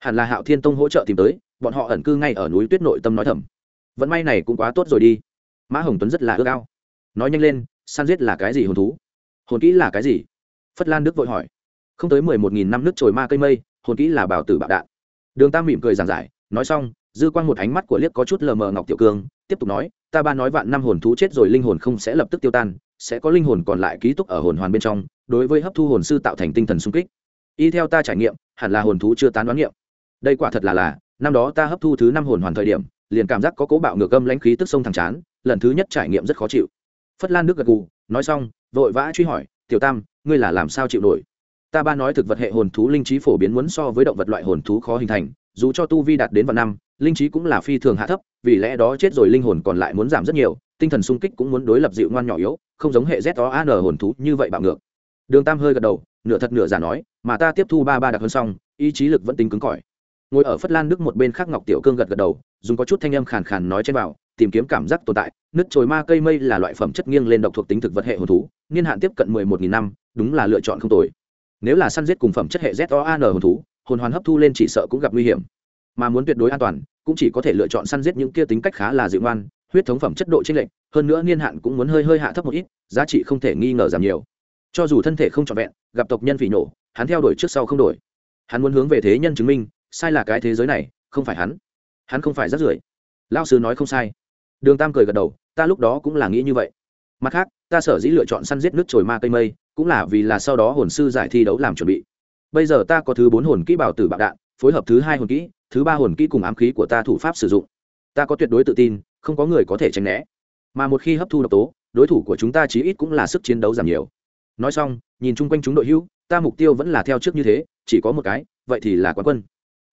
hẳn là hạo thiên tông hỗ trợ tìm tới, bọn họ ẩn cư ngay ở núi tuyết nội tâm nói thầm. Vận may này cũng quá tốt rồi đi. Mã hồng tuấn rất là ước ao. Nói nhanh lên, san giết là cái gì hồn thú? Hồn kỹ là cái gì? Phất lan đức vội hỏi. Không tới mười một nghìn năm nước trồi ma cây mây, hồn kỹ là bảo tử bạo đạn. Đường tam mỉm cười giảng giải, nói xong, dư quang một ánh mắt của liếc có chút lờ mờ ngọc tiểu cương, tiếp tục nói, ta ba nói vạn năm hồn thú chết rồi linh hồn không sẽ lập tức tiêu tan, sẽ có linh hồn còn lại ký túc ở hồn hoàn bên trong, đối với hấp thu hồn sư tạo thành tinh thần sung kích. Y theo ta trải nghiệm, hẳn là hồn thú chưa tán đoán nghiệm đây quả thật là là, năm đó ta hấp thu thứ năm hồn hoàn thời điểm, liền cảm giác có cố bạo ngược âm lãnh khí tức sông thẳng chán, lần thứ nhất trải nghiệm rất khó chịu. Phất lan nước gật gù, nói xong, vội vã truy hỏi, tiểu tam, ngươi là làm sao chịu nổi? Ta ba nói thực vật hệ hồn thú linh trí phổ biến muốn so với động vật loại hồn thú khó hình thành, dù cho tu vi đạt đến vạn năm, linh trí cũng là phi thường hạ thấp, vì lẽ đó chết rồi linh hồn còn lại muốn giảm rất nhiều, tinh thần sung kích cũng muốn đối lập dịu ngoan nhỏ yếu, không giống hệ z o an hồn thú như vậy bạo ngược. Đường tam hơi gật đầu, nửa thật nửa giả nói, mà ta tiếp thu ba ba đặc hơn xong, ý chí lực vẫn tính cứng cỏi ngồi ở phất lan nước một bên khác ngọc tiểu cương gật gật đầu, dùng có chút thanh âm khàn khàn nói trên vào tìm kiếm cảm giác tồn tại, nứt trồi ma cây mây là loại phẩm chất nghiêng lên độc thuộc tính thực vật hệ hồn thú, niên hạn tiếp cận mười một nghìn năm, đúng là lựa chọn không tồi. Nếu là săn giết cùng phẩm chất hệ z o an hồn thú, hồn hoàn hấp thu lên chỉ sợ cũng gặp nguy hiểm. Mà muốn tuyệt đối an toàn, cũng chỉ có thể lựa chọn săn giết những kia tính cách khá là dịu ngoan, huyết thống phẩm chất độ trên lệch, hơn nữa niên hạn cũng muốn hơi hơi hạ thấp một ít, giá trị không thể nghi ngờ giảm nhiều. Cho dù thân thể không trọn vẹn, gặp tộc nhân phỉ nổ, hắn theo đuổi trước sau không đổi. Hắn muốn hướng về thế nhân chứng minh sai là cái thế giới này, không phải hắn. Hắn không phải rác rưởi. Lao sư nói không sai. Đường tam cười gật đầu, ta lúc đó cũng là nghĩ như vậy. Mặt khác, ta sở dĩ lựa chọn săn giết nước trồi ma cây mây, cũng là vì là sau đó hồn sư giải thi đấu làm chuẩn bị. Bây giờ ta có thứ bốn hồn kỹ bảo tử bạo đạn, phối hợp thứ hai hồn kỹ, thứ ba hồn kỹ cùng ám khí của ta thủ pháp sử dụng. Ta có tuyệt đối tự tin, không có người có thể tránh né. Mà một khi hấp thu độc tố, đối thủ của chúng ta chí ít cũng là sức chiến đấu giảm nhiều. Nói xong, nhìn chung quanh chúng đội hữu ta mục tiêu vẫn là theo trước như thế, chỉ có một cái, vậy thì là quán quân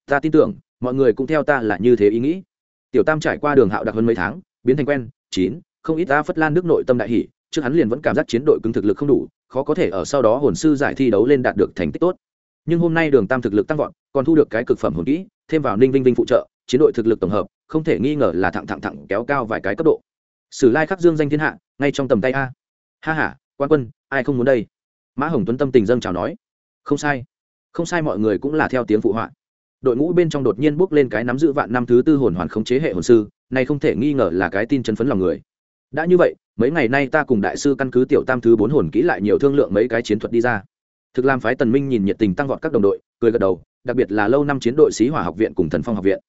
ta tin tưởng, mọi người cũng theo ta là như thế ý nghĩ. Tiểu tam trải qua đường hạo đặc hơn mấy tháng, biến thành quen, chín, không ít ta phất lan nước nội tâm đại hỷ trước hắn liền vẫn cảm giác chiến đội cứng thực lực không đủ, khó có thể ở sau đó hồn sư giải thi đấu lên đạt được thành tích tốt. Nhưng hôm nay đường tam thực lực tăng vọt, còn thu được cái cực phẩm hồn kỹ, thêm vào ninh vinh vinh phụ trợ, chiến đội thực lực tổng hợp, không thể nghi ngờ là thẳng thẳng thẳng kéo cao vài cái cấp độ. Sử lai khắc dương danh thiên hạ, ngay trong tầm tay a. Ha h a quan quân, ai không muốn đây? Mã hồng tuấn tâm tình dâng chào nói. Không sai. Không sai, mọi người cũng là theo tiếng phụ họa đội ngũ bên trong đột nhiên bước lên cái nắm giữ vạn năm thứ tư hồn hoàn khống chế hệ hồn sư, này không thể nghi ngờ là cái tin chấn phấn lòng người. Đã như vậy, mấy ngày nay ta cùng đại sư căn cứ tiểu tam thứ bốn hồn kỹ lại nhiều thương lượng mấy cái chiến thuật đi ra. Thực làm phái tần minh nhìn nhiệt tình tăng vọt các đồng đội, cười gật đầu, đặc biệt là lâu năm chiến đội sĩ hỏa học viện cùng thần phong học viện.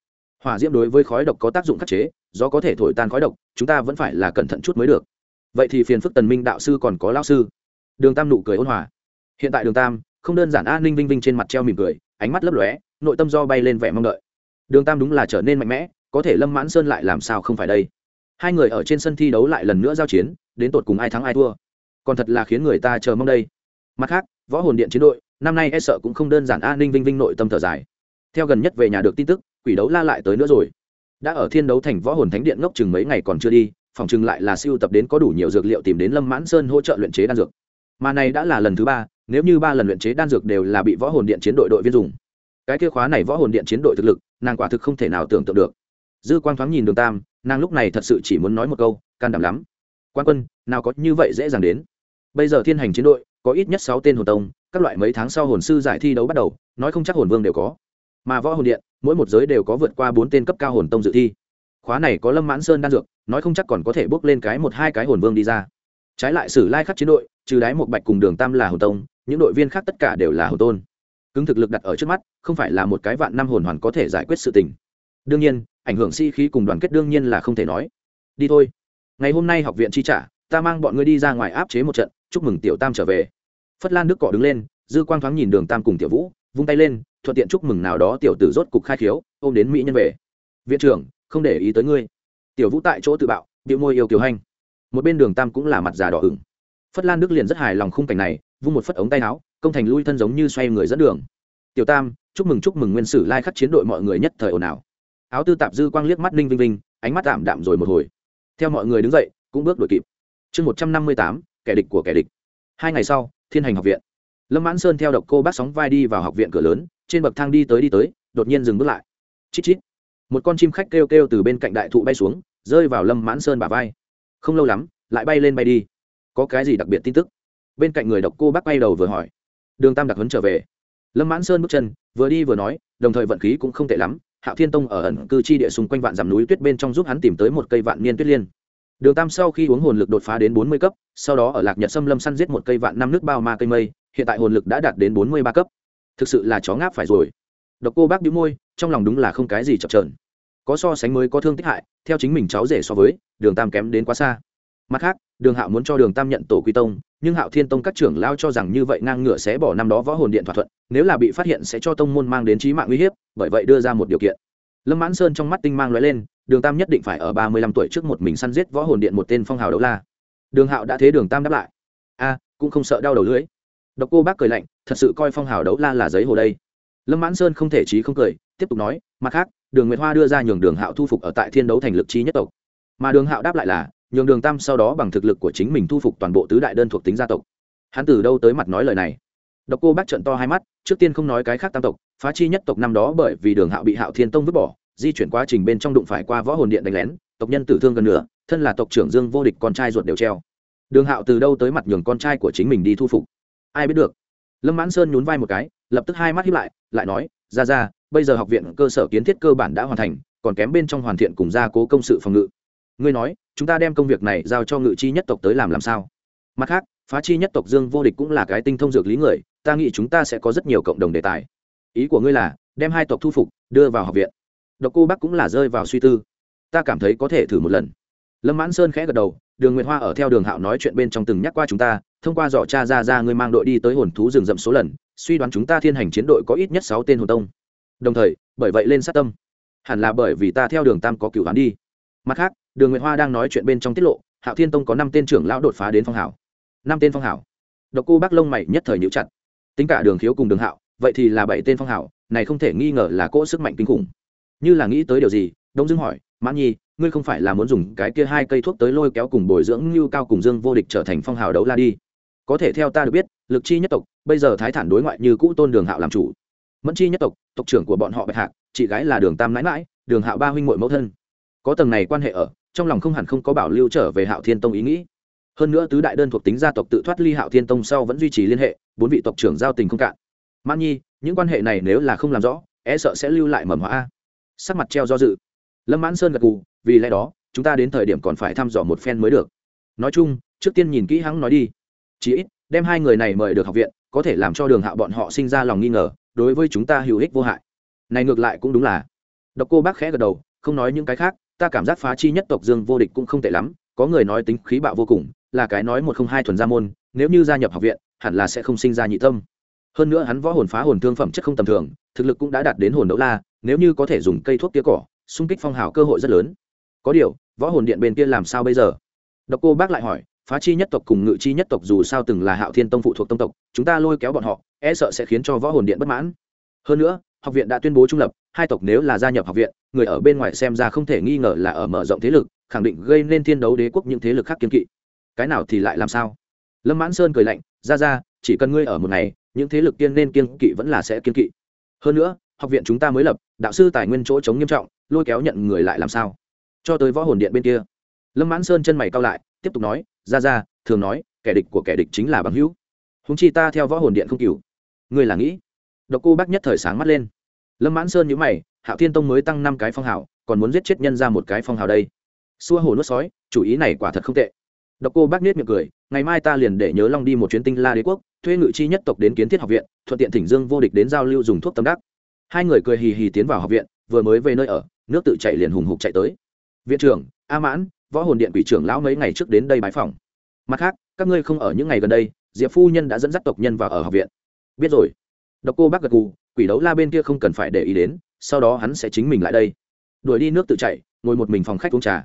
Hỏa diễm đối với khói độc có tác dụng khắc chế, do có thể thổi tan khói độc, chúng ta vẫn phải là cẩn thận chút mới được. Vậy thì phiền phức tần minh đạo sư còn có lão sư. Đường tam nụ cười ôn hòa. Hiện tại đường tam, không đơn giản an ninh vinh vinh trên mặt treo mỉm cười ánh mắt lấp lóe, nội tâm do bay lên vẻ mong đợi. Đường tam đúng là trở nên mạnh mẽ, có thể lâm mãn sơn lại làm sao không phải đây? Hai người ở trên sân thi đấu lại lần nữa giao chiến, đến tột cùng ai thắng ai thua? Còn thật là khiến người ta chờ mong đây. Mặt khác, võ hồn điện chiến đội, năm nay e sợ cũng không đơn giản an ninh vinh vinh nội tâm thở dài. Theo gần nhất về nhà được tin tức, quỷ đấu la lại tới nữa rồi. Đã ở thiên đấu thành võ hồn thánh điện ngốc chừng mấy ngày còn chưa đi, phòng chừng lại là siêu tập đến có đủ nhiều dược liệu tìm đến lâm mãn sơn hỗ trợ luyện chế đan dược. Mà này đã là lần thứ ba nếu như ba lần luyện chế đan dược đều là bị võ hồn điện chiến đội đội viên dùng, cái kia khóa này võ hồn điện chiến đội thực lực, nàng quả thực không thể nào tưởng tượng được. Dư quang thoáng nhìn đường tam, nàng lúc này thật sự chỉ muốn nói một câu, can đảm lắm. Quan quân, nào có như vậy dễ dàng đến. Bây giờ thiên hành chiến đội, có ít nhất sáu tên hồn tông, các loại mấy tháng sau hồn sư giải thi đấu bắt đầu, nói không chắc hồn vương đều có. Mà võ hồn điện, mỗi một giới đều có vượt qua bốn tên cấp cao hồn tông dự thi. Khóa này có lâm mãn sơn đan dược, nói không chắc còn có thể bước lên cái một hai cái hồn vương đi ra trái lại sử lai khắc chiến đội, trừ đáy một bạch cùng đường tam là hồn tông, những đội viên khác tất cả đều là hồn tôn. Cứng thực lực đặt ở trước mắt, không phải là một cái vạn năm hồn hoàn có thể giải quyết sự tình. Đương nhiên, ảnh hưởng si-khí cùng đoàn kết đương nhiên là không thể nói. Đi thôi. Ngày hôm nay học viện chi trả, ta mang bọn ngươi đi ra ngoài áp chế một trận, chúc mừng tiểu tam trở về. Phất lan đức cỏ đứng lên, dư quang thoáng nhìn đường tam cùng tiểu vũ, vung tay lên, thuận tiện chúc mừng nào đó tiểu tử rốt cục khai khiếu, ôm đến mỹ nhân về. Viện trưởng, không để ý tới ngươi. Tiểu vũ tại chỗ tự bạo điệu môi yêu kiều hành một bên đường tam cũng là mặt già đỏ ửng. Phất lan đức liền rất hài lòng khung cảnh này, vung một phất ống tay áo, công thành lui thân giống như xoay người dẫn đường. Tiểu tam, chúc mừng chúc mừng nguyên sử lai khắc chiến đội mọi người nhất thời ồn ào. Áo tư tạp dư quang liếc mắt ninh vinh vinh, ánh mắt tạm đạm rồi một hồi. Theo mọi người đứng dậy, cũng bước đuổi kịp. Chương một trăm năm mươi tám, kẻ địch của kẻ địch. Hai ngày sau, thiên hành học viện. Lâm mãn sơn theo độc cô bác sóng vai đi vào học viện cửa lớn, trên bậc thang đi tới đi tới, đột nhiên dừng bước lại. Chít chít. Một con chim khách kêu kêu từ bên cạnh đại thụ bay xuống, rơi vào lâm mãn sơn bả vai không lâu lắm, lại bay lên bay đi. Có cái gì đặc biệt tin tức? Bên cạnh người độc cô bác bay đầu vừa hỏi. Đường tam đặc huấn trở về. Lâm mãn sơn bước chân, vừa đi vừa nói, đồng thời vận khí cũng không tệ lắm. Hạo thiên tông ở ẩn cư chi địa xung quanh vạn dằm núi tuyết bên trong giúp hắn tìm tới một cây vạn niên tuyết liên. Đường tam sau khi uống hồn lực đột phá đến bốn mươi cấp, sau đó ở lạc nhật xâm lâm săn giết một cây vạn năm nước bao ma cây mây, hiện tại hồn lực đã đạt đến bốn mươi ba cấp. Thực sự là chó ngáp phải rồi. Độc cô bác đĩu môi, trong lòng đúng là không cái gì chập trờn có so sánh mới có thương tích hại, theo chính mình cháu rể so với, đường tam kém đến quá xa. Mặt khác, đường hạo muốn cho đường tam nhận tổ quy tông, nhưng hạo thiên tông các trưởng lao cho rằng như vậy ngang ngửa sẽ bỏ năm đó võ hồn điện thỏa thuận, nếu là bị phát hiện sẽ cho tông môn mang đến trí mạng uy hiếp, bởi vậy đưa ra một điều kiện. Lâm mãn sơn trong mắt tinh mang l lên, đường tam nhất định phải ở ba mươi lăm tuổi trước một mình săn giết võ hồn điện một tên phong hào đấu la. Đường hạo đã thế đường tam đáp lại. A, cũng không sợ đau đầu lưỡi. Độc cô bác cười lạnh, thật sự coi phong hào đấu la là giấy hồ đây. Lâm mãn sơn không thể trí không cười, tiếp tục nói, mặt khác đường nguyệt hoa đưa ra nhường đường hạo thu phục ở tại thiên đấu thành lực Chi nhất tộc. Mà đường hạo đáp lại là, nhường đường tam sau đó bằng thực lực của chính mình thu phục toàn bộ tứ đại đơn thuộc tính gia tộc. Hắn từ đâu tới mặt nói lời này? Độc cô bác trận to hai mắt, trước tiên không nói cái khác tam tộc, phá chi nhất tộc năm đó bởi vì đường hạo bị hạo thiên tông vứt bỏ, di chuyển quá trình bên trong đụng phải qua võ hồn điện đánh lén, tộc nhân tử thương gần nửa, thân là tộc trưởng dương vô địch con trai ruột đều treo. Đường hạo từ đâu tới mặt nhường con trai của chính mình đi thu phục? Ai biết được. Lâm mãn sơn nhún vai một cái, lập tức hai mắt hiếp lại lại nói ra ra bây giờ học viện cơ sở kiến thiết cơ bản đã hoàn thành, còn kém bên trong hoàn thiện cùng gia cố công sự phòng ngự. Ngươi nói, chúng ta đem công việc này giao cho ngự chi nhất tộc tới làm làm sao? Mặt khác, phá chi nhất tộc dương vô địch cũng là cái tinh thông dược lý người, ta nghĩ chúng ta sẽ có rất nhiều cộng đồng đề tài. Ý của ngươi là, đem hai tộc thu phục, đưa vào học viện. Độc cô bắc cũng là rơi vào suy tư. Ta cảm thấy có thể thử một lần. Lâm mãn sơn khẽ gật đầu, đường nguyệt hoa ở theo đường hạo nói chuyện bên trong từng nhắc qua chúng ta, thông qua dò cha ra ra ngươi mang đội đi tới hồn thú rừng rậm số lần, suy đoán chúng ta thiên hành chiến đội có ít nhất sáu tên hồn tông đồng thời, bởi vậy lên sát tâm. Hẳn là bởi vì ta theo đường tam có cựu hắn đi. Mặt khác, đường nguyệt hoa đang nói chuyện bên trong tiết lộ, hạo thiên tông có năm tên trưởng lão đột phá đến phong hảo. Năm tên phong hảo. Độc cô bác lông mày nhất thời nhíu chặt. Tính cả đường khiếu cùng đường hạo, vậy thì là bảy tên phong hảo, này không thể nghi ngờ là cỗ sức mạnh kinh khủng. Như là nghĩ tới điều gì, đông dương hỏi, mãn nhi, ngươi không phải là muốn dùng cái kia hai cây thuốc tới lôi kéo cùng bồi dưỡng như cao cùng dương vô địch trở thành phong hào đấu la đi? Có thể theo ta được biết, lực chi nhất tộc, bây giờ thái thản đối ngoại như cũ tôn đường hạo làm chủ mẫn chi nhất tộc tộc trưởng của bọn họ bạch hạc, chị gái là đường tam nãi mãi đường hạo ba huynh muội mẫu thân. Có tầng này quan hệ ở, trong lòng không hẳn không có bảo lưu trở về hạo thiên tông ý nghĩ. Hơn nữa tứ đại đơn thuộc tính gia tộc tự thoát ly hạo thiên tông sau vẫn duy trì liên hệ, bốn vị tộc trưởng giao tình không cạn. Man nhi, những quan hệ này nếu là không làm rõ e sợ sẽ lưu lại mầm hóa sắc mặt treo do dự. Lâm mãn sơn gật gù, vì lẽ đó, chúng ta đến thời điểm còn phải thăm dò một phen mới được. Nói chung, trước tiên nhìn kỹ hắn nói đi. Chí ít, đem hai người này mời được học viện, có thể làm cho đường Hạo bọn họ sinh ra lòng nghi ngờ đối với chúng ta hữu ích vô hại. Này ngược lại cũng đúng là. Độc cô bác khẽ gật đầu, không nói những cái khác, ta cảm giác phá chi nhất tộc dương vô địch cũng không tệ lắm, có người nói tính khí bạo vô cùng, là cái nói một không hai thuần gia môn, nếu như gia nhập học viện, hẳn là sẽ không sinh ra nhị tâm. Hơn nữa hắn võ hồn phá hồn thương phẩm chất không tầm thường, thực lực cũng đã đạt đến hồn đấu la, nếu như có thể dùng cây thuốc tía cỏ, xung kích phong hào cơ hội rất lớn. Có điều, võ hồn điện bên kia làm sao bây giờ? Độc cô bác lại hỏi phá chi nhất tộc cùng ngự chi nhất tộc dù sao từng là hạo thiên tông phụ thuộc tông tộc, chúng ta lôi kéo bọn họ e sợ sẽ khiến cho võ hồn điện bất mãn. Hơn nữa, học viện đã tuyên bố trung lập, hai tộc nếu là gia nhập học viện, người ở bên ngoài xem ra không thể nghi ngờ là ở mở rộng thế lực, khẳng định gây nên thiên đấu đế quốc những thế lực khác kiên kỵ. Cái nào thì lại làm sao? Lâm mãn sơn cười lạnh, ra ra, chỉ cần ngươi ở một ngày, những thế lực kiên nên kiên kỵ vẫn là sẽ kiên kỵ. Hơn nữa, học viện chúng ta mới lập, đạo sư tài nguyên chỗ chống nghiêm trọng, lôi kéo nhận người lại làm sao? Cho tới võ hồn điện bên kia. Lâm mãn sơn chân mày cao lại tiếp tục nói ra ra thường nói, kẻ địch của kẻ địch chính là bằng hữu. Húng chi ta theo võ hồn điện không cửu. Người là nghĩ? Độc cô bác nhất thời sáng mắt lên. Lâm mãn sơn nhữ mày, hạo thiên tông mới tăng năm cái phong hào, còn muốn giết chết nhân ra một cái phong hào đây. Xua hồ nuốt sói, chủ ý này quả thật không tệ. Độc cô bác niết miệng cười, ngày mai ta liền để nhớ long đi một chuyến tinh la đế quốc, thuê ngự chi nhất tộc đến kiến thiết học viện, thuận tiện thỉnh dương vô địch đến giao lưu dùng thuốc tâm đắc. Hai người cười hì hì tiến vào học viện, vừa mới về nơi ở, nước tự chạy liền hùng hục chạy tới. Viện trưởng, a mãn võ hồn điện quỷ trưởng lão mấy ngày trước đến đây bái phòng. Mặt khác, các ngươi không ở những ngày gần đây, diệp phu nhân đã dẫn dắt tộc nhân vào ở học viện. Biết rồi. Độc cô bác gật gù, quỷ đấu la bên kia không cần phải để ý đến, sau đó hắn sẽ chính mình lại đây. Đuổi đi nước tự chạy, ngồi một mình phòng khách uống trà.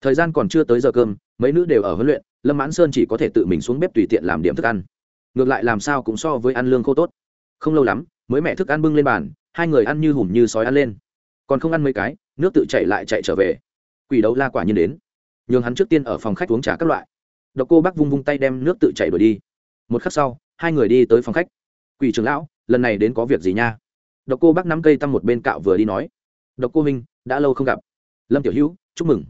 Thời gian còn chưa tới giờ cơm, mấy nữ đều ở huấn luyện, lâm mãn sơn chỉ có thể tự mình xuống bếp tùy tiện làm điểm thức ăn. Ngược lại làm sao cũng so với ăn lương khô tốt. Không lâu lắm, mới mẹ thức ăn bưng lên bàn, hai người ăn như hùm như sói ăn lên. Còn không ăn mấy cái, nước tự chảy lại chạy trở về. Quỷ đấu la quả nhiên đến nhường hắn trước tiên ở phòng khách uống trà các loại. Độc cô bác vung vung tay đem nước tự chảy đổi đi. Một khắc sau, hai người đi tới phòng khách. Quỷ trưởng lão, lần này đến có việc gì nha? Độc cô bác nắm cây tăm một bên cạo vừa đi nói. Độc cô minh đã lâu không gặp. Lâm tiểu hữu, chúc mừng.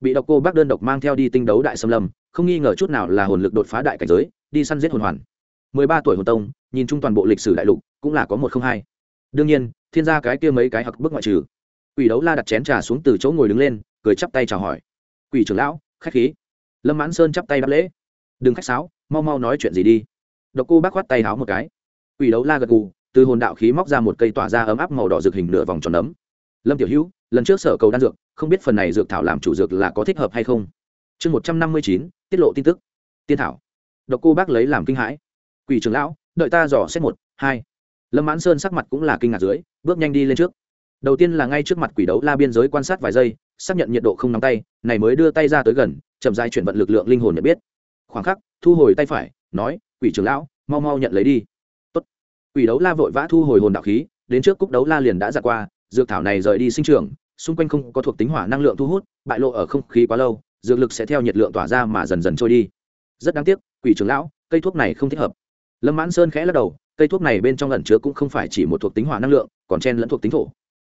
Bị độc cô bác đơn độc mang theo đi tinh đấu đại xâm lâm, không nghi ngờ chút nào là hồn lực đột phá đại cảnh giới, đi săn giết hồn hoàn. Mười ba tuổi hồn tông, nhìn chung toàn bộ lịch sử đại lục, cũng là có một không hai. Đương nhiên, thiên gia cái kia mấy cái hặc bức ngoại trừ. Quỷ đấu la đặt chén trà xuống từ chỗ ngồi đứng lên, cười chắp tay chào hỏi quỷ trưởng lão, khách khí. Lâm mãn sơn chắp tay đáp lễ. Đừng khách sáo, mau mau nói chuyện gì đi. Độc cô bác khoát tay háo một cái. Quỷ đấu la gật gù, từ hồn đạo khí móc ra một cây tỏa ra ấm áp màu đỏ rực hình nửa vòng tròn ấm. Lâm tiểu hữu, lần trước sở cầu đan dược, không biết phần này dược thảo làm chủ dược là có thích hợp hay không? Chương một trăm năm mươi chín, tiết lộ tin tức. Tiên thảo. Độc cô bác lấy làm kinh hãi. Quỷ trưởng lão, đợi ta dò xét một, hai. Lâm mãn sơn sắc mặt cũng là kinh ngạc dưới, bước nhanh đi lên trước đầu tiên là ngay trước mặt quỷ đấu la biên giới quan sát vài giây, xác nhận nhiệt độ không nóng tay, này mới đưa tay ra tới gần, chậm dài chuyển vận lực lượng linh hồn nhận biết. Khoảng khắc, thu hồi tay phải, nói, quỷ trưởng lão, mau mau nhận lấy đi. Tốt. quỷ đấu la vội vã thu hồi hồn đạo khí, đến trước cúc đấu la liền đã ra qua, dược thảo này rời đi sinh trưởng, xung quanh không có thuộc tính hỏa năng lượng thu hút, bại lộ ở không khí quá lâu, dược lực sẽ theo nhiệt lượng tỏa ra mà dần dần trôi đi. Rất đáng tiếc, quỷ trưởng lão, cây thuốc này không thích hợp. Lâm mãn sơn khẽ lắc đầu, cây thuốc này bên trong lần chứa cũng không phải chỉ một thuộc tính hỏa năng lượng, còn chen lẫn thuộc tính thổ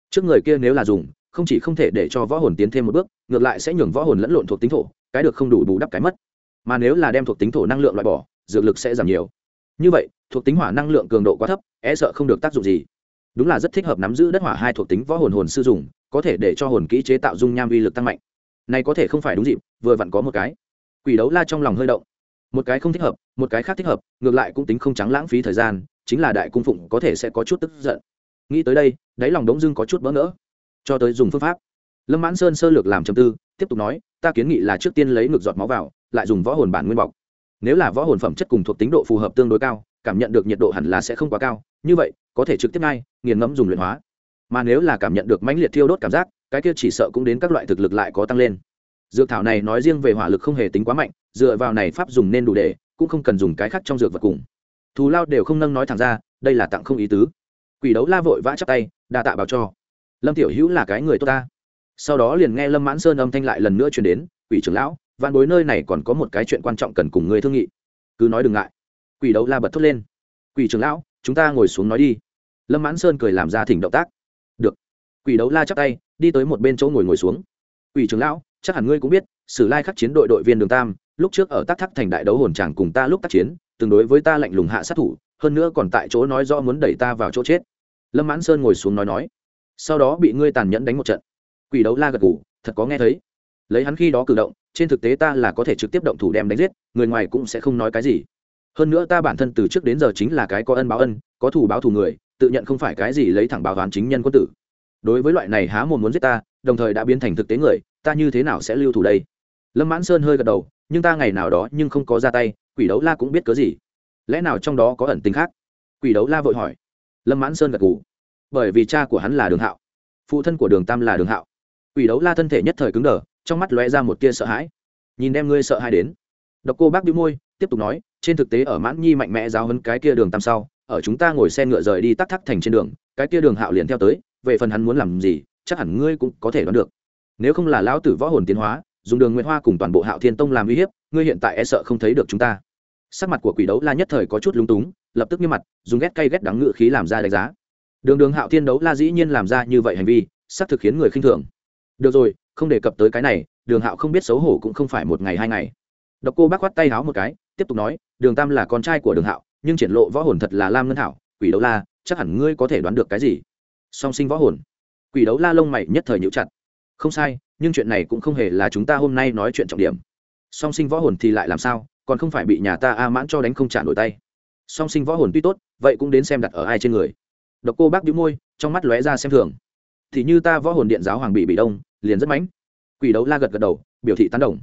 trước người kia nếu là dùng, không chỉ không thể để cho võ hồn tiến thêm một bước, ngược lại sẽ nhường võ hồn lẫn lộn thuộc tính thổ, cái được không đủ bù đắp cái mất. Mà nếu là đem thuộc tính thổ năng lượng loại bỏ, dược lực sẽ giảm nhiều. Như vậy, thuộc tính hỏa năng lượng cường độ quá thấp e sợ không được tác dụng gì. Đúng là rất thích hợp nắm giữ đất hỏa hai thuộc tính võ hồn hồn sư dùng, có thể để cho hồn kỹ chế tạo dung nham uy lực tăng mạnh. Này có thể không phải đúng dịp, vừa vặn có một cái. Quỷ đấu la trong lòng hơi động. Một cái không thích hợp, một cái khác thích hợp, ngược lại cũng tính không trắng lãng phí thời gian, chính là đại cung phụng có thể sẽ có chút tức giận nghĩ tới đây, đáy lòng đống dưng có chút bỡ ngỡ. Cho tới dùng phương pháp. Lâm mãn sơn sơ lược làm chầm tư, tiếp tục nói, ta kiến nghị là trước tiên lấy ngược giọt máu vào, lại dùng võ hồn bản nguyên bọc. Nếu là võ hồn phẩm chất cùng thuộc tính độ phù hợp tương đối cao, cảm nhận được nhiệt độ hẳn là sẽ không quá cao. Như vậy, có thể trực tiếp ngay, nghiền ngẫm dùng luyện hóa. Mà nếu là cảm nhận được mãnh liệt thiêu đốt cảm giác, cái kia chỉ sợ cũng đến các loại thực lực lại có tăng lên. Dược thảo này nói riêng về hỏa lực không hề tính quá mạnh, dựa vào này pháp dùng nên đủ để, cũng không cần dùng cái khác trong dược vật cùng. Thù lao đều không nâng nói thẳng ra, đây là tặng không ý tứ quỷ đấu la vội vã chắp tay, đa tạ báo cho. Lâm tiểu hữu là cái người tốt ta. Sau đó liền nghe lâm mãn sơn âm thanh lại lần nữa chuyển đến, quỷ trưởng lão văn bối nơi này còn có một cái chuyện quan trọng cần cùng người thương nghị. Cứ nói đừng ngại. Quỷ đấu la bật thốt lên. Quỷ trưởng lão, chúng ta ngồi xuống nói đi. Lâm mãn sơn cười làm ra thỉnh động tác. Được. Quỷ đấu la chắp tay, đi tới một bên chỗ ngồi ngồi xuống. Quỷ trưởng lão, chắc hẳn ngươi cũng biết, sử lai khắc chiến đội đội viên đường tam, lúc trước ở tác thắc thành đại đấu hồn tràng cùng ta lúc tác chiến, tương đối với ta lạnh lùng hạ sát thủ hơn nữa còn tại chỗ nói rõ muốn đẩy ta vào chỗ chết. Lâm mãn sơn ngồi xuống nói nói, sau đó bị ngươi tàn nhẫn đánh một trận. Quỷ đấu la gật ngủ thật có nghe thấy. Lấy hắn khi đó cử động, trên thực tế ta là có thể trực tiếp động thủ đem đánh giết, người ngoài cũng sẽ không nói cái gì. Hơn nữa ta bản thân từ trước đến giờ chính là cái có ân báo ân, có thù báo thù người, tự nhận không phải cái gì lấy thẳng báo toán chính nhân quân tử. Đối với loại này há mồm muốn giết ta, đồng thời đã biến thành thực tế người, ta như thế nào sẽ lưu thủ đây? Lâm mãn sơn hơi gật đầu, nhưng ta ngày nào đó nhưng không có ra tay, quỷ đấu la cũng biết cớ gì lẽ nào trong đó có ẩn tính khác? Quỷ đấu la vội hỏi. Lâm mãn sơn gật gù. Bởi vì cha của hắn là đường hạo. Phụ thân của đường tam là đường hạo. Quỷ đấu la thân thể nhất thời cứng đờ, trong mắt lóe ra một tia sợ hãi. Nhìn đem ngươi sợ hãi đến. Độc cô bác đĩu môi, tiếp tục nói, trên thực tế ở mãn nhi mạnh mẽ giáo hấn cái kia đường tam sau, ở chúng ta ngồi xe ngựa rời đi tắc thắc thành trên đường, cái kia đường hạo liền theo tới, về phần hắn muốn làm gì, chắc hẳn ngươi cũng có thể đoán được. Nếu không là lão tử võ hồn tiến hóa, dùng đường nguyễn hoa cùng toàn bộ hạo thiên tông làm uy hiếp, ngươi hiện tại e sợ không thấy được chúng ta sắc mặt của quỷ đấu la nhất thời có chút lúng túng, lập tức như mặt, dùng ghét cay ghét đắng ngự khí làm ra đánh giá. Đường đường hạo thiên đấu la dĩ nhiên làm ra như vậy hành vi, xác thực khiến người khinh thường. Được rồi, không đề cập tới cái này, đường hạo không biết xấu hổ cũng không phải một ngày hai ngày. Độc cô bác khoát tay háo một cái, tiếp tục nói, đường tam là con trai của đường hạo, nhưng triển lộ võ hồn thật là lam ngân hảo quỷ đấu la, chắc hẳn ngươi có thể đoán được cái gì? Song sinh võ hồn. Quỷ đấu la lông mày nhất thời nhíu chặt. Không sai, nhưng chuyện này cũng không hề là chúng ta hôm nay nói chuyện trọng điểm. Song sinh võ hồn thì lại làm sao? Còn không phải bị nhà ta a mãn cho đánh không trả nổi tay. Song sinh võ hồn tuy tốt, vậy cũng đến xem đặt ở ai trên người. Độc cô bác đĩu môi, trong mắt lóe ra xem thường. Thì như ta võ hồn điện giáo hoàng bị bị đông, liền rất mãnh. Quỷ đấu la gật gật đầu, biểu thị tán đồng.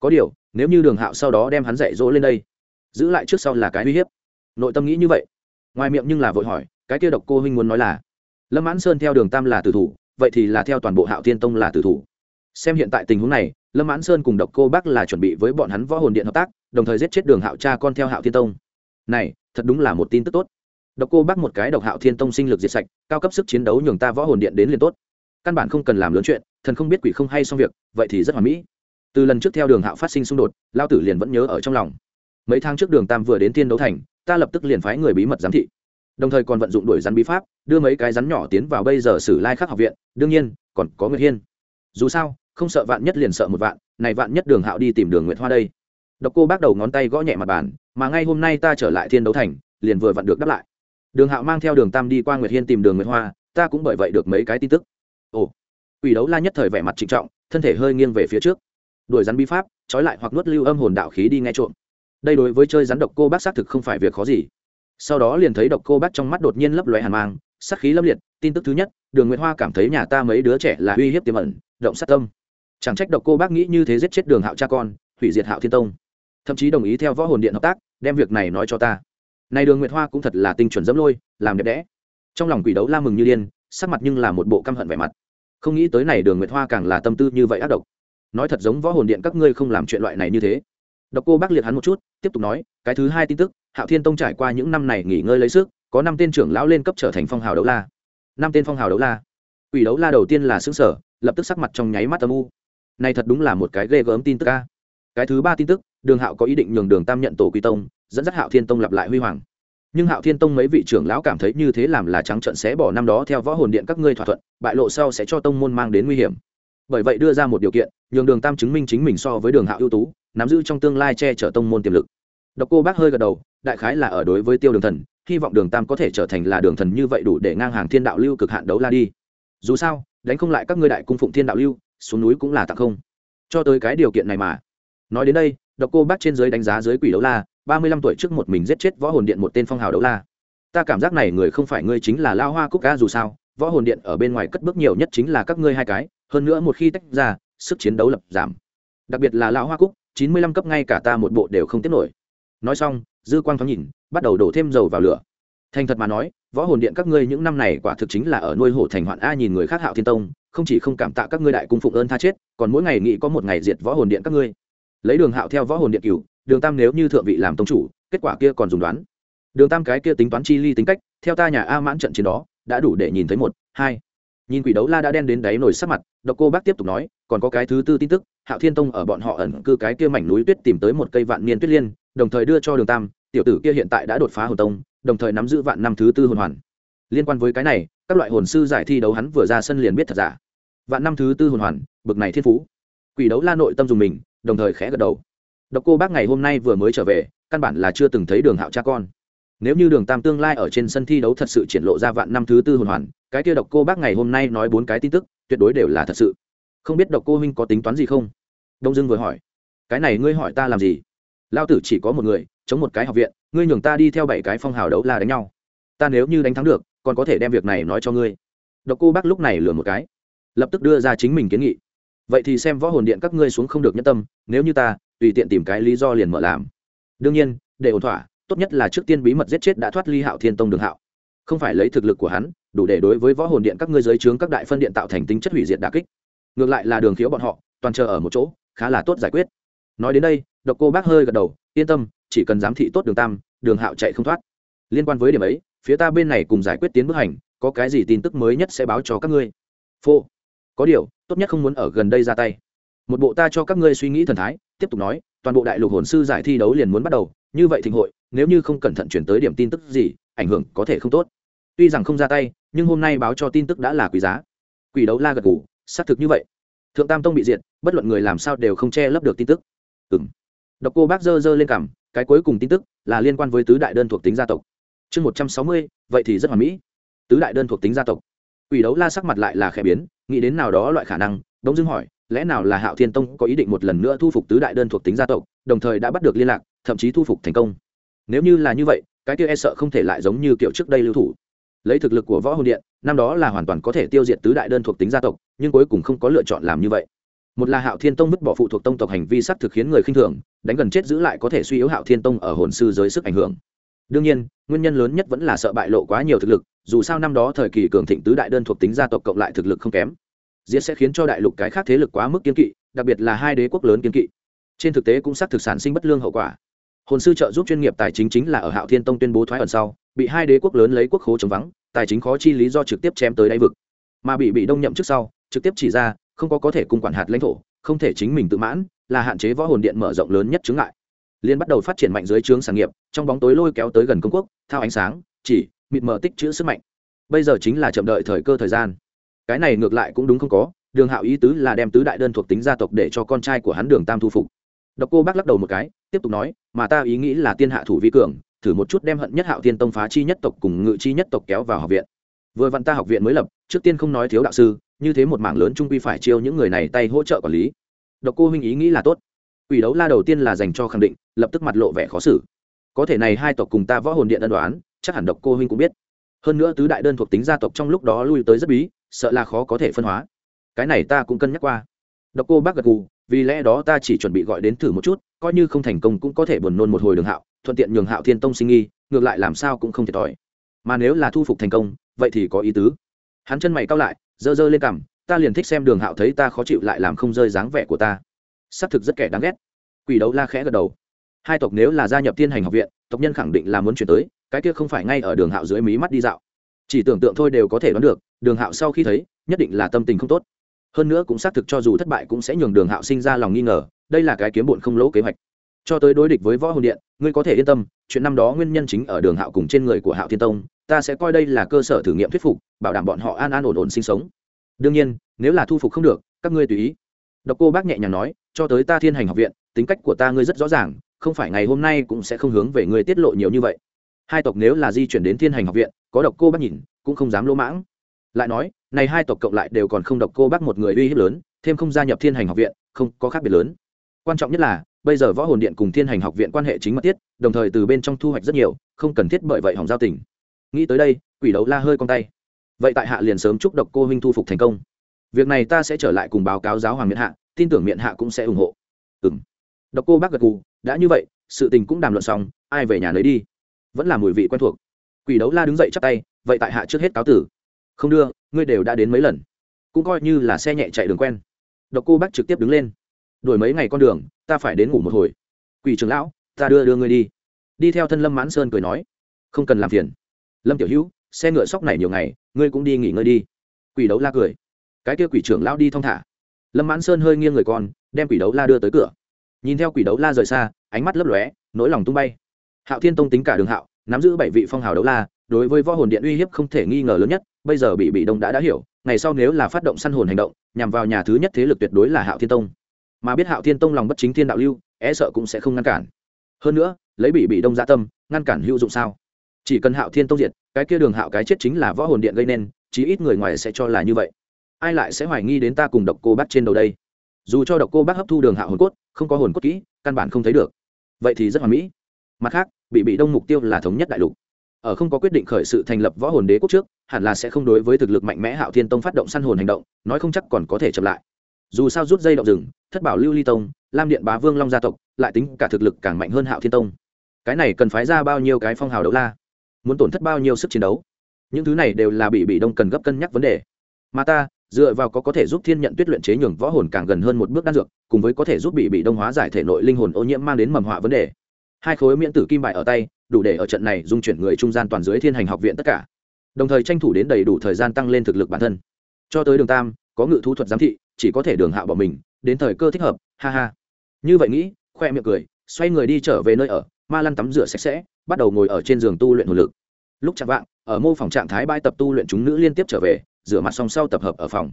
Có điều, nếu như đường hạo sau đó đem hắn dạy dỗ lên đây, giữ lại trước sau là cái uy hiếp. Nội tâm nghĩ như vậy. Ngoài miệng nhưng là vội hỏi, cái kia độc cô huynh muốn nói là, lâm mãn sơn theo đường tam là tử thủ, vậy thì là theo toàn bộ hạo thiên tông là tử thủ. Xem hiện tại tình huống này lâm mãn sơn cùng độc cô bác là chuẩn bị với bọn hắn võ hồn điện hợp tác, đồng thời giết chết đường hạo cha con theo hạo thiên tông. Này, thật đúng là một tin tức tốt. Độc cô bác một cái độc hạo thiên tông sinh lực diệt sạch, cao cấp sức chiến đấu nhường ta võ hồn điện đến liền tốt. Căn bản không cần làm lớn chuyện, thần không biết quỷ không hay xong việc, vậy thì rất hoàn mỹ. Từ lần trước theo đường hạo phát sinh xung đột lao tử liền vẫn nhớ ở trong lòng. Mấy tháng trước đường tam vừa đến tiên đấu thành, ta lập tức liền phái người bí mật giám thị. Đồng thời còn vận dụng đuổi rắn bí pháp, đưa mấy cái rắn nhỏ tiến vào bây giờ sử lai khắc học viện, đương nhiên, còn có nguyệt hiên. Dù sao không sợ vạn nhất liền sợ một vạn, này vạn nhất đường hạo đi tìm đường nguyệt hoa đây. Độc cô bác đầu ngón tay gõ nhẹ mặt bàn, mà ngay hôm nay ta trở lại thiên đấu thành, liền vừa vặn được đáp lại. Đường hạo mang theo đường tam đi qua nguyệt hiên tìm đường nguyệt hoa, ta cũng bởi vậy được mấy cái tin tức. Ồ, quỷ đấu la nhất thời vẻ mặt trịnh trọng, thân thể hơi nghiêng về phía trước. Đuổi rắn bi pháp, trói lại hoặc nuốt lưu âm hồn đạo khí đi nghe trộm. Đây đối với chơi rắn độc cô bác xác thực không phải việc khó gì. Sau đó liền thấy độc cô bác trong mắt đột nhiên lấp lóe hàn mang, sắc khí lâm liệt, tin tức thứ nhất, đường nguyệt hoa cảm thấy nhà ta mấy đứa trẻ là uy hiếp tiềm ẩn, động sát tâm chẳng trách độc cô bác nghĩ như thế giết chết đường hạo cha con, hủy diệt hạo thiên tông. Thậm chí đồng ý theo võ hồn điện hợp tác, đem việc này nói cho ta. Này đường nguyệt hoa cũng thật là tinh chuẩn dẫm lôi, làm đẹp đẽ. Trong lòng quỷ đấu la mừng như điên, sắc mặt nhưng là một bộ căm hận vẻ mặt. Không nghĩ tới này đường nguyệt hoa càng là tâm tư như vậy ác độc. Nói thật giống võ hồn điện các ngươi không làm chuyện loại này như thế. Độc cô bác liệt hắn một chút, tiếp tục nói, cái thứ hai tin tức, hạo thiên tông trải qua những năm này nghỉ ngơi lấy sức, có năm tên trưởng lão lên cấp trở thành phong hào đấu la. Năm tên phong hào đấu la. Quỷ đấu la đầu tiên là xứng sở lập tức sắc mặt trong nháy mắt âm u này thật đúng là một cái ghê gớm tin tức a cái thứ ba tin tức, đường hạo có ý định nhường đường tam nhận tổ quy tông, dẫn dắt hạo thiên tông lặp lại huy hoàng. Nhưng hạo thiên tông mấy vị trưởng lão cảm thấy như thế làm là trắng trận sẽ bỏ năm đó theo võ hồn điện các ngươi thỏa thuận, bại lộ sau sẽ cho tông môn mang đến nguy hiểm. Bởi vậy đưa ra một điều kiện, nhường đường tam chứng minh chính mình so với đường hạo ưu tú, nắm giữ trong tương lai che chở tông môn tiềm lực. Độc cô bác hơi gật đầu, đại khái là ở đối với tiêu đường thần, hy vọng đường tam có thể trở thành là đường thần như vậy đủ để ngang hàng thiên đạo lưu cực hạn đấu la đi. Dù sao, đánh không lại các ngươi đại cung phụng thiên đạo lưu xuống núi cũng là tặng không. Cho tới cái điều kiện này mà. Nói đến đây, độc cô bác trên giới đánh giá giới quỷ đấu la, ba mươi lăm tuổi trước một mình giết chết võ hồn điện một tên phong hào đấu la. Ta cảm giác này người không phải ngươi chính là lao hoa cúc ca dù sao, võ hồn điện ở bên ngoài cất bước nhiều nhất chính là các ngươi hai cái, hơn nữa một khi tách ra, sức chiến đấu lập giảm. Đặc biệt là lão hoa cúc, chín mươi lăm cấp ngay cả ta một bộ đều không tiếp nổi. Nói xong, dư quang thoáng nhìn, bắt đầu đổ thêm dầu vào lửa. Thành thật mà nói, võ hồn điện các ngươi những năm này quả thực chính là ở nuôi hổ thành hoạn a nhìn người khác hạo thiên tông không chỉ không cảm tạ các ngươi đại cung phụng ơn tha chết, còn mỗi ngày nghĩ có một ngày diệt võ hồn điện các ngươi. Lấy đường hạo theo võ hồn điện cửu, đường tam nếu như thượng vị làm tông chủ, kết quả kia còn dùng đoán. Đường tam cái kia tính toán chi ly tính cách, theo ta nhà a mãn trận chiến đó, đã đủ để nhìn thấy một, hai. Nhìn quỷ đấu la đã đen đến đáy nổi sắc mặt, độc cô bác tiếp tục nói, còn có cái thứ tư tin tức, hạo thiên tông ở bọn họ ẩn cư cái kia mảnh núi tuyết tìm tới một cây vạn niên tuyết liên, đồng thời đưa cho đường tam, tiểu tử kia hiện tại đã đột phá hồn tông, đồng thời nắm giữ vạn năm thứ tư hồn hoàn liên quan với cái này, các loại hồn sư giải thi đấu hắn vừa ra sân liền biết thật giả. Vạn năm thứ tư hồn hoàn, bực này thiên phú. Quỷ đấu la nội tâm dùng mình, đồng thời khẽ gật đầu. Độc cô bác ngày hôm nay vừa mới trở về, căn bản là chưa từng thấy đường hạo cha con. Nếu như đường tam tương lai ở trên sân thi đấu thật sự triển lộ ra vạn năm thứ tư hồn hoàn, cái kia độc cô bác ngày hôm nay nói bốn cái tin tức, tuyệt đối đều là thật sự. Không biết độc cô huynh có tính toán gì không? Đông dương vừa hỏi. Cái này ngươi hỏi ta làm gì? Lao tử chỉ có một người, chống một cái học viện, ngươi nhường ta đi theo bảy cái phong hào đấu là đánh nhau. Ta nếu như đánh thắng được còn có thể đem việc này nói cho ngươi. Độc cô bác lúc này lừa một cái, lập tức đưa ra chính mình kiến nghị. Vậy thì xem võ hồn điện các ngươi xuống không được nhân tâm, nếu như ta, tùy tiện tìm cái lý do liền mở làm. Đương nhiên, để ổn thỏa, tốt nhất là trước tiên bí mật giết chết đã thoát ly hạo thiên tông đường hạo. Không phải lấy thực lực của hắn, đủ để đối với võ hồn điện các ngươi giới trướng các đại phân điện tạo thành tính chất hủy diệt đà kích. Ngược lại là đường khiếu bọn họ, toàn chờ ở một chỗ, khá là tốt giải quyết. Nói đến đây, độc cô bác hơi gật đầu, yên tâm, chỉ cần giám thị tốt đường tam, đường hạo chạy không thoát. Liên quan với điểm ấy phía ta bên này cùng giải quyết tiến bước hành, có cái gì tin tức mới nhất sẽ báo cho các ngươi? Phô. Có điều, tốt nhất không muốn ở gần đây ra tay. Một bộ ta cho các ngươi suy nghĩ thần thái, tiếp tục nói, toàn bộ đại lục hồn sư giải thi đấu liền muốn bắt đầu, như vậy thịnh hội, nếu như không cẩn thận chuyển tới điểm tin tức gì, ảnh hưởng có thể không tốt. Tuy rằng không ra tay, nhưng hôm nay báo cho tin tức đã là quý giá. Quỷ đấu la gật ngủ xác thực như vậy. Thượng tam tông bị diệt, bất luận người làm sao đều không che lấp được tin tức. Ừ m độc cô bác dơ dơ lên cảm cái cuối cùng tin tức là liên quan với tứ đại đơn thuộc tính gia tộc chương một trăm sáu mươi, vậy thì rất hoàn mỹ. Tứ đại đơn thuộc tính gia tộc. Quỷ đấu la sắc mặt lại là khẽ biến, nghĩ đến nào đó loại khả năng đống dưng hỏi, lẽ nào là hạo thiên tông có ý định một lần nữa thu phục tứ đại đơn thuộc tính gia tộc, đồng thời đã bắt được liên lạc, thậm chí thu phục thành công? Nếu như là như vậy, cái kia e sợ không thể lại giống như kiểu trước đây lưu thủ. Lấy thực lực của võ hồn điện, năm đó là hoàn toàn có thể tiêu diệt tứ đại đơn thuộc tính gia tộc, nhưng cuối cùng không có lựa chọn làm như vậy. Một là hạo thiên tông vứt bỏ phụ thuộc tông tộc hành vi sắc thực khiến người khinh thường, đánh gần chết giữ lại có thể suy yếu hạo thiên tông ở hồn sư giới sức ảnh hưởng đương nhiên, nguyên nhân lớn nhất vẫn là sợ bại lộ quá nhiều thực lực, dù sao năm đó thời kỳ cường thịnh tứ đại đơn thuộc tính gia tộc cộng lại thực lực không kém. Diễn sẽ khiến cho đại lục cái khác thế lực quá mức kiên kỵ, đặc biệt là hai đế quốc lớn kiên kỵ. Trên thực tế cũng xác thực sản sinh bất lương hậu quả. Hồn sư trợ giúp chuyên nghiệp tài chính chính là ở hạo thiên tông tuyên bố thoái ẩn sau, bị hai đế quốc lớn lấy quốc khố chống vắng, tài chính khó chi lý do trực tiếp chém tới đáy vực. Mà bị bị đông nhậm trước sau, trực tiếp chỉ ra, không có có thể cùng quản hạt lãnh thổ, không thể chính mình tự mãn, là hạn chế võ hồn điện mở rộng lớn nhất chứng ngại liên bắt đầu phát triển mạnh dưới trướng sản nghiệp, trong bóng tối lôi kéo tới gần công quốc, thao ánh sáng, chỉ, mịt mờ tích chữ sức mạnh. Bây giờ chính là chậm đợi thời cơ thời gian. Cái này ngược lại cũng đúng không có, đường hạo ý tứ là đem tứ đại đơn thuộc tính gia tộc để cho con trai của hắn đường tam thu phục. Độc cô bác lắc đầu một cái, tiếp tục nói, mà ta ý nghĩ là tiên hạ thủ vi cường, thử một chút đem hận nhất hạo tiên tông phá chi nhất tộc cùng ngự chi nhất tộc kéo vào học viện. Vừa vặn ta học viện mới lập, trước tiên không nói thiếu đạo sư, như thế một mảng lớn trung quy phải chiêu những người này tay hỗ trợ quản lý. Độc cô huynh ý nghĩ là tốt quỷ đấu la đầu tiên là dành cho khẳng định, lập tức mặt lộ vẻ khó xử. Có thể này hai tộc cùng ta võ hồn điện ân đoán, chắc hẳn độc cô huynh cũng biết. Hơn nữa tứ đại đơn thuộc tính gia tộc trong lúc đó lui tới rất bí, sợ là khó có thể phân hóa. Cái này ta cũng cân nhắc qua. Độc cô bác gật gù, vì lẽ đó ta chỉ chuẩn bị gọi đến thử một chút, coi như không thành công cũng có thể buồn nôn một hồi đường hạo, thuận tiện nhường hạo thiên tông sinh nghi, ngược lại làm sao cũng không thiệt thòi. Mà nếu là thu phục thành công, vậy thì có ý tứ. Hắn chân mày cao lại dơ dơ lên cằm, ta liền thích xem đường hạo thấy ta khó chịu lại làm không rơi dáng vẻ của ta xác thực rất kẻ đáng ghét. Quỷ đấu la khẽ gật đầu. Hai tộc nếu là gia nhập thiên hành học viện, tộc nhân khẳng định là muốn chuyển tới, cái kia không phải ngay ở đường hạo dưới mí mắt đi dạo. Chỉ tưởng tượng thôi đều có thể đoán được, đường hạo sau khi thấy, nhất định là tâm tình không tốt. Hơn nữa cũng xác thực cho dù thất bại cũng sẽ nhường đường hạo sinh ra lòng nghi ngờ, đây là cái kiếm bụn không lỗ kế hoạch. Cho tới đối địch với võ hồn điện, ngươi có thể yên tâm, chuyện năm đó nguyên nhân chính ở đường hạo cùng trên người của hạo thiên tông, ta sẽ coi đây là cơ sở thử nghiệm thuyết phục, bảo đảm bọn họ an an ổn ổn sinh sống. Đương nhiên, nếu là thu phục không được, các ngươi tùy ý. Độc cô bác nhẹ nhàng nói cho tới ta thiên hành học viện, tính cách của ta ngươi rất rõ ràng, không phải ngày hôm nay cũng sẽ không hướng về ngươi tiết lộ nhiều như vậy. Hai tộc nếu là di chuyển đến thiên hành học viện, có độc cô bác nhìn, cũng không dám lỗ mãng. Lại nói, này hai tộc cộng lại đều còn không độc cô bác một người uy hiếp lớn, thêm không gia nhập thiên hành học viện, không có khác biệt lớn. Quan trọng nhất là, bây giờ võ hồn điện cùng thiên hành học viện quan hệ chính mật thiết, đồng thời từ bên trong thu hoạch rất nhiều, không cần thiết bởi vậy hỏng giao tình. Nghĩ tới đây, quỷ đấu la hơi con tay. Vậy tại hạ liền sớm chúc độc cô huynh thu phục thành công. Việc này ta sẽ trở lại cùng báo cáo giáo hoàng miễn hạ tin tưởng miện hạ cũng sẽ ủng hộ. Ừng đọc độc cô bác gật cù đã như vậy, sự tình cũng đàm luận xong, ai về nhà lấy đi. Vẫn là mùi vị quen thuộc. Quỷ đấu la đứng dậy chắp tay, vậy tại hạ trước hết cáo tử. Không đưa, ngươi đều đã đến mấy lần. Cũng coi như là xe nhẹ chạy đường quen. Độc cô bác trực tiếp đứng lên. Đuổi mấy ngày con đường, ta phải đến ngủ một hồi. Quỷ trưởng lão, ta đưa đưa ngươi đi. Đi theo thân lâm mãn sơn cười nói. Không cần làm phiền. Lâm tiểu hữu, xe ngựa sóc này nhiều ngày, ngươi cũng đi nghỉ ngơi đi. Quỷ đấu la cười. Cái kia quỷ trưởng lão đi thong thả lâm mãn sơn hơi nghiêng người con, đem quỷ đấu la đưa tới cửa. Nhìn theo quỷ đấu la rời xa, ánh mắt lấp lóe, nỗi lòng tung bay. Hạo thiên tông tính cả đường hạo, nắm giữ bảy vị phong hào đấu la, đối với võ hồn điện uy hiếp không thể nghi ngờ lớn nhất, bây giờ bị bị đông đã đã hiểu, ngày sau nếu là phát động săn hồn hành động, nhằm vào nhà thứ nhất thế lực tuyệt đối là hạo thiên tông. Mà biết hạo thiên tông lòng bất chính thiên đạo lưu é sợ cũng sẽ không ngăn cản. Hơn nữa, lấy bị bị đông gia tâm, ngăn cản hữu dụng sao? Chỉ cần hạo thiên tông diệt, cái kia đường hạo cái chết chính là võ hồn điện gây nên, chí ít người ngoài sẽ cho là như vậy ai lại sẽ hoài nghi đến ta cùng độc cô bác trên đầu đây? Dù cho độc cô bác hấp thu đường hạo hồn cốt, không có hồn cốt kỹ, căn bản không thấy được. Vậy thì rất hoàn mỹ. Mặt khác, bị bị đông mục tiêu là thống nhất đại lục. Ở không có quyết định khởi sự thành lập võ hồn đế quốc trước, hẳn là sẽ không đối với thực lực mạnh mẽ hạo thiên tông phát động săn hồn hành động, nói không chắc còn có thể chậm lại. Dù sao rút dây động rừng, thất bảo lưu ly tông, lam điện bá vương long gia tộc, lại tính cả thực lực càng mạnh hơn hạo thiên tông. Cái này cần phái ra bao nhiêu cái phong hào đấu la? Muốn tổn thất bao nhiêu sức chiến đấu? Những thứ này đều là bị bị đông cần gấp cân nhắc vấn đề. Mà ta dựa vào có có thể giúp thiên nhận tuyết luyện chế nhường võ hồn càng gần hơn một bước đan dược, cùng với có thể giúp bị bị đông hóa giải thể nội linh hồn ô nhiễm mang đến mầm họa vấn đề. Hai khối miễn tử kim bại ở tay, đủ để ở trận này dung chuyển người trung gian toàn dưới thiên hành học viện tất cả. Đồng thời tranh thủ đến đầy đủ thời gian tăng lên thực lực bản thân. Cho tới đường tam, có ngự thú thuật giám thị, chỉ có thể đường hạ bỏ mình, đến thời cơ thích hợp, ha ha. Như vậy nghĩ, khoe miệng cười, xoay người đi trở về nơi ở, ma lăn tắm rửa sạch sẽ, bắt đầu ngồi ở trên giường tu luyện hồn lực. Lúc chạm vạng, ở mô phòng trạng thái bãi tập tu luyện chúng nữ liên tiếp trở về rửa mặt xong sau tập hợp ở phòng.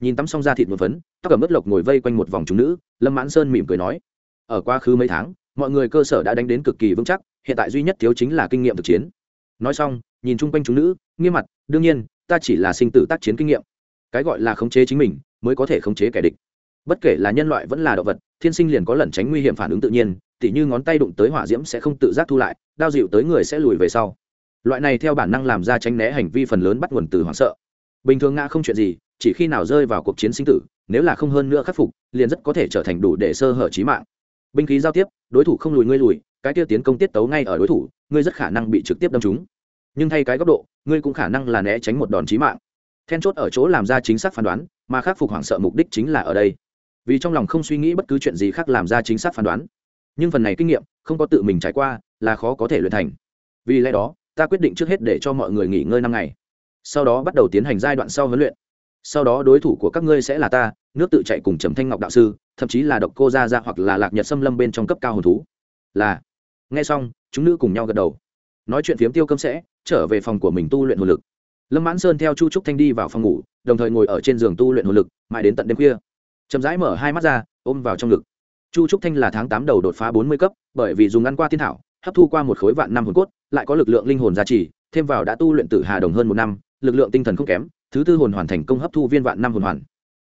Nhìn tắm xong ra thịt một phấn, tóc cầm ướt lộc ngồi vây quanh một vòng chúng nữ, lâm mãn sơn mỉm cười nói, ở quá khứ mấy tháng, mọi người cơ sở đã đánh đến cực kỳ vững chắc, hiện tại duy nhất thiếu chính là kinh nghiệm thực chiến. Nói xong, nhìn chung quanh chúng nữ, nghiêm mặt, đương nhiên, ta chỉ là sinh tử tác chiến kinh nghiệm. Cái gọi là khống chế chính mình, mới có thể khống chế kẻ địch. Bất kể là nhân loại vẫn là động vật, thiên sinh liền có lẩn tránh nguy hiểm phản ứng tự nhiên, tỉ như ngón tay đụng tới hỏa diễm sẽ không tự giác thu lại, đao dịu tới người sẽ lùi về sau. Loại này theo bản năng làm ra tránh né hành vi phần lớn bắt nguồn từ hoảng sợ bình thường ngã không chuyện gì, chỉ khi nào rơi vào cuộc chiến sinh tử, nếu là không hơn nữa khắc phục, liền rất có thể trở thành đủ để sơ hở trí mạng. Binh khí giao tiếp, đối thủ không lùi ngươi lùi, cái tiêu tiến công tiết tấu ngay ở đối thủ, ngươi rất khả năng bị trực tiếp đâm trúng. Nhưng thay cái góc độ, ngươi cũng khả năng là né tránh một đòn chí mạng. Then chốt ở chỗ làm ra chính xác phán đoán, mà khắc phục hoảng sợ mục đích chính là ở đây. Vì trong lòng không suy nghĩ bất cứ chuyện gì khác làm ra chính xác phán đoán. Nhưng phần này kinh nghiệm, không có tự mình trải qua, là khó có thể luyện thành. Vì lẽ đó, ta quyết định trước hết để cho mọi người nghỉ ngơi năm ngày sau đó bắt đầu tiến hành giai đoạn sau huấn luyện. Sau đó đối thủ của các ngươi sẽ là ta, nước tự chạy cùng trầm thanh ngọc đạo sư, thậm chí là độc cô gia ra hoặc là lạc nhật xâm lâm bên trong cấp cao hồn thú. Là, nghe xong, chúng nữ cùng nhau gật đầu. Nói chuyện phiếm tiêu cơm sẽ, trở về phòng của mình tu luyện hồn lực. Lâm mãn sơn theo chu trúc thanh đi vào phòng ngủ, đồng thời ngồi ở trên giường tu luyện hồn lực, mãi đến tận đêm khuya. Chậm rãi mở hai mắt ra, ôm vào trong ngực. Chu trúc thanh là tháng tám đầu đột phá bốn mươi cấp, bởi vì dùng ăn qua tiên thảo, hấp thu qua một khối vạn năm hồn cốt, lại có lực lượng linh hồn gia trì, thêm vào đã tu luyện tử hà đồng hơn một năm lực lượng tinh thần không kém, thứ tư hồn hoàn thành công hấp thu viên vạn năm hồn hoàn.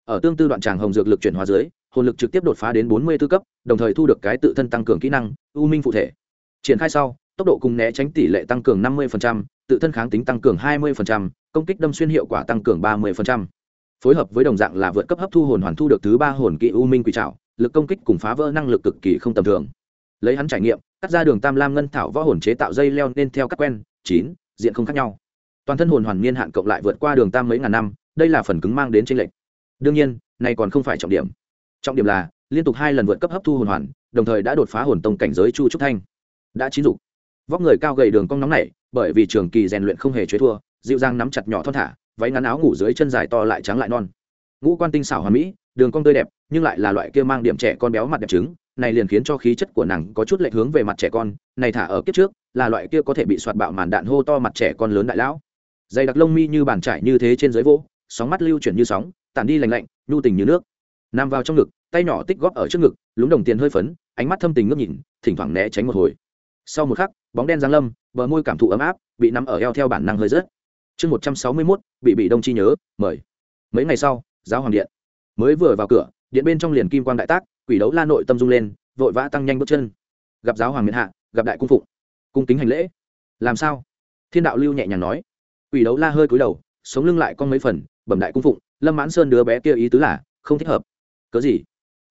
Ở tương tư đoạn tràng hồng dược lực chuyển hóa dưới, hồn lực trực tiếp đột phá đến bốn mươi tư cấp, đồng thời thu được cái tự thân tăng cường kỹ năng, u minh phụ thể. Triển khai sau, tốc độ cùng né tránh tỷ lệ tăng cường năm mươi tự thân kháng tính tăng cường hai mươi công kích đâm xuyên hiệu quả tăng cường ba mươi phối hợp với đồng dạng là vượt cấp hấp thu hồn hoàn thu được thứ ba hồn kỹ u minh quỷ trảo, lực công kích cùng phá vỡ năng lực cực kỳ không tầm thường. Lấy hắn trải nghiệm, cắt ra đường tam lam ngân thảo võ hồn chế tạo dây leo nên theo các quen, chín, diện không khác nhau toàn thân hồn hoàn niên hạn cộng lại vượt qua đường tam mấy ngàn năm, đây là phần cứng mang đến tranh lệch. Đương nhiên, này còn không phải trọng điểm. Trọng điểm là, liên tục hai lần vượt cấp hấp thu hồn hoàn, đồng thời đã đột phá hồn tông cảnh giới chu trúc thanh. Đã chín dục. Vóc người cao gầy đường cong nóng này bởi vì trường kỳ rèn luyện không hề chế thua, dịu dàng nắm chặt nhỏ thon thả, váy ngắn áo ngủ dưới chân dài to lại trắng lại non. Ngũ quan tinh xảo hoàn mỹ, đường cong tươi đẹp, nhưng lại là loại kia mang điểm trẻ con béo mặt đẹp trứng, này liền khiến cho khí chất của nàng có chút lệch hướng về mặt trẻ con, này thả ở kiếp trước, là loại kia có thể bị soạt bạo màn đạn hô to mặt trẻ con lớn đại lão dày đặc lông mi như bàn trải như thế trên dưới vỗ, sóng mắt lưu chuyển như sóng, tản đi lành lạnh, nhu tình như nước. Nằm vào trong ngực, tay nhỏ tích góp ở trước ngực, lúng đồng tiền hơi phấn, ánh mắt thâm tình ngước nhìn, thỉnh thoảng né tránh một hồi. Sau một khắc, bóng đen giáng lâm, bờ môi cảm thụ ấm áp, bị nắm ở eo theo bản năng hơi rớt. Chương một trăm sáu mươi mốt, bị bị đông chi nhớ, mời. Mấy ngày sau, giáo hoàng điện. Mới vừa vào cửa, điện bên trong liền kim quan đại tác, quỷ đấu la nội tâm dung lên, vội vã tăng nhanh bước chân. Gặp giáo hoàng miền hạ, gặp đại cung phụng. Cung kính hành lễ. Làm sao? Thiên đạo lưu nhẹ nhàng nói quỷ đấu la hơi cúi đầu, sống lưng lại con mấy phần, bẩm đại cung phụng, lâm mãn sơn đứa bé kia ý tứ là, không thích hợp. Cớ gì?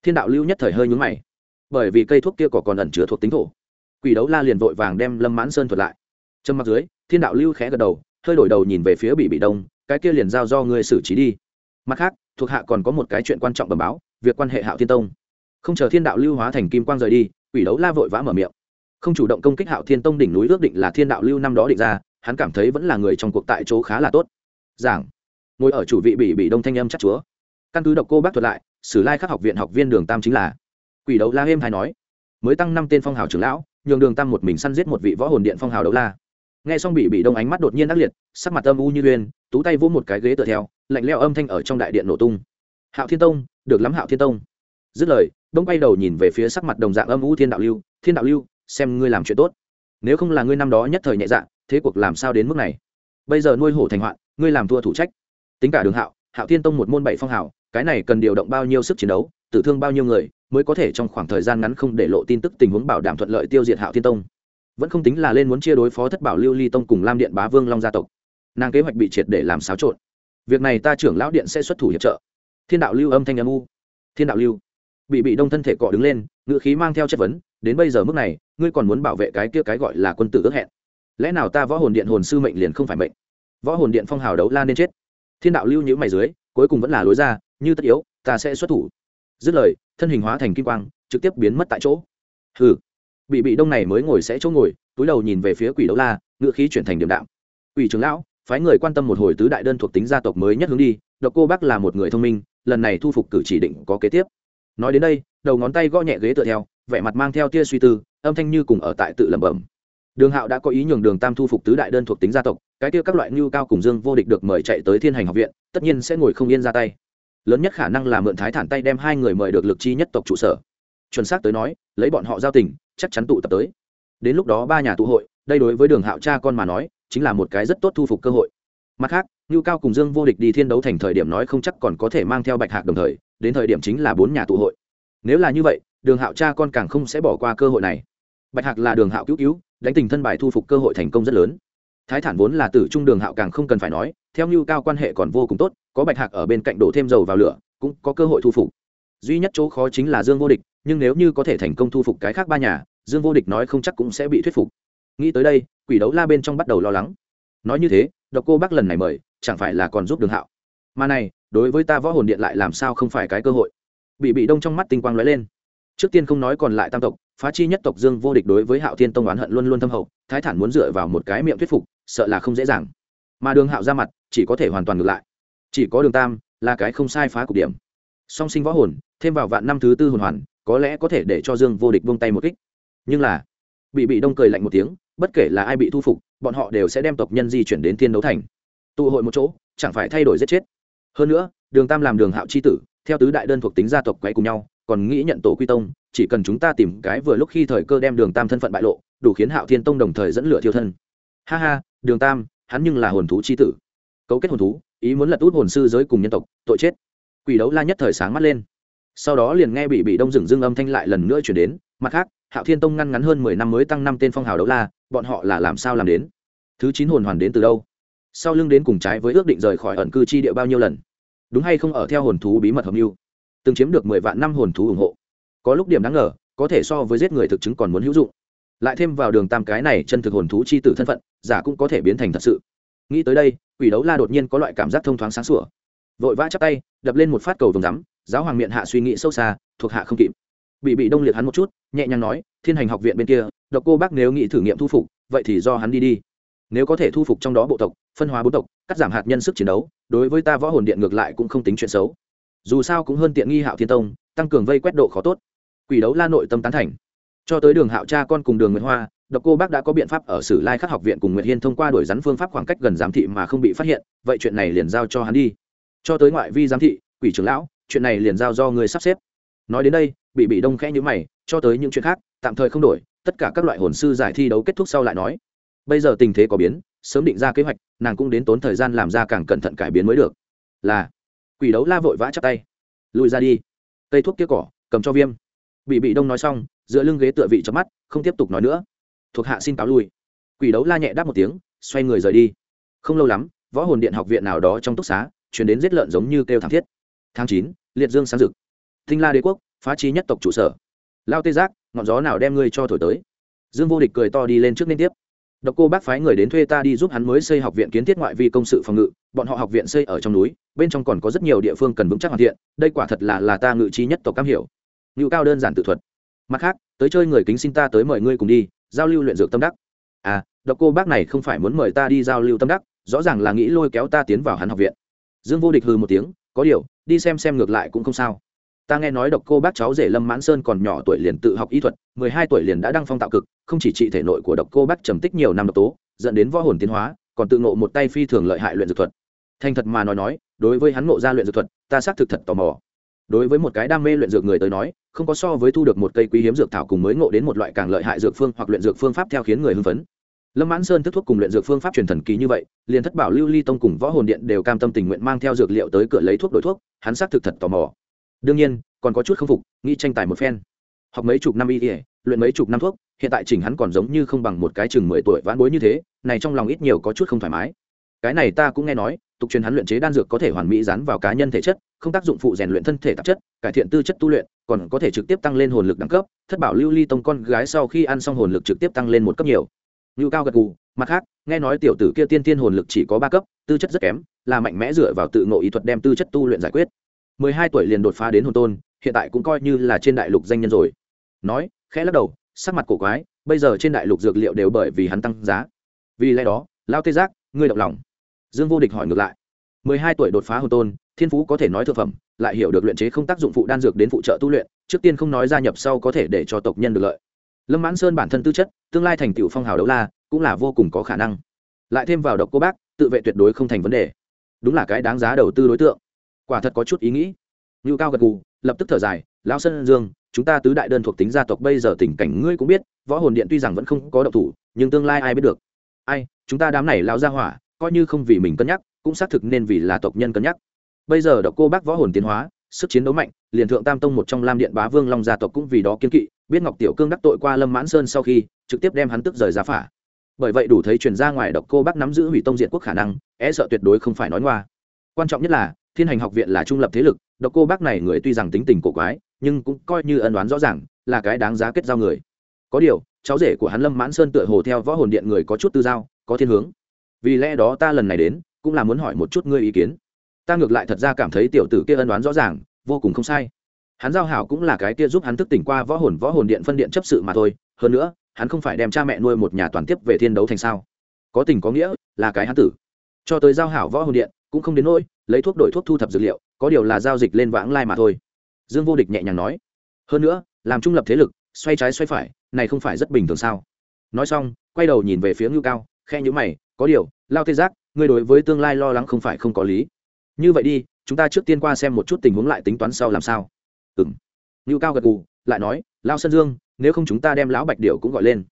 Thiên đạo lưu nhất thời hơi nhúng mày. Bởi vì cây thuốc kia có còn ẩn chứa thuộc tính thổ. Quỷ đấu la liền vội vàng đem lâm mãn sơn thuật lại. Trầm mặc dưới, thiên đạo lưu khẽ gật đầu, hơi đổi đầu nhìn về phía bị bị đông, cái kia liền giao do ngươi xử trí đi. Mặt khác, thuộc hạ còn có một cái chuyện quan trọng bẩm báo, việc quan hệ hạo thiên tông. Không chờ thiên đạo lưu hóa thành kim quang rời đi, quỷ đấu la vội vã mở miệng. Không chủ động công kích hạo thiên tông đỉnh núi ước định là thiên đạo lưu năm đó định ra hắn cảm thấy vẫn là người trong cuộc tại chỗ khá là tốt. Giảng. Ngồi ở chủ vị bị bị đông thanh âm chắc chúa. Căn cứ độc cô bác thuật lại, sử lai khắc học viện học viên đường tam chính là. Quỷ đấu la êm hay nói. Mới tăng năm tên phong hào trưởng lão, nhường đường tam một mình săn giết một vị võ hồn điện phong hào đấu la. Nghe xong bị bị đông ánh mắt đột nhiên ác liệt, sắc mặt âm u như uyên tú tay vỗ một cái ghế tựa theo, lạnh leo âm thanh ở trong đại điện nổ tung. Hạo thiên tông, được lắm hạo thiên tông. Dứt lời, đông quay đầu nhìn về phía sắc mặt đồng dạng âm u thiên đạo lưu, thiên đạo lưu, xem ngươi làm chuyện tốt nếu không là ngươi năm đó nhất thời nhẹ dạ thế cuộc làm sao đến mức này? Bây giờ nuôi hổ thành hoạn, ngươi làm thua thủ trách. Tính cả đường hạo hạo thiên tông một môn bảy phong hào, cái này cần điều động bao nhiêu sức chiến đấu, tử thương bao nhiêu người, mới có thể trong khoảng thời gian ngắn không để lộ tin tức tình huống bảo đảm thuận lợi tiêu diệt hạo thiên tông. Vẫn không tính là lên muốn chia đối phó thất bảo lưu ly tông cùng lam điện bá vương long gia tộc. Nàng kế hoạch bị triệt để làm xáo trộn. Việc này ta trưởng lão điện sẽ xuất thủ hiệp trợ. Thiên đạo lưu âm thanh âm u. Thiên đạo lưu. Bị bị đông thân thể cọ đứng lên ngự khí mang theo chất vấn, đến bây giờ mức này ngươi còn muốn bảo vệ cái kia cái gọi là quân tử ước hẹn. Lẽ nào ta võ hồn điện hồn sư mệnh liền không phải mệnh? Võ hồn điện phong hào đấu la nên chết. Thiên đạo lưu nhữ mày dưới, cuối cùng vẫn là lối ra, như tất yếu, ta sẽ xuất thủ. Dứt lời, thân hình hóa thành kim quang, trực tiếp biến mất tại chỗ. Hừ. Bị bị đông này mới ngồi sẽ chỗ ngồi, túi đầu nhìn về phía quỷ đấu la ngựa khí chuyển thành điểm đạm. Quỷ trưởng lão, phái người quan tâm một hồi tứ đại đơn thuộc tính gia tộc mới nhất hướng đi, độc cô bác là một người thông minh, lần này thu phục cử chỉ định có kế tiếp. Nói đến đây, đầu ngón tay gõ nhẹ ghế tựa theo, vẻ mặt mang theo tia suy tư âm thanh như cùng ở tại tự lẩm bẩm. Đường hạo đã có ý nhường đường tam thu phục tứ đại đơn thuộc tính gia tộc, cái kia các loại ngưu cao cùng dương vô địch được mời chạy tới thiên hành học viện, tất nhiên sẽ ngồi không yên ra tay. Lớn nhất khả năng là mượn thái thản tay đem hai người mời được lực chi nhất tộc trụ sở. Chuẩn xác tới nói, lấy bọn họ giao tình, chắc chắn tụ tập tới. Đến lúc đó ba nhà tụ hội, đây đối với đường hạo cha con mà nói, chính là một cái rất tốt thu phục cơ hội. Mặt khác, ngưu cao cùng dương vô địch đi thiên đấu thành thời điểm nói không chắc còn có thể mang theo bạch hạc đồng thời, đến thời điểm chính là bốn nhà tụ hội. Nếu là như vậy đường hạo cha con càng không sẽ bỏ qua cơ hội này. Bạch hạc là đường hạo cứu cứu, đánh tình thân bài thu phục cơ hội thành công rất lớn. Thái thản vốn là tử trung đường hạo càng không cần phải nói, theo như cao quan hệ còn vô cùng tốt, có bạch hạc ở bên cạnh đổ thêm dầu vào lửa, cũng có cơ hội thu phục. Duy nhất chỗ khó chính là dương vô địch, nhưng nếu như có thể thành công thu phục cái khác ba nhà, dương vô địch nói không chắc cũng sẽ bị thuyết phục. Nghĩ tới đây, quỷ đấu la bên trong bắt đầu lo lắng. Nói như thế, độc cô bác lần này mời, chẳng phải là còn giúp đường hạo? Mà này, đối với ta võ hồn điện lại làm sao không phải cái cơ hội? Bị bị đông trong mắt tinh quang lóe lên trước tiên không nói còn lại tam tộc, phá chi nhất tộc dương vô địch đối với hạo thiên tông oán hận luôn luôn thâm hậu, thái thản muốn dựa vào một cái miệng thuyết phục, sợ là không dễ dàng. Mà đường hạo ra mặt, chỉ có thể hoàn toàn ngược lại. Chỉ có đường tam, là cái không sai phá cục điểm. Song sinh võ hồn, thêm vào vạn năm thứ tư hồn hoàn, có lẽ có thể để cho dương vô địch buông tay một kích. Nhưng là, bị bị đông cười lạnh một tiếng, bất kể là ai bị thu phục, bọn họ đều sẽ đem tộc nhân di chuyển đến thiên đấu thành. Tụ hội một chỗ, chẳng phải thay đổi giết chết. Hơn nữa, đường tam làm đường hạo c h i tử, theo tứ đại đơn thuộc tính gia tộc quay cùng nhau còn nghĩ nhận tổ quy tông, chỉ cần chúng ta tìm cái vừa lúc khi thời cơ đem đường tam thân phận bại lộ, đủ khiến hạo thiên tông đồng thời dẫn lửa thiêu thân. Ha ha, đường tam, hắn nhưng là hồn thú chi tử. Cấu kết hồn thú, ý muốn lật út hồn sư giới cùng nhân tộc, tội chết. Quỷ đấu la nhất thời sáng mắt lên. Sau đó liền nghe bị bị đông rừng dương âm thanh lại lần nữa chuyển đến, mặt khác, hạo thiên tông ngăn ngắn hơn mười năm mới tăng năm tên phong hào đấu la, bọn họ là làm sao làm đến? Thứ chín hồn hoàn đến từ đâu? Sau lưng đến cùng trái với ước định rời khỏi ẩn cư chi địa bao nhiêu lần? Đúng hay không ở theo hồn thú bí mật hợp mưu? Từng chiếm được mười vạn năm hồn thú ủng hộ. Có lúc điểm đáng ngờ, có thể so với giết người thực chứng còn muốn hữu dụng. Lại thêm vào đường tam cái này chân thực hồn thú chi tử thân phận, giả cũng có thể biến thành thật sự. Nghĩ tới đây, quỷ đấu la đột nhiên có loại cảm giác thông thoáng sáng sủa. Vội vã chắp tay, đập lên một phát cầu vồng rắm, giáo hoàng miệng hạ suy nghĩ sâu xa, thuộc hạ không kịp. Bị bị đông liệt hắn một chút, nhẹ nhàng nói, thiên hành học viện bên kia, độc cô bác nếu nghĩ thử nghiệm thu phục, vậy thì do hắn đi đi. Nếu có thể thu phục trong đó bộ tộc, phân hóa bốn tộc, cắt giảm hạt nhân sức chiến đấu, đối với ta võ hồn điện ngược lại cũng không tính chuyện xấu dù sao cũng hơn tiện nghi hạo thiên tông, tăng cường vây quét độ khó tốt. Quỷ đấu la nội tâm tán thành. Cho tới đường hạo cha con cùng đường nguyễn hoa, độc cô bác đã có biện pháp ở sử lai khắc học viện cùng nguyệt hiên thông qua đổi rắn phương pháp khoảng cách gần giám thị mà không bị phát hiện, vậy chuyện này liền giao cho hắn đi. Cho tới ngoại vi giám thị, quỷ trưởng lão, chuyện này liền giao do người sắp xếp. Nói đến đây, bị bị đông khẽ nhữ mày, cho tới những chuyện khác, tạm thời không đổi, tất cả các loại hồn sư giải thi đấu kết thúc sau lại nói. Bây giờ tình thế có biến, sớm định ra kế hoạch, nàng cũng đến tốn thời gian làm ra càng cẩn thận cải biến mới được. Là quỷ đấu la vội vã chắp tay. Lùi ra đi. Cây thuốc kia cỏ, cầm cho viêm. Bị bị đông nói xong dựa lưng ghế tựa vị chớp mắt, không tiếp tục nói nữa. Thuộc hạ xin cáo lui. Quỷ đấu la nhẹ đáp một tiếng, xoay người rời đi. Không lâu lắm, võ hồn điện học viện nào đó trong túc xá chuyển đến giết lợn giống như kêu thảm thiết. Tháng chín, liệt dương sáng rực. Thinh la đế quốc, phá trí nhất tộc trụ sở. Lao tê giác, ngọn gió nào đem ngươi cho thổi tới? Dương vô địch cười to đi lên trước liên tiếp độc cô bác phái người đến thuê ta đi giúp hắn mới xây học viện kiến thiết ngoại vi công sự phòng ngự, bọn họ học viện xây ở trong núi, bên trong còn có rất nhiều địa phương cần vững chắc hoàn thiện, đây quả thật là là ta ngự trí nhất tộc cam hiểu. Nưu cao đơn giản tự thuật. Mặt khác, tới chơi người kính xin ta tới mời ngươi cùng đi, giao lưu luyện dược tâm đắc. À độc cô bác này không phải muốn mời ta đi giao lưu tâm đắc, rõ ràng là nghĩ lôi kéo ta tiến vào hắn học viện. Dương vô địch hừ một tiếng, có điều, đi xem xem ngược lại cũng không sao ta nghe nói độc cô bác cháu rể lâm mãn sơn còn nhỏ tuổi liền tự học y thuật, mười hai tuổi liền đã đăng phong tạo cực, không chỉ trị thể nội của độc cô bác trầm tích nhiều năm độc tố, dẫn đến võ hồn tiến hóa, còn tự ngộ một tay phi thường lợi hại luyện dược thuật. Thành thật mà nói nói, đối với hắn ngộ ra luyện dược thuật, ta xác thực thật tò mò. Đối với một cái đam mê luyện dược người tới nói, không có so với thu được một cây quý hiếm dược thảo cùng mới ngộ đến một loại càng lợi hại dược phương hoặc luyện dược phương pháp theo khiến người hưng phấn. Lâm mãn sơn thức thuốc cùng luyện dược phương pháp truyền thần kỳ như vậy, liền thất bảo lưu ly tông cùng võ hồn điện đều cam tâm tình nguyện mang theo dược liệu tới cửa lấy thuốc đổi thuốc, hắn xác thực thật tò mò đương nhiên, còn có chút k phục, nghĩ tranh tài một phen. Học mấy chục năm y ỉa luyện mấy chục năm thuốc, hiện tại chỉnh hắn còn giống như không bằng một cái chừng mười tuổi vãn bối như thế, này trong lòng ít nhiều có chút không thoải mái. Cái này ta cũng nghe nói, tục truyền hắn luyện chế đan dược có thể hoàn mỹ dán vào cá nhân thể chất, không tác dụng phụ rèn luyện thân thể tạp chất, cải thiện tư chất tu luyện, còn có thể trực tiếp tăng lên hồn lực đẳng cấp, thất bảo lưu ly tông con gái sau khi ăn xong hồn lực trực tiếp tăng lên một cấp nhiều. Ngưu cao gật gù, mặt khác, nghe nói tiểu tử kia tiên tiên hồn lực chỉ có ba cấp, tư chất rất kém, là mạnh mẽ dựa vào tự ngộ ý thuật đem tư chất tu luyện giải quyết mười hai tuổi liền đột phá đến hồn tôn, hiện tại cũng coi như là trên đại lục danh nhân rồi. Nói, khẽ lắc đầu, sắc mặt cổ quái, bây giờ trên đại lục dược liệu đều bởi vì hắn tăng giá. Vì lẽ đó, lao tê giác, ngươi động lòng. Dương vô địch hỏi ngược lại. mười hai tuổi đột phá hồn tôn, thiên phú có thể nói thực phẩm, lại hiểu được luyện chế không tác dụng phụ đan dược đến phụ trợ tu luyện, trước tiên không nói gia nhập sau có thể để cho tộc nhân được lợi. Lâm mãn sơn bản thân tư chất, tương lai thành tựu phong hào đấu la, cũng là vô cùng có khả năng. Lại thêm vào độc cô bác, tự vệ tuyệt đối không thành vấn đề. Đúng là cái đáng giá đầu tư đối tượng quả thật có chút ý nghĩ. Ngưu cao gật gù, lập tức thở dài, lão sơn dương, chúng ta tứ đại đơn thuộc tính gia tộc bây giờ tình cảnh ngươi cũng biết, võ hồn điện tuy rằng vẫn không có độc thủ, nhưng tương lai ai biết được? Ai, chúng ta đám này lão gia hỏa, coi như không vì mình cân nhắc, cũng xác thực nên vì là tộc nhân cân nhắc. Bây giờ độc cô bác võ hồn tiến hóa, sức chiến đấu mạnh, liền thượng tam tông một trong lam điện bá vương long gia tộc cũng vì đó kiên kỵ, biết ngọc tiểu cương đắc tội qua lâm mãn sơn sau khi, trực tiếp đem hắn tức rời giá phả. Bởi vậy đủ thấy truyền ra ngoài độc cô bác nắm giữ hủy tông diện quốc khả năng e sợ tuyệt đối không phải nói ngoa. Quan trọng nhất là thiên hành học viện là trung lập thế lực, độc cô bác này người tuy rằng tính tình cổ quái, nhưng cũng coi như ân đoán rõ ràng, là cái đáng giá kết giao người. Có điều, cháu rể của hắn lâm mãn sơn tựa hồ theo võ hồn điện người có chút tư giao, có thiên hướng. Vì lẽ đó ta lần này đến, cũng là muốn hỏi một chút ngươi ý kiến. Ta ngược lại thật ra cảm thấy tiểu tử kia ân đoán rõ ràng, vô cùng không sai. Hắn giao hảo cũng là cái kia giúp hắn thức tỉnh qua võ hồn võ hồn điện phân điện chấp sự mà thôi. Hơn nữa, hắn không phải đem cha mẹ nuôi một nhà toàn tiếp về thiên đấu thành sao? Có tình có nghĩa, là cái hắn tử. Cho tới giao hảo võ hồn điện, cũng không đến nỗi lấy thuốc đổi thuốc thu thập dược liệu, có điều là giao dịch lên vãng lai mà thôi. Dương vô địch nhẹ nhàng nói, hơn nữa, làm trung lập thế lực, xoay trái xoay phải, này không phải rất bình thường sao? Nói xong, quay đầu nhìn về phía ngưu cao khe nhữ mày, có điều, lao tê giác, ngươi đối với tương lai lo lắng không phải không có lý. Như vậy đi, chúng ta trước tiên qua xem một chút tình huống lại tính toán sau làm sao. Ừng ngưu cao gật gù, lại nói, lao sơn dương, nếu không chúng ta đem lão bạch điệu cũng gọi lên.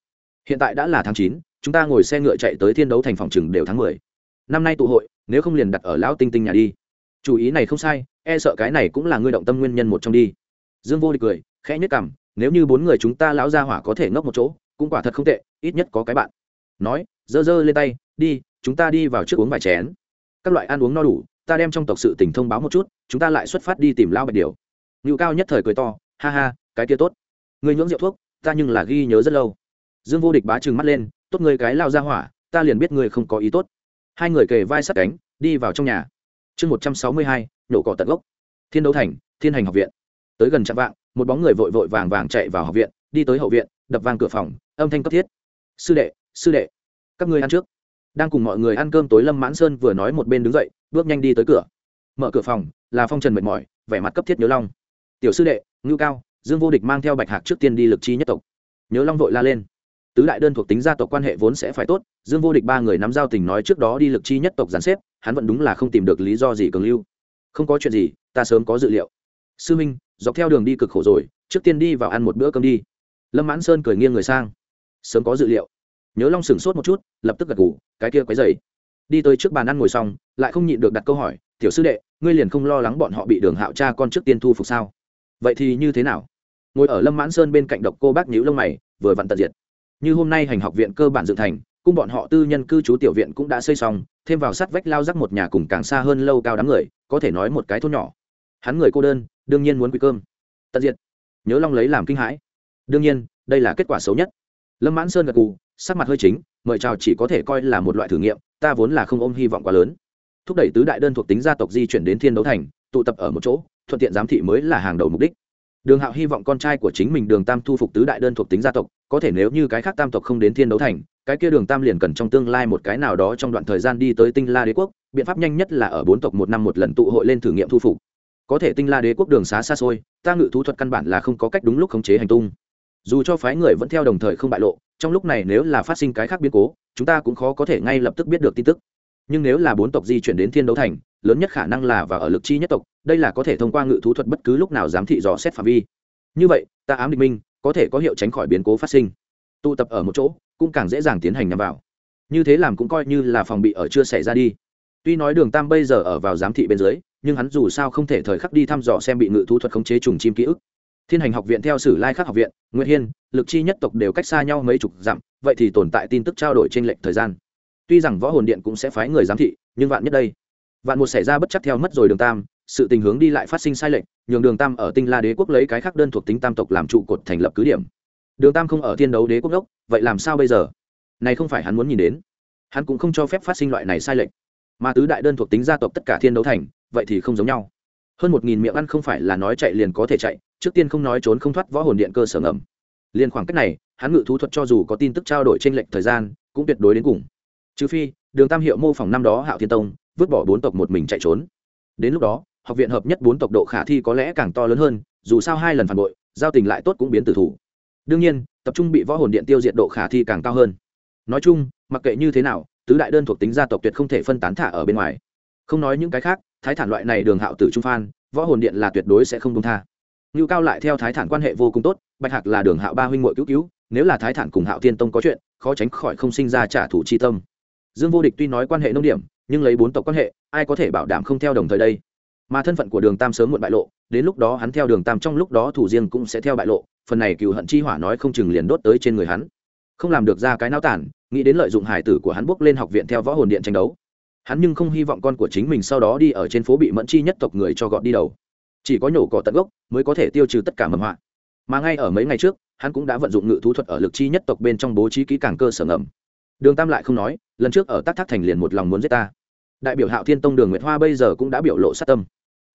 Hiện tại đã là tháng chín, chúng ta ngồi xe ngựa chạy tới thiên đấu thành phòng chừng đều tháng mười. Năm nay tụ hội nếu không liền đặt ở lão tinh tinh nhà đi. Chủ ý này không sai e sợ cái này cũng là ngươi động tâm nguyên nhân một trong đi. Dương vô địch cười, khẽ nhất cảm nếu như bốn người chúng ta lão gia hỏa có thể ngốc một chỗ, cũng quả thật không tệ, ít nhất có cái bạn. Nói, giơ giơ lên tay, đi, chúng ta đi vào trước uống vài chén. Các loại ăn uống no đủ, ta đem trong tộc sự tình thông báo một chút, chúng ta lại xuất phát đi tìm lao bạch điều ngự cao nhất thời cười to, ha ha, cái kia tốt. Người nhưỡng rượu thuốc, ta nhưng là ghi nhớ rất lâu. Dương vô địch bá trừng mắt lên, tốt người cái lao ra hỏa, ta liền biết người không có ý tốt hai người kề vai sát cánh, đi vào trong nhà. Chương một trăm sáu mươi hai nổ cỏ tận gốc. Thiên đấu thành, thiên hành học viện. Tới gần trạm vạng, một bóng người vội vội vàng vàng chạy vào học viện, đi tới hậu viện, đập vang cửa phòng, âm thanh cấp thiết. Sư đệ sư đệ, các ngươi ăn trước. Đang cùng mọi người ăn cơm tối lâm mãn sơn vừa nói một bên đứng dậy, bước nhanh đi tới cửa. Mở cửa phòng, là phong trần mệt mỏi, vẻ mặt cấp thiết nhớ long. Tiểu sư đệ, ngưu cao, dương vô địch mang theo bạch hạc trước tiên đi lực chi nhất tộc. Nhớ long vội la lên tứ đại đơn thuộc tính gia tộc quan hệ vốn sẽ phải tốt, dương vô địch ba người nắm giao tình nói trước đó đi lực chi nhất tộc giàn xếp, hắn vẫn đúng là không tìm được lý do gì cường lưu. Không có chuyện gì, ta sớm có dự liệu. Sư minh, dọc theo đường đi cực khổ rồi, trước tiên đi vào ăn một bữa cơm đi. Lâm mãn sơn cười nghiêng người sang. Sớm có dự liệu. Nhớ long sửng sốt một chút, lập tức gật ngủ cái kia quấy dày đi tới trước bàn ăn ngồi xong, lại không nhịn được đặt câu hỏi, tiểu sư đệ, ngươi liền không lo lắng bọn họ bị đường hạo cha con trước tiên thu phục sao? Vậy thì như thế nào? Ngồi ở lâm mãn sơn bên cạnh độc cô bác nhữ lông mày, vừa vặn tận diệt như hôm nay hành học viện cơ bản dựng thành, cung bọn họ tư nhân cư trú tiểu viện cũng đã xây xong, thêm vào sát vách lao rắc một nhà cùng càng xa hơn lâu cao đám người, có thể nói một cái thôn nhỏ. Hắn người cô đơn, đương nhiên muốn quý cơm. Tận diệt. Nhớ long lấy làm kinh hãi. Đương nhiên, đây là kết quả xấu nhất. Lâm mãn sơn gật cù sắc mặt hơi chính, mời chào chỉ có thể coi là một loại thử nghiệm, ta vốn là không ôm hy vọng quá lớn. Thúc đẩy tứ đại đơn thuộc tính gia tộc di chuyển đến thiên đấu thành, tụ tập ở một chỗ, thuận tiện giám thị mới là hàng đầu mục đích đường hạo hy vọng con trai của chính mình đường tam thu phục tứ đại đơn thuộc tính gia tộc, có thể nếu như cái khác tam tộc không đến thiên đấu thành, cái kia đường tam liền cần trong tương lai một cái nào đó trong đoạn thời gian đi tới tinh la đế quốc, biện pháp nhanh nhất là ở bốn tộc một năm một lần tụ hội lên thử nghiệm thu phục. Có thể tinh la đế quốc đường xá xa xôi, ta ngự thú thuật căn bản là không có cách đúng lúc khống chế hành tung. Dù cho phái người vẫn theo đồng thời không bại lộ, trong lúc này nếu là phát sinh cái khác biến cố, chúng ta cũng khó có thể ngay lập tức biết được tin tức nhưng nếu là bốn tộc di chuyển đến thiên đấu thành, lớn nhất khả năng là và ở lực chi nhất tộc, đây là có thể thông qua ngự thú thuật bất cứ lúc nào giám thị dò xét phạm vi. Như vậy, ta ám định minh, có thể có hiệu tránh khỏi biến cố phát sinh. Tụ tập ở một chỗ, cũng càng dễ dàng tiến hành nhằm vào. Như thế làm cũng coi như là phòng bị ở chưa xảy ra đi. Tuy nói đường tam bây giờ ở vào giám thị bên dưới, nhưng hắn dù sao không thể thời khắc đi thăm dò xem bị ngự thú thuật khống chế trùng chim ký ức. Thiên hành học viện theo sử lai khắc học viện nguyễn hiên, lực chi nhất tộc đều cách xa nhau mấy chục dặm, vậy thì tồn tại tin tức trao đổi trên lệnh thời gian tuy rằng võ hồn điện cũng sẽ phái người giám thị, nhưng vạn nhất đây, vạn một xảy ra bất chắc theo mất rồi đường tam, sự tình hướng đi lại phát sinh sai lệch, nhường đường tam ở tinh la đế quốc lấy cái khác đơn thuộc tính tam tộc làm trụ cột thành lập cứ điểm. Đường tam không ở thiên đấu đế quốc đốc, vậy làm sao bây giờ? Này không phải hắn muốn nhìn đến. Hắn cũng không cho phép phát sinh loại này sai lệch. Mà tứ đại đơn thuộc tính gia tộc tất cả thiên đấu thành, vậy thì không giống nhau. Hơn một nghìn miệng ăn không phải là nói chạy liền có thể chạy, trước tiên không nói trốn không thoát võ hồn điện cơ sở ngầm. Liền khoảng cách này, hắn ngự thú thuật cho dù có tin tức trao đổi trên lệnh thời gian, cũng tuyệt đối đến cùng trừ phi, đường tam hiệu mô phỏng năm đó hạo thiên tông, vứt bỏ bốn tộc một mình chạy trốn. Đến lúc đó, học viện hợp nhất bốn tộc độ khả thi có lẽ càng to lớn hơn, dù sao hai lần phản bội, giao tình lại tốt cũng biến tử thủ. Đương nhiên, tập trung bị võ hồn điện tiêu diệt độ khả thi càng cao hơn. Nói chung, mặc kệ như thế nào, tứ đại đơn thuộc tính gia tộc tuyệt không thể phân tán thả ở bên ngoài. Không nói những cái khác, thái thản loại này đường hạo tử trung phan, võ hồn điện là tuyệt đối sẽ không công tha. Ngưu cao lại theo thái thản quan hệ vô cùng tốt, bạch hạc là đường hạo ba huynh m cứu cứu, nếu là thái thản cùng hạo thiên tông có chuyện, khó tránh khỏi không sinh ra trả thù chi tâm dương vô địch tuy nói quan hệ nông điểm, nhưng lấy bốn tộc quan hệ, ai có thể bảo đảm không theo đồng thời đây? Mà thân phận của đường tam sớm muộn bại lộ, đến lúc đó hắn theo đường tam trong lúc đó thủ riêng cũng sẽ theo bại lộ, phần này cựu hận chi hỏa nói không chừng liền đốt tới trên người hắn. Không làm được ra cái náo tản nghĩ đến lợi dụng hải tử của hắn bước lên học viện theo võ hồn điện tranh đấu. Hắn nhưng không hy vọng con của chính mình sau đó đi ở trên phố bị mẫn chi nhất tộc người cho gọt đi đầu. Chỉ có nhổ cỏ tận gốc mới có thể tiêu trừ tất cả mầm họa. Mà ngay ở mấy ngày trước, hắn cũng đã vận dụng ngự thú thuật ở lực chi nhất tộc bên trong bố trí kỹ càng cơ sở ngầm. Đường tam lại không nói lần trước ở tác thác thành liền một lòng muốn giết ta. Đại biểu hạo thiên tông đường nguyệt hoa bây giờ cũng đã biểu lộ sát tâm.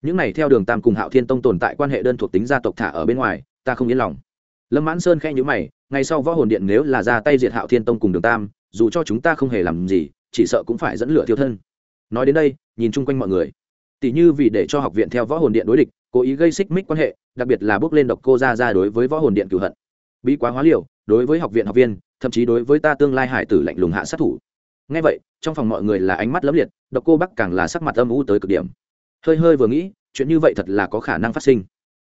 Những này theo đường tam cùng hạo thiên tông tồn tại quan hệ đơn thuộc tính gia tộc thả ở bên ngoài, ta không yên lòng. Lâm mãn sơn khe nhữ mày, ngay sau võ hồn điện nếu là ra tay diệt hạo thiên tông cùng đường tam, dù cho chúng ta không hề làm gì, chỉ sợ cũng phải dẫn lửa thiêu thân. Nói đến đây, nhìn chung quanh mọi người. Tỷ như vì để cho học viện theo võ hồn điện đối địch, cố ý gây xích mích quan hệ, đặc biệt là bước lên độc cô ra ra đối với võ hồn điện cửu hận. Bí quá hóa liều, đối với học viện học viên, thậm chí đối với ta tương lai hải tử lạnh lùng hạ sát thủ ngay vậy, trong phòng mọi người là ánh mắt lấm liệt, độc cô bắc càng là sắc mặt âm u tới cực điểm. Hơi hơi vừa nghĩ, chuyện như vậy thật là có khả năng phát sinh.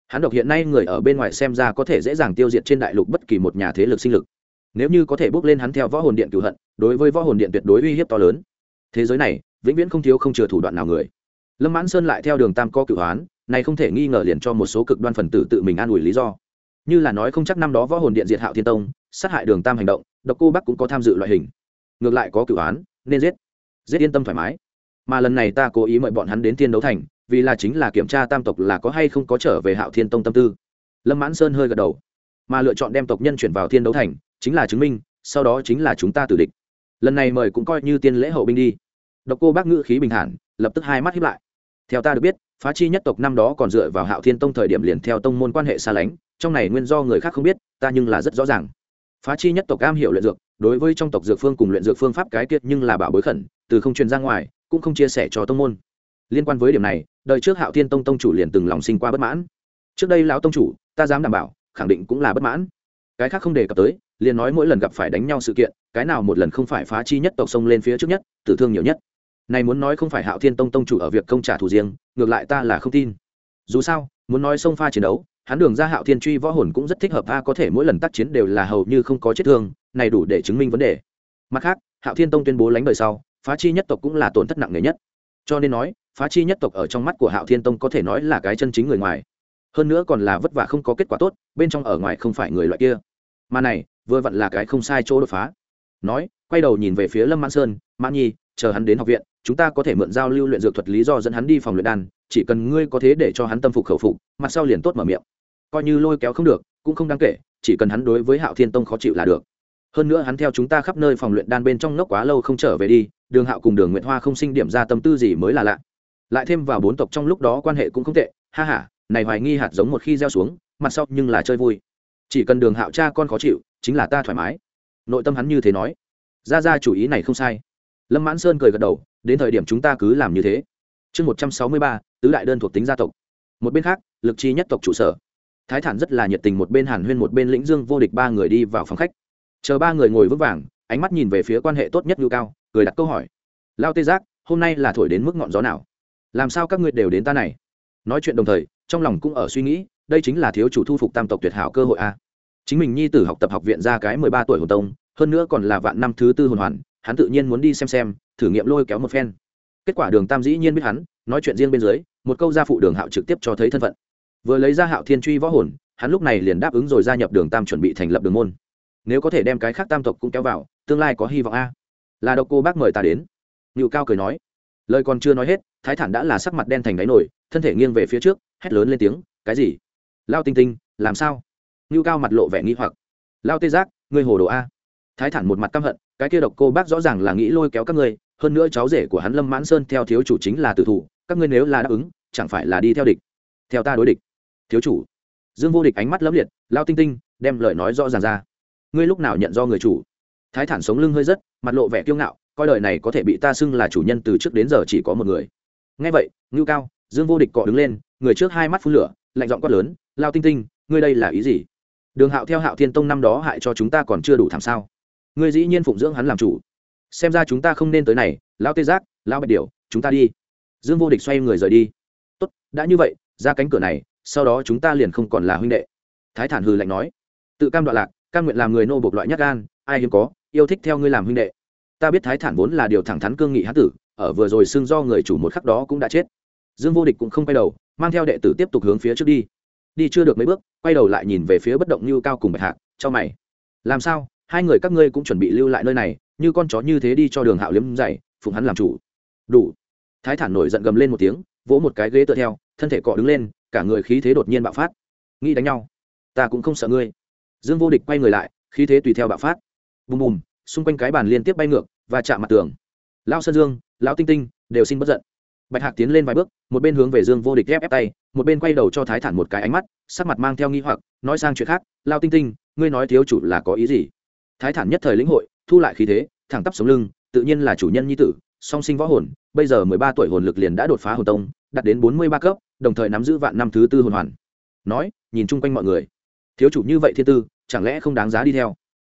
Hắn độc hiện nay người ở bên ngoài xem ra có thể dễ dàng tiêu diệt trên đại lục bất kỳ một nhà thế lực sinh lực. Nếu như có thể bước lên hắn theo võ hồn điện cửu hận, đối với võ hồn điện tuyệt đối uy hiếp to lớn. Thế giới này, vĩnh viễn không thiếu không chừa thủ đoạn nào người. Lâm mãn sơn lại theo đường tam co cửu hoán, này không thể nghi ngờ liền cho một số cực đoan phần tử tự mình an ủi lý do. Như là nói không chắc năm đó võ hồn điện diệt hạo thiên tông, sát hại đường tam hành động, độc cô bắc cũng có tham dự loại hình ngược lại có cửu án, nên giết. Giết yên tâm thoải mái. Mà lần này ta cố ý mời bọn hắn đến thiên đấu thành, vì là chính là kiểm tra tam tộc là có hay không có trở về hạo thiên tông tâm tư. Lâm mãn sơn hơi gật đầu. Mà lựa chọn đem tộc nhân chuyển vào thiên đấu thành, chính là chứng minh, sau đó chính là chúng ta tử địch. Lần này mời cũng coi như tiên lễ hậu binh đi. Độc cô bác ngữ khí bình thản, lập tức hai mắt hiếp lại. Theo ta được biết, phá chi nhất tộc năm đó còn dựa vào hạo thiên tông thời điểm liền theo tông môn quan hệ xa lánh, trong này nguyên do người khác không biết, ta nhưng là rất rõ ràng phá chi nhất tộc am hiểu luyện dược, đối với trong tộc dược phương cùng luyện dược phương pháp cái kiệt nhưng là bảo bối khẩn, từ không truyền ra ngoài, cũng không chia sẻ cho tông môn. Liên quan với điểm này, đời trước hạo thiên tông tông chủ liền từng lòng sinh qua bất mãn. Trước đây lão tông chủ, ta dám đảm bảo, khẳng định cũng là bất mãn. Cái khác không đề cập tới, liền nói mỗi lần gặp phải đánh nhau sự kiện, cái nào một lần không phải phá chi nhất tộc sông lên phía trước nhất, tử thương nhiều nhất. Này muốn nói không phải hạo thiên tông tông chủ ở việc công trả thù riêng, ngược lại ta là không tin. Dù sao, muốn nói sông pha chiến đấu hắn đường ra hạo thiên truy võ hồn cũng rất thích hợp, a, có thể mỗi lần tác chiến đều là hầu như không có chết thương, này đủ để chứng minh vấn đề. Mặt khác, hạo thiên tông tuyên bố lánh đời sau, phá chi nhất tộc cũng là tổn thất nặng nề nhất. Cho nên nói, phá chi nhất tộc ở trong mắt của hạo thiên tông có thể nói là cái chân chính người ngoài. Hơn nữa còn là vất vả không có kết quả tốt, bên trong ở ngoài không phải người loại kia. Mà này, vừa vặn là cái không sai chỗ đột phá. Nói, quay đầu nhìn về phía lâm mãn sơn, mãn nhi, chờ hắn đến học viện, chúng ta có thể mượn giao lưu luyện dược thuật lý do dẫn hắn đi phòng luyện đan, chỉ cần ngươi có thế để cho hắn tâm phục khẩu phục, mặt sau liền tốt mở miệng coi như lôi kéo không được, cũng không đáng kể, chỉ cần hắn đối với hạo thiên tông khó chịu là được. Hơn nữa hắn theo chúng ta khắp nơi phòng luyện đan bên trong ngốc quá lâu không trở về đi, đường hạo cùng đường nguyện hoa không sinh điểm ra tâm tư gì mới là lạ. Lại thêm vào bốn tộc trong lúc đó quan hệ cũng không tệ, ha h a này hoài nghi hạt giống một khi gieo xuống, mặt sau nhưng là chơi vui. Chỉ cần đường hạo cha con khó chịu, chính là ta thoải mái. Nội tâm hắn như thế nói. Ra ra chủ ý này không sai. Lâm mãn sơn cười gật đầu, đến thời điểm chúng ta cứ làm như thế. Chương một trăm sáu mươi ba, tứ đại đơn thuộc tính gia tộc. Một bên khác, lực chi nhất tộc trụ sở thái thản rất là nhiệt tình một bên hàn huyên một bên lĩnh dương vô địch ba người đi vào phòng khách. Chờ ba người ngồi vững vàng, ánh mắt nhìn về phía quan hệ tốt nhất ngưu cao, cười đặt câu hỏi. Lao tê giác, hôm nay là thổi đến mức ngọn gió nào? Làm sao các ngươi đều đến ta này? Nói chuyện đồng thời, trong lòng cũng ở suy nghĩ, đây chính là thiếu chủ thu phục tam tộc tuyệt hảo cơ hội a. Chính mình nhi tử học tập học viện ra cái mười ba tuổi hồn tông, hơn nữa còn là vạn năm thứ tư hồn hoàn, hắn tự nhiên muốn đi xem xem, thử nghiệm lôi kéo một phen. Kết quả đường tam dĩ nhiên biết hắn, nói chuyện riêng bên dưới, một câu gia phụ đường hạo trực tiếp cho thấy thân phận vừa lấy ra hạo thiên truy võ hồn, hắn lúc này liền đáp ứng rồi gia nhập đường tam chuẩn bị thành lập đường môn. Nếu có thể đem cái khác tam tộc cũng kéo vào, tương lai có hy vọng a. Là độc cô bác mời ta đến. Ngự cao cười nói. Lời còn chưa nói hết, thái thản đã là sắc mặt đen thành đáy nổi, thân thể nghiêng về phía trước, hét lớn lên tiếng, cái gì? Lao tinh tinh, làm sao? Ngự cao mặt lộ vẻ nghi hoặc. Lao tê giác, ngươi hồ đồ a. Thái thản một mặt căm hận, cái kia độc cô bác rõ ràng là nghĩ lôi kéo các ngươi, hơn nữa cháu rể của hắn lâm mãn sơn theo thiếu chủ chính là tử thủ, các ngươi nếu là đáp ứng, chẳng phải là đi theo địch? Theo ta đối địch thiếu chủ. Dương vô địch ánh mắt lấp liệt, lao tinh tinh, đem lời nói rõ ràng ra. Ngươi lúc nào nhận do người chủ? Thái thản sống lưng hơi rất, mặt lộ vẻ kiêu ngạo, coi đời này có thể bị ta xưng là chủ nhân từ trước đến giờ chỉ có một người. Ngay vậy, ngưu cao, dương vô địch cọ đứng lên, người trước hai mắt phun lửa, lạnh giọng quát lớn, lao tinh tinh, ngươi đây là ý gì? Đường hạo theo hạo thiên tông năm đó hại cho chúng ta còn chưa đủ thảm sao? Ngươi dĩ nhiên phụng dưỡng hắn làm chủ. Xem ra chúng ta không nên tới này, lao tê giác, lao bạch điều chúng ta đi. Dương vô địch xoay người rời đi. Tốt, đã như vậy, ra cánh cửa này sau đó chúng ta liền không còn là huynh đệ. Thái thản hừ lạnh nói, tự cam đoạn lạc, cam nguyện làm người nô bộc loại nhát gan, ai hiếm có, yêu thích theo ngươi làm huynh đệ. Ta biết thái thản vốn là điều thẳng thắn cương nghị hán tử, ở vừa rồi xưng do người chủ một khắc đó cũng đã chết. Dương vô địch cũng không quay đầu, mang theo đệ tử tiếp tục hướng phía trước đi. Đi chưa được mấy bước, quay đầu lại nhìn về phía bất động như cao cùng bạch hạc, cho mày. Làm sao, hai người các ngươi cũng chuẩn bị lưu lại nơi này, như con chó như thế đi cho đường hạo liếm dày phụng hắn làm chủ. Đủ. Thái thản nổi giận gầm lên một tiếng, vỗ một cái ghế tựa theo, thân thể cọ đứng lên cả người khí thế đột nhiên bạo phát. Nghĩ đánh nhau. Ta cũng không sợ ngươi. Dương vô địch quay người lại, khí thế tùy theo bạo phát. Bùm bùm, xung quanh cái bàn liên tiếp bay ngược và chạm mặt tường. Lao sơn dương, lão tinh tinh đều xin bất giận. Bạch hạc tiến lên vài bước, một bên hướng về dương vô địch ép ép tay, một bên quay đầu cho thái thản một cái ánh mắt, sắc mặt mang theo nghi hoặc, nói sang chuyện khác lao tinh tinh, ngươi nói thiếu chủ là có ý gì? Thái thản nhất thời lĩnh hội, thu lại khí thế, thẳng tắp sống lưng, tự nhiên là chủ nhân nhi tử, song sinh võ hồn, bây giờ mười ba tuổi hồn lực liền đã đột phá hồn tông, đạt đến bốn mươi ba cấp đồng thời nắm giữ vạn năm thứ tư hồn hoàn. Nói, nhìn chung quanh mọi người. Thiếu chủ như vậy thiên tư, chẳng lẽ không đáng giá đi theo?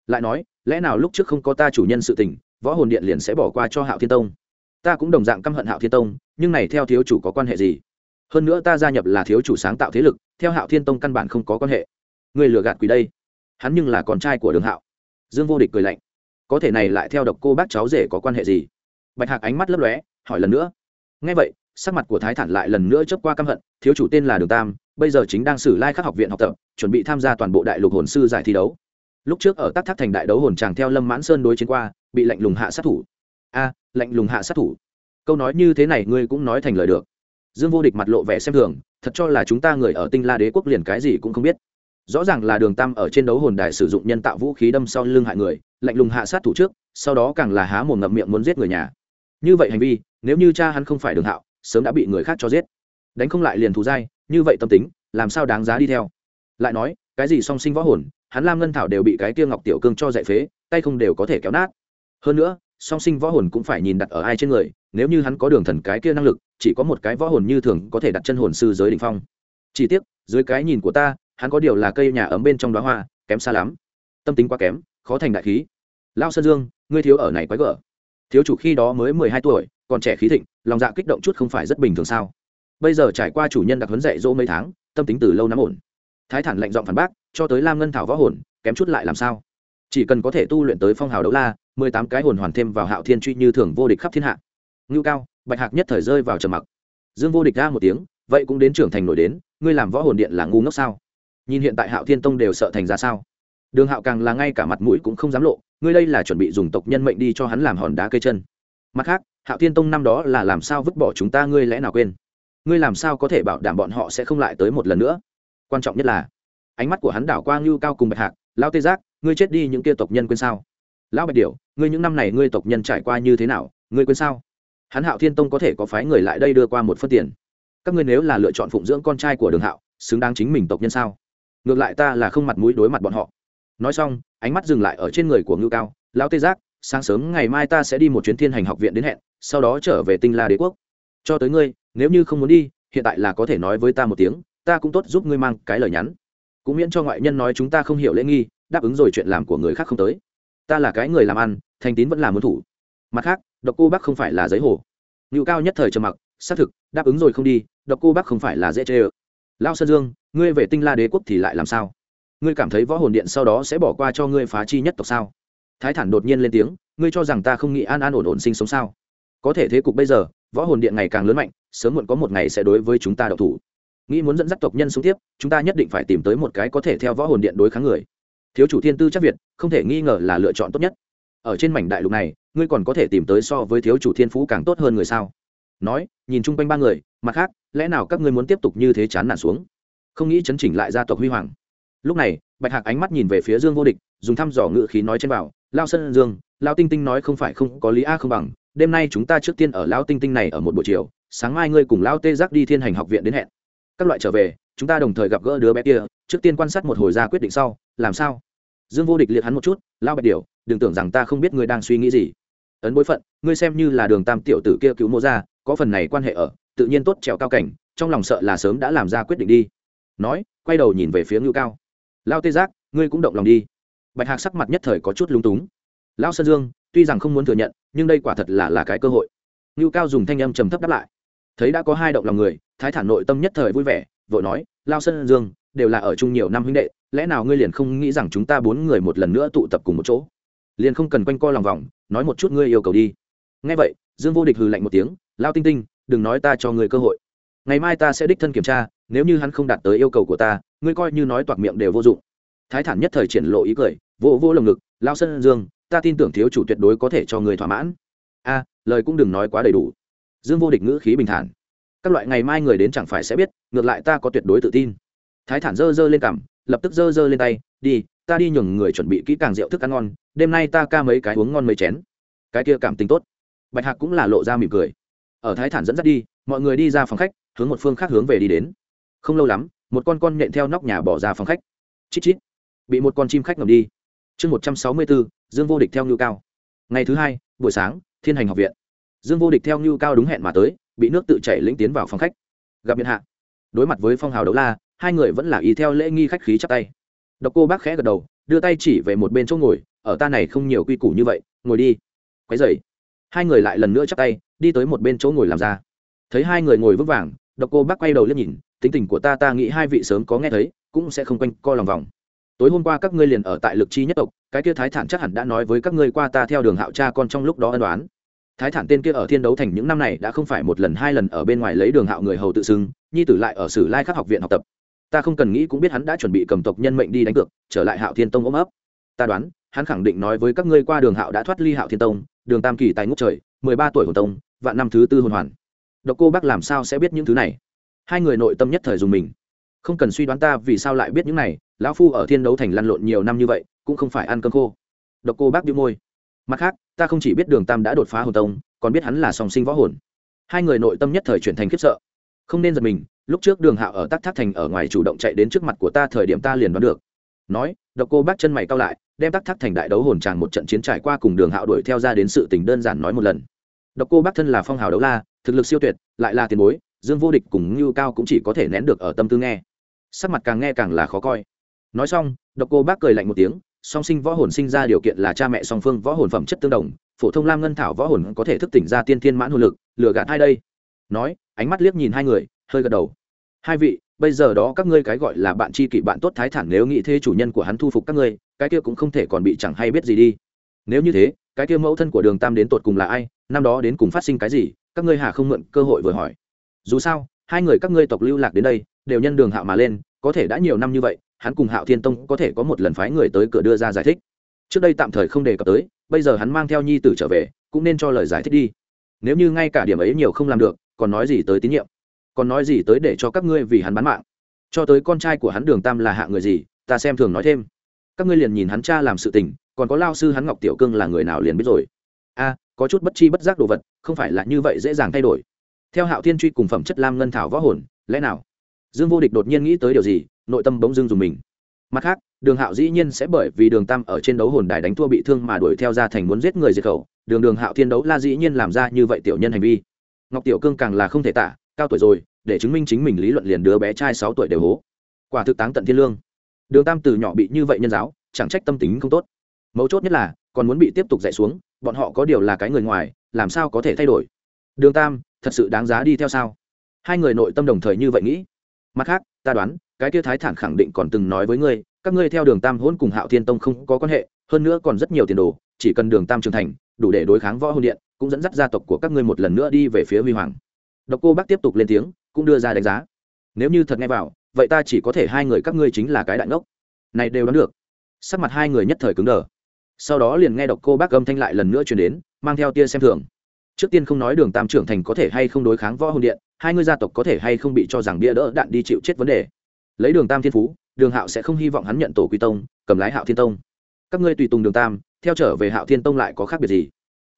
Lại nói, lẽ nào lúc trước không có ta chủ nhân sự tình, võ hồn điện liền sẽ bỏ qua cho hạo thiên tông? Ta cũng đồng dạng căm hận hạo thiên tông, nhưng này theo thiếu chủ có quan hệ gì? Hơn nữa ta gia nhập là thiếu chủ sáng tạo thế lực, theo hạo thiên tông căn bản không có quan hệ. Người lừa gạt quỷ đây. Hắn nhưng là con trai của đường hạo. Dương vô địch cười lạnh. Có thể này lại theo độc cô bác cháu rể có quan hệ gì? Bạch hạc ánh mắt lấp lóe, hỏi lần nữa. Ngay vậy sắc mặt của thái thản lại lần nữa chớp qua căm hận, thiếu chủ tên là đường tam, bây giờ chính đang xử lai khắc học viện học tập, chuẩn bị tham gia toàn bộ đại lục hồn sư giải thi đấu. Lúc trước ở Tắc thác thành đại đấu hồn tràng theo lâm mãn sơn đối chiến qua, bị lạnh lùng hạ sát thủ. A, lạnh lùng hạ sát thủ. Câu nói như thế này ngươi cũng nói thành lời được. Dương vô địch mặt lộ vẻ xem thường, thật cho là chúng ta người ở tinh la đế quốc liền cái gì cũng không biết. Rõ ràng là đường tam ở trên đấu hồn đài sử dụng nhân tạo vũ khí đâm sau lưng hại người, lạnh lùng hạ sát thủ trước, sau đó càng là há mồm ngậm miệng muốn giết người nhà. Như vậy hành vi, nếu như cha hắn không phải đường hạo sớm đã bị người khác cho giết. Đánh không lại liền thù dai, như vậy tâm tính, làm sao đáng giá đi theo? Lại nói, cái gì song sinh võ hồn, hắn lam ngân thảo đều bị cái kia ngọc tiểu cương cho dạy phế, tay không đều có thể kéo nát. Hơn nữa, song sinh võ hồn cũng phải nhìn đặt ở ai trên người, nếu như hắn có đường thần cái kia năng lực, chỉ có một cái võ hồn như thường có thể đặt chân hồn sư giới đ ỉ n h phong. Chỉ tiếc, dưới cái nhìn của ta, hắn có điều là cây nhà ấm bên trong đó hoa, kém xa lắm. Tâm tính quá kém, khó thành đại khí. Lao sơn dương, ngươi thiếu ở này quái gở. Thiếu chủ khi đó mới mười hai tuổi còn trẻ khí thịnh, lòng dạ kích động chút không phải rất bình thường sao? Bây giờ trải qua chủ nhân đặc huấn dạy dỗ mấy tháng, tâm tính từ lâu nắm ổn. Thái thản lệnh giọng phản bác, cho tới lam ngân thảo võ hồn, kém chút lại làm sao? Chỉ cần có thể tu luyện tới phong hào đấu la, mười tám cái hồn hoàn thêm vào hạo thiên truy như thường vô địch khắp thiên hạ. Ngưu cao, bạch hạc nhất thời rơi vào trầm mặc. Dương vô địch ra một tiếng, vậy cũng đến trưởng thành nổi đến, ngươi làm võ hồn điện là ngu ngốc sao? Nhìn hiện tại hạo thiên tông đều sợ thành ra sao? Đường hạo càng là ngay cả mặt mũi cũng không dám lộ, ngươi đây là chuẩn bị dùng tộc nhân mệnh đi cho hắn làm hòn đá cây chân. Mặt khác hạo thiên tông năm đó là làm sao vứt bỏ chúng ta, ngươi lẽ nào quên? Ngươi làm sao có thể bảo đảm bọn họ sẽ không lại tới một lần nữa? Quan trọng nhất là, ánh mắt của hắn đảo qua ngưu cao cùng bạch hạc lao tê giác, ngươi chết đi, những kia tộc nhân quên sao? Lão bạch điểu, ngươi những năm này ngươi tộc nhân trải qua như thế nào, ngươi quên sao? Hắn hạo thiên tông có thể có phái người lại đây đưa qua một phân tiền. Các ngươi nếu là lựa chọn phụng dưỡng con trai của đường hạo, xứng đáng chính mình tộc nhân sao? Ngược lại ta là không mặt mũi đối mặt bọn họ. Nói xong, ánh mắt dừng lại ở trên người của ngưu cao, lão tê giác sáng sớm ngày mai ta sẽ đi một chuyến thiên hành học viện đến hẹn, sau đó trở về tinh la đế quốc. Cho tới ngươi, nếu như không muốn đi, hiện tại là có thể nói với ta một tiếng, ta cũng tốt giúp ngươi mang cái lời nhắn. Cũng miễn cho ngoại nhân nói chúng ta không hiểu lễ nghi, đáp ứng rồi chuyện làm của người khác không tới. Ta là cái người làm ăn, thành tín vẫn là muốn thủ. Mặt khác, độc cô bác không phải là giấy hồ. Ngự cao nhất thời trầm mặc, xác thực, đáp ứng rồi không đi, độc cô bác không phải là dễ chê ơ. Lao sơn dương, ngươi về tinh la đế quốc thì lại làm sao? Ngươi cảm thấy võ hồn điện sau đó sẽ bỏ qua cho ngươi phá chi nhất tộc sao? Thái thản đột nhiên lên tiếng, ngươi cho rằng ta không nghĩ an an ổn ổn sinh sống sao? Có thể thế cục bây giờ, võ hồn điện ngày càng lớn mạnh, sớm muộn có một ngày sẽ đối với chúng ta độc thủ. Nghĩ muốn dẫn dắt tộc nhân sống tiếp, chúng ta nhất định phải tìm tới một cái có thể theo võ hồn điện đối kháng người. Thiếu chủ thiên tư chắc việt, không thể nghi ngờ là lựa chọn tốt nhất. Ở trên mảnh đại lục này, ngươi còn có thể tìm tới so với thiếu chủ thiên phú càng tốt hơn người sao? Nói, nhìn chung quanh ba người, mặt khác, lẽ nào các ngươi muốn tiếp tục như thế chán nản xuống? Không nghĩ chấn chỉnh lại gia tộc huy hoàng. Lúc này bạch hạc ánh mắt nhìn về phía dương vô địch, dùng thăm dò ngự khí nói trên bảo lao sân dương lao tinh tinh nói không phải không có lý a không bằng, đêm nay chúng ta trước tiên ở lao tinh tinh này ở một buổi chiều, sáng mai ngươi cùng lao tê giác đi thiên hành học viện đến hẹn. Các loại trở về, chúng ta đồng thời gặp gỡ đứa bé kia, trước tiên quan sát một hồi ra quyết định sau, làm sao? Dương vô địch liệt hắn một chút lao bạch điều, đừng tưởng rằng ta không biết ngươi đang suy nghĩ gì. Ấn bối phận, ngươi xem như là đường tam tiểu tử kia cứu mô ra, có phần này quan hệ ở, tự nhiên tốt trèo cao cảnh, trong lòng sợ là sớm đã làm ra quyết định đi. Nói, quay đầu nhìn về phía ngưu cao lao tê giác, ngươi cũng động lòng đi. Bạch hạc sắc mặt nhất thời có chút lung túng. Lao sơn dương, tuy rằng không muốn thừa nhận, nhưng đây quả thật là là cái cơ hội. Ngưu cao dùng thanh âm trầm thấp đáp lại. Thấy đã có hai động lòng người, thái thản nội tâm nhất thời vui vẻ, vội nói, lao sơn dương, đều là ở chung nhiều năm huynh đệ, lẽ nào ngươi liền không nghĩ rằng chúng ta bốn người một lần nữa tụ tập cùng một chỗ? Liền không cần quanh co lòng vòng, nói một chút ngươi yêu cầu đi. Ngay vậy, dương vô địch hừ lạnh một tiếng, lao tinh tinh, đừng nói ta cho ngươi cơ hội ngày mai ta sẽ đích thân kiểm tra, nếu như hắn không đạt tới yêu cầu của ta, ngươi coi như nói toạc miệng đều vô dụng. Thái thản nhất thời triển lộ ý cười vô vô lồng ngực, lao sân dương, ta tin tưởng thiếu chủ tuyệt đối có thể cho người thỏa mãn. A, lời cũng đừng nói quá đầy đủ. Dương vô địch ngữ khí bình thản. Các loại ngày mai người đến chẳng phải sẽ biết, ngược lại ta có tuyệt đối tự tin. Thái thản dơ dơ lên cằm, lập tức dơ dơ lên tay, đi, ta đi nhường người chuẩn bị kỹ càng rượu thức ăn ngon, đêm nay ta ca mấy cái uống ngon mấy chén. Cái kia cảm tính tốt. Bạch hạc cũng là lộ ra mỉm cười. Ở thái thản dẫn dắt đi, mọi người đi ra phòng khách hướng một phương khác hướng về đi đến. Không lâu lắm, một con con nhện theo nóc nhà bỏ ra phòng khách. Chít chít. Bị một con chim khách ngầm đi. Chương một trăm sáu mươi bốn, dương vô địch theo ngưu cao. Ngày thứ hai, buổi sáng, thiên hành học viện. Dương vô địch theo ngưu cao đúng hẹn mà tới, bị nước tự chảy lĩnh tiến vào phòng khách. Gặp miền hạ. Đối mặt với phong hào đấu la, hai người vẫn là ý theo lễ nghi khách khí chắp tay. Độc cô bác khẽ gật đầu, đưa tay chỉ về một bên chỗ ngồi, ở ta này không nhiều quy củ như vậy, ngồi đi. Quấy dậy hai người lại lần nữa chắp tay, đi tới một bên chỗ ngồi làm ra. Thấy hai người ngồi vững vàng độc cô bác quay đầu liếc nhìn, tính tình của ta ta nghĩ hai vị sớm có nghe thấy, cũng sẽ không quanh co lòng vòng. Tối hôm qua các ngươi liền ở tại lực chi nhất tộc, cái kia thái thản chắc hẳn đã nói với các ngươi qua ta theo đường hạo cha con trong lúc đó ân đoán thái thản tên kia ở thiên đấu thành những năm này đã không phải một lần hai lần ở bên ngoài lấy đường hạo người hầu tự xưng, nhi tử lại ở sử lai khắc học viện học tập. Ta không cần nghĩ cũng biết hắn đã chuẩn bị cầm tộc nhân mệnh đi đánh cược, trở lại hạo thiên tông ôm ấp. Ta đoán, hắn khẳng định nói với các ngươi qua đường hạo đã thoát ly hạo thiên tông, đường tam kỳ tại ngút trời, mười ba tuổi hồn tông, vạn năm thứ tư hồn hoàn độc cô bác làm sao sẽ biết những thứ này? Hai người nội tâm nhất thời dùng mình. Không cần suy đoán ta vì sao lại biết những này, lão phu ở thiên đấu thành lăn lộn nhiều năm như vậy, cũng không phải ăn cơm khô. Độc cô bác đĩu môi. Mặt khác, ta không chỉ biết đường tam đã đột phá hồn tông, còn biết hắn là song sinh võ hồn. Hai người nội tâm nhất thời chuyển thành khiếp sợ. Không nên giật mình, lúc trước đường hạo ở tắc thác thành ở ngoài chủ động chạy đến trước mặt của ta thời điểm ta liền đoán được. Nói, độc cô bác chân mày cao lại, đem tắc thác thành đại đấu hồn tràng một trận chiến trải qua cùng đường hạo đuổi theo ra đến sự tình đơn giản nói một lần. Độc cô bác thân là phong hào đấu la thực lực siêu tuyệt, lại là tiền bối, dương vô địch cùng ngưu cao cũng chỉ có thể nén được ở tâm tư nghe. Sắc mặt càng nghe càng là khó coi. Nói xong, độc cô bác cười lạnh một tiếng, song sinh võ hồn sinh ra điều kiện là cha mẹ song phương võ hồn phẩm chất tương đồng, phổ thông lam ngân thảo võ hồn có thể thức tỉnh ra tiên thiên mãn hồn lực, lừa gạt hai đây? Nói, ánh mắt liếc nhìn hai người, hơi gật đầu. Hai vị, bây giờ đó các ngươi cái gọi là bạn tri kỷ bạn tốt thái thản nếu nghĩ thế chủ nhân của hắn thu phục các ngươi, cái kia cũng không thể còn bị chẳng hay biết gì đi. Nếu như thế, cái kia mẫu thân của đường tam đến tột cùng là ai, năm đó đến cùng phát sinh cái gì các ngươi hà không mượn cơ hội vừa hỏi. Dù sao, hai người các ngươi tộc lưu lạc đến đây, đều nhân đường hạo mà lên, có thể đã nhiều năm như vậy, hắn cùng hạo thiên tông có thể có một lần phái người tới cửa đưa ra giải thích. Trước đây tạm thời không đề cập tới, bây giờ hắn mang theo nhi tử trở về, cũng nên cho lời giải thích đi. Nếu như ngay cả điểm ấy nhiều không làm được, còn nói gì tới tín nhiệm? Còn nói gì tới để cho các ngươi vì hắn bán mạng? Cho tới con trai của hắn đường tam là hạ người gì, ta xem thường nói thêm. Các ngươi liền nhìn hắn cha làm sự tình, còn có lao sư hắn ngọc tiểu cương là người nào liền biết rồi. A có chút bất chi bất giác đồ vật, không phải là như vậy dễ dàng thay đổi. Theo hạo thiên truy cùng phẩm chất lam ngân thảo võ hồn, lẽ nào? Dương vô địch đột nhiên nghĩ tới điều gì, nội tâm bỗng dưng dùng mình. Mặt khác, đường hạo dĩ nhiên sẽ bởi vì đường tam ở trên đấu hồn đài đánh thua bị thương mà đuổi theo ra thành muốn giết người diệt khẩu, đường đường hạo thiên đấu la dĩ nhiên làm ra như vậy tiểu nhân hành vi. Ngọc tiểu cương càng là không thể tả, cao tuổi rồi, để chứng minh chính mình lý luận liền đứa bé trai sáu tuổi đều hố. Quả thực táng tận thiên lương. Đường tam từ nhỏ bị như vậy nhân giáo, chẳng trách tâm tính không tốt. Mấu chốt nhất là, còn muốn bị tiếp tục dạy xuống bọn họ có điều là cái người ngoài, làm sao có thể thay đổi? Đường tam, thật sự đáng giá đi theo sao? Hai người nội tâm đồng thời như vậy nghĩ. Mặt khác, ta đoán, cái kia thái thản khẳng định còn từng nói với ngươi, các ngươi theo đường tam hôn cùng hạo thiên tông không có quan hệ, hơn nữa còn rất nhiều tiền đồ, chỉ cần đường tam trưởng thành, đủ để đối kháng võ hồn điện, cũng dẫn dắt gia tộc của các ngươi một lần nữa đi về phía huy hoàng. Độc cô bác tiếp tục lên tiếng, cũng đưa ra đánh giá. Nếu như thật nghe vào, vậy ta chỉ có thể hai người các ngươi chính là cái đại ngốc. Này đều đoán được. Sắc mặt hai người nhất thời cứng đờ sau đó liền nghe độc cô bác âm thanh lại lần nữa chuyển đến, mang theo tia xem thường. Trước tiên không nói đường tam trưởng thành có thể hay không đối kháng võ hồn điện, hai ngươi gia tộc có thể hay không bị cho rằng bia đỡ đạn đi chịu chết vấn đề. Lấy đường tam thiên phú, đường hạo sẽ không hy vọng hắn nhận tổ quy tông, cầm lái hạo thiên tông. Các ngươi tùy tùng đường tam, theo trở về hạo thiên tông lại có khác biệt gì?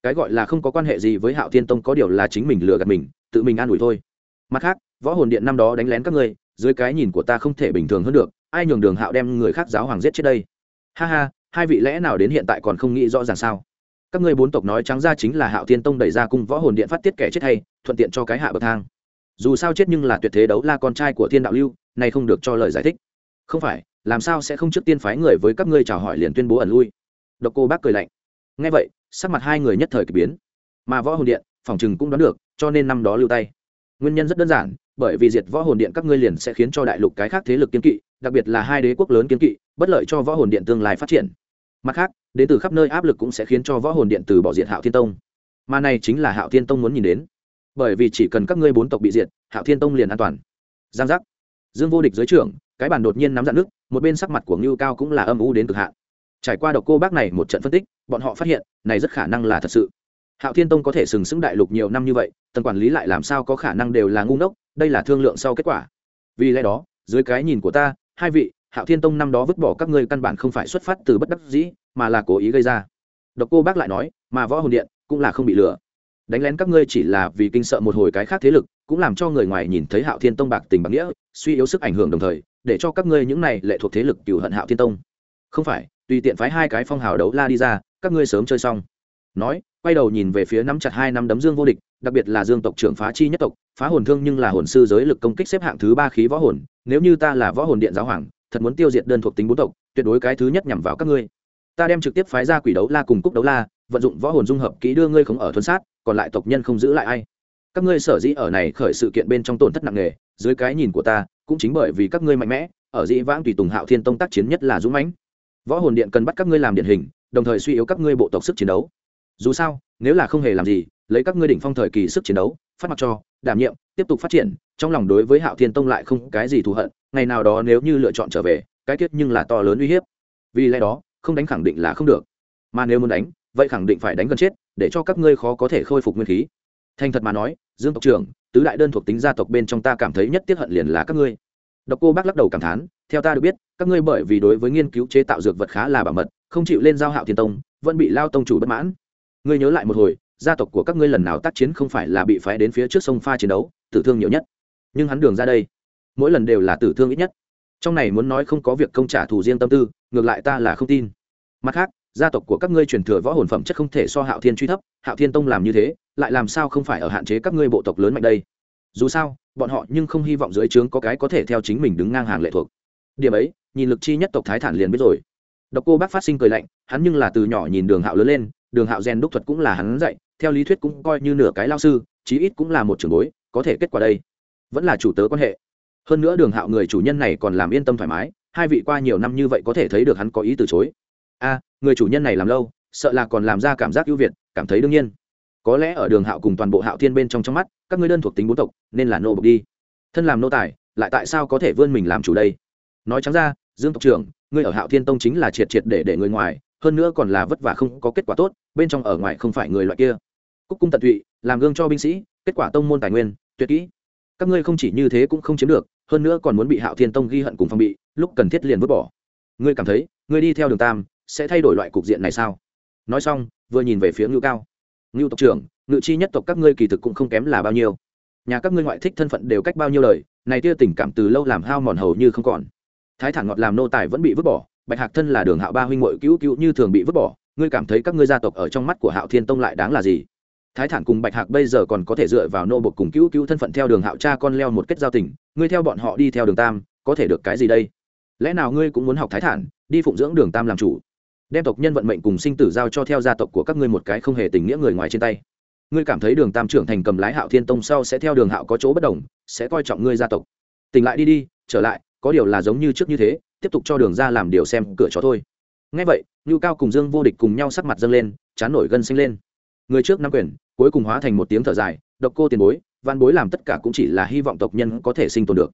Cái gọi là không có quan hệ gì với hạo thiên tông có điều là chính mình lừa gạt mình, tự mình an ủi thôi. Mặt khác, võ hồn điện năm đó đánh lén các ngươi, dưới cái nhìn của ta không thể bình thường hơn được, ai nhường đường hạo đem người khác giáo hoàng giết chết đây? Ha ha hai vị lẽ nào đến hiện tại còn không nghĩ rõ ràng sao? Các ngươi bốn tộc nói trắng ra chính là hạo thiên tông đẩy ra cung võ hồn điện phát tiết kẻ chết hay, thuận tiện cho cái hạ bậc thang. Dù sao chết nhưng là tuyệt thế đấu la con trai của thiên đạo lưu, này không được cho lời giải thích. Không phải, làm sao sẽ không trước tiên phái người với các ngươi chào hỏi liền tuyên bố ẩn lui? Độc cô bác cười lạnh. Ngay vậy, sắc mặt hai người nhất thời k ỳ biến. Mà võ hồn điện, phòng chừng cũng đoán được, cho nên năm đó lưu tay. Nguyên nhân rất đơn giản, bởi vì diệt võ hồn điện các ngươi liền sẽ khiến cho đại lục cái khác thế lực kiến kỵ, đặc biệt là hai đế quốc lớn kiến kỵ bất lợi cho võ hồn điện tương lai phát triển. Mặt khác, đến từ khắp nơi áp lực cũng sẽ khiến cho võ hồn điện từ bỏ diệt hạo thiên tông. Mà này chính là hạo thiên tông muốn nhìn đến. Bởi vì chỉ cần các ngươi bốn tộc bị diệt, hạo thiên tông liền an toàn. Giang giác. Dương vô địch dưới trưởng, cái bàn đột nhiên nắm dạn nước, một bên sắc mặt của ngưu cao cũng là âm u đến cực hạn. Trải qua độc cô bác này một trận phân tích, bọn họ phát hiện, này rất khả năng là thật sự. Hạo thiên tông có thể sừng sững đại lục nhiều năm như vậy tần quản lý lại làm sao có khả năng đều là ngu ngốc, đây là thương lượng sau kết quả. Vì lẽ đó, dưới cái nhìn của ta, hai vị hạo thiên tông năm đó vứt bỏ các ngươi căn bản không phải xuất phát từ bất đắc dĩ, mà là cố ý gây ra. Độc cô bác lại nói, mà võ hồn điện cũng là không bị lừa. Đánh lén các ngươi chỉ là vì kinh sợ một hồi cái khác thế lực, cũng làm cho người ngoài nhìn thấy hạo thiên tông bạc tình bạc nghĩa, suy yếu sức ảnh hưởng đồng thời, để cho các ngươi những này lệ thuộc thế lực cựu hận hạo thiên tông. Không phải, tùy tiện phái hai cái phong hào đấu la đi ra, các ngươi sớm chơi xong. Nói, quay đầu nhìn về phía nắm chặt hai năm đấm dương vô địch, đặc biệt là dương tộc trưởng phá chi nhất tộc, phá hồn thương nhưng là hồn sư giới lực công kích xếp hạng thứ ba khí võ hồn, nếu như ta là võ hồn điện giáo hoàng thật muốn tiêu diệt đơn thuộc tính bốn tộc, tuyệt đối cái thứ nhất nhằm vào các ngươi. Ta đem trực tiếp phái ra quỷ đấu la cùng cúc đấu la, vận dụng võ hồn dung hợp kỹ đưa ngươi không ở thuần sát, còn lại tộc nhân không giữ lại ai. Các ngươi sở dĩ ở này khởi sự kiện bên trong tổn thất nặng nề, dưới cái nhìn của ta, cũng chính bởi vì các ngươi mạnh mẽ, ở dĩ vãng tùy tùng hạo thiên tông tác chiến nhất là dũng mãnh. Võ hồn điện cần bắt các ngươi làm điển hình, đồng thời suy yếu các ngươi bộ tộc sức chiến đấu. Dù sao, nếu là không hề làm gì, lấy các ngươi đỉnh phong thời kỳ sức chiến đấu, phát mặc cho đảm nhiệm, tiếp tục phát triển, trong lòng đối với hạo thiên tông lại không cái gì thù hận, ngày nào đó nếu như lựa chọn trở về, cái kết nhưng là to lớn uy hiếp. Vì lẽ đó, không đánh khẳng định là không được. Mà nếu muốn đánh, vậy khẳng định phải đánh gần chết, để cho các ngươi khó có thể khôi phục nguyên khí. Thành thật mà nói, dương tộc trưởng, tứ đại đơn thuộc tính gia tộc bên trong ta cảm thấy nhất tiết hận liền là các ngươi. Độc cô bác lắc đầu cảm thán, theo ta được biết, các ngươi bởi vì đối với nghiên cứu chế tạo dược vật khá là bảo mật, không chịu lên giao hạo thiên tông, vẫn bị lao tông chủ bất mãn. Ngươi nhớ lại một hồi gia tộc của các ngươi lần nào tác chiến không phải là bị phái đến phía trước sông pha chiến đấu, tử thương nhiều nhất. Nhưng hắn đường ra đây, mỗi lần đều là tử thương ít nhất. Trong này muốn nói không có việc công trả thù riêng tâm tư, ngược lại ta là không tin. Mặt khác, gia tộc của các ngươi truyền thừa võ hồn phẩm chất không thể so hạo thiên truy thấp, hạo thiên tông làm như thế, lại làm sao không phải ở hạn chế các ngươi bộ tộc lớn mạnh đây? Dù sao, bọn họ nhưng không hy vọng dưới trướng có cái có thể theo chính mình đứng ngang hàng lệ thuộc. Điểm ấy, nhìn lực chi nhất tộc thái thản liền biết rồi. Độc cô bác phát sinh cười lạnh, hắn nhưng là từ nhỏ nhìn đường hạo lớn lên, đường hạo gen đúc thuật cũng là hắn dạy theo lý thuyết cũng coi như nửa cái lao sư, chí ít cũng là một trường bối, có thể kết quả đây. Vẫn là chủ tớ quan hệ. Hơn nữa đường hạo người chủ nhân này còn làm yên tâm thoải mái, hai vị qua nhiều năm như vậy có thể thấy được hắn có ý từ chối. A, người chủ nhân này làm lâu, sợ là còn làm ra cảm giác ưu việt, cảm thấy đương nhiên. Có lẽ ở đường hạo cùng toàn bộ hạo thiên bên trong trong mắt, các ngươi đơn thuộc tính bốn tộc, nên là nô bộc đi. Thân làm nô tài, lại tại sao có thể vươn mình làm chủ đây? Nói trắng ra, dương tộc trưởng, ngươi ở hạo thiên tông chính là triệt triệt để để người ngoài, hơn nữa còn là vất vả không có kết quả tốt, bên trong ở ngoài không phải người loại kia cúc cung tận tụy làm gương cho binh sĩ, kết quả tông môn tài nguyên, tuyệt kỹ. Các ngươi không chỉ như thế cũng không chiếm được, hơn nữa còn muốn bị hạo thiên tông ghi hận cùng phong bị, lúc cần thiết liền vứt bỏ. Ngươi cảm thấy, ngươi đi theo đường tam, sẽ thay đổi loại cục diện này sao? Nói xong, vừa nhìn về phía ngưu cao. Ngưu tộc trưởng, ngự chi nhất tộc các ngươi kỳ thực cũng không kém là bao nhiêu. Nhà các ngươi ngoại thích thân phận đều cách bao nhiêu lời, này tia tình cảm từ lâu làm hao mòn hầu như không còn. Thái thản ngọt làm nô tài vẫn bị vứt bỏ, bạch hạc thân là đường hạo ba huynh mội cứu cứu như thường bị vứt bỏ. Ngươi cảm thấy các ngươi gia tộc ở trong mắt của hạo thiên tông lại đáng là gì? Thái thản cùng bạch hạc bây giờ còn có thể dựa vào nô bột cùng cứu cứu thân phận theo đường hạo cha con leo một kết giao tình, ngươi theo bọn họ đi theo đường tam, có thể được cái gì đây? Lẽ nào ngươi cũng muốn học thái thản, đi phụng dưỡng đường tam làm chủ? Đem tộc nhân vận mệnh cùng sinh tử giao cho theo gia tộc của các ngươi một cái không hề tình nghĩa người ngoài trên tay. Ngươi cảm thấy đường tam trưởng thành cầm lái hạo thiên tông sau sẽ theo đường hạo có chỗ bất đồng, sẽ coi trọng ngươi gia tộc. Tỉnh lại đi đi, trở lại, có điều là giống như trước như thế, tiếp tục cho đường ra làm điều xem cửa chó thôi. Ngay vậy ngưu cao cùng dương vô địch cùng nhau sắc mặt dâng lên, chán nổi gân sinh lên người trước nắm quyền, cuối cùng hóa thành một tiếng thở dài, độc cô tiền bối, văn bối làm tất cả cũng chỉ là hy vọng tộc nhân có thể sinh tồn được.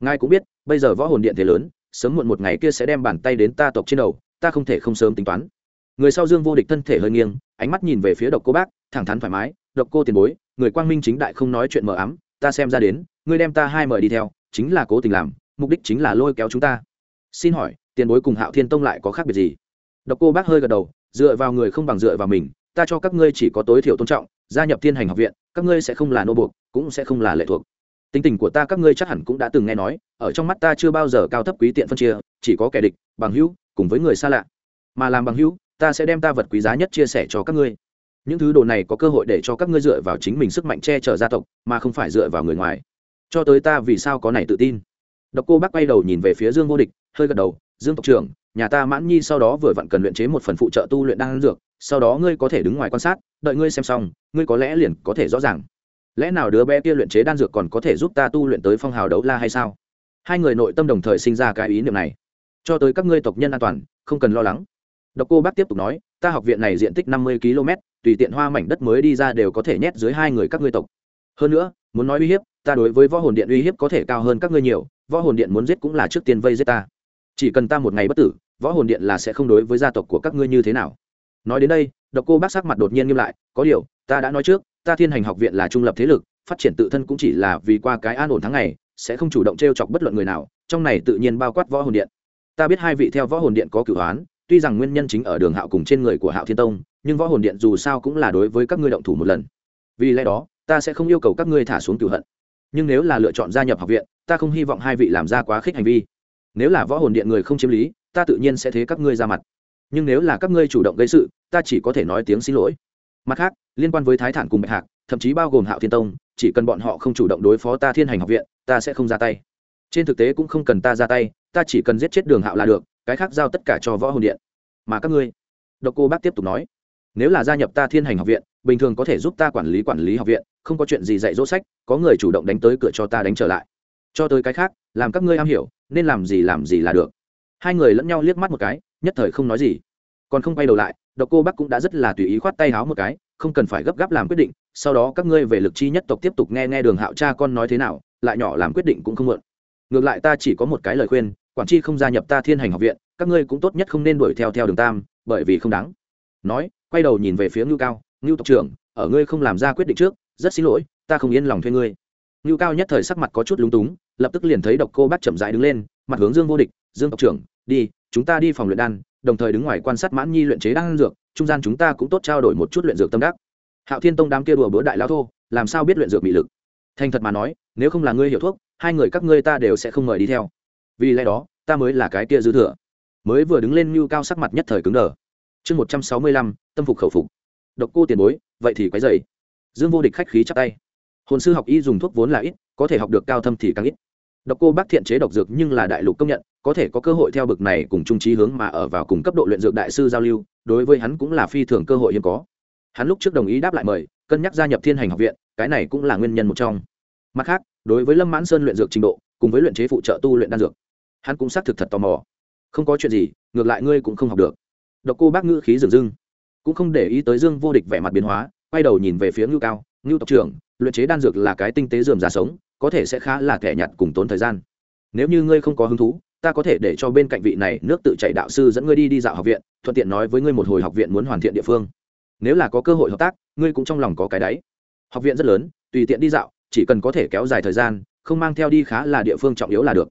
Ngài cũng biết, bây giờ võ hồn điện thế lớn, sớm muộn một ngày kia sẽ đem bàn tay đến ta tộc trên đầu, ta không thể không sớm tính toán. Người sau dương vô địch thân thể hơi nghiêng, ánh mắt nhìn về phía độc cô bác, thẳng thắn thoải mái, độc cô tiền bối, người quang minh chính đại không nói chuyện mờ ám, ta xem ra đến, ngươi đem ta hai mời đi theo, chính là cố tình làm, mục đích chính là lôi kéo chúng ta. Xin hỏi, tiền bối cùng hạo thiên tông lại có khác biệt gì? Độc cô bác hơi gật đầu, dựa vào người không bằng dựa vào mình ta cho các ngươi chỉ có tối thiểu tôn trọng, gia nhập thiên hành học viện, các ngươi sẽ không là nô buộc, cũng sẽ không là lệ thuộc. Tính tình của ta các ngươi chắc hẳn cũng đã từng nghe nói, ở trong mắt ta chưa bao giờ cao thấp quý tiện phân chia, chỉ có kẻ địch, bằng hữu, cùng với người xa lạ. Mà làm bằng hữu, ta sẽ đem ta vật quý giá nhất chia sẻ cho các ngươi. Những thứ đồ này có cơ hội để cho các ngươi dựa vào chính mình sức mạnh che chở gia tộc, mà không phải dựa vào người ngoài. Cho tới ta vì sao có này tự tin. Độc cô bác quay đầu nhìn về phía dương vô địch, hơi gật đầu, dương tộc trưởng nhà ta mãn nhi sau đó vừa vặn cần luyện chế một phần phụ trợ tu luyện đan dược, sau đó ngươi có thể đứng ngoài quan sát, đợi ngươi xem xong, ngươi có lẽ liền có thể rõ ràng. Lẽ nào đứa bé kia luyện chế đan dược còn có thể giúp ta tu luyện tới phong hào đấu la hay sao? Hai người nội tâm đồng thời sinh ra cái ý niệm này. Cho tới các ngươi tộc nhân an toàn, không cần lo lắng. Độc cô bác tiếp tục nói, ta học viện này diện tích năm mươi km, tùy tiện hoa mảnh đất mới đi ra đều có thể nhét dưới hai người các ngươi tộc. Hơn nữa, muốn nói uy hiếp, ta đối với võ hồn điện uy hiếp có thể cao hơn các ngươi nhiều, võ hồn điện muốn giết cũng là trước tiên vây giết ta chỉ cần ta một ngày bất tử, võ hồn điện là sẽ không đối với gia tộc của các ngươi như thế nào. Nói đến đây, độc cô bác sắc mặt đột nhiên nghiêm lại, có điều, ta đã nói trước, ta thiên hành học viện là trung lập thế lực, phát triển tự thân cũng chỉ là vì qua cái an ổn tháng ngày, sẽ không chủ động t r e o chọc bất luận người nào, trong này tự nhiên bao quát võ hồn điện. Ta biết hai vị theo võ hồn điện có cửu hoán, tuy rằng nguyên nhân chính ở đường hạo cùng trên người của hạo thiên tông, nhưng võ hồn điện dù sao cũng là đối với các ngươi động thủ một lần. Vì lẽ đó, ta sẽ không yêu cầu các ngươi thả xuống cửu hận. Nhưng nếu là lựa chọn gia nhập học viện, ta không hy vọng hai vị làm ra quá khích hành vi nếu là võ hồn điện người không chiếm lý, ta tự nhiên sẽ thế các ngươi ra mặt. Nhưng nếu là các ngươi chủ động gây sự, ta chỉ có thể nói tiếng xin lỗi. Mặt khác, liên quan với thái thản cùng bạch hạc, thậm chí bao gồm hạo thiên tông, chỉ cần bọn họ không chủ động đối phó ta thiên hành học viện, ta sẽ không ra tay. Trên thực tế cũng không cần ta ra tay, ta chỉ cần giết chết đường hạo là được, cái khác giao tất cả cho võ hồn điện. Mà các ngươi? Độc cô bác tiếp tục nói. Nếu là gia nhập ta thiên hành học viện, bình thường có thể giúp ta quản lý quản lý học viện, không có chuyện gì dạy dỗ sách, có người chủ động đánh tới cửa cho ta đánh trở lại. Cho tới cái khác, làm các ngươi am hiểu nên làm gì làm gì là được. Hai người lẫn nhau liếc mắt một cái, nhất thời không nói gì. Còn không quay đầu lại, độc cô bắc cũng đã rất là tùy ý khoát tay háo một cái, không cần phải gấp gáp làm quyết định, sau đó các ngươi về lực chi nhất tộc tiếp tục nghe nghe đường hạo cha con nói thế nào, lại nhỏ làm quyết định cũng không muộn. Ngược lại ta chỉ có một cái lời khuyên, quản tri không gia nhập ta thiên hành học viện, các ngươi cũng tốt nhất không nên đuổi theo theo đường tam, bởi vì không đáng. Nói, quay đầu nhìn về phía ngưu cao, ngưu tộc trưởng, ở ngươi không làm ra quyết định trước, rất xin lỗi, ta không yên lòng thuê ngươi. Ngưu cao nhất thời sắc mặt có chút lúng túng lập tức liền thấy độc cô bác chậm rãi đứng lên, mặt hướng dương vô địch, dương tộc trưởng, đi, chúng ta đi phòng luyện đan, đồng thời đứng ngoài quan sát mãn nhi luyện chế đan dược, trung gian chúng ta cũng tốt trao đổi một chút luyện dược tâm đắc. Hạo thiên tông đám kia đùa bữa đại lao thô, làm sao biết luyện dược bị lực? Thành thật mà nói, nếu không là ngươi hiểu thuốc, hai người các ngươi ta đều sẽ không mời đi theo. Vì lẽ đó, ta mới là cái kia dư thừa. Mới vừa đứng lên mưu cao sắc mặt nhất thời cứng đờ. Chương một trăm sáu mươi lăm, tâm phục khẩu phục. Độc cô tiền bối, vậy thì quái dày dương vô địch khách khí chắc tay. Hồn sư học y dùng thuốc vốn là ít, có thể học được cao thâm thì càng ít độc cô bác thiện chế độc dược nhưng là đại lục công nhận, có thể có cơ hội theo bực này cùng trung trí hướng mà ở vào cùng cấp độ luyện dược đại sư giao lưu, đối với hắn cũng là phi thường cơ hội hiếm có. Hắn lúc trước đồng ý đáp lại mời, cân nhắc gia nhập thiên hành học viện, cái này cũng là nguyên nhân một trong. Mặt khác, đối với lâm mãn sơn luyện dược trình độ, cùng với luyện chế phụ trợ tu luyện đan dược, hắn cũng xác thực thật tò mò. Không có chuyện gì, ngược lại ngươi cũng không học được. Độc cô bác ngữ khí dừng dưng, cũng không để ý tới dương vô địch vẻ mặt biến hóa, quay đầu nhìn về phía ngưu cao, ngưu tộc trưởng, luyện chế đan dược là cái tinh tế dườm già sống có thể sẽ khá là kẻ nhặt cùng tốn thời gian. Nếu như ngươi không có hứng thú, ta có thể để cho bên cạnh vị này nước tự chạy đạo sư dẫn ngươi đi đi dạo học viện, thuận tiện nói với ngươi một hồi học viện muốn hoàn thiện địa phương. Nếu là có cơ hội hợp tác, ngươi cũng trong lòng có cái đáy học viện rất lớn, tùy tiện đi dạo, chỉ cần có thể kéo dài thời gian, không mang theo đi khá là địa phương trọng yếu là được.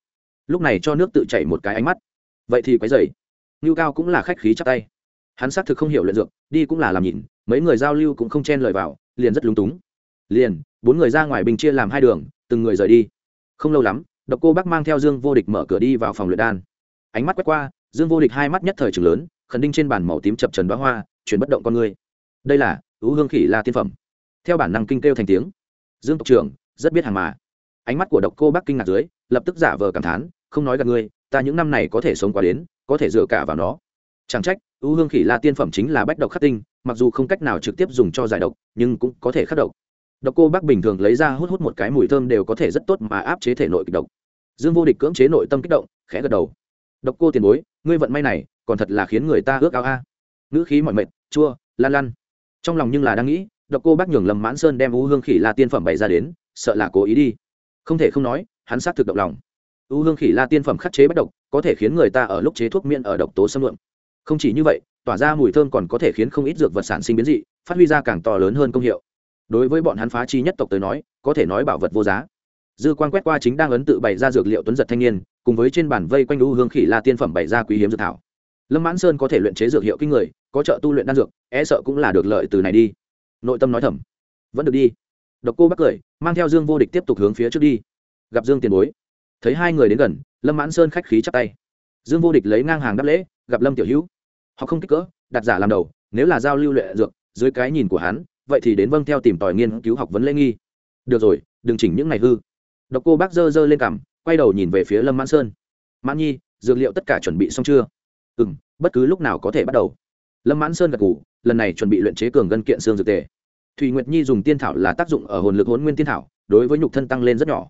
Lúc này cho nước tự chảy một cái ánh mắt. Vậy thì quái dày ngưu cao cũng là khách khí chắc tay. Hắn xác thực không hiểu luyện dược, đi cũng là làm nhìn, mấy người giao lưu cũng không chen lời vào, liền rất lúng túng. Liền, bốn người ra ngoài bình chia làm hai đường từng người rời đi. Không lâu lắm, độc cô bác mang theo dương vô địch mở cửa đi vào phòng luyện đan. Ánh mắt quét qua, dương vô địch hai mắt nhất thời trường lớn, khẩn đinh trên bàn màu tím chập trần đoá hoa, chuyển bất động con người. Đây là ứ hương khỉ la tiên phẩm. Theo bản năng kinh kêu thành tiếng. Dương tộc trưởng, rất biết hàng mà. Ánh mắt của độc cô bác kinh ngạc dưới, lập tức giả vờ cảm thán, không nói gặp ngươi, ta những năm này có thể sống qua đến, có thể dựa cả vào nó. Chẳng trách ưu hương khỉ la tiên phẩm chính là bách độc khắc tinh, mặc dù không cách nào trực tiếp dùng cho giải độc, nhưng cũng có thể khắc độc độc cô bác bình thường lấy ra hút hút một cái mùi thơm đều có thể rất tốt mà áp chế thể nội kịch độc. Dương vô địch cưỡng chế nội tâm kích động, khẽ gật đầu. Độc cô tiền bối, ngươi vận may này, còn thật là khiến người ta ước ao a. À. ngữ khí mọi mệt, chua, lan lan. Trong lòng nhưng là đang nghĩ, độc cô bác nhường lầm mãn sơn đem u hương khỉ la tiên phẩm bày ra đến, sợ là cố ý đi. Không thể không nói, hắn xác thực động lòng. U hương khỉ la tiên phẩm khắc chế bất độc, có thể khiến người ta ở lúc chế thuốc miễn ở độc tố xâm lượm không chỉ như vậy, tỏa ra mùi thơm còn có thể khiến không ít dược vật sản sinh biến dị, phát huy ra càng to lớn hơn công hiệu đối với bọn hắn phá chi nhất tộc tới nói, có thể nói bảo vật vô giá. Dư quan quét qua chính đang ấn tự bày ra dược liệu tuấn giật thanh niên, cùng với trên bản vây quanh u hương khỉ la tiên phẩm bày ra quý hiếm dược thảo. Lâm mãn sơn có thể luyện chế dược hiệu kinh người, có trợ tu luyện đan dược e sợ cũng là được lợi từ này đi. Nội tâm nói thầm. Vẫn được đi. Độc cô bắc cười, mang theo dương vô địch tiếp tục hướng phía trước đi. Gặp dương tiền bối. Thấy hai người đến gần, lâm mãn sơn khách khí chắp tay. Dương vô địch lấy ngang hàng đáp lễ, gặp lâm tiểu hữu. Họ không kích cỡ, đặt giả làm đầu, nếu là giao lưu luyện dược, dưới cái nhìn của hắn vậy thì đến vâng theo tìm tòi nghiên cứu học vấn lễ nghi. Được rồi, đừng chỉnh những ngày hư. Đọc cô bác dơ dơ lên cằm, quay đầu nhìn về phía lâm mãn sơn. Mãn nhi, dược liệu tất cả chuẩn bị xong chưa? Ừ m bất cứ lúc nào có thể bắt đầu. Lâm mãn sơn gật ngủ lần này chuẩn bị luyện chế cường ngân kiện xương dược tề. Thùy nguyệt nhi dùng tiên thảo là tác dụng ở hồn lực hôn nguyên tiên thảo, đối với nhục thân tăng lên rất nhỏ.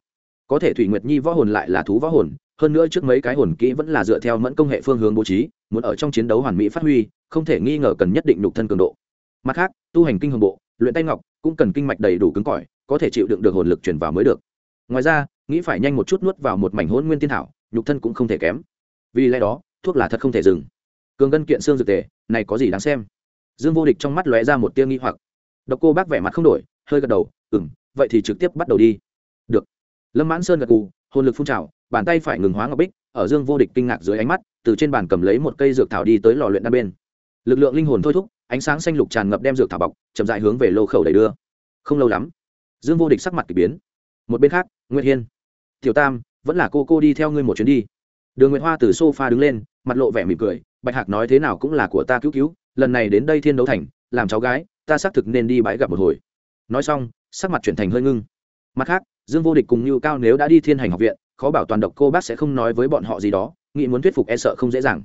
Có thể thủy nguyệt nhi võ hồn lại là thú võ hồn, hơn nữa trước mấy cái hồn kỹ vẫn là dựa theo mẫn công hệ phương hướng bố trí, muốn ở trong chiến đấu hoàn mỹ phát huy, không thể nghi ngờ cần nhất định nhục thân cường độ. Mặt khác, tu hành kinh hồng bộ luyện tay ngọc cũng cần kinh mạch đầy đủ cứng cỏi, có thể chịu đựng được hồn lực chuyển vào mới được. Ngoài ra, nghĩ phải nhanh một chút nuốt vào một mảnh hôn nguyên tiên thảo, nhục thân cũng không thể kém. Vì lẽ đó, thuốc là thật không thể dừng. Cường ngân kiện xương dược tề, này có gì đáng xem? Dương vô địch trong mắt lóe ra một tia nghi hoặc. Độc cô bác vẻ mặt không đổi, hơi gật đầu ừng vậy thì trực tiếp bắt đầu đi. Được. Lâm mãn sơn gật cù hồn lực phun trào, bàn tay phải ngừng hóa ngọc bích, ở dương vô địch kinh ngạc dưới ánh mắt, từ trên bàn cầm lấy một cây dược thảo đi tới lò luyện đan bên. Lực lượng linh hồn thôi thúc ánh sáng xanh lục tràn ngập đem dược thảo bọc, chậm dại hướng về lô khẩu đẩy đưa. Không lâu lắm, dương vô địch sắc mặt k ỳ biến. Một bên khác nguyễn hiên. Tiểu tam, vẫn là cô cô đi theo ngươi một chuyến đi. Đường nguyễn hoa từ s o f a đứng lên, mặt lộ vẻ mỉm cười, bạch hạc nói thế nào cũng là của ta cứu cứu, lần này đến đây thiên đấu thành, làm cháu gái, ta xác thực nên đi bãi gặp một hồi. Nói xong, sắc mặt chuyển thành hơi ngưng. Mặt khác, dương vô địch cùng như cao nếu đã đi thiên hành học viện, khó bảo toàn độc cô bác sẽ không nói với bọn họ gì đó, nghĩ muốn thuyết phục e sợ không dễ dàng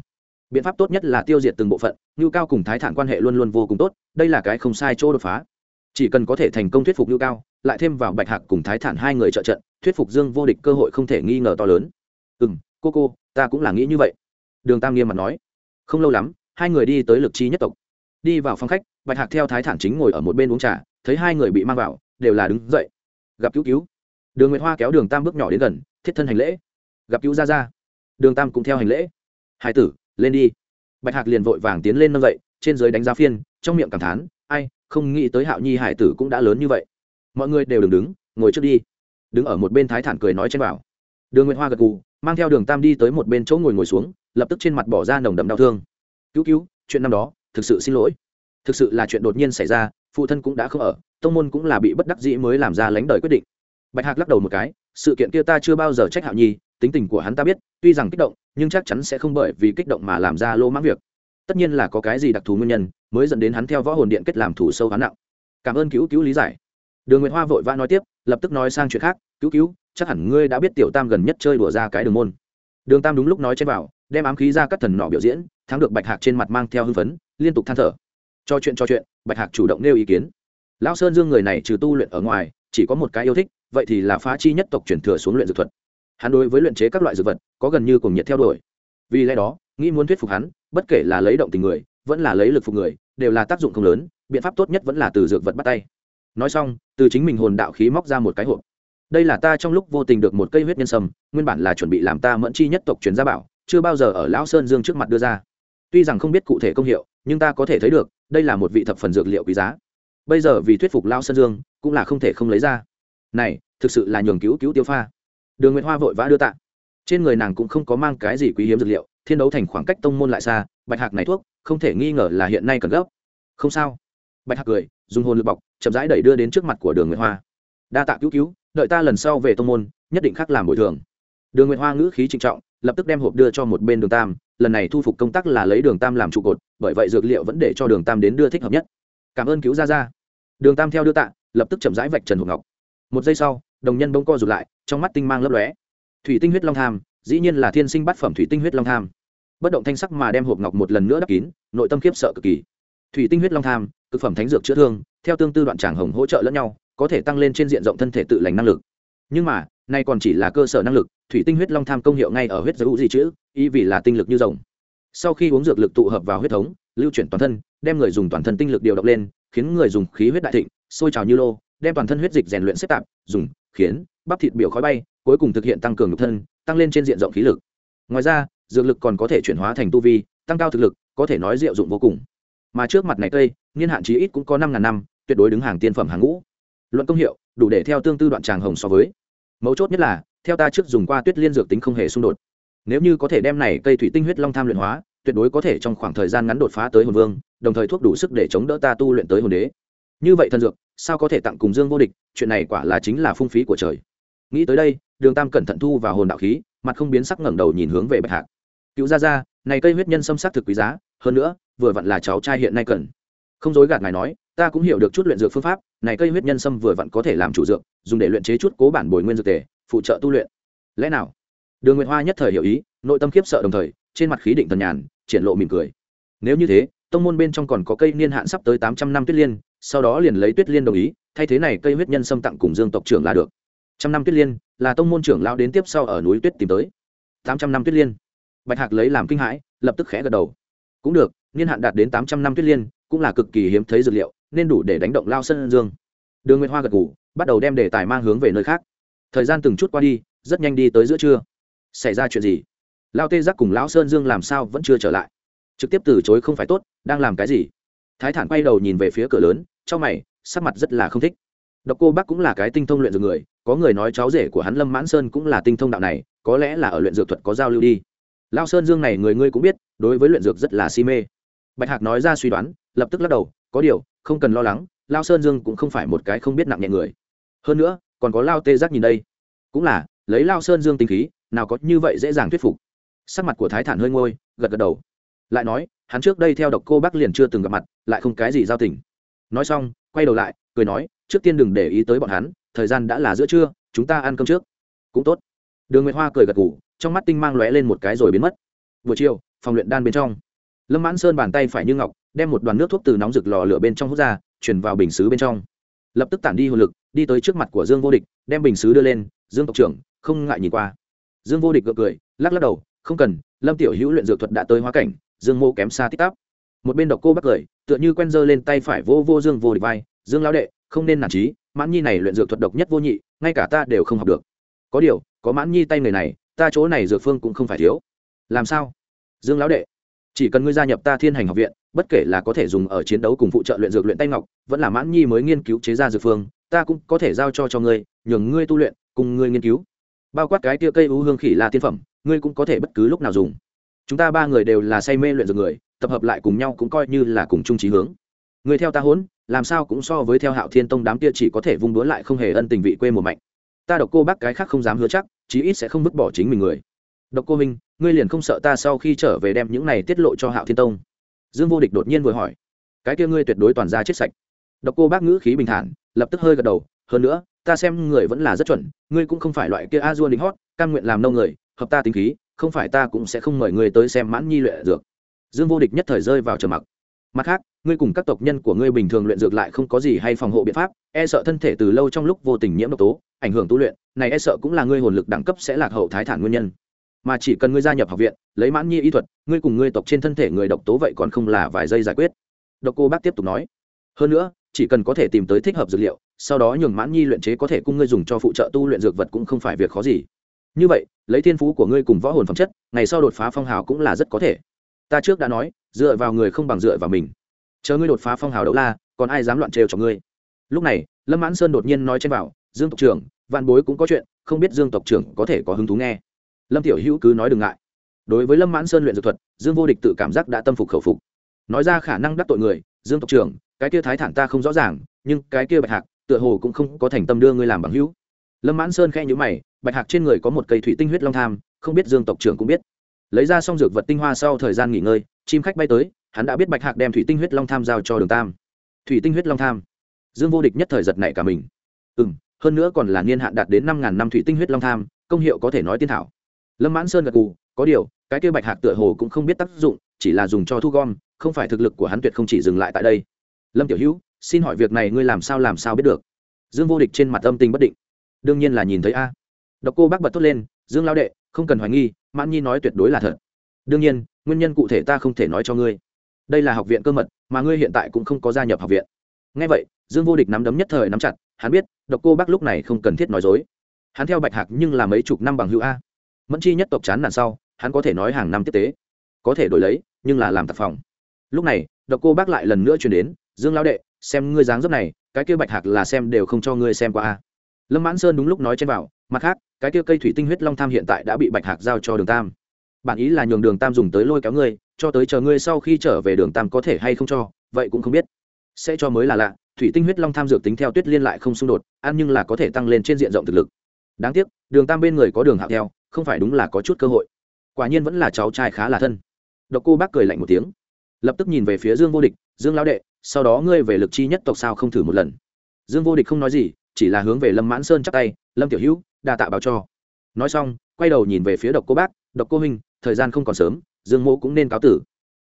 biện pháp tốt nhất là tiêu diệt từng bộ phận ngưu cao cùng thái thản quan hệ luôn luôn vô cùng tốt, đây là cái không sai chỗ đột phá. Chỉ cần có thể thành công thuyết phục ngưu cao, lại thêm vào bạch hạc cùng thái thản hai người trợ trận, thuyết phục dương vô địch cơ hội không thể nghi ngờ to lớn. Ừ m cô cô, ta cũng là nghĩ như vậy. Đường tam nghiêm mặt nói. Không lâu lắm, hai người đi tới lực chi nhất tộc. Đi vào phòng khách, bạch hạc theo thái thản chính ngồi ở một bên uống trà, thấy hai người bị mang vào, đều là đứng dậy. Gặp cứu cứu. Đường nguyệt hoa kéo đường tam bước nhỏ đến gần, thiết thân hành lễ. Gặp cứu ra ra. Đường tam cũng theo hành lễ. Hai tử lên đi. Bạch hạc liền vội vàng tiến lên nâng dậy, trên dưới đánh giá phiên, trong miệng cảm thán, ai, không nghĩ tới hạo nhi hải tử cũng đã lớn như vậy. Mọi người đều đừng đứng, ngồi trước đi. Đứng ở một bên thái thản cười nói trên bảo. Đường nguyệt hoa gật gù, mang theo đường tam đi tới một bên chỗ ngồi ngồi xuống, lập tức trên mặt bỏ ra nồng đậm đau thương. Cứu cứu, chuyện năm đó, thực sự xin lỗi. Thực sự là chuyện đột nhiên xảy ra, phụ thân cũng đã không ở, tông môn cũng là bị bất đắc dĩ mới làm ra lánh đời quyết định. Bạch hạc lắc đầu một cái, sự kiện kia ta chưa bao giờ trách hạo nhi tính tình của hắn ta biết, tuy rằng kích động, nhưng chắc chắn sẽ không bởi vì kích động mà làm ra lô mãng việc. Tất nhiên là có cái gì đặc thù nguyên nhân mới dẫn đến hắn theo võ hồn điện kết làm thủ sâu hắn nặng. Cảm ơn cứu cứu lý giải. Đường nguyệt hoa vội vã nói tiếp, lập tức nói sang chuyện khác, cứu cứu, chắc hẳn ngươi đã biết tiểu tam gần nhất chơi đùa ra cái đường môn. Đường tam đúng lúc nói trên vào đem ám khí ra các thần nọ biểu diễn, thắng được bạch hạc trên mặt mang theo hưng phấn, liên tục than thở. Cho chuyện cho chuyện, bạch hạc chủ động nêu ý kiến. Lão sơn dương người này trừ tu luyện ở ngoài, chỉ có một cái yêu thích, vậy thì là phá chi nhất tộc chuyển thừa xuống luyện dược thuật hắn đối với luyện chế các loại dược vật, có gần như cùng nhiệt theo đuổi. Vì lẽ đó, nghĩ muốn thuyết phục hắn, bất kể là lấy động tình người, vẫn là lấy lực phục người, đều là tác dụng không lớn, biện pháp tốt nhất vẫn là từ dược vật bắt tay. Nói xong, từ chính mình hồn đạo khí móc ra một cái hộp. Đây là ta trong lúc vô tình được một cây huyết nhân sâm, nguyên bản là chuẩn bị làm ta mẫn chi nhất tộc truyền gia bảo, chưa bao giờ ở lão sơn dương trước mặt đưa ra. Tuy rằng không biết cụ thể công hiệu, nhưng ta có thể thấy được, đây là một vị thập phần dược liệu quý giá. Bây giờ vì thuyết phục lão sơn dương, cũng là không thể không lấy ra. Này, thực sự là nhường cứu cứu tiêu pha đường nguyệt hoa vội vã đưa tạ. Trên người nàng cũng không có mang cái gì quý hiếm dược liệu, thiên đấu thành khoảng cách tông môn lại xa, bạch hạc này thuốc, không thể nghi ngờ là hiện nay cần gấp. Không sao. Bạch hạc cười, dùng hồn lực bọc, chậm rãi đẩy đưa đến trước mặt của đường nguyệt hoa. Đa tạ cứu cứu, đợi ta lần sau về tông môn, nhất định khác làm bồi thường. Đường nguyệt hoa ngữ khí trịnh trọng, lập tức đem hộp đưa cho một bên đường tam, lần này thu phục công tác là lấy đường tam làm trụ cột, bởi vậy dược liệu vẫn để cho đường tam đến đưa thích hợp nhất. Cảm ơn cứu ra ra đường tam theo đưa tạ, lập tức chậm rãi vạch trần hộp ngọc. Một giây sau đồng nhân bông co rụt lại, trong mắt tinh mang lấp lóe. Thủy tinh huyết long tham, dĩ nhiên là thiên sinh bát phẩm thủy tinh huyết long tham. Bất động thanh sắc mà đem hộp ngọc một lần nữa đắp kín, nội tâm khiếp sợ cực kỳ. Thủy tinh huyết long tham, cực phẩm thánh dược chữa thương, theo tương tư đoạn tràng hồng hỗ trợ lẫn nhau, có thể tăng lên trên diện rộng thân thể tự lành năng lực. Nhưng mà, nay còn chỉ là cơ sở năng lực, thủy tinh huyết long tham công hiệu ngay ở huyết giới gì chữ ý vì là tinh lực như rồng. Sau khi uống dược lực tụ hợp vào huyết thống, lưu chuyển toàn thân, đem người dùng toàn thân tinh lực điều động lên, khiến người dùng khí huyết đại thịnh, sôi trào như lô, đem toàn thân huyết dịch rèn luyện xếp tạp, dùng khiến bắp thịt biểu khói bay, cuối cùng thực hiện tăng cường nhục thân, tăng lên trên diện rộng khí lực. Ngoài ra, dược lực còn có thể chuyển hóa thành tu vi, tăng cao thực lực, có thể nói diệu dụng vô cùng. Mà trước mặt này cây, niên hạn chí ít cũng có năm ngàn năm, tuyệt đối đứng hàng tiên phẩm hàng ngũ. Luận công hiệu, đủ để theo tương tư đoạn tràng hồng so với. Mấu chốt nhất là, theo ta trước dùng qua tuyết liên dược tính không hề xung đột. Nếu như có thể đem này cây thủy tinh huyết long tham luyện hóa, tuyệt đối có thể trong khoảng thời gian ngắn đột phá tới hồn vương, đồng thời thuốc đủ sức để chống đỡ ta tu luyện tới hồn đế như vậy thần dược, sao có thể tặng cùng dương vô địch, chuyện này quả là chính là phung phí của trời. Nghĩ tới đây, đường tam cẩn thận thu vào hồn đạo khí, mặt không biến sắc ngẩng đầu nhìn hướng về bạch hạc. Cựu gia gia, này cây huyết nhân xâm sắc thực quý giá, hơn nữa, vừa vặn là cháu trai hiện nay cần. Không dối gạt ngài nói, ta cũng hiểu được chút luyện dược phương pháp, này cây huyết nhân sâm vừa vặn có thể làm chủ dược, dùng để luyện chế chút cố bản bồi nguyên dược tề, phụ trợ tu luyện. Lẽ nào? Đường nguyệt hoa nhất thời hiểu ý, nội tâm khiếp sợ đồng thời, trên mặt khí định thần nhàn, triển lộ mỉm cười. Nếu như thế tông môn bên trong còn có cây niên hạn sắp tới tám trăm năm tuyết liên, sau đó liền lấy tuyết liên đồng ý, thay thế này cây huyết nhân sâm tặng cùng dương tộc trưởng là được. Trăm năm tuyết liên, là tông môn trưởng lao đến tiếp sau ở núi tuyết tìm tới. Tám trăm năm tuyết liên. Bạch hạc lấy làm kinh hãi, lập tức khẽ gật đầu. Cũng được, niên hạn đạt đến tám trăm năm tuyết liên, cũng là cực kỳ hiếm thấy dược liệu, nên đủ để đánh động lao sân dương. Đường nguyệt hoa gật ngủ bắt đầu đem đề tài mang hướng về nơi khác. Thời gian từng chút qua đi, rất nhanh đi tới giữa trưa. Xảy ra chuyện gì? Lao tê giác cùng lão sơn dương làm sao vẫn chưa trở lại? Trực tiếp từ chối không phải tốt, đang làm cái gì? Thái thản quay đầu nhìn về phía cửa lớn, trong mày, sắc mặt rất là không thích. Độc cô bác cũng là cái tinh thông luyện dược người, có người nói cháu rể của hắn lâm mãn sơn cũng là tinh thông đạo này, có lẽ là ở luyện dược thuật có giao lưu đi. Lao sơn dương này người ngươi cũng biết, đối với luyện dược rất là si mê. Bạch hạc nói ra suy đoán, lập tức lắc đầu, có điều, không cần lo lắng lao sơn dương cũng không phải một cái không biết nặng nhẹ người. Hơn nữa, còn có lao tê giác nhìn đây. Cũng là, lấy lao sơn dương tinh khí, nào có như vậy dễ dàng thuyết phục. Sắc mặt của thái thản hơi ngôi, gật gật đầu lại nói, hắn trước đây theo độc cô bác liền chưa từng gặp mặt, lại không cái gì giao tình. Nói xong, quay đầu lại, cười nói, trước tiên đừng để ý tới bọn hắn, thời gian đã là giữa trưa, chúng ta ăn cơm trước. Cũng tốt. Đường nguyệt hoa cười gật ngủ trong mắt tinh mang lóe lên một cái rồi biến mất. Buổi chiều, phòng luyện đan bên trong. Lâm mãn sơn bàn tay phải như ngọc, đem một đoàn nước thuốc từ nóng rực lò lửa bên trong hút ra, chuyển vào bình xứ bên trong. Lập tức tản đi hồn lực, đi tới trước mặt của dương vô địch, đem bình xứ đưa lên, dương tộc trưởng, không ngại nhìn qua. Dương vô địch gượng cười, lắc lắc đầu, không cần, lâm tiểu hữu luyện dược thuật đã tới hóa cảnh dương mô kém xa tích tắp. Một bên độc cô bắc cười, tựa như quen dơ lên tay phải vô vô dương vô địch vai, dương lão đệ, không nên nản trí, mãn nhi này luyện dược thuật độc nhất vô nhị, ngay cả ta đều không học được. Có điều, có mãn nhi tay người này, ta chỗ này dược phương cũng không phải thiếu. Làm sao? Dương lão đệ, chỉ cần ngươi gia nhập ta thiên hành học viện, bất kể là có thể dùng ở chiến đấu cùng phụ trợ luyện dược luyện tay ngọc, vẫn là mãn nhi mới nghiên cứu chế ra dược phương, ta cũng có thể giao cho cho ngươi, nhường ngươi tu luyện, cùng ngươi nghiên cứu. Bao quát cái tia cây u hương khỉ là tiên phẩm, ngươi cũng có thể bất cứ lúc nào dùng chúng ta ba người đều là say mê luyện dược người, tập hợp lại cùng nhau cũng coi như là cùng chung trí hướng. Người theo ta hốn, làm sao cũng so với theo hạo thiên tông đám kia chỉ có thể vung đũa lại không hề ân tình vị quê mùa mạnh. Ta độc cô bác cái khác không dám hứa chắc, chí ít sẽ không vứt bỏ chính mình người. Độc cô minh ngươi liền không sợ ta sau khi trở về đem những này tiết lộ cho hạo thiên tông? Dương vô địch đột nhiên vừa hỏi. Cái kia ngươi tuyệt đối toàn ra chết sạch. Độc cô bác ngữ khí bình thản, lập tức hơi gật đầu. Hơn nữa, ta xem người vẫn là rất chuẩn, ngươi cũng không phải loại kia a dua đính hót cam nguyện làm nâu người, hợp ta tính khí không phải ta cũng sẽ không mời ngươi tới xem mãn nhi luyện dược. Dương vô địch nhất thời rơi vào trầm mặc. Mặt khác, ngươi cùng các tộc nhân của ngươi bình thường luyện dược lại không có gì hay phòng hộ biện pháp e sợ thân thể từ lâu trong lúc vô tình nhiễm độc tố, ảnh hưởng tu luyện, này e sợ cũng là ngươi hồn lực đẳng cấp sẽ lạc hậu thái thản nguyên nhân. Mà chỉ cần ngươi gia nhập học viện, lấy mãn nhi y thuật, ngươi cùng ngươi tộc trên thân thể người độc tố vậy còn không là vài giây giải quyết. Độc cô bác tiếp tục nói. Hơn nữa, chỉ cần có thể tìm tới thích hợp dược liệu, sau đó nhường mãn nhi luyện chế có thể cung ngươi dùng cho phụ trợ tu luyện dược vật cũng không phải việc khó gì như vậy, lấy thiên phú của ngươi cùng võ hồn phẩm chất, ngày sau đột phá phong hào cũng là rất có thể. Ta trước đã nói, dựa vào người không bằng dựa vào mình. Chờ ngươi đột phá phong hào đấu la, còn ai dám loạn trêu cho ngươi? Lúc này, lâm mãn sơn đột nhiên nói trên bảo, dương tộc trưởng, vạn bối cũng có chuyện, không biết dương tộc trưởng có thể có hứng thú nghe. Lâm tiểu hữu cứ nói đừng ngại. Đối với lâm mãn sơn luyện dược thuật, dương vô địch tự cảm giác đã tâm phục khẩu phục. Nói ra khả năng đắc tội người, dương tộc trưởng, cái kia thái thản ta không rõ ràng, nhưng cái kia bạch hạc, tựa hồ cũng không có thành tâm đưa ngươi làm bằng hữu lâm mãn sơn khe nhữ mày, bạch hạc trên người có một cây thủy tinh huyết long tham, không biết dương tộc trưởng cũng biết. Lấy ra xong dược vật tinh hoa sau thời gian nghỉ ngơi, chim khách bay tới, hắn đã biết bạch hạc đem thủy tinh huyết long tham giao cho đường tam. Thủy tinh huyết long tham. Dương vô địch nhất thời giật nảy cả mình. Ừ m hơn nữa còn là niên hạn đạt đến năm ngàn năm thủy tinh huyết long tham, công hiệu có thể nói tiên thảo. Lâm mãn sơn gật cù có điều, cái kia bạch hạc tựa hồ cũng không biết tác dụng, chỉ là dùng cho thu gom, không phải thực lực của hắn tuyệt không chỉ dừng lại tại đây. Lâm tiểu hữu, xin hỏi việc này ngươi làm sao làm sao biết được? Dương vô địch trên mặt âm tình bất định đương nhiên là nhìn thấy a. Độc cô bác bật thốt lên, dương lao đệ, không cần hoài nghi, mãn nhi nói tuyệt đối là thật. Đương nhiên, nguyên nhân cụ thể ta không thể nói cho ngươi. Đây là học viện cơ mật, mà ngươi hiện tại cũng không có gia nhập học viện. Ngay vậy, dương vô địch nắm đấm nhất thời nắm chặt, hắn biết, độc cô bác lúc này không cần thiết nói dối. Hắn theo bạch hạc nhưng là mấy chục năm bằng hữu a. Mẫn chi nhất tộc chán nản sau, hắn có thể nói hàng năm tiếp tế. Có thể đổi lấy, nhưng là làm tạp phòng. Lúc này, độc cô bác lại lần nữa chuyển đến, dương lao đệ, xem ngươi dáng dấp này, cái kia bạch hạc là xem đều không cho ngươi xem qua a lâm mãn sơn đúng lúc nói trên bảo, mặt khác cái kia cây thủy tinh huyết long tham hiện tại đã bị bạch hạc giao cho đường tam. Bản ý là nhường đường tam dùng tới lôi kéo ngươi cho tới chờ ngươi sau khi trở về đường tam có thể hay không cho vậy cũng không biết. Sẽ cho mới là lạ thủy tinh huyết long tham dược tính theo tuyết liên lại không xung đột ăn nhưng là có thể tăng lên trên diện rộng thực lực. Đáng tiếc đường tam bên người có đường hạo theo không phải đúng là có chút cơ hội. Quả nhiên vẫn là cháu trai khá là thân. Độc cô bác cười lạnh một tiếng lập tức nhìn về phía dương vô địch dương lão đệ sau đó ngươi về lực chi nhất tộc sao không thử một lần? Dương vô địch không nói gì chỉ là hướng về lâm mãn sơn chắc tay, lâm tiểu hữu, đa tạ báo cho. Nói xong, quay đầu nhìn về phía độc cô bác, độc cô huynh, thời gian không còn sớm, dương mỗ cũng nên cáo tử.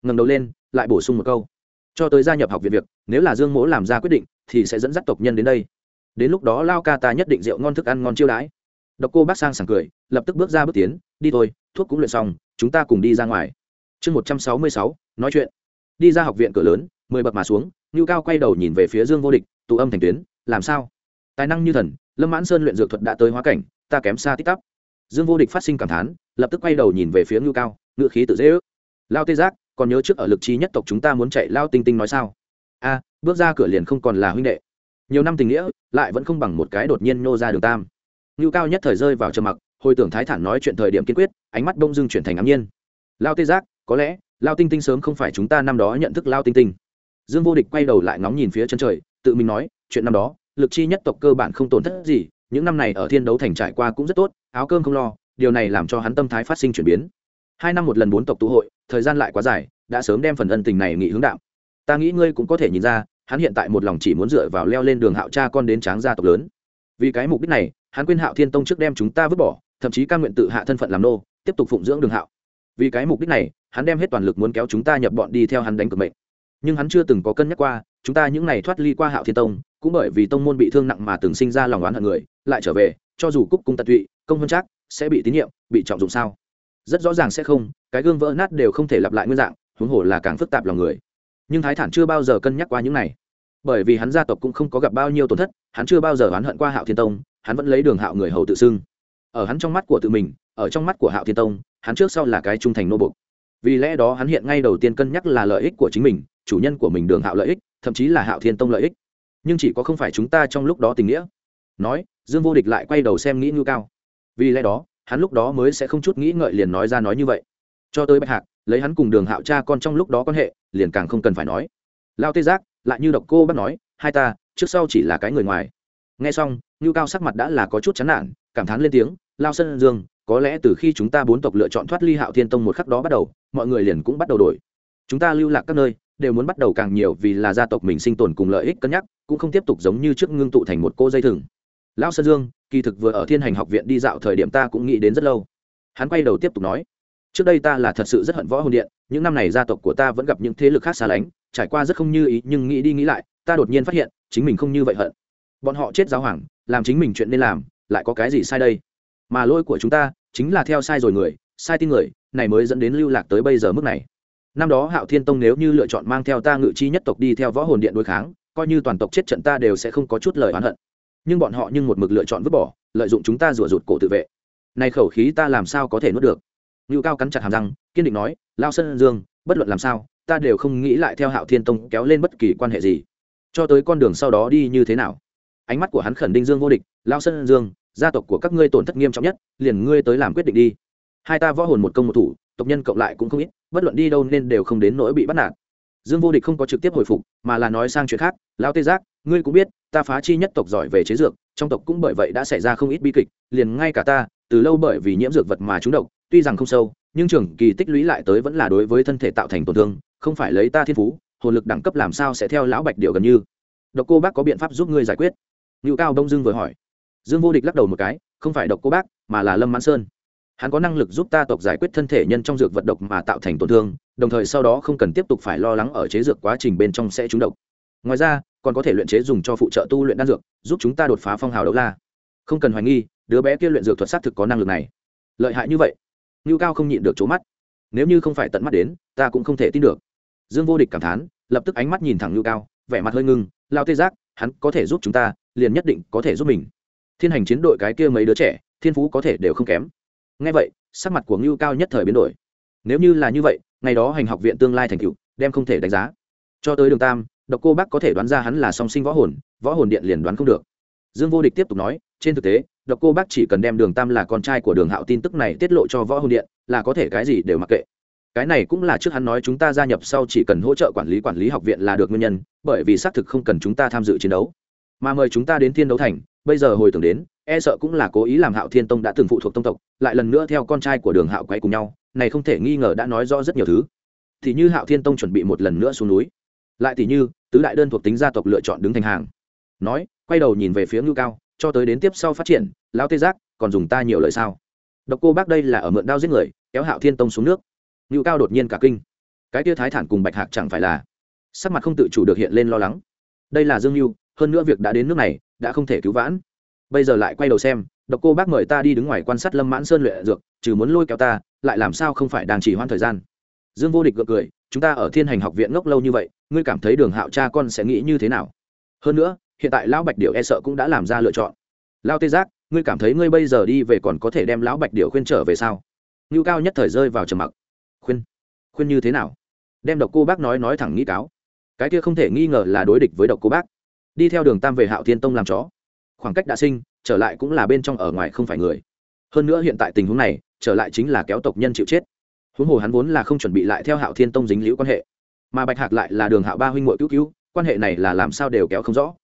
Ngầm đầu lên, lại bổ sung một câu, cho tới gia nhập học viện việc, nếu là dương mỗ làm ra quyết định, thì sẽ dẫn dắt tộc nhân đến đây. Đến lúc đó lao ca ta nhất định rượu ngon thức ăn ngon chiêu đãi. Độc cô bác sang sảng cười, lập tức bước ra bước tiến, đi thôi, thuốc cũng luyện xong, chúng ta cùng đi ra ngoài. Chương một trăm sáu mươi sáu, nói chuyện. Đi ra học viện cửa lớn, mười bậc mà xuống, ngưu cao quay đầu nhìn về phía dương vô địch, tụ âm thành tuyến, làm sao? Tài năng như thần, lâm mãn sơn luyện dược thuật đã tới hóa cảnh, ta kém xa tích tắp. Dương vô địch phát sinh cảm thán, lập tức quay đầu nhìn về phía ngưu cao ngựa khí tự dễ ước. Lao tê giác, còn nhớ trước ở lực trí nhất tộc chúng ta muốn chạy lao tinh tinh nói sao? A, bước ra cửa liền không còn là huynh đệ. Nhiều năm tình nghĩa, lại vẫn không bằng một cái đột nhiên nô ra đường tam. Ngưu cao nhất thời rơi vào trầm mặc, hồi tưởng thái thản nói chuyện thời điểm kiên quyết, ánh mắt bông dưng chuyển thành ám nhiên. Lao tê giác, có lẽ, lao tinh tinh sớm không phải chúng ta năm đó nhận thức lao tinh tinh. Dương vô địch quay đầu lại ngóng nhìn phía chân trời, tự mình nói, chuyện năm đó lực chi nhất tộc cơ bản không tổn thất gì, những năm này ở thiên đấu thành trải qua cũng rất tốt, áo cơm không lo, điều này làm cho hắn tâm thái phát sinh chuyển biến. Hai năm một lần bốn tộc tụ hội, thời gian lại quá dài, đã sớm đem phần ân tình này nghị hướng đạo. Ta nghĩ ngươi cũng có thể nhìn ra, hắn hiện tại một lòng chỉ muốn dựa vào leo lên đường hạo cha con đến tráng gia tộc lớn. Vì cái mục đích này, hắn quên hạo thiên tông trước đem chúng ta vứt bỏ, thậm chí ca nguyện tự hạ thân phận làm nô, tiếp tục phụng dưỡng đường hạo. Vì cái mục đích này, hắn đem hết toàn lực muốn kéo chúng ta nhập bọn đi theo hắn đánh cực mệnh. Nhưng hắn chưa từng có cân nhắc qua, chúng ta những n à y thoát ly qua hạo thiên tông cũng bởi vì tông môn bị thương nặng mà từng sinh ra lòng oán hận người, lại trở về, cho dù cúc cung tận tụy, công hơn chắc sẽ bị tín nhiệm, bị trọng dụng sao? Rất rõ ràng sẽ không, cái gương vỡ nát đều không thể lặp lại nguyên dạng, huống hồ là càng phức tạp lòng người. Nhưng thái thản chưa bao giờ cân nhắc qua những này. Bởi vì hắn gia tộc cũng không có gặp bao nhiêu tổn thất, hắn chưa bao giờ oán hận qua hạo thiên tông, hắn vẫn lấy đường hạo người hầu tự xưng. Ở hắn trong mắt của tự mình, ở trong mắt của hạo thiên tông, hắn trước sau là cái trung thành nô bục vì lẽ đó hắn hiện ngay đầu tiên cân nhắc là lợi ích của chính mình, chủ nhân của mình đường hạo lợi ích, thậm chí là hạo thiên tông lợi ích nhưng chỉ có không phải chúng ta trong lúc đó tình nghĩa. Nói, dương vô địch lại quay đầu xem nghĩ ngưu cao. Vì lẽ đó, hắn lúc đó mới sẽ không chút nghĩ ngợi liền nói ra nói như vậy. Cho tới bạch hạc, lấy hắn cùng đường hạo cha con trong lúc đó quan hệ, liền càng không cần phải nói. Lao tê giác, lại như độc cô bắt nói, hai ta, trước sau chỉ là cái người ngoài. Nghe xong ngưu cao sắc mặt đã là có chút chán nản, cảm thán lên tiếng, lao sân dương, có lẽ từ khi chúng ta bốn tộc lựa chọn thoát ly hạo thiên tông một khắc đó bắt đầu, mọi người liền cũng bắt đầu đổi. Chúng ta lưu lạc các nơi đều muốn bắt đầu càng nhiều vì là gia tộc mình sinh tồn cùng lợi ích cân nhắc, cũng không tiếp tục giống như trước ngưng tụ thành một cô dây thừng. Lão sơn dương, kỳ thực vừa ở thiên hành học viện đi dạo thời điểm ta cũng nghĩ đến rất lâu. Hắn quay đầu tiếp tục nói, trước đây ta là thật sự rất hận võ hồn điện, những năm này gia tộc của ta vẫn gặp những thế lực khác xa lánh, trải qua rất không như ý, nhưng nghĩ đi nghĩ lại, ta đột nhiên phát hiện, chính mình không như vậy hận. Bọn họ chết giáo hoàng, làm chính mình chuyện nên làm, lại có cái gì sai đây? Mà lỗi của chúng ta, chính là theo sai rồi người, sai tin người, này mới dẫn đến lưu lạc tới bây giờ mức này năm đó hạo thiên tông nếu như lựa chọn mang theo ta ngự chi nhất tộc đi theo võ hồn điện đối kháng, coi như toàn tộc chết trận ta đều sẽ không có chút lời oán hận. Nhưng bọn họ nhưng một mực lựa chọn vứt bỏ, lợi dụng chúng ta rủa rụt cổ tự vệ. Này khẩu khí ta làm sao có thể nuốt được? Ngưu cao cắn chặt hàm răng, kiên định nói, lao sơn dương, bất luận làm sao, ta đều không nghĩ lại theo hạo thiên tông kéo lên bất kỳ quan hệ gì. Cho tới con đường sau đó đi như thế nào? Ánh mắt của hắn khẩn đinh dương vô địch, lao sơn dương, gia tộc của các ngươi tổn thất nghiêm trọng nhất, liền ngươi tới làm quyết định đi. Hai ta võ hồn một công một thủ, tộc nhân cộng lại cũng không ít bất luận đi đâu nên đều không đến nỗi bị bắt nạt. Dương vô địch không có trực tiếp hồi phục, mà là nói sang chuyện khác, Lão tê giác, ngươi cũng biết, ta phá chi nhất tộc giỏi về chế dược, trong tộc cũng bởi vậy đã xảy ra không ít bi kịch, liền ngay cả ta, từ lâu bởi vì nhiễm dược vật mà trúng độc, tuy rằng không sâu, nhưng trường kỳ tích lũy lại tới vẫn là đối với thân thể tạo thành tổn thương, không phải lấy ta thiên phú, hồn lực đẳng cấp làm sao sẽ theo lão bạch điệu gần như? Độc cô bác có biện pháp giúp ngươi giải quyết. Ngự cao đông dương vừa hỏi. Dương vô địch lắc đầu một cái, không phải độc cô bác, mà là lâm mãn sơn hắn có năng lực giúp ta tộc giải quyết thân thể nhân trong dược vật độc mà tạo thành tổn thương, đồng thời sau đó không cần tiếp tục phải lo lắng ở chế dược quá trình bên trong sẽ trúng độc. Ngoài ra, còn có thể luyện chế dùng cho phụ trợ tu luyện đan dược, giúp chúng ta đột phá phong hào đấu la. Không cần hoài nghi, đứa bé kia luyện dược thuật xác thực có năng lực này. Lợi hại như vậy, ngưu cao không nhịn được trố mắt. Nếu như không phải tận mắt đến, ta cũng không thể tin được. Dương vô địch cảm thán, lập tức ánh mắt nhìn thẳng ngưu cao, vẻ mặt hơi ngưng lao tê giác, hắn có thể giúp chúng ta, liền nhất định có thể giúp mình. Thiên hành chiến đội cái kia mấy đứa trẻ, thiên phú có thể đều không kém ngay vậy, sắc mặt của ngưu cao nhất thời biến đổi. Nếu như là như vậy, ngày đó hành học viện tương lai thành cựu đem không thể đánh giá. Cho tới đường tam, độc cô bác có thể đoán ra hắn là song sinh võ hồn võ hồn điện liền đoán không được. Dương vô địch tiếp tục nói, trên thực tế, độc cô bác chỉ cần đem đường tam là con trai của đường hạo tin tức này tiết lộ cho võ hồn điện, là có thể cái gì đều mặc kệ. Cái này cũng là trước hắn nói chúng ta gia nhập sau chỉ cần hỗ trợ quản lý quản lý học viện là được nguyên nhân, bởi vì xác thực không cần chúng ta tham dự chiến đấu mà mời chúng ta đến thiên đấu thành, bây giờ hồi tưởng đến e sợ cũng là cố ý làm hạo thiên tông đã từng phụ thuộc tông tộc, lại lần nữa theo con trai của đường hạo quay cùng nhau, này không thể nghi ngờ đã nói rõ rất nhiều thứ. Thì như hạo thiên tông chuẩn bị một lần nữa xuống núi, lại thì như tứ đại đơn thuộc tính gia tộc lựa chọn đứng thành hàng. Nói, quay đầu nhìn về phía ngưu cao, cho tới đến tiếp sau phát triển, lão tê giác, còn dùng ta nhiều lời sao? Độc cô bác đây là ở mượn đao giết người, kéo hạo thiên tông xuống nước. Ngưu cao đột nhiên cả kinh. Cái tia thái thản cùng bạch hạc chẳng phải là, sắc mặt không tự chủ được hiện lên lo lắng. Đây là dương mưu hơn nữa việc đã đến nước này, đã không thể cứu vãn. Bây giờ lại quay đầu xem, độc cô bác mời ta đi đứng ngoài quan sát lâm mãn sơn luyện dược, trừ muốn lôi kéo ta, lại làm sao không phải đang chỉ hoãn thời gian? Dương vô địch gượng cười, chúng ta ở thiên hành học viện ngốc lâu như vậy, ngươi cảm thấy đường hạo cha con sẽ nghĩ như thế nào? Hơn nữa, hiện tại lão bạch điệu e sợ cũng đã làm ra lựa chọn. Lao tê giác, ngươi cảm thấy ngươi bây giờ đi về còn có thể đem lão bạch điệu khuyên trở về sao? Ngưu cao nhất thời rơi vào trầm mặc. Khuyên? Khuyên như thế nào? Đem độc cô bác nói nói thẳng nghĩ cáo. Cái kia không thể nghi ngờ là đối địch với độc cô bác đi theo đường tam về hạo thiên tông làm chó khoảng cách đã sinh trở lại cũng là bên trong ở ngoài không phải người hơn nữa hiện tại tình huống này trở lại chính là kéo tộc nhân chịu chết huống hồ hắn vốn là không chuẩn bị lại theo hạo thiên tông dính liễu quan hệ mà bạch hạc lại là đường hạo ba huynh muội cứu cứu quan hệ này là làm sao đều kéo không rõ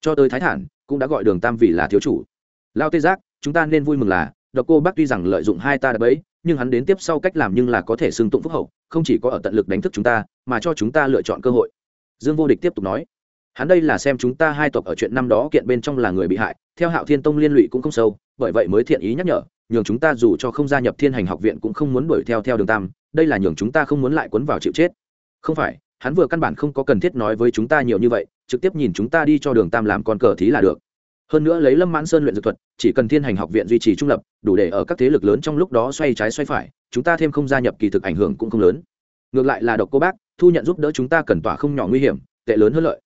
cho tới thái thản cũng đã gọi đường tam vì là thiếu chủ lao tê giác chúng ta nên vui mừng là độc cô bác tuy rằng lợi dụng hai ta đã bẫy nhưng hắn đến tiếp sau cách làm nhưng là có thể xưng tụng phúc hậu không chỉ có ở tận lực đánh thức chúng ta mà cho chúng ta lựa chọn cơ hội dương vô địch tiếp tục nói hắn đây là xem chúng ta hai tộc ở chuyện năm đó kiện bên trong là người bị hại, theo hạo thiên tông liên lụy cũng không sâu, bởi vậy mới thiện ý nhắc nhở, nhường chúng ta dù cho không gia nhập thiên hành học viện cũng không muốn đuổi theo theo đường tam, đây là nhường chúng ta không muốn lại quấn vào chịu chết. Không phải, hắn vừa căn bản không có cần thiết nói với chúng ta nhiều như vậy, trực tiếp nhìn chúng ta đi cho đường tam làm con cờ thí là được. Hơn nữa lấy lâm mãn sơn luyện dược thuật, chỉ cần thiên hành học viện duy trì trung lập, đủ để ở các thế lực lớn trong lúc đó xoay trái xoay phải, chúng ta thêm không gia nhập kỳ thực ảnh hưởng cũng không lớn. Ngược lại là độc cô bác, thu nhận giúp đỡ chúng ta cần tỏa không nhỏ nguy hiểm, tệ lớn hơn lợi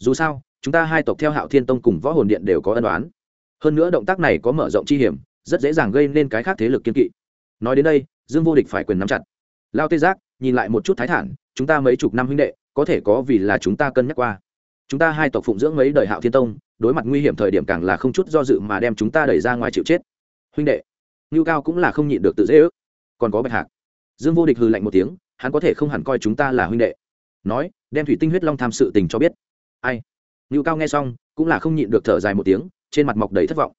dù sao, chúng ta hai tộc theo hạo thiên tông cùng võ hồn điện đều có ân đoán hơn nữa động tác này có mở rộng chi hiểm, rất dễ dàng gây nên cái khác thế lực kiên kỵ. Nói đến đây, dương vô địch phải quyền nắm chặt. Lao tê giác, nhìn lại một chút thái thản, chúng ta mấy chục năm huynh đệ, có thể có vì là chúng ta cân nhắc qua. Chúng ta hai tộc phụng dưỡng mấy đời hạo thiên tông, đối mặt nguy hiểm thời điểm càng là không chút do dự mà đem chúng ta đẩy ra ngoài chịu chết. Huynh đệ, ngưu cao cũng là không nhịn được tự dễ ước. Còn có bạch hạc. Dương vô địch hừ lạnh một tiếng, hắn có thể không hẳn coi chúng ta là huynh đệ. Nói, đem thủy tinh huyết long tham sự tình cho biết ai? Ngưu cao nghe xong, cũng là không nhịn được thở dài một tiếng, trên mặt mọc đầy thất vọng.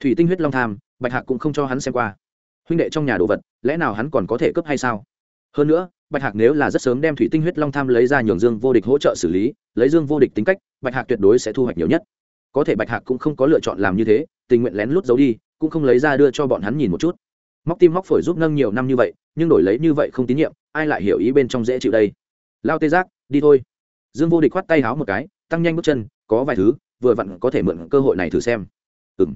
Thủy tinh huyết long tham, bạch hạc cũng không cho hắn xem qua. Huynh đệ trong nhà đồ vật, lẽ nào hắn còn có thể cướp hay sao? Hơn nữa, bạch hạc nếu là rất sớm đem thủy tinh huyết long tham lấy ra nhường dương vô địch hỗ trợ xử lý, lấy dương vô địch tính cách, bạch hạc tuyệt đối sẽ thu hoạch nhiều nhất. Có thể bạch hạc cũng không có lựa chọn làm như thế, tình nguyện lén lút giấu đi, cũng không lấy ra đưa cho bọn hắn nhìn một chút. Móc tim móc phổi giúp nâng nhiều năm như vậy, nhưng đổi lấy như vậy không tín nhiệm, ai lại hiểu ý bên trong dễ chịu đây? Lao tê giác, đi thôi. Dương vô địch khoát tay háo một cái tăng nhanh bước chân, có vài thứ, vừa vặn có thể mượn cơ hội này thử xem. Ừng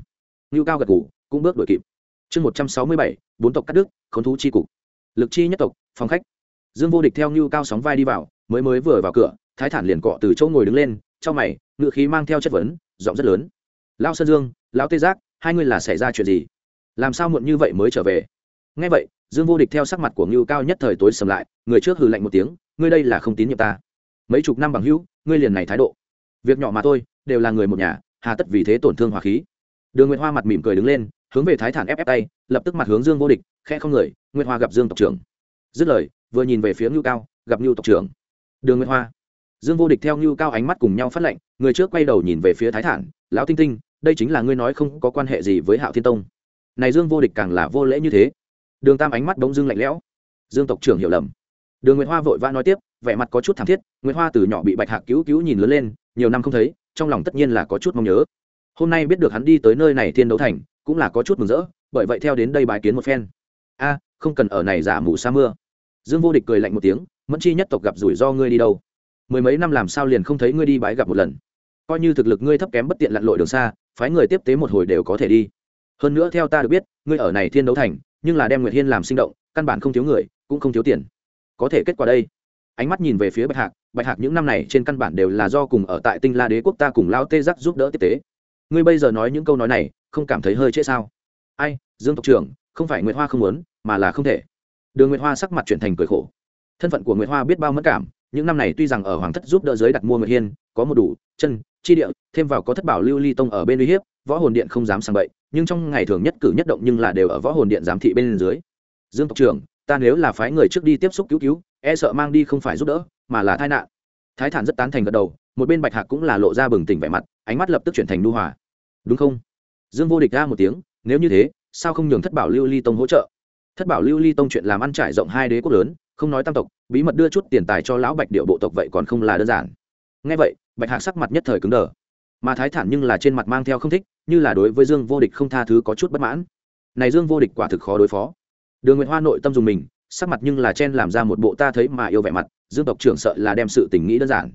ngưu cao gật ngủ cũng bước đuổi kịp. Chương một trăm sáu mươi bảy, bốn tộc cắt đức k h ố n thú c h i cục. Lực chi nhất tộc, phòng khách. Dương vô địch theo ngưu cao sóng vai đi vào, mới mới vừa vào cửa, thái thản liền cọ từ chỗ ngồi đứng lên, trong mày ngự khí mang theo chất vấn, giọng rất lớn. Lao sơn dương, lão tê giác, hai ngươi là xảy ra chuyện gì? Làm sao muộn như vậy mới trở về? Ngay vậy, dương vô địch theo sắc mặt của ngưu cao nhất thời tối sầm lại, người trước hừ lạnh một tiếng, ngươi đây là không tín nhiệm ta. Mấy chục năm bằng hữu, ngươi liền này thái độ việc nhỏ mà thôi, đều là người một nhà, hà tất vì thế tổn thương hòa khí. Đường nguyệt hoa mặt mỉm cười đứng lên, hướng về thái thản ép ép tay, lập tức mặt hướng dương vô địch khe không người, nguyệt hoa gặp dương tộc trưởng. Dứt lời, vừa nhìn về phía ngưu cao, gặp ngưu tộc trưởng. Đường nguyệt hoa. Dương vô địch theo ngưu cao ánh mắt cùng nhau phát lệnh, người trước quay đầu nhìn về phía thái thản, lão tinh tinh, đây chính là ngươi nói không có quan hệ gì với hạo thiên tông. Này dương vô địch càng là vô lễ như thế. Đường tam ánh mắt bỗng dưng lạnh lẽo. Dương tộc trưởng hiểu lầm. Đường nguyệt hoa vội vã nói tiếp, vẻ mặt có chút thảm thiết, nguyệt hoa từ nhỏ bị bạch hạc cứu cứu nhìn lớn lên nhiều năm không thấy, trong lòng tất nhiên là có chút mong nhớ. Hôm nay biết được hắn đi tới nơi này thiên đấu thành, cũng là có chút mừng rỡ, bởi vậy theo đến đây bài kiến một phen. A, không cần ở này giả mù sa mưa. Dương vô địch cười lạnh một tiếng, mẫn chi nhất tộc gặp rủi ro ngươi đi đâu? Mười mấy năm làm sao liền không thấy ngươi đi bái gặp một lần? Coi như thực lực ngươi thấp kém bất tiện lặn lội đường xa, phái người tiếp tế một hồi đều có thể đi. Hơn nữa theo ta được biết, ngươi ở này thiên đấu thành, nhưng là đem nguyệt hiên làm sinh động, căn bản không thiếu người, cũng không thiếu tiền. Có thể kết quả đây. Ánh mắt nhìn về phía bạch hạc bạch hạc những năm này trên căn bản đều là do cùng ở tại tinh la đế quốc ta cùng lao tê giác giúp đỡ tiếp tế. Ngươi bây giờ nói những câu nói này, không cảm thấy hơi trễ sao? Ai, dương tộc trưởng, không phải nguyệt hoa không muốn, mà là không thể. Đường nguyệt hoa sắc mặt chuyển thành cười khổ. Thân phận của nguyệt hoa biết bao mất cảm, những năm này tuy rằng ở hoàng thất giúp đỡ giới đặt mua nguyệt hiên, có một đủ, chân, chi địa, thêm vào có thất bảo lưu ly tông ở bên uy hiếp, võ hồn điện không dám sang bậy, nhưng trong ngày thường nhất cử nhất động nhưng là đều ở võ hồn điện giám thị bên dưới. Dương tộc trưởng, ta nếu là phái người trước đi tiếp xúc cứu cứu e sợ mang đi không phải giúp đỡ mà là tai nạn. Thái thản rất tán thành gật đầu, một bên bạch hạc cũng là lộ ra bừng tỉnh vẻ mặt, ánh mắt lập tức chuyển thành nu hòa. Đúng không? Dương vô địch ra một tiếng, nếu như thế, sao không nhường thất bảo lưu ly tông hỗ trợ? Thất bảo lưu ly tông chuyện làm ăn trải rộng hai đế quốc lớn, không nói tam tộc, bí mật đưa chút tiền tài cho lão bạch điệu bộ tộc vậy còn không là đơn giản. Ngay vậy, bạch hạc sắc mặt nhất thời cứng đờ. Mà thái thản nhưng là trên mặt mang theo không thích, như là đối với dương vô địch không tha thứ có chút bất mãn. Này dương vô địch quả thực khó đối phó. Đường nguyệt hoa nội tâm dùng mình sắc mặt nhưng là chen làm ra một bộ ta thấy mà yêu vẻ mặt, dương tộc trưởng sợ là đem sự tình nghĩ đơn giản.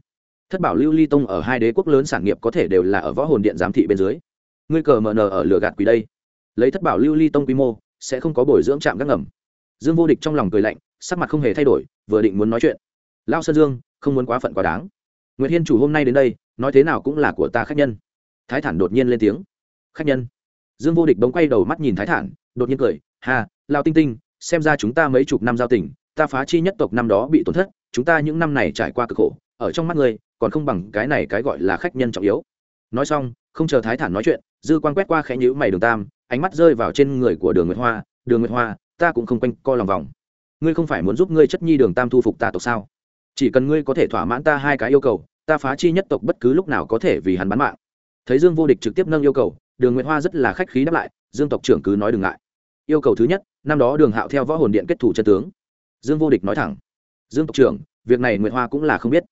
Thất bảo lưu ly tông ở hai đế quốc lớn sản nghiệp có thể đều là ở võ hồn điện giám thị bên dưới. Ngươi cờ mờ nờ ở lửa gạt quỷ đây. Lấy thất bảo lưu ly tông quy mô, sẽ không có bồi dưỡng trạm gác ngầm. Dương vô địch trong lòng cười lạnh, sắc mặt không hề thay đổi, vừa định muốn nói chuyện. Lao sơn dương, không muốn quá phận quá đáng. Nguyễn hiên chủ hôm nay đến đây, nói thế nào cũng là của ta khách nhân. Thái thản đột nhiên lên tiếng. Khách nhân. Dương vô địch bỗng quay đầu mắt nhìn thái thản, đột nhiên cười hà lao tinh tinh xem ra chúng ta mấy chục năm giao tình, ta phá chi nhất tộc năm đó bị tổn thất, chúng ta những năm này trải qua cực khổ, ở trong mắt ngươi, còn không bằng cái này cái gọi là khách nhân trọng yếu. Nói xong, không chờ thái thản nói chuyện, dư quan quét qua khẽ nhữ mày đường tam, ánh mắt rơi vào trên người của đường nguyệt hoa, đường nguyệt hoa, ta cũng không quanh co lòng vòng. Ngươi không phải muốn giúp ngươi chất nhi đường tam thu phục ta tộc sao? Chỉ cần ngươi có thể thỏa mãn ta hai cái yêu cầu, ta phá chi nhất tộc bất cứ lúc nào có thể vì hắn bán mạng. Thấy dương vô địch trực tiếp nâng yêu cầu, đường nguyệt hoa rất là khách khí đáp lại, dương tộc trưởng cứ nói đừng ngại yêu cầu thứ nhất, năm đó đường hạo theo võ hồn điện kết thủ chân tướng. Dương vô địch nói thẳng. Dương tộc trưởng, việc này nguyệt hoa cũng là không biết.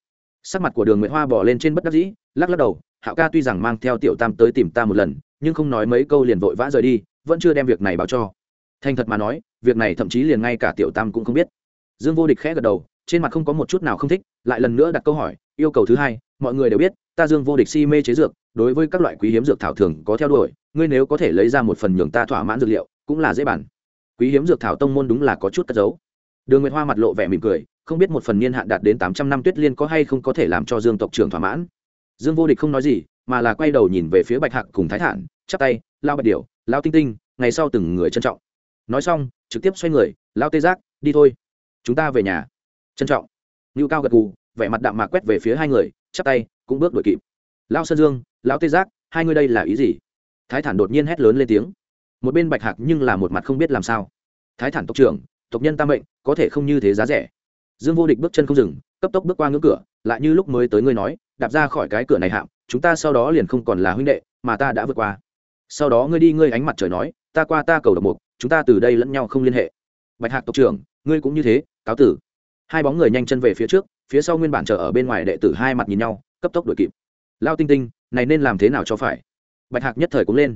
Sắc mặt của đường nguyệt hoa bỏ lên trên bất đắc dĩ, lắc lắc đầu, hạo ca tuy rằng mang theo tiểu tam tới tìm ta một lần, nhưng không nói mấy câu liền vội vã rời đi, vẫn chưa đem việc này báo cho. Thành thật mà nói, việc này thậm chí liền ngay cả tiểu tam cũng không biết. Dương vô địch khẽ gật đầu, trên mặt không có một chút nào không thích, lại lần nữa đặt câu hỏi, yêu cầu thứ hai, mọi người đều biết, ta dương vô địch si mê chế dược, đối với các loại quý hiếm dược thảo thường có theo đuổi, ngươi nếu có thể lấy ra một phần nhường ta thỏa mãn dược liệu cũng là dễ bản quý hiếm dược thảo tông môn đúng là có chút cất giấu. Đường nguyệt hoa mặt lộ vẻ mỉm cười, không biết một phần niên hạn đạt đến tám trăm năm tuyết liên có hay không có thể làm cho dương tộc trưởng thỏa mãn. Dương vô địch không nói gì, mà là quay đầu nhìn về phía bạch hạc cùng thái thản, chắp tay lao bạch điểu lao tinh tinh, ngày sau từng người trân trọng. Nói xong, trực tiếp xoay người lao tê giác, đi thôi, chúng ta về nhà. Trân trọng. Ngưu cao gật gù, vẻ mặt đạm mạc quét về phía hai người, chắp tay, cũng bước đuổi kịp. Lao sơn dương lao tê giác, hai người đây là ý gì? Thái thản đột nhiên hét lớn lên tiếng một bên bạch hạc nhưng là một mặt không biết làm sao. Thái thản tộc trưởng, tộc nhân tam mệnh, có thể không như thế giá rẻ. Dương vô địch bước chân không dừng, cấp tốc bước qua ngưỡng cửa, lại như lúc mới tới ngươi nói, đạp ra khỏi cái cửa này hạm, chúng ta sau đó liền không còn là huynh đệ, mà ta đã vượt qua. Sau đó ngươi đi ngươi ánh mặt trời nói, ta qua ta cầu độc mục, chúng ta từ đây lẫn nhau không liên hệ. Bạch hạc tộc trưởng, ngươi cũng như thế, cáo tử. Hai bóng người nhanh chân về phía trước, phía sau nguyên bản chờ ở bên ngoài đệ tử hai mặt nhìn nhau, cấp tốc đuổi kịp. Lao tinh tinh, này nên làm thế nào cho phải? Bạch hạc nhất thời cũng lên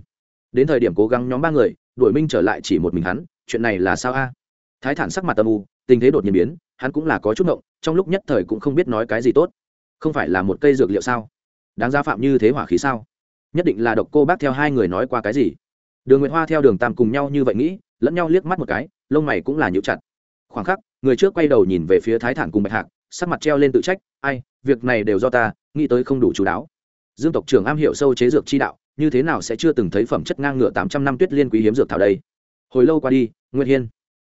đến thời điểm cố gắng nhóm ba người, đuổi minh trở lại chỉ một mình hắn, chuyện này là sao a? Thái thản sắc mặt tâm u, tình thế đột nhiên biến, hắn cũng là có chút động trong lúc nhất thời cũng không biết nói cái gì tốt. Không phải là một cây dược liệu sao? Đáng ra phạm như thế hỏa khí sao? Nhất định là độc cô bác theo hai người nói qua cái gì? Đường nguyệt hoa theo đường tam cùng nhau như vậy nghĩ, lẫn nhau liếc mắt một cái, lông mày cũng là nhịu chặt. Khoảng khắc, người trước quay đầu nhìn về phía thái thản cùng bạch hạc, sắc mặt treo lên tự trách, ai, việc này đều do ta, nghĩ tới không đủ chú đáo dương tộc trưởng am hiểu sâu chế dược chi đạo, như thế nào sẽ chưa từng thấy phẩm chất ngang ngựa tám trăm năm tuyết liên quý hiếm dược thảo đây? Hồi lâu qua đi, nguyệt hiên.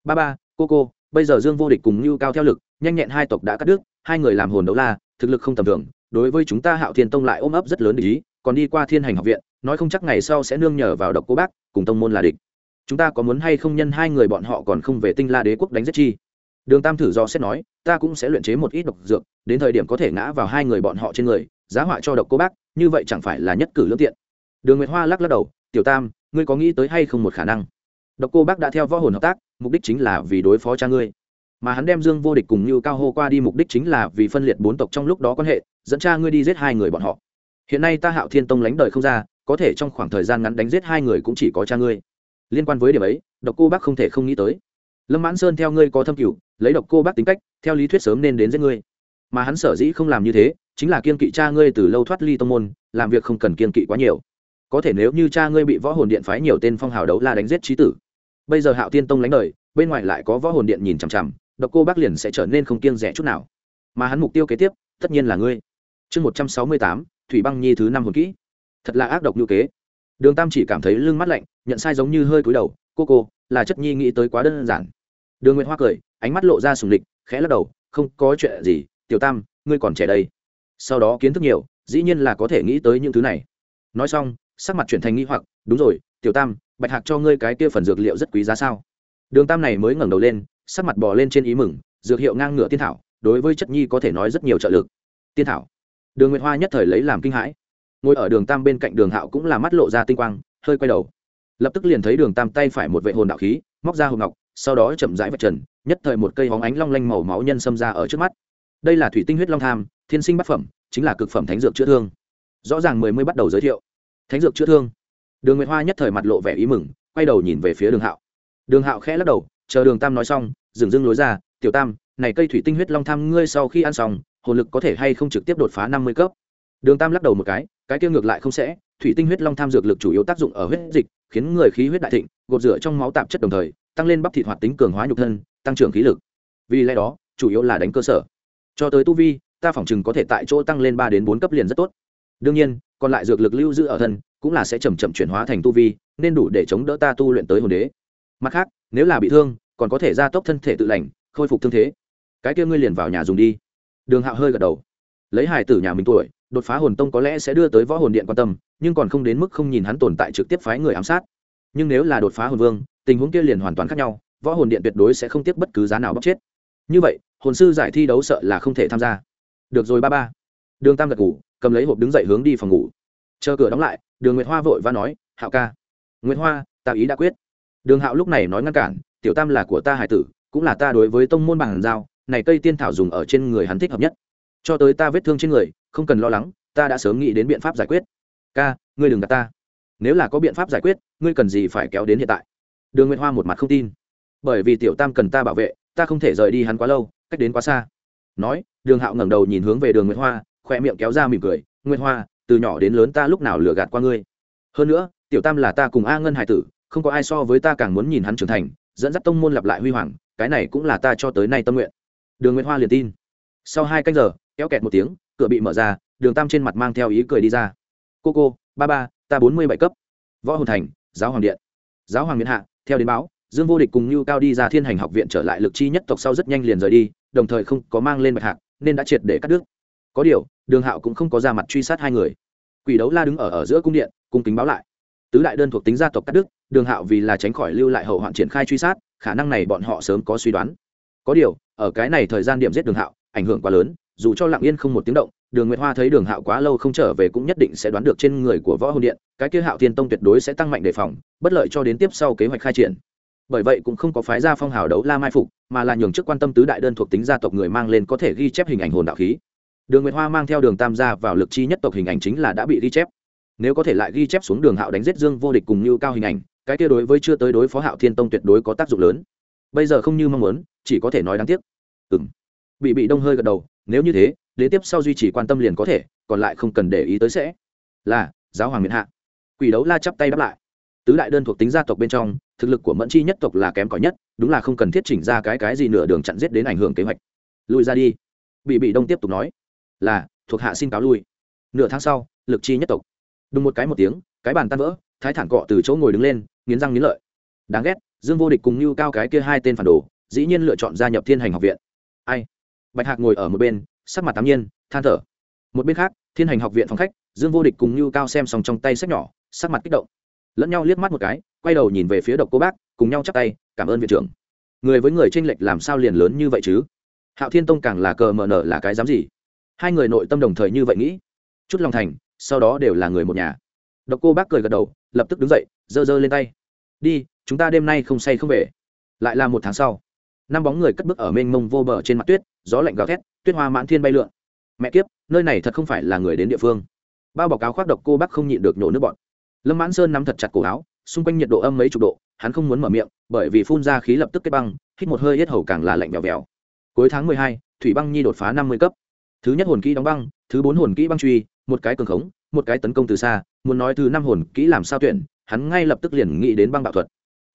Ba ba, cô cô, bây giờ dương vô địch cùng như cao theo lực, nhanh nhẹn hai tộc đã cắt đứt, hai người làm hồn đấu la, thực lực không tầm thường, đối với chúng ta hạo thiên tông lại ôm ấp rất lớn để ý, còn đi qua thiên hành học viện, nói không chắc ngày sau sẽ nương nhờ vào độc cô bác, cùng tông môn là địch. Chúng ta có muốn hay không nhân hai người bọn họ còn không về tinh la đế quốc đánh giết chi? Đường tam thử do xét nói, ta cũng sẽ luyện chế một ít độc dược, đến thời điểm có thể ngã vào hai người bọn họ trên người, giá họa cho độc cô bác như vậy chẳng phải là nhất cử lương tiện. Đường nguyệt hoa lắc lắc đầu, tiểu tam, ngươi có nghĩ tới hay không một khả năng? Độc cô bác đã theo võ hồn hợp tác, mục đích chính là vì đối phó cha ngươi. Mà hắn đem dương vô địch cùng như cao hô qua đi mục đích chính là vì phân liệt bốn tộc trong lúc đó quan hệ, dẫn cha ngươi đi giết hai người bọn họ. Hiện nay ta hạo thiên tông lánh đời không ra, có thể trong khoảng thời gian ngắn đánh giết hai người cũng chỉ có cha ngươi. Liên quan với điểm ấy, độc cô bác không thể không nghĩ tới. Lâm mãn sơn theo ngươi có thâm cửu, lấy độc cô bác tính cách, theo lý thuyết sớm nên đến giết ngươi. Mà hắn sở dĩ không làm như thế chính là kiên kỵ cha ngươi từ lâu thoát ly tông môn, làm việc không cần kiên kỵ quá nhiều. Có thể nếu như cha ngươi bị võ hồn điện phái nhiều tên phong hào đấu la đánh giết trí tử. Bây giờ hạo tiên tông lánh đời, bên ngoài lại có võ hồn điện nhìn chằm chằm, độc cô bác liền sẽ trở nên không kiêng rẻ chút nào. Mà hắn mục tiêu kế tiếp, tất nhiên là ngươi. Chương một trăm sáu mươi tám, thủy băng nhi thứ năm hồn kỹ. Thật là ác độc như kế. Đường tam chỉ cảm thấy lưng mắt lạnh, nhận sai giống như hơi cúi đầu, cô cô, là chất nhi nghĩ tới quá đơn giản. Đường nguyệt hoa cười, ánh mắt lộ ra sùng địch khẽ lắc đầu, không có chuyện gì, tiểu tam, ngươi còn trẻ đây sau đó kiến thức nhiều, dĩ nhiên là có thể nghĩ tới những thứ này. Nói xong, sắc mặt chuyển thành nghi hoặc, đúng rồi, tiểu tam, bạch hạc cho ngươi cái kia phần dược liệu rất quý giá sao? Đường tam này mới ngẩng đầu lên, sắc mặt bò lên trên ý mừng, dược hiệu ngang ngửa tiên thảo, đối với chất nhi có thể nói rất nhiều trợ lực. Tiên thảo. Đường nguyệt hoa nhất thời lấy làm kinh hãi. Ngồi ở đường tam bên cạnh đường hạo cũng là mắt lộ ra tinh quang, hơi quay đầu. Lập tức liền thấy đường tam tay phải một vệ hồn đạo khí, móc ra hồn ngọc, sau đó chậm rãi vạch trần, nhất thời một cây hóng ánh long lanh màu máu nhân xâm ra ở trước mắt. Đây là thủy tinh huyết long tham thiên sinh bát phẩm, chính là cực phẩm thánh dược chữa thương. Rõ ràng mười mươi bắt đầu giới thiệu. Thánh dược chữa thương. Đường nguyệt hoa nhất thời mặt lộ vẻ ý mừng, quay đầu nhìn về phía đường hạo. Đường hạo khẽ lắc đầu, chờ đường tam nói xong, dừng dưng lối ra, tiểu tam, này cây thủy tinh huyết long tham ngươi sau khi ăn xong, hồn lực có thể hay không trực tiếp đột phá năm mươi cấp? Đường tam lắc đầu một cái cái kia ngược lại không sẽ, thủy tinh huyết long tham dược lực chủ yếu tác dụng ở huyết dịch, khiến người khí huyết đại thịnh, gột rửa trong máu tạp chất đồng thời, tăng lên bắp thịt hoạt tính cường hóa nhục thân, tăng trưởng khí lực. Vì lẽ đó, chủ yếu là đánh cơ sở. Cho tới tu vi ta phỏng chừng có thể tại chỗ tăng lên ba đến bốn cấp liền rất tốt. Đương nhiên, còn lại dược lực lưu giữ ở thân, cũng là sẽ chầm chậm chuyển hóa thành tu vi, nên đủ để chống đỡ ta tu luyện tới hồn đế. Mặt khác, nếu là bị thương, còn có thể gia tốc thân thể tự lành, khôi phục thương thế. Cái kia ngươi liền vào nhà dùng đi. Đường hạo hơi gật đầu. Lấy hài tử nhà mình tuổi, đột phá hồn tông có lẽ sẽ đưa tới võ hồn điện quan tâm, nhưng còn không đến mức không nhìn hắn tồn tại trực tiếp phái người ám sát. Nhưng nếu là đột phá hồn vương, tình huống kia liền hoàn toàn khác nhau, võ hồn điện tuyệt đối sẽ không tiếc bất cứ giá nào bóc chết. Như vậy, hồn sư giải thi đấu sợ là không thể tham gia được rồi ba ba. Đường tam gật ngủ cầm lấy hộp đứng dậy hướng đi phòng ngủ. Chờ cửa đóng lại, đường nguyệt hoa vội và nói, hạo ca. Nguyệt hoa, ta ý đã quyết. Đường hạo lúc này nói ngăn cản, tiểu tam là của ta hải tử, cũng là ta đối với tông môn bằng dao này cây tiên thảo dùng ở trên người hắn thích hợp nhất. Cho tới ta vết thương trên người, không cần lo lắng, ta đã sớm nghĩ đến biện pháp giải quyết. Ca, ngươi đừng gạt ta. Nếu là có biện pháp giải quyết, ngươi cần gì phải kéo đến hiện tại? Đường nguyệt hoa một mặt không tin. Bởi vì tiểu tam cần ta bảo vệ, ta không thể rời đi hắn quá lâu, cách đến quá xa. Nói đường hạo ngẩng đầu nhìn hướng về đường nguyệt hoa khoe miệng kéo ra mỉm cười, nguyệt hoa, từ nhỏ đến lớn ta lúc nào lừa gạt qua ngươi? Hơn nữa, tiểu tam là ta cùng a ngân hải tử, không có ai so với ta càng muốn nhìn hắn trưởng thành, dẫn dắt tông môn lặp lại huy hoàng, cái này cũng là ta cho tới nay tâm nguyện. Đường nguyệt hoa liền tin. Sau hai canh giờ, kéo kẹt một tiếng, cửa bị mở ra, đường tam trên mặt mang theo ý cười đi ra. Cô cô, ba ba, ta bốn mươi bảy cấp. Võ hồn thành, giáo hoàng điện. Giáo hoàng miễn hạ, theo đến báo, dương vô địch cùng như cao đi ra thiên hành học viện trở lại lực chi nhất tộc sau rất nhanh liền rời đi, đồng thời không có mang lên bạch hạc nên đã triệt để cắt đứt. Có điều, đường hạo cũng không có ra mặt truy sát hai người. Quỷ đấu la đứng ở ở giữa cung điện, cung kính báo lại. Tứ đại đơn thuộc tính gia tộc cắt đứt, đường hạo vì là tránh khỏi lưu lại hậu hoạn triển khai truy sát, khả năng này bọn họ sớm có suy đoán. Có điều, ở cái này thời gian điểm giết đường hạo, ảnh hưởng quá lớn, dù cho lặng yên không một tiếng động, đường nguyệt hoa thấy đường hạo quá lâu không trở về cũng nhất định sẽ đoán được trên người của võ hồn điện, cái kia hạo thiên tông tuyệt đối sẽ tăng mạnh đề phòng, bất lợi cho đến tiếp sau kế hoạch khai triển bởi vậy cũng không có phái ra phong hào đấu la mai phục, mà là nhường chức quan tâm tứ đại đơn thuộc tính gia tộc người mang lên có thể ghi chép hình ảnh hồn đạo khí. Đường nguyệt hoa mang theo đường tam gia vào lực chi nhất tộc hình ảnh chính là đã bị ghi chép. Nếu có thể lại ghi chép xuống đường hạo đánh giết dương vô địch cùng như cao hình ảnh, cái kia đối với chưa tới đối phó hạo thiên tông tuyệt đối có tác dụng lớn. Bây giờ không như mong muốn, chỉ có thể nói đáng tiếc. Ừ m bị bị đông hơi gật đầu, nếu như thế, đến tiếp sau duy trì quan tâm liền có thể, còn lại không cần để ý tới sẽ. Là, giáo hoàng miền hạ. Quỷ đấu la chắp tay đáp lại. Tứ đại đơn thuộc tính gia tộc bên trong thực lực của mẫn chi nhất tộc là kém cỏi nhất, đúng là không cần thiết chỉnh ra cái cái gì nửa đường chặn giết đến ảnh hưởng kế hoạch. Lùi ra đi. Bị bị đông tiếp tục nói. Là, thuộc hạ xin cáo lui. Nửa tháng sau, lực chi nhất tộc. Đúng một cái một tiếng, cái bàn tan vỡ, thái thản cọ từ chỗ ngồi đứng lên, nghiến răng nghiến lợi. Đáng ghét, dương vô địch cùng như cao cái kia hai tên phản đồ, dĩ nhiên lựa chọn gia nhập thiên hành học viện. Ai? Bạch hạc ngồi ở một bên, sắc mặt tám nhiên than thở. Một bên khác, thiên hành học viện phòng khách, dương vô địch cùng như cao xem xong trong tay sách nhỏ, sắc mặt kích động lẫn nhau liếc mắt một cái, quay đầu nhìn về phía độc cô bác, cùng nhau chắp tay, cảm ơn viện trưởng. Người với người tranh lệch làm sao liền lớn như vậy chứ? Hạo thiên tông càng là cờ mờ nở là cái dám gì? Hai người nội tâm đồng thời như vậy nghĩ. Chút lòng thành, sau đó đều là người một nhà. Độc cô bác cười gật đầu, lập tức đứng dậy, giơ giơ lên tay. Đi, chúng ta đêm nay không say không về. Lại là một tháng sau. Năm bóng người cất bước ở mênh mông vô bờ trên mặt tuyết, gió lạnh gào thét, tuyết hoa mãn thiên bay lượn. Mẹ kiếp, nơi này thật không phải là người đến địa phương. Bao bọc áo khoác độc cô bác không nhịn được nhổ nước bọn lâm mãn sơn nắm thật chặt cổ áo, xung quanh nhiệt độ âm mấy chục độ, hắn không muốn mở miệng, bởi vì phun ra khí lập tức kết băng, hít một hơi hết hầu càng là lạnh vèo vèo. Cuối tháng mười hai, thủy băng nhi đột phá năm mươi cấp. Thứ nhất hồn kỹ đóng băng, thứ bốn hồn kỹ băng truy, một cái cường khống, một cái tấn công từ xa, muốn nói thứ năm hồn kỹ làm sao tuyển, hắn ngay lập tức liền nghĩ đến băng bạo thuật.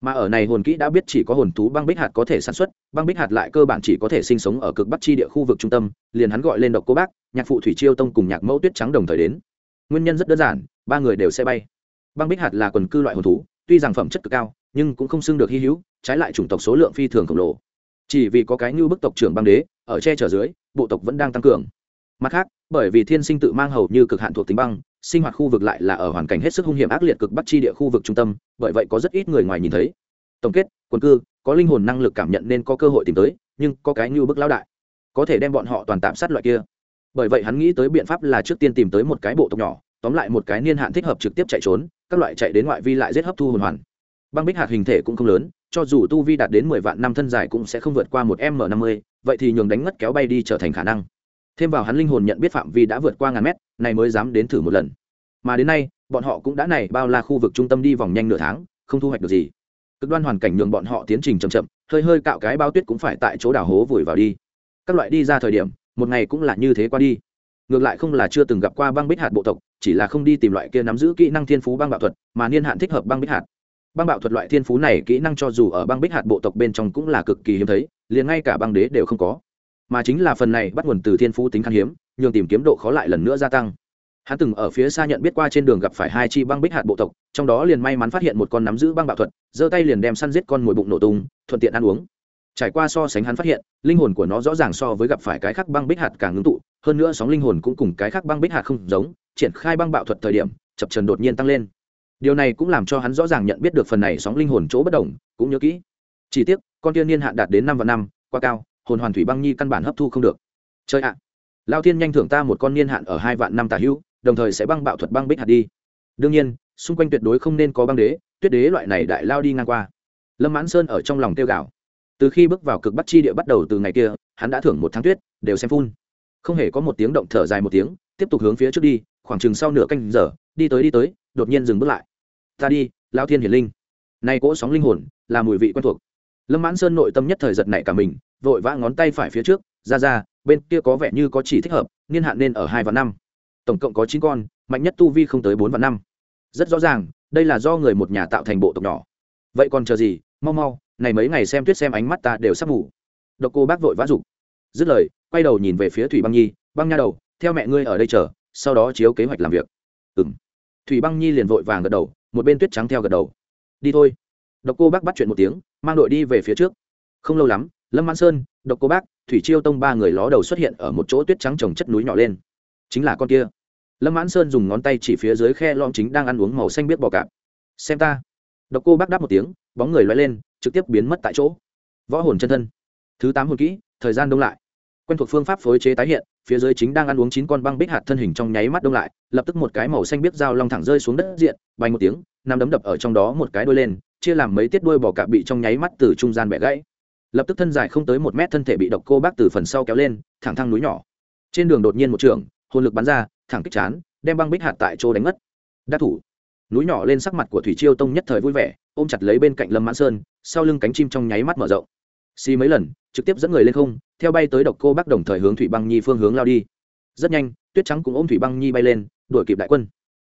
Mà ở này hồn kỹ đã biết chỉ có hồn thú băng bích hạt có thể sản xuất, băng bích hạt lại cơ bản chỉ có thể sinh sống ở cực bắc chi địa khu vực trung tâm, liền hắn gọi lên độc cô bác, nhạc phụ thủy chiêu tông cùng nhạc mẫu tuyết trắng đồng thời đến. Nguyên nhân rất đơn giản, ba người đều sẽ bay băng bích hạt là quần cư loại hồn thú, tuy rằng phẩm chất cực cao, nhưng cũng không xưng được hy hữu, trái lại chủng tộc số lượng phi thường khổng lồ. Chỉ vì có cái như bức tộc trưởng băng đế, ở che chở dưới, bộ tộc vẫn đang tăng cường. Mặt khác, bởi vì thiên sinh tự mang hầu như cực hạn thuộc tính băng, sinh hoạt khu vực lại là ở hoàn cảnh hết sức hung hiểm ác liệt cực bắc chi địa khu vực trung tâm, bởi vậy có rất ít người ngoài nhìn thấy. Tổng kết, quần cư, có linh hồn năng lực cảm nhận nên có cơ hội tìm tới, nhưng có cái như bức lão đại, có thể đem bọn họ toàn tạm sát loại kia. Bởi vậy hắn nghĩ tới biện pháp là trước tiên tìm tới một cái bộ tộc nhỏ, tóm lại một cái niên hạn thích hợp trực tiếp chạy trốn các loại chạy đến ngoại vi lại giết hấp thu hồn hoàn. Băng bích hạt hình thể cũng không lớn, cho dù tu vi đạt đến mười vạn năm thân dài cũng sẽ không vượt qua một m năm mươi, vậy thì nhường đánh ngất kéo bay đi trở thành khả năng. Thêm vào hắn linh hồn nhận biết phạm vi đã vượt qua ngàn mét, này mới dám đến thử một lần. Mà đến nay, bọn họ cũng đã này bao la khu vực trung tâm đi vòng nhanh nửa tháng, không thu hoạch được gì. Cực đoan hoàn cảnh nhường bọn họ tiến trình chậm chậm, hơi hơi cạo cái bao tuyết cũng phải tại chỗ đào hố vùi vào đi. Các loại đi ra thời điểm, một ngày cũng là như thế qua đi ngược lại không là chưa từng gặp qua băng bích hạt bộ tộc, chỉ là không đi tìm loại kia nắm giữ kỹ năng thiên phú băng bạo thuật, mà niên hạn thích hợp băng bích hạt. Băng bạo thuật loại thiên phú này kỹ năng cho dù ở băng bích hạt bộ tộc bên trong cũng là cực kỳ hiếm thấy, liền ngay cả băng đế đều không có. Mà chính là phần này bắt nguồn từ thiên phú tính khan hiếm, nhường tìm kiếm độ khó lại lần nữa gia tăng. Hắn từng ở phía xa nhận biết qua trên đường gặp phải hai chi băng bích hạt bộ tộc, trong đó liền may mắn phát hiện một con nắm giữ băng bạo thuật, giơ tay liền đem săn giết con mồi bụng nổ tung, thuận tiện ăn uống. Trải qua so sánh hắn phát hiện, linh hồn của nó rõ ràng so với gặp phải cái khác băng bích hạt càng ngưng tụ hơn nữa sóng linh hồn cũng cùng cái khác băng bích hạt không giống, triển khai băng bạo thuật thời điểm, chập trần đột nhiên tăng lên. Điều này cũng làm cho hắn rõ ràng nhận biết được phần này sóng linh hồn chỗ bất đồng, cũng nhớ kỹ. Chỉ tiếc, con tiên niên hạn đạt đến năm và năm qua cao, hồn hoàn thủy băng nhi căn bản hấp thu không được. Chơi ạ. Lao thiên nhanh thưởng ta một con niên hạn ở hai vạn năm tà hữu, đồng thời sẽ băng bạo thuật băng bích hạt đi. Đương nhiên, xung quanh tuyệt đối không nên có băng đế, tuyết đế loại này đại lao đi ngang qua. Lâm mãn sơn ở trong lòng tiêu gạo từ khi bước vào cực bắc chi địa bắt đầu từ ngày kia, hắn đã thưởng một tháng tuyết, đều xem phun không hề có một tiếng động thở dài một tiếng, tiếp tục hướng phía trước đi, khoảng chừng sau nửa canh giờ, đi tới đi tới, đột nhiên dừng bước lại. Ta đi lao thiên hiển linh. Nay cỗ sóng linh hồn, là mùi vị quen thuộc. Lâm mãn sơn nội tâm nhất thời giật nảy cả mình, vội vã ngón tay phải phía trước, ra ra, bên kia có vẻ như có chỉ thích hợp, niên hạn nên ở hai và năm. Tổng cộng có chín con, mạnh nhất tu vi không tới bốn vạn năm. Rất rõ ràng, đây là do người một nhà tạo thành bộ tộc nhỏ. Vậy còn chờ gì? Mau mau, này mấy ngày xem tuyết xem ánh mắt ta đều sắp ngủ. Độc cô bác vội vã dục. Dứt lời quay đầu nhìn về phía thủy băng nhi, băng nha đầu, theo mẹ ngươi ở đây chờ, sau đó chiếu kế hoạch làm việc. Ừ m thủy băng nhi liền vội vàng gật đầu, một bên tuyết trắng theo gật đầu. Đi thôi. Độc cô bác bắt chuyện một tiếng, mang đội đi về phía trước. Không lâu lắm, lâm mãn sơn, độc cô bác, thủy chiêu tông ba người ló đầu xuất hiện ở một chỗ tuyết trắng trồng chất núi nhỏ lên. Chính là con kia. Lâm mãn sơn dùng ngón tay chỉ phía dưới khe lom chính đang ăn uống màu xanh biết bò cạp. Xem ta. Độc cô bác đáp một tiếng, bóng người loay lên, trực tiếp biến mất tại chỗ. Võ hồn chân thân. Thứ tám hồn kỹ, thời gian đông lại quen thuộc phương pháp phối chế tái hiện, phía dưới chính đang ăn uống chín con băng bích hạt thân hình trong nháy mắt đông lại, lập tức một cái màu xanh biết dao long thẳng rơi xuống đất diện bay một tiếng, nằm đấm đập ở trong đó một cái đuôi lên, chia làm mấy tiết đuôi bò cạp bị trong nháy mắt từ trung gian bẻ gãy. Lập tức thân dài không tới một mét thân thể bị độc cô bác từ phần sau kéo lên, thẳng thăng núi nhỏ. Trên đường đột nhiên một trường, hồn lực bắn ra, thẳng kích chán, đem băng bích hạt tại chỗ đánh mất đắc thủ. Núi nhỏ lên sắc mặt của thủy chiêu tông nhất thời vui vẻ, ôm chặt lấy bên cạnh lâm mãn sơn, sau lưng cánh chim trong nháy mắt mở rộng. Xì mấy lần, trực tiếp dẫn người lên không theo bay tới độc cô bác đồng thời hướng thủy băng nhi phương hướng lao đi. Rất nhanh, tuyết trắng cũng ôm thủy băng nhi bay lên, đuổi kịp đại quân.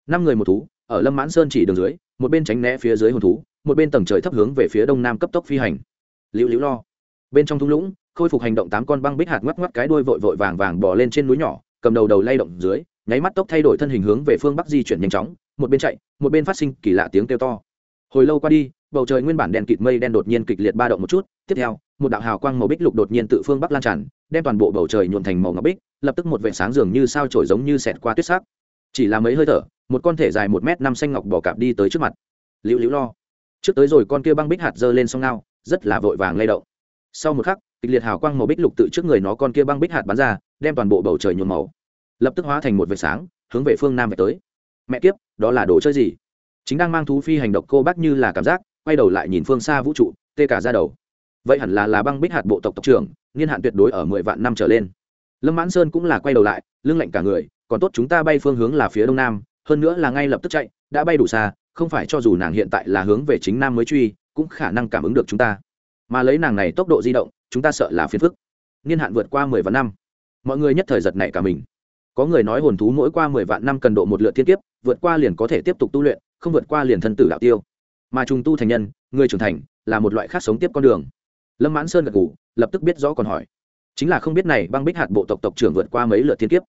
Năm người một thú, ở lâm mãn sơn chỉ đường dưới, một bên tránh né phía dưới hồn thú, một bên tầng trời thấp hướng về phía đông nam cấp tốc phi hành. Liễu liễu lo. Bên trong thung lũng, khôi phục hành động tám con băng bích hạt ngoắc ngoắc cái đuôi vội vội vàng vàng bỏ lên trên núi nhỏ, cầm đầu đầu lay động dưới, nháy mắt tốc thay đổi thân hình hướng về phương bắc di chuyển nhanh chóng, một bên chạy, một bên phát sinh kỳ lạ tiếng kêu to hồi lâu qua đi, bầu trời nguyên bản đèn kịt mây đen đột nhiên kịch liệt ba động một chút, tiếp theo, một đạo hào quang màu bích lục đột nhiên tự phương bắc lan tràn, đem toàn bộ bầu trời nhuộn thành màu ngọc bích, lập tức một vệt sáng dường như sao trổi giống như xẹt qua tuyết sắc. Chỉ là mấy hơi thở, một con thể dài một m năm xanh ngọc bỏ cạp đi tới trước mặt. Liễu liễu lo. Trước tới rồi con kia băng bích hạt giơ lên sông ngao, rất là vội vàng lay động. Sau một khắc, kịch liệt hào quang màu bích lục tự trước người nó con kia băng bích hạt bắn ra, đem toàn bộ bầu trời nhuộm màu. Lập tức hóa thành một vệt sáng, hướng về phương nam về tới. Mẹ kiếp, đó là đồ chơi gì? Chính đang mang thú phi hành động cô bác như là cảm giác, quay đầu lại nhìn phương xa vũ trụ, tê cả ra đầu. Vậy hẳn là là băng bích hạt bộ tộc tộc trưởng, niên hạn tuyệt đối ở mười vạn năm trở lên. Lâm mãn sơn cũng là quay đầu lại, lưng lạnh cả người, còn tốt chúng ta bay phương hướng là phía đông nam, hơn nữa là ngay lập tức chạy, đã bay đủ xa, không phải cho dù nàng hiện tại là hướng về chính nam mới truy, cũng khả năng cảm ứng được chúng ta. Mà lấy nàng này tốc độ di động, chúng ta sợ là phiền phức. Niên hạn vượt qua mười vạn năm. Mọi người nhất thời giật này cả mình. Có người nói hồn thú mỗi qua mười vạn năm cần độ một lượt thiên kiếp, vượt qua liền có thể tiếp tục tu luyện không vượt qua liền thân tử đạo tiêu. Mà trùng tu thành nhân, người trưởng thành, là một loại khác sống tiếp con đường. Lâm mãn sơn gật ngủ lập tức biết rõ còn hỏi. Chính là không biết này băng bích hạt bộ tộc tộc trưởng vượt qua mấy lượt thiên kiếp.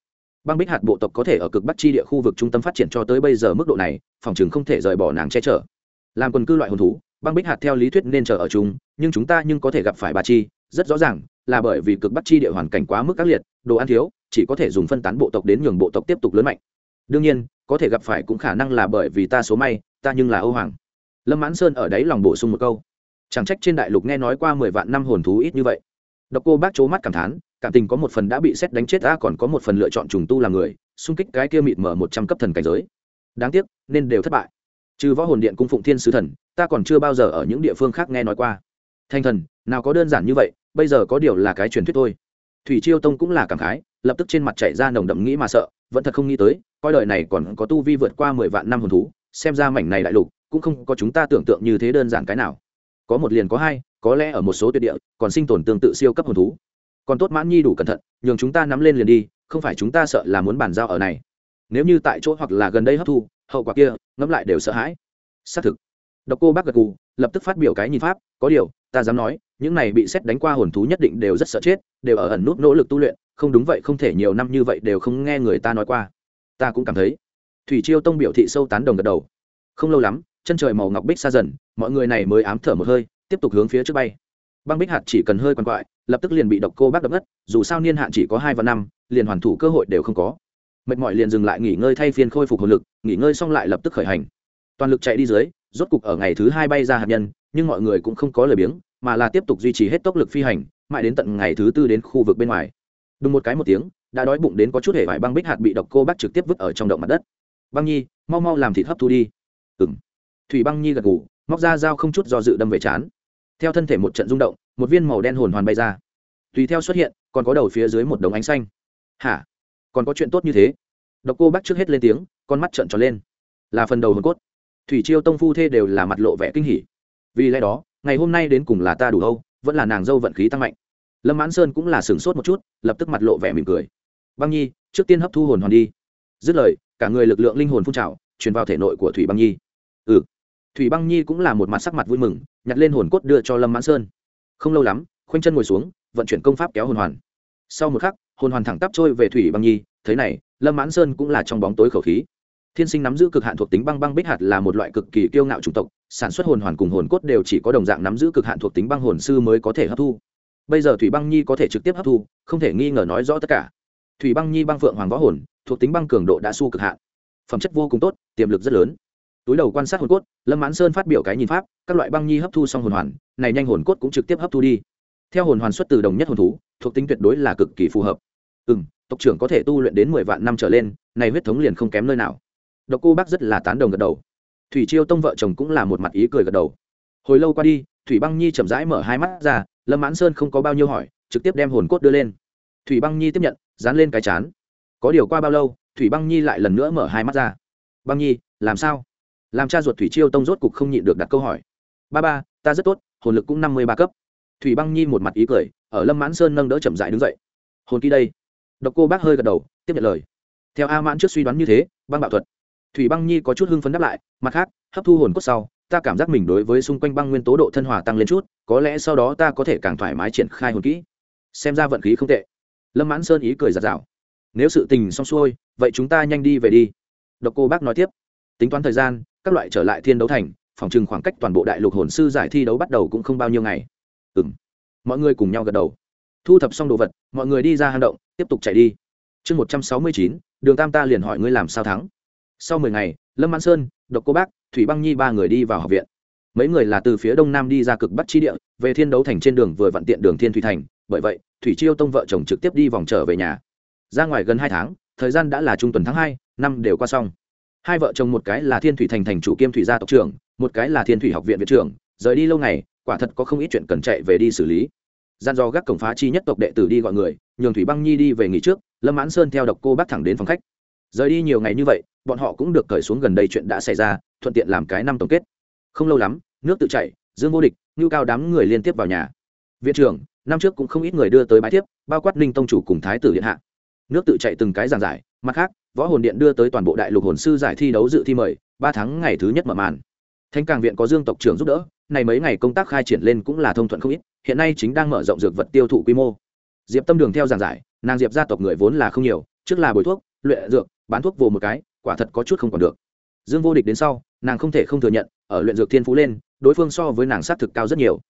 Băng bích hạt bộ tộc có thể ở cực bắc chi địa khu vực trung tâm phát triển cho tới bây giờ mức độ này, phòng chừng không thể rời bỏ nàng che chở. Làm quần cư loại hồn thú, băng bích hạt theo lý thuyết nên chờ ở chúng nhưng chúng ta nhưng có thể gặp phải bà chi, rất rõ ràng, là bởi vì cực bắc chi địa hoàn cảnh quá mức ác liệt, đồ ăn thiếu, chỉ có thể dùng phân tán bộ tộc đến nhường bộ tộc tiếp tục lớn mạnh. Đương nhiên có thể gặp phải cũng khả năng là bởi vì ta số may, ta nhưng là âu hoàng. Lâm mãn sơn ở đấy lòng bổ sung một câu. Chẳng trách trên đại lục nghe nói qua mười vạn năm hồn thú ít như vậy. Độc cô bác c mắt cảm thán, cảm tình có một phần đã bị xét đánh chết, ta còn có một phần lựa chọn trùng tu làm người, xung kích cái kia mịt mở một trăm cấp thần cảnh giới. Đáng tiếc, nên đều thất bại. Trừ võ hồn điện cung phụng thiên sứ thần, ta còn chưa bao giờ ở những địa phương khác nghe nói qua. Thanh thần, nào có đơn giản như vậy, bây giờ có điều là cái truyền thuyết thôi. Thủy chiêu tông cũng là cảm khái, lập tức trên mặt chạy ra nồng đậm nghĩ mà sợ vẫn thật không nghĩ tới, coi đời này còn có tu vi vượt qua mười vạn năm hồn thú, xem ra mảnh này đại lục cũng không có chúng ta tưởng tượng như thế đơn giản cái nào. Có một liền có hai, có lẽ ở một số tuyệt địa, còn sinh tồn tương tự siêu cấp hồn thú. Còn tốt mãn nhi đủ cẩn thận, nhường chúng ta nắm lên liền đi, không phải chúng ta sợ là muốn bàn giao ở này. Nếu như tại chỗ hoặc là gần đây hấp thu, hậu quả kia, ngẫm lại đều sợ hãi. Xác thực. Độc cô bác gật gù, lập tức phát biểu cái nhìn pháp, có điều, ta dám nói, những này bị xét đánh qua hồn thú nhất định đều rất sợ chết, đều ở ẩn nút nỗ lực tu luyện không đúng vậy, không thể nhiều năm như vậy đều không nghe người ta nói qua. Ta cũng cảm thấy. Thủy chiêu tông biểu thị sâu tán đồng gật đầu. Không lâu lắm, chân trời màu ngọc bích xa dần, mọi người này mới ám thở một hơi, tiếp tục hướng phía trước bay. Băng bích hạt chỉ cần hơi quằn quại, lập tức liền bị độc cô bác đập ngất, dù sao niên hạn chỉ có hai và năm, liền hoàn thủ cơ hội đều không có. Mệt mỏi liền dừng lại nghỉ ngơi thay phiên khôi phục hồn lực, nghỉ ngơi xong lại lập tức khởi hành. Toàn lực chạy đi dưới, rốt cục ở ngày thứ hai bay ra hạt nhân, nhưng mọi người cũng không có lời biếng, mà là tiếp tục duy trì hết tốc lực phi hành, mãi đến tận ngày thứ tư đến khu vực bên ngoài đúng một cái một tiếng, đã đói bụng đến có chút hệ vải băng bích hạt bị độc cô bác trực tiếp vứt ở trong động mặt đất. Băng nhi, mau mau làm thịt hấp thu đi. Ừng thủy băng nhi gật ngủ móc ra dao không chút do dự đâm về chán theo thân thể một trận rung động, một viên màu đen hồn hoàn bay ra. Tùy theo xuất hiện, còn có đầu phía dưới một đống ánh xanh. Hả? Còn có chuyện tốt như thế? Độc cô bác trước hết lên tiếng, con mắt trợn tròn lên. Là phần đầu hồn cốt. Thủy chiêu tông phu thê đều là mặt lộ vẻ kinh hỉ. Vì lẽ đó, ngày hôm nay đến cùng là ta đủ âu, vẫn là nàng dâu vận khí tăng mạnh lâm mãn sơn cũng là sửng sốt một chút, lập tức mặt lộ vẻ mỉm cười. Băng nhi, trước tiên hấp thu hồn hoàn đi. Dứt lời, cả người lực lượng linh hồn phun trào, truyền vào thể nội của thủy băng nhi. Ừ. Thủy băng nhi cũng là một mặt sắc mặt vui mừng, nhặt lên hồn cốt đưa cho lâm mãn sơn. Không lâu lắm, khoanh chân ngồi xuống, vận chuyển công pháp kéo hồn hoàn. Sau một khắc, hồn hoàn thẳng tắp trôi về thủy băng nhi thế này, lâm mãn sơn cũng là trong bóng tối khẩu khí. Thiên sinh nắm giữ cực hạn thuộc tính băng băng bích hạt là một loại cực kỳ kiêu ngạo chủng tộc, sản xuất hồn hoàn cùng hồn cốt đều chỉ có đồng dạng nắm giữ cực hạn thuộc tính băng hồn sư mới có thể hấp thu bây giờ thủy băng nhi có thể trực tiếp hấp thu, không thể nghi ngờ nói rõ tất cả. Thủy băng nhi băng phượng hoàng võ hồn, thuộc tính băng cường độ đã su cực hạn. Phẩm chất vô cùng tốt, tiềm lực rất lớn. Túi đầu quan sát hồn cốt, lâm mãn sơn phát biểu cái nhìn pháp, các loại băng nhi hấp thu xong hồn hoàn, này nhanh hồn cốt cũng trực tiếp hấp thu đi. Theo hồn hoàn xuất từ đồng nhất hồn thú, thuộc tính tuyệt đối là cực kỳ phù hợp. Ừ m tộc trưởng có thể tu luyện đến mười vạn năm trở lên, này huyết thống liền không kém nơi nào. Độc cô bác rất là tán đồng gật đầu. Thủy chiêu tông vợ chồng cũng là một mặt ý cười gật đầu. Hồi lâu qua đi, thủy băng nhi chậm rãi mở hai mắt ra lâm mãn sơn không có bao nhiêu hỏi trực tiếp đem hồn cốt đưa lên thủy băng nhi tiếp nhận dán lên cái chán có điều qua bao lâu thủy băng nhi lại lần nữa mở hai mắt ra băng nhi làm sao làm cha ruột thủy chiêu tông rốt cục không nhịn được đặt câu hỏi ba ba ta rất tốt hồn lực cũng năm mươi ba cấp thủy băng nhi một mặt ý cười ở lâm mãn sơn nâng đỡ chậm dại đứng dậy hồn kỳ đây độc cô bác hơi gật đầu tiếp nhận lời theo a mãn trước suy đoán như thế băng bạo thuật thủy băng nhi có chút hưng phấn đáp lại mặt khác hấp thu hồn cốt sau ta cảm giác mình đối với xung quanh băng nguyên tố độ thân hòa tăng lên chút có lẽ sau đó ta có thể càng thoải mái triển khai hồn kỹ. Xem ra vận khí không tệ. Lâm mãn sơn ý cười giạt rào nếu sự tình xong xuôi, vậy chúng ta nhanh đi về đi. Độc cô bác nói tiếp. Tính toán thời gian, các loại trở lại thiên đấu thành, phòng trừng khoảng cách toàn bộ đại lục hồn sư giải thi đấu bắt đầu cũng không bao nhiêu ngày. Ừ m mọi người cùng nhau gật đầu. Thu thập xong đồ vật, mọi người đi ra hang động, tiếp tục chạy đi. Chương một trăm sáu mươi chín, đường tam ta liền hỏi ngươi làm sao thắng. Sau mười ngày, lâm mãn sơn, độc cô bác, thủy băng nhi ba người đi vào học viện mấy người là từ phía đông nam đi ra cực bắc chi địa, về thiên đấu thành trên đường vừa vặn tiện đường thiên thủy thành. Bởi vậy, thủy chiêu tông vợ chồng trực tiếp đi vòng trở về nhà. Ra ngoài gần hai tháng, thời gian đã là trung tuần tháng hai, năm đều qua xong. Hai vợ chồng một cái là thiên thủy thành thành chủ kiêm thủy gia tộc trưởng, một cái là thiên thủy học viện viện trưởng. Rời đi lâu ngày, quả thật có không ít chuyện cần chạy về đi xử lý. Gian do gác cổng phá chi nhất tộc đệ tử đi gọi người, nhường thủy băng nhi đi về nghỉ trước, lâm mãn sơn theo độc cô bác thẳng đến phòng khách. Rời đi nhiều ngày như vậy, bọn họ cũng được cởi xuống gần đây chuyện đã xảy ra, thuận tiện làm cái năm tổng kết. Không lâu lắm nước tự chảy, dương vô địch ngưu cao đám người liên tiếp vào nhà. Viện trưởng năm trước cũng không ít người đưa tới bãi tiếp bao quát ninh tông chủ cùng thái tử điện hạ. Nước tự chạy từng cái giảng giải mặt khác võ hồn điện đưa tới toàn bộ đại lục hồn sư giải thi đấu dự thi mời ba tháng ngày thứ nhất mở màn. Thanh càng viện có dương tộc trưởng giúp đỡ này mấy ngày công tác khai triển lên cũng là thông thuận không ít hiện nay chính đang mở rộng dược vật tiêu thụ quy mô. Diệp tâm đường theo giảng giải nàng diệp gia tộc người vốn là không nhiều trước là bồi thuốc luyện dược bán thuốc vô một cái quả thật có chút không còn được. Dương vô địch đến sau nàng không thể không thừa nhận ở luyện dược thiên phú lên đối phương so với nàng sát thực cao rất nhiều.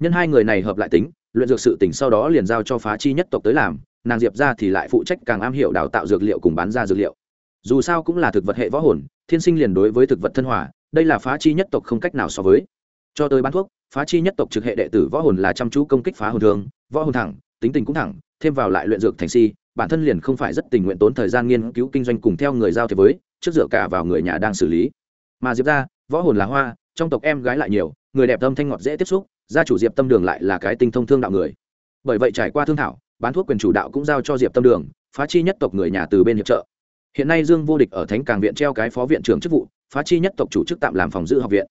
Nhân hai người này hợp lại tính, luyện dược sự tỉnh sau đó liền giao cho phá chi nhất tộc tới làm, nàng diệp ra thì lại phụ trách càng am hiểu đào tạo dược liệu cùng bán ra dược liệu. Dù sao cũng là thực vật hệ võ hồn, thiên sinh liền đối với thực vật thân hòa, đây là phá chi nhất tộc không cách nào so với. Cho tới bán thuốc, phá chi nhất tộc trực hệ đệ tử võ hồn là chăm chú công kích phá hồn thường, võ hồn thẳng, tính tình cũng thẳng, thêm vào lại luyện dược thành si, bản thân liền không phải rất tình nguyện tốn thời gian nghiên cứu kinh doanh cùng theo người giao thế với, trước dựa cả vào người nhà đang xử lý. Mà diệp ra võ hồn là hoa trong tộc em gái lại nhiều, người đẹp âm thanh ngọt dễ tiếp xúc, gia chủ diệp tâm đường lại là cái tinh thông thương đạo người. Bởi vậy trải qua thương thảo, bán thuốc quyền chủ đạo cũng giao cho diệp tâm đường, phá chi nhất tộc người nhà từ bên hiệp trợ. Hiện nay dương vô địch ở thánh càng viện treo cái phó viện trưởng chức vụ, phá chi nhất tộc chủ chức tạm làm phòng giữ học viện.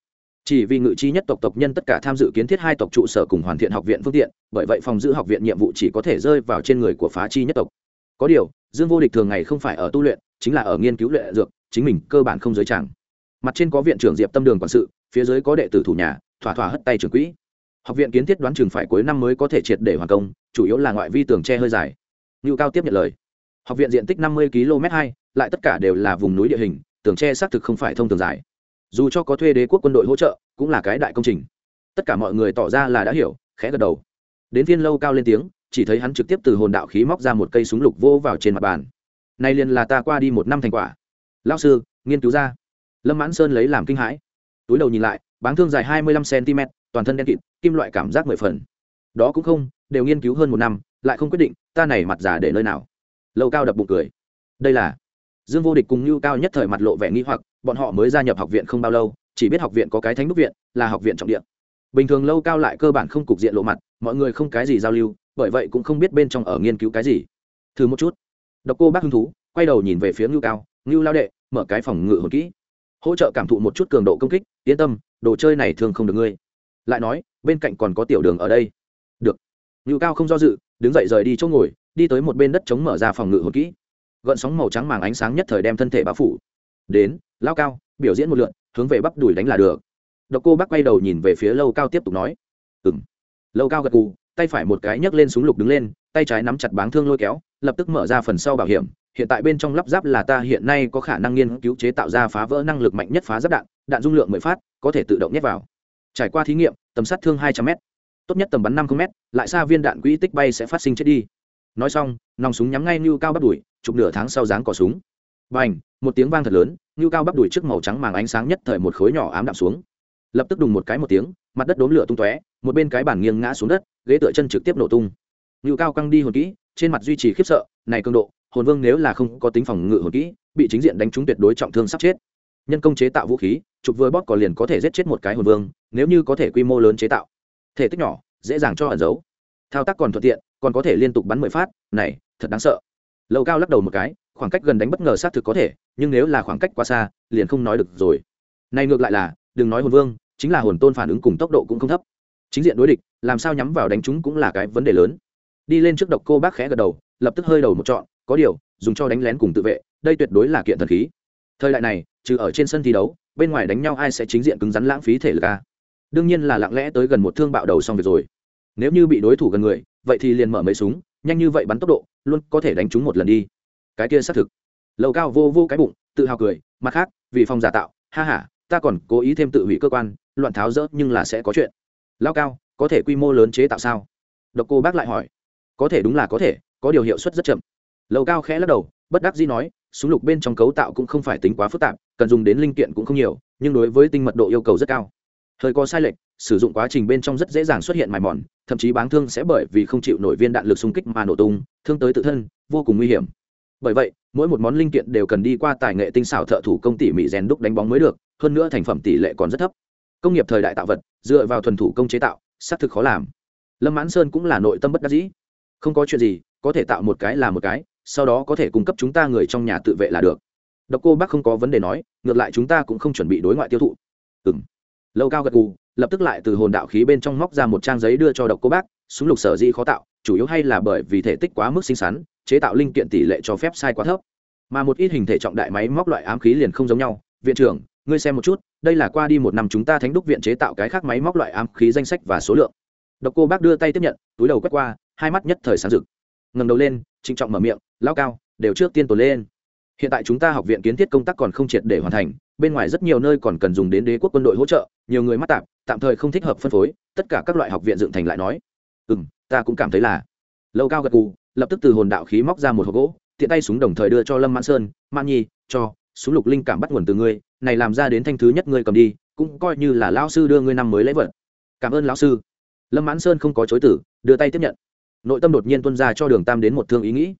Chỉ vì ngự chi nhất tộc tộc nhân tất cả tham dự kiến thiết hai tộc trụ sở cùng hoàn thiện học viện phương tiện, bởi vậy phòng giữ học viện nhiệm vụ chỉ có thể rơi vào trên người của phá chi nhất tộc. Có điều, dương vô địch thường ngày không phải ở tu luyện, chính là ở nghiên cứu luyện dược, chính mình cơ bản không giới tràng. Mặt trên có viện trưởng diệp tâm đường quản sự phía dưới có đệ tử thủ nhà, thỏa thỏa hất tay trưởng quỹ. Học viện kiến thiết đoán chừng phải cuối năm mới có thể triệt để hoàn công, chủ yếu là ngoại vi tường tre hơi dài. Ngưu cao tiếp nhận lời. Học viện diện tích năm mươi km hai, lại tất cả đều là vùng núi địa hình, tường tre xác thực không phải thông tường dài. Dù cho có thuê đế quốc quân đội hỗ trợ, cũng là cái đại công trình. Tất cả mọi người tỏ ra là đã hiểu, khẽ gật đầu. Đến viên lâu cao lên tiếng, chỉ thấy hắn trực tiếp từ hồn đạo khí móc ra một cây súng lục vô vào trên mặt bàn. Nay liền là ta qua đi một năm thành quả. Lao sư, nghiên cứu ra. Lâm mãn sơn lấy làm kinh hãi túi đầu nhìn lại, báng thương dài hai mươi lăm cm toàn thân đen kịt, kim loại cảm giác mười phần. Đó cũng không, đều nghiên cứu hơn một năm, lại không quyết định, ta này mặt giả để nơi nào. Lâu cao đập bụng cười. Đây là dương vô địch cùng như cao nhất thời mặt lộ vẻ nghi hoặc, bọn họ mới gia nhập học viện không bao lâu, chỉ biết học viện có cái thánh đúc viện, là học viện trọng điểm. bình thường lâu cao lại cơ bản không cục diện lộ mặt, mọi người không cái gì giao lưu, bởi vậy cũng không biết bên trong ở nghiên cứu cái gì. Thử một chút. Độc cô bác hứng thú, quay đầu nhìn về phía ngưu cao ngưu lao đệ, mở cái phòng ngự hồn kỹ hỗ trợ cảm thụ một chút cường độ công kích, yên tâm, đồ chơi này thường không được ngươi. Lại nói, bên cạnh còn có tiểu đường ở đây. Được. Ngự cao không do dự, đứng dậy rời đi chỗ ngồi, đi tới một bên đất chống mở ra phòng ngự hồn kỹ. Gợn sóng màu trắng màng ánh sáng nhất thời đem thân thể bao phủ. Đến, lao cao, biểu diễn một lượn, hướng về bắp đùi đánh là được. Độc cô bác quay đầu nhìn về phía lâu cao tiếp tục nói. Ừ m lâu cao gật cù tay phải một cái nhấc lên súng lục đứng lên, tay trái nắm chặt báng thương lôi kéo, lập tức mở ra phần sau bảo hiểm hiện tại bên trong lắp ráp là ta hiện nay có khả năng nghiên cứu chế tạo ra phá vỡ năng lực mạnh nhất phá giáp đạn đạn dung lượng mười phát, có thể tự động nhét vào. Trải qua thí nghiệm, tầm sát thương hai trăm m tốt nhất tầm bắn năm m lại xa viên đạn quỹ tích bay sẽ phát sinh chết đi. Nói xong, nòng súng nhắm ngay như cao bắt đuổi chụp nửa tháng sau dáng cỏ súng. B à n h một tiếng vang thật lớn như cao bắp đuổi trước màu trắng màng ánh sáng nhất thời một khối nhỏ ám đạm xuống. Lập tức đùng một cái một tiếng, mặt đất đốm lửa tung tóe, một bên cái bản nghiêng ngã xuống đất, ghế tựa chân trực tiếp nổ tung. Như cao căng đi hồn kỹ, trên mặt duy trì khiếp sợ, này cường độ hồn vương nếu là không có tính phòng ngự hồn kỹ, bị chính diện đánh trúng tuyệt đối trọng thương sắp chết. Nhân công chế tạo vũ khí, chụp vừa bóp còn liền có thể giết chết một cái hồn vương, nếu như có thể quy mô lớn chế tạo. Thể tích nhỏ, dễ dàng cho ẩn giấu. Thao tác còn thuận tiện, còn có thể liên tục bắn mười phát, này, thật đáng sợ. Lầu cao lắc đầu một cái, khoảng cách gần đánh bất ngờ xác thực có thể, nhưng nếu là khoảng cách quá xa, liền không nói được rồi. Này ngược lại là, đừng nói hồn vương, chính là hồn tôn phản ứng cùng tốc độ cũng không thấp. Chính diện đối địch, làm sao nhắm vào đánh chúng cũng là cái vấn đề lớn. Đi lên trước độc cô bác khẽ gật đầu, lập tức hơi đầu một trọn có điều, dùng cho đánh lén cùng tự vệ, đây tuyệt đối là kiện thần khí. Thời đại này, trừ ở trên sân thi đấu, bên ngoài đánh nhau ai sẽ chính diện cứng rắn lãng phí thể lực a? Đương nhiên là lặng lẽ tới gần một thương bạo đầu xong việc rồi. Nếu như bị đối thủ gần người, vậy thì liền mở mấy súng, nhanh như vậy bắn tốc độ, luôn có thể đánh chúng một lần đi. Cái kia xác thực. Lầu cao vô vô cái bụng, tự hào cười, mặt khác, vì phòng giả tạo, ha h a ta còn cố ý thêm tự hủy cơ quan, loạn tháo rỡ nhưng là sẽ có chuyện. Lao cao, có thể quy mô lớn chế tạo sao? Độc cô bác lại hỏi. Có thể đúng là có thể, có điều hiệu suất rất chậm lầu cao khẽ lắc đầu, bất đắc dĩ nói, súng lục bên trong cấu tạo cũng không phải tính quá phức tạp, cần dùng đến linh kiện cũng không nhiều, nhưng đối với tinh mật độ yêu cầu rất cao. Hơi có sai lệch, sử dụng quá trình bên trong rất dễ dàng xuất hiện mài mòn, thậm chí báng thương sẽ bởi vì không chịu nổi viên đạn lực xung kích mà nổ tung, thương tới tự thân, vô cùng nguy hiểm. Bởi vậy, mỗi một món linh kiện đều cần đi qua tài nghệ tinh xảo thợ thủ công tỉ mỉ rèn đúc đánh bóng mới được, hơn nữa thành phẩm tỷ lệ còn rất thấp. Công nghiệp thời đại tạo vật, dựa vào thuần thủ công chế tạo, xác thực khó làm. Lâm mãn sơn cũng là nội tâm bất đắc dĩ. Không có chuyện gì, có thể tạo một cái là một cái sau đó có thể cung cấp chúng ta người trong nhà tự vệ là được. Độc cô bác không có vấn đề nói, ngược lại chúng ta cũng không chuẩn bị đối ngoại tiêu thụ. Ừm. lâu cao gật gù, lập tức lại từ hồn đạo khí bên trong móc ra một trang giấy đưa cho độc cô bác, súng lục sở dĩ khó tạo, chủ yếu hay là bởi vì thể tích quá mức xinh xắn, chế tạo linh kiện tỷ lệ cho phép sai quá thấp. Mà một ít hình thể trọng đại máy móc loại ám khí liền không giống nhau. Viện trưởng, ngươi xem một chút, đây là qua đi một năm chúng ta thánh đúc viện chế tạo cái khác máy móc loại ám khí danh sách và số lượng. Độc cô bác đưa tay tiếp nhận, túi đầu quét qua, hai mắt nhất thời sáng rực. Ngầm đầu lên trịnh trọng mở miệng, lao cao, đều trước tiên tồn lên. Hiện tại chúng ta học viện kiến thiết công tác còn không triệt để hoàn thành, bên ngoài rất nhiều nơi còn cần dùng đến đế quốc quân đội hỗ trợ, nhiều người mắc tạp, tạm thời không thích hợp phân phối, tất cả các loại học viện dựng thành lại nói. Ừ m ta cũng cảm thấy là. Lâu cao gật cù lập tức từ hồn đạo khí móc ra một hộp gỗ, tiện tay súng đồng thời đưa cho lâm mãn sơn man nhi, cho, súng lục linh cảm bắt nguồn từ ngươi, này làm ra đến thanh thứ nhất ngươi cầm đi, cũng coi như là lao sư đưa ngươi năm mới lễ vật. Cảm ơn lão sư. Lâm mãn sơn không có chối tử đưa tay tiếp nhận nội tâm đột nhiên tuân ra cho đường tam đến một thương ý nghĩ.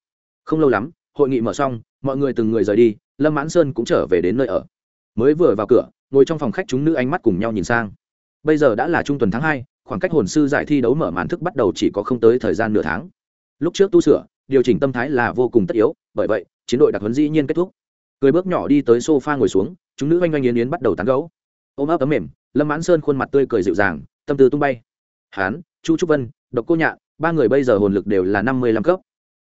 Không lâu lắm, hội nghị mở xong, mọi người từng người rời đi, lâm mãn sơn cũng trở về đến nơi ở. Mới vừa vào cửa, ngồi trong phòng khách chúng nữ ánh mắt cùng nhau nhìn sang. Bây giờ đã là trung tuần tháng hai, khoảng cách hồn sư giải thi đấu mở màn thức bắt đầu chỉ có không tới thời gian nửa tháng. Lúc trước tu sửa, điều chỉnh tâm thái là vô cùng tất yếu, bởi vậy, chiến đội đặc huấn dĩ nhiên kết thúc. Cười bước nhỏ đi tới sofa ngồi xuống, chúng nữ oanh oanh yến yến bắt đầu tán gấu ôm ấp ấm mềm, lâm mãn sơn khuôn mặt tươi cười dịu dàng, tâm tư tung bay. Hán, chu trúc vân, độc cô nhạn ba người bây giờ hồn lực đều là năm mươi lăm cấp.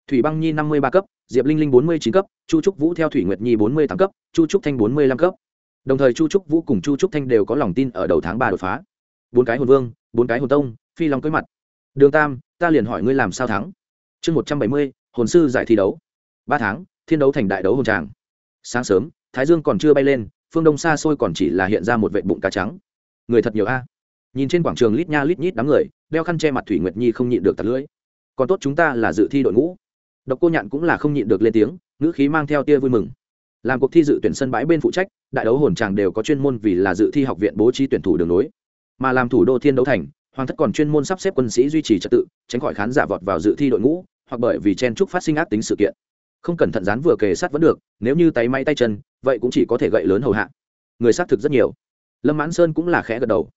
Thủy băng nhi năm mươi ba cấp, diệp linh linh bốn mươi chín cấp, chu trúc vũ theo thủy nguyệt nhi bốn mươi tám cấp, chu trúc thanh bốn mươi lăm cấp. Đồng thời chu trúc vũ cùng chu trúc thanh đều có lòng tin ở đầu tháng ba đột phá. Bốn cái hồn vương, bốn cái hồn tông, phi long cưới mặt. Đường tam, ta liền hỏi ngươi làm sao thắng? Chương một trăm bảy mươi, hồn sư giải thi đấu. Ba tháng, thiên đấu thành đại đấu hồn tràng. Sáng sớm, thái dương còn chưa bay lên, phương đông xa xôi còn chỉ là hiện ra một vệ bụng cá trắng. Người thật nhiều a. Nhìn trên quảng trường lít nha lít nhít đám người đeo khăn che mặt thủy nguyệt nhi không nhịn được tạt lưỡi. Còn tốt chúng ta là dự thi đội ngũ. Độc cô nhạn cũng là không nhịn được lên tiếng, ngữ khí mang theo tia vui mừng. Làm cuộc thi dự tuyển sân bãi bên phụ trách, đại đấu hồn tràng đều có chuyên môn vì là dự thi học viện bố trí tuyển thủ đường lối. Mà làm thủ đô thiên đấu thành, hoàng thất còn chuyên môn sắp xếp quân sĩ duy trì trật tự, tránh khỏi khán giả vọt vào dự thi đội ngũ, hoặc bởi vì chen trúc phát sinh ác tính sự kiện. Không cẩn thận dán vừa kề sát vẫn được, nếu như tay may tay chân, vậy cũng chỉ có thể gậy lớn hầu hạ. Người xác thực rất nhiều. Lâm mãn sơn cũng là khẽ gật đầu.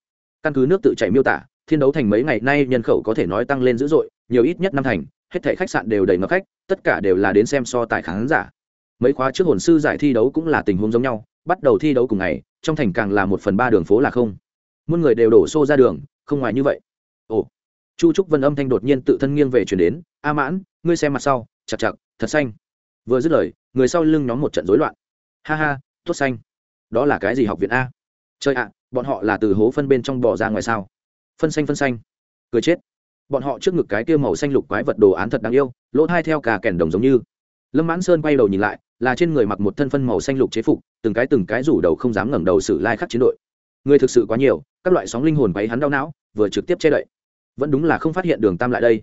Căn cứ nước tự chảy miêu tả thiên đấu thành mấy ngày nay nhân khẩu có thể nói tăng lên dữ dội, nhiều ít nhất năm thành, hết thảy khách sạn đều đầy ngập khách, tất cả đều là đến xem so tài khán giả. Mấy khóa trước hồn sư giải thi đấu cũng là tình huống giống nhau, bắt đầu thi đấu cùng ngày, trong thành càng là một phần ba đường phố là không. Muôn người đều đổ xô ra đường, không ngoài như vậy. Ồ, chu trúc vân âm thanh đột nhiên tự thân nghiêng về chuyển đến, a mãn, ngươi xem mặt sau, chặt chặt, thật xanh. Vừa dứt lời, người sau lưng nhóm một trận rối loạn. Ha ha, tốt xanh. Đó là cái gì học viện a? Chơi ạ, bọn họ là từ hố phân bên trong bò ra ngoài sao? Phân xanh phân xanh. Cười chết. Bọn họ trước ngực cái kia màu xanh lục quái vật đồ án thật đáng yêu, lỗ hai theo cả kèn đồng giống như. Lâm mãn sơn quay đầu nhìn lại, là trên người mặc một thân phân màu xanh lục chế phục, từng cái từng cái rủ đầu không dám ngẩng đầu xử lai khắc chiến đội. Người thực sự quá nhiều, các loại sóng linh hồn váy hắn đau não, vừa trực tiếp che đậy. Vẫn đúng là không phát hiện đường tam lại đây.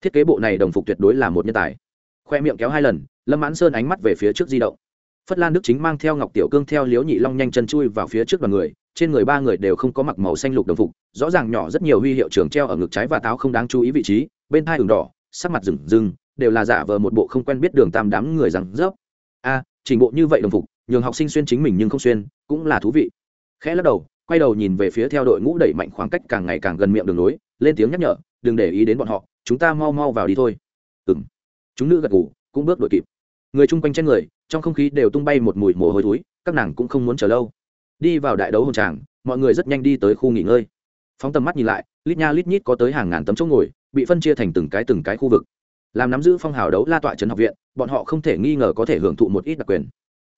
Thiết kế bộ này đồng phục tuyệt đối là một nhân tài. Khoe miệng kéo hai lần, lâm mãn sơn ánh mắt về phía trước di động. Phất lan đức chính mang theo ngọc tiểu cương theo liếu nhị long nhanh chân chui vào phía trước đoàn người trên người ba người đều không có mặc màu xanh lục đồng phục, rõ ràng nhỏ rất nhiều huy hiệu trường treo ở ngực trái và táo không đáng chú ý vị trí, bên hai đường đỏ, sắc mặt rừng rừng, đều là giả vờ một bộ không quen biết đường tam đám người rằng dốc a, trình bộ như vậy đồng phục, nhường học sinh xuyên chính mình nhưng không xuyên, cũng là thú vị. Khẽ lắc đầu, quay đầu nhìn về phía theo đội ngũ đẩy mạnh khoảng cách càng ngày càng gần miệng đường lối, lên tiếng nhắc nhở, đừng để ý đến bọn họ, chúng ta mau mau vào đi thôi. Ừng chúng nữ gật ngủ cũng bước đuổi kịp. Người chung quanh trên người, trong không khí đều tung bay một mùi mồ hôi thối, các nàng cũng không muốn chờ lâu đi vào đại đấu hồn tràng, mọi người rất nhanh đi tới khu nghỉ ngơi. Phóng tầm mắt nhìn lại, lít nha lít nhít có tới hàng ngàn tấm chỗ ngồi, bị phân chia thành từng cái từng cái khu vực. Làm nắm giữ phong hào đấu la tọa trấn học viện, bọn họ không thể nghi ngờ có thể hưởng thụ một ít đặc quyền.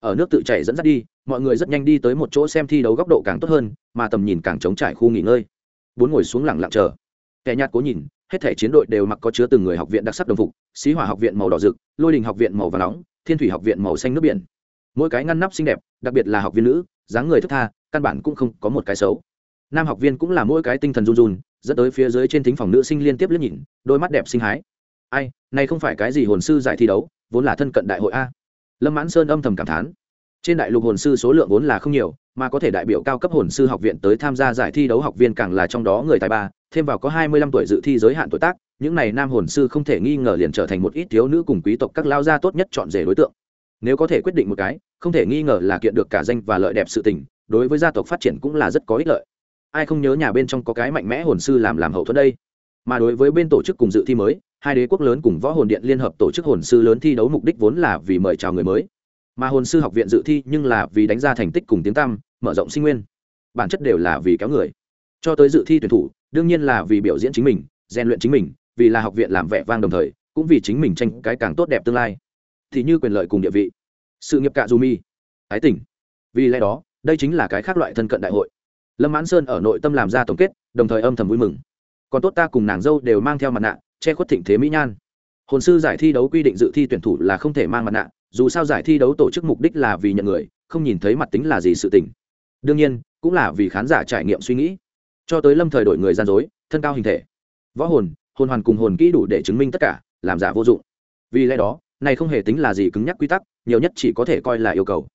Ở nước tự chảy dẫn dắt đi, mọi người rất nhanh đi tới một chỗ xem thi đấu góc độ càng tốt hơn, mà tầm nhìn càng trống trải khu nghỉ ngơi. Bốn ngồi xuống lặng lặng chờ. Kẻ nhạt cố nhìn, hết thể chiến đội đều mặc có chứa từng người học viện đặc sắc đồng phục, xí hỏa học viện màu đỏ rực, lôi đình học viện màu và nóng, thiên thủy học viện màu xanh nước biển mỗi cái ngăn nắp xinh đẹp, đặc biệt là học viên nữ, dáng người thức tha, căn bản cũng không có một cái xấu. Nam học viên cũng là mỗi cái tinh thần run run, dẫn tới phía dưới trên thính phòng nữ sinh liên tiếp liếc nhìn, đôi mắt đẹp sinh hái. Ai, này không phải cái gì hồn sư giải thi đấu, vốn là thân cận đại hội a. Lâm mãn sơn âm thầm cảm thán. Trên đại lục hồn sư số lượng vốn là không nhiều, mà có thể đại biểu cao cấp hồn sư học viện tới tham gia giải thi đấu học viên càng là trong đó người tài ba, thêm vào có hai mươi lăm tuổi dự thi giới hạn tuổi tác, những này nam hồn sư không thể nghi ngờ liền trở thành một ít thiếu nữ cùng quý tộc các lao gia tốt nhất chọn rể đối tượng nếu có thể quyết định một cái, không thể nghi ngờ là kiện được cả danh và lợi đẹp sự tình, đối với gia tộc phát triển cũng là rất có ích lợi. Ai không nhớ nhà bên trong có cái mạnh mẽ hồn sư làm làm hậu thuẫn đây? Mà đối với bên tổ chức cùng dự thi mới, hai đế quốc lớn cùng võ hồn điện liên hợp tổ chức hồn sư lớn thi đấu mục đích vốn là vì mời chào người mới. Mà hồn sư học viện dự thi nhưng là vì đánh ra thành tích cùng tiếng tăm, mở rộng sinh nguyên. Bản chất đều là vì kéo người. Cho tới dự thi tuyển thủ, đương nhiên là vì biểu diễn chính mình, rèn luyện chính mình, vì là học viện làm vẻ vang đồng thời, cũng vì chính mình tranh cái càng tốt đẹp tương lai thì như quyền lợi cùng địa vị. Sự nghiệp cạ dù mi. Ái tỉnh vì lẽ đó, đây chính là cái khác loại thân cận đại hội. Lâm mãn sơn ở nội tâm làm ra tổng kết, đồng thời âm thầm vui mừng. Còn tốt ta cùng nàng dâu đều mang theo mặt nạ, che khuất thịnh thế mỹ nhan. Hồn sư giải thi đấu quy định dự thi tuyển thủ là không thể mang mặt nạ, dù sao giải thi đấu tổ chức mục đích là vì nhận người, không nhìn thấy mặt tính là gì sự tình. Đương nhiên, cũng là vì khán giả trải nghiệm suy nghĩ. Cho tới lâm thời đổi người gian dối, thân cao hình thể. Võ hồn hồn hoàn cùng hồn kỹ đủ để chứng minh tất cả, làm giả vô dụng. Vì lẽ đó này không hề tính là gì cứng nhắc quy tắc, nhiều nhất chỉ có thể coi là yêu cầu.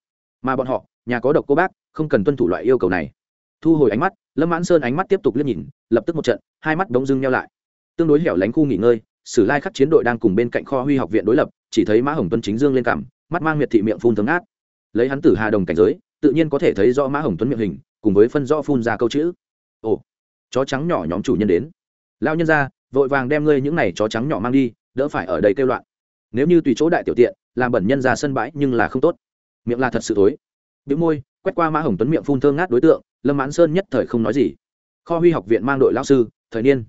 Mà bọn họ, nhà có độc cô bác, không cần tuân thủ loại yêu cầu này. Thu hồi ánh mắt, lâm mãn sơn ánh mắt tiếp tục liếc nhìn, lập tức một trận, hai mắt bỗng dưng nhau lại. Tương đối hẻo lánh khu nghỉ ngơi, sử lai khắc chiến đội đang cùng bên cạnh kho huy học viện đối lập, chỉ thấy mã hồng tuấn chính dương lên cằm, mắt mang miệt thị miệng phun thấm át lấy hắn tử hà đồng cảnh giới, tự nhiên có thể thấy rõ mã hồng tuấn miệng hình, cùng với phân rõ phun ra câu chữ. Ồ, chó trắng nhỏ nhóm chủ nhân đến. Lao nhân ra vội vàng đem ngươi những này chó trắng nhỏ mang đi, đỡ phải ở đây kêu loạn nếu như tùy chỗ đại tiểu tiện, làm bẩn nhân ra sân bãi nhưng là không tốt. Miệng là thật sự thối. Biểu môi, quét qua mã hồng tuấn miệng phun thơ ngát đối tượng, lâm mãn sơn nhất thời không nói gì. Kho huy học viện mang đội lao sư, thời niên.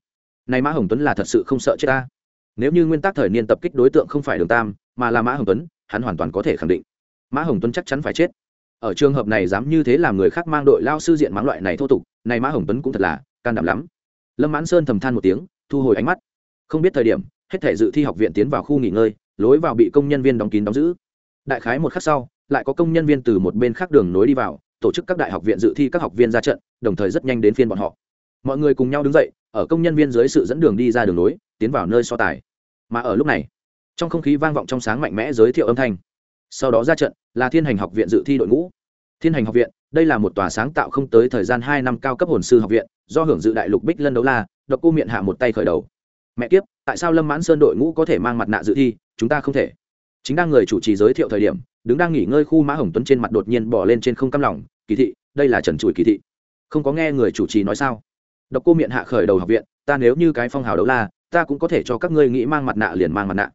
Này mã hồng tuấn là thật sự không sợ chết ta. Nếu như nguyên tắc thời niên tập kích đối tượng không phải đường tam, mà là mã hồng tuấn, hắn hoàn toàn có thể khẳng định. Mã hồng tuấn chắc chắn phải chết. Ở trường hợp này dám như thế làm người khác mang đội lao sư diện mãng loại này thô tục, này mã hồng tuấn cũng thật là can đảm lắm. Lâm mãn sơn thầm than một tiếng, thu hồi ánh mắt. Không biết thời điểm, hết thể dự thi học viện tiến vào khu nghỉ ngơi lối vào bị công nhân viên đóng kín đóng giữ. Đại khái một khắc sau, lại có công nhân viên từ một bên khác đường nối đi vào, tổ chức các đại học viện dự thi các học viên ra trận, đồng thời rất nhanh đến phiên bọn họ. Mọi người cùng nhau đứng dậy, ở công nhân viên dưới sự dẫn đường đi ra đường nối, tiến vào nơi so tài. Mà ở lúc này, trong không khí vang vọng trong sáng mạnh mẽ giới thiệu âm thanh. Sau đó ra trận, là thiên hành học viện dự thi đội ngũ. Thiên hành học viện, đây là một tòa sáng tạo không tới thời gian hai năm cao cấp hồn sư học viện, do hưởng dự đại lục bích lân đấu la, độc cô miệng hạ một tay khởi đầu mẹ kiếp, tại sao lâm mãn sơn đội ngũ có thể mang mặt nạ dự thi, chúng ta không thể. Chính đang người chủ trì giới thiệu thời điểm, đứng đang nghỉ ngơi khu mã hồng tuấn trên mặt đột nhiên bỏ lên trên không cam lòng, kỳ thị, đây là trần trụi kỳ thị. Không có nghe người chủ trì nói sao? Độc cô miệng hạ khởi đầu học viện, ta nếu như cái phong hào đấu la, ta cũng có thể cho các ngươi nghĩ mang mặt nạ liền mang mặt nạ.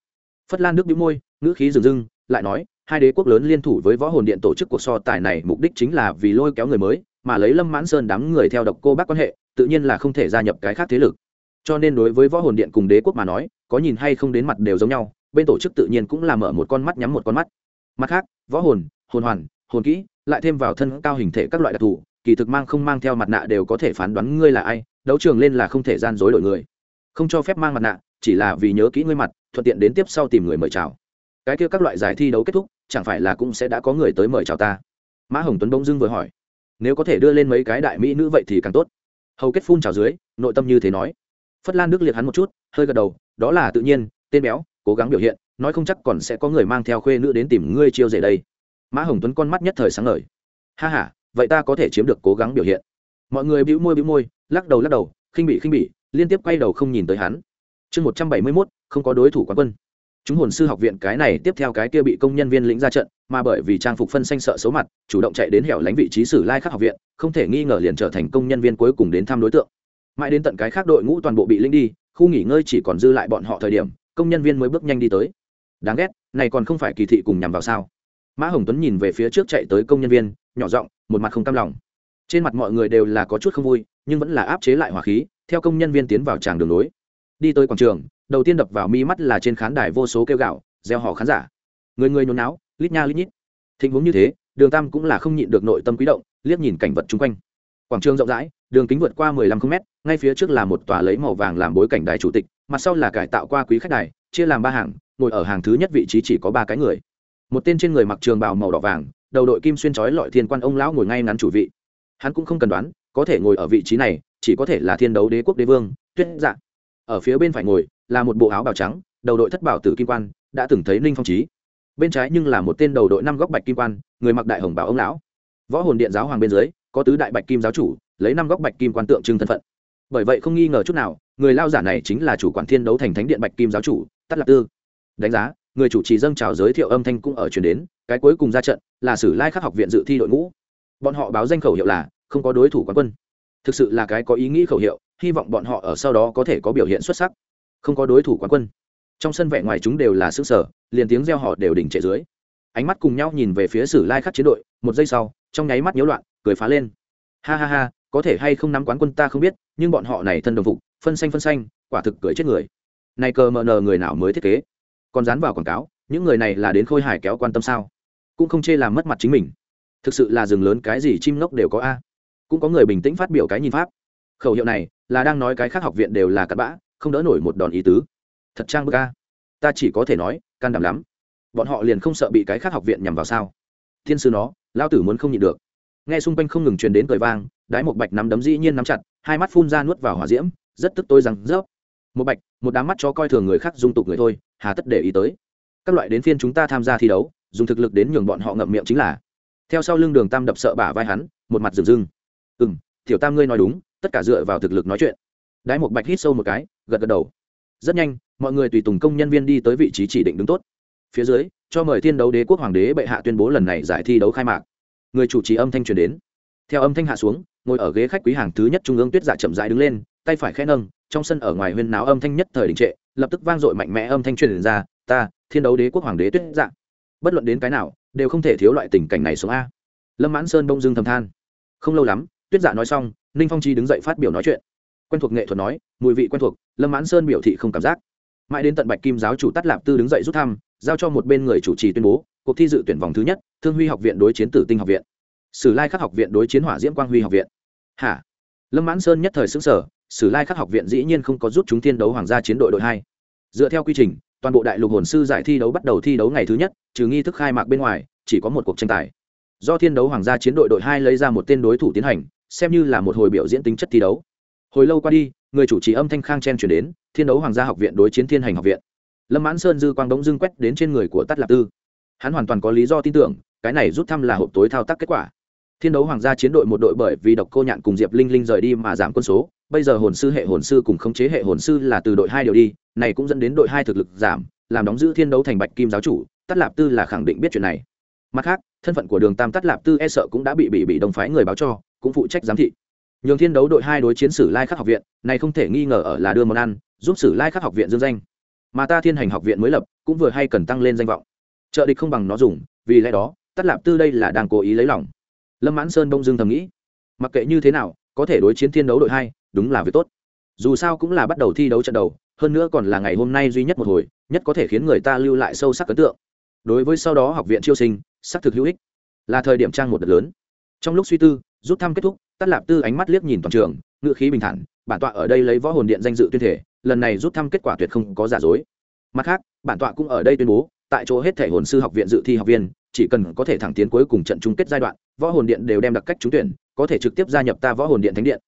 Phất lan nước đĩu môi, ngữ khí rừng rưng, lại nói, hai đế quốc lớn liên thủ với võ hồn điện tổ chức cuộc so tài này mục đích chính là vì lôi kéo người mới, mà lấy lâm mãn sơn đám người theo độc cô bác quan hệ, tự nhiên là không thể gia nhập cái khác thế lực cho nên đối với võ hồn điện cùng đế quốc mà nói, có nhìn hay không đến mặt đều giống nhau, bên tổ chức tự nhiên cũng là mở một con mắt nhắm một con mắt. Mặt khác, võ hồn hồn hoàn, hồn kỹ, lại thêm vào thân cao hình thể các loại đặc thù, kỳ thực mang không mang theo mặt nạ đều có thể phán đoán ngươi là ai, đấu trường lên là không thể gian dối đổi người. Không cho phép mang mặt nạ, chỉ là vì nhớ kỹ ngươi mặt, thuận tiện đến tiếp sau tìm người mời chào. Cái kia các loại giải thi đấu kết thúc, chẳng phải là cũng sẽ đã có người tới mời chào ta? Mã hồng tuấn bông dưng vừa hỏi. Nếu có thể đưa lên mấy cái đại mỹ nữ vậy thì càng tốt. Hầu kết phun trào dưới, nội tâm như thế nói phất lan đức liệt hắn một chút, hơi gật đầu, đó là tự nhiên, tên béo, cố gắng biểu hiện, nói không chắc còn sẽ có người mang theo khuê nữ đến tìm ngươi chiêu rể đây. Mã hồng tuấn con mắt nhất thời sáng ngời. Ha h a vậy ta có thể chiếm được cố gắng biểu hiện. Mọi người bĩu môi bĩu môi, lắc đầu lắc đầu, khinh bị khinh bị liên tiếp quay đầu không nhìn tới hắn. Chương một trăm bảy mươi mốt, không có đối thủ quán quân. Chúng hồn sư học viện cái này tiếp theo cái kia bị công nhân viên lĩnh ra trận, mà bởi vì trang phục phân xanh sợ xấu mặt, chủ động chạy đến hẻo lánh vị trí sử lai khắc học viện, không thể nghi ngờ liền trở thành công nhân viên cuối cùng đến thăm đối tượng mãi đến tận cái khác đội ngũ toàn bộ bị linh đi, khu nghỉ ngơi chỉ còn dư lại bọn họ thời điểm, công nhân viên mới bước nhanh đi tới. Đáng ghét, này còn không phải kỳ thị cùng nhằm vào sao? Mã hồng tuấn nhìn về phía trước chạy tới công nhân viên, nhỏ giọng, một mặt không cam lòng. Trên mặt mọi người đều là có chút không vui, nhưng vẫn là áp chế lại hỏa khí, theo công nhân viên tiến vào tràng đường lối. Đi tới quảng trường, đầu tiên đập vào mi mắt là trên khán đài vô số kêu gạo gieo họ khán giả. Người người nhốn náo, lít nha lít nhít. Thịnh huống như thế, đường tam cũng là không nhịn được nội tâm quý động, liếc nhìn cảnh vật chung quanh. Quảng trường rộng rãi, đường kính vượt qua 15 km ngay phía trước là một tòa lấy màu vàng làm bối cảnh đài chủ tịch, mặt sau là cải tạo qua quý khách đài, chia làm ba hàng, ngồi ở hàng thứ nhất vị trí chỉ có ba cái người. Một tên trên người mặc trường bào màu đỏ vàng, đầu đội kim xuyên trói lọi thiên quan ông lão ngồi ngay ngắn chủ vị. Hắn cũng không cần đoán, có thể ngồi ở vị trí này, chỉ có thể là thiên đấu đế quốc đế vương, tuyết dạ. Ở phía bên phải ngồi, là một bộ áo bào trắng, đầu đội thất bảo tử kim quan, đã từng thấy ninh phong trí bên trái nhưng là một tên đầu đội năm góc bạch kim quan, người mặc đại hồng bảo ông lão. Võ hồn điện giáo hoàng bên dưới, có tứ đại bạch kim giáo chủ, lấy năm góc bạch kim quan tượng trưng thân phận bởi vậy không nghi ngờ chút nào, người lao giả này chính là chủ quản thiên đấu thành thánh điện bạch kim giáo chủ tắt lạc tư. Đánh giá, người chủ trì dâng chào giới thiệu âm thanh cũng ở chuyển đến, cái cuối cùng ra trận là sử lai khắc học viện dự thi đội ngũ. Bọn họ báo danh khẩu hiệu là, không có đối thủ quán quân. Thực sự là cái có ý nghĩ khẩu hiệu, hy vọng bọn họ ở sau đó có thể có biểu hiện xuất sắc. Không có đối thủ quán quân. Trong sân vẻ ngoài chúng đều là xứ sở liền tiếng reo họ đều đỉnh trệ dưới. Ánh mắt cùng nhau nhìn về phía sử lai khắc chiến đội, một giây sau, trong nháy mắt nhiễu loạn, cười phá lên. Ha ha ha có thể hay không nắm quán quân ta không biết, nhưng bọn họ này thân đồng phục, phân xanh phân xanh, quả thực cười chết người. Này cờ mờ nờ người nào mới thiết kế? Còn dán vào quảng cáo, những người này là đến khôi hài kéo quan tâm sao? Cũng không chê làm mất mặt chính mình. Thực sự là rừng lớn cái gì chim ngốc đều có a. Cũng có người bình tĩnh phát biểu cái nhìn pháp. Khẩu hiệu này, là đang nói cái khác học viện đều là cặn bã, không đỡ nổi một đòn ý tứ. Thật trang bức a. Ta chỉ có thể nói, can đảm lắm. Bọn họ liền không sợ bị cái khác học viện nhằm vào sao? Thiên sư nó lao tử muốn không nhịn được. Nghe xung quanh không ngừng truyền đến cười vang đái một bạch nắm đấm dĩ nhiên nắm chặt, hai mắt phun ra nuốt vào hỏa diễm, rất tức tôi rằng rớp. Một bạch, một đám mắt cho coi thường người khác dung tục người thôi, hà tất để ý tới. Các loại đến phiên chúng ta tham gia thi đấu, dùng thực lực đến nhường bọn họ ngậm miệng chính là. Theo sau lưng đường tam đập sợ bả vai hắn, một mặt rừng rưng. Ừ m tiểu tam ngươi nói đúng, tất cả dựa vào thực lực nói chuyện. Đái một bạch hít sâu một cái, gật gật đầu. Rất nhanh, mọi người tùy tùng công nhân viên đi tới vị trí chỉ định đứng tốt. Phía dưới, cho mời thiên đấu đế quốc hoàng đế bệ hạ tuyên bố lần này giải thi đấu khai mạc. Người chủ trì âm thanh truyền đến. Theo âm thanh hạ xuống ngồi ở ghế khách quý hàng thứ nhất trung ương tuyết giả chậm rãi đứng lên, tay phải khẽ nâng, trong sân ở ngoài huyên náo âm thanh nhất thời đình trệ, lập tức vang dội mạnh mẽ âm thanh truyền ra, ta, thiên đấu đế quốc hoàng đế tuyết dạ. Bất luận đến cái nào, đều không thể thiếu loại tình cảnh này xuống a. Lâm mãn sơn bông dưng thầm than. Không lâu lắm, tuyết dạ nói xong, ninh phong chi đứng dậy phát biểu nói chuyện. Quen thuộc nghệ thuật nói, mùi vị quen thuộc, lâm mãn sơn biểu thị không cảm giác. Mãi đến tận bạch kim giáo chủ tắt lạp tư đứng dậy rút thăm, giao cho một bên người chủ trì tuyên bố, cuộc thi dự tuyển vòng thứ nhất, thương huy học viện đối chiến tử tinh học viện sử lai khắc học viện đối chiến hỏa diễm quang huy học viện. Hả? Lâm mãn sơn nhất thời xứng sở sử lai khắc học viện dĩ nhiên không có rút chúng thiên đấu hoàng gia chiến đội đội hai. Dựa theo quy trình, toàn bộ đại lục hồn sư giải thi đấu bắt đầu thi đấu ngày thứ nhất, trừ nghi thức khai mạc bên ngoài, chỉ có một cuộc tranh tài. Do thiên đấu hoàng gia chiến đội đội hai lấy ra một tên đối thủ tiến hành, xem như là một hồi biểu diễn tính chất thi đấu. Hồi lâu qua đi, người chủ trì âm thanh khang chen chuyển đến, thiên đấu hoàng gia học viện đối chiến thiên hành học viện. Lâm mãn sơn dư quang đống dưng quét đến trên người của tắt lạp tư. Hắn hoàn toàn có lý do tin tưởng, cái này rút thăm là hộp tối thao tác kết quả thiên đấu hoàng gia chiến đội một đội bởi vì độc cô nhạn cùng diệp linh linh rời đi mà giảm quân số, bây giờ hồn sư hệ hồn sư cùng khống chế hệ hồn sư là từ đội hai đều đi, này cũng dẫn đến đội hai thực lực giảm, làm đóng giữ thiên đấu thành bạch kim giáo chủ tắt lạp tư là khẳng định biết chuyện này. Mặt khác, thân phận của đường tam tắt lạp tư e sợ cũng đã bị bị bị đồng phái người báo cho, cũng phụ trách giám thị. Nhường thiên đấu đội hai đối chiến sử lai khắc học viện, này không thể nghi ngờ ở là đưa món ăn, giúp sử lai khắc học viện dương danh. Mà ta thiên hành học viện mới lập, cũng vừa hay cần tăng lên danh vọng. Trợ địch không bằng nó dùng, vì lẽ đó tắt lạp tư đây là đang cố ý lấy lòng lâm mãn sơn bông dương thầm nghĩ, mặc kệ như thế nào, có thể đối chiến thiên đấu đội hai, đúng là việc tốt. Dù sao cũng là bắt đầu thi đấu trận đầu, hơn nữa còn là ngày hôm nay duy nhất một hồi, nhất có thể khiến người ta lưu lại sâu sắc ấn tượng. Đối với sau đó học viện chiêu sinh, xác thực hữu ích. Là thời điểm trang một đợt lớn. Trong lúc suy tư, rút thăm kết thúc tắt lạp tư ánh mắt liếc nhìn toàn trường ngựa khí bình thản, bản tọa ở đây lấy võ hồn điện danh dự tuyên thể lần này rút thăm kết quả tuyệt không có giả dối. Mặt khác, bản tọa cũng ở đây tuyên bố, tại chỗ hết thể hồn sư học viện dự thi học viên chỉ cần có thể thẳng tiến cuối cùng trận chung kết giai đoạn, võ hồn điện đều đem đặc cách trúng tuyển, có thể trực tiếp gia nhập ta võ hồn điện thánh điện.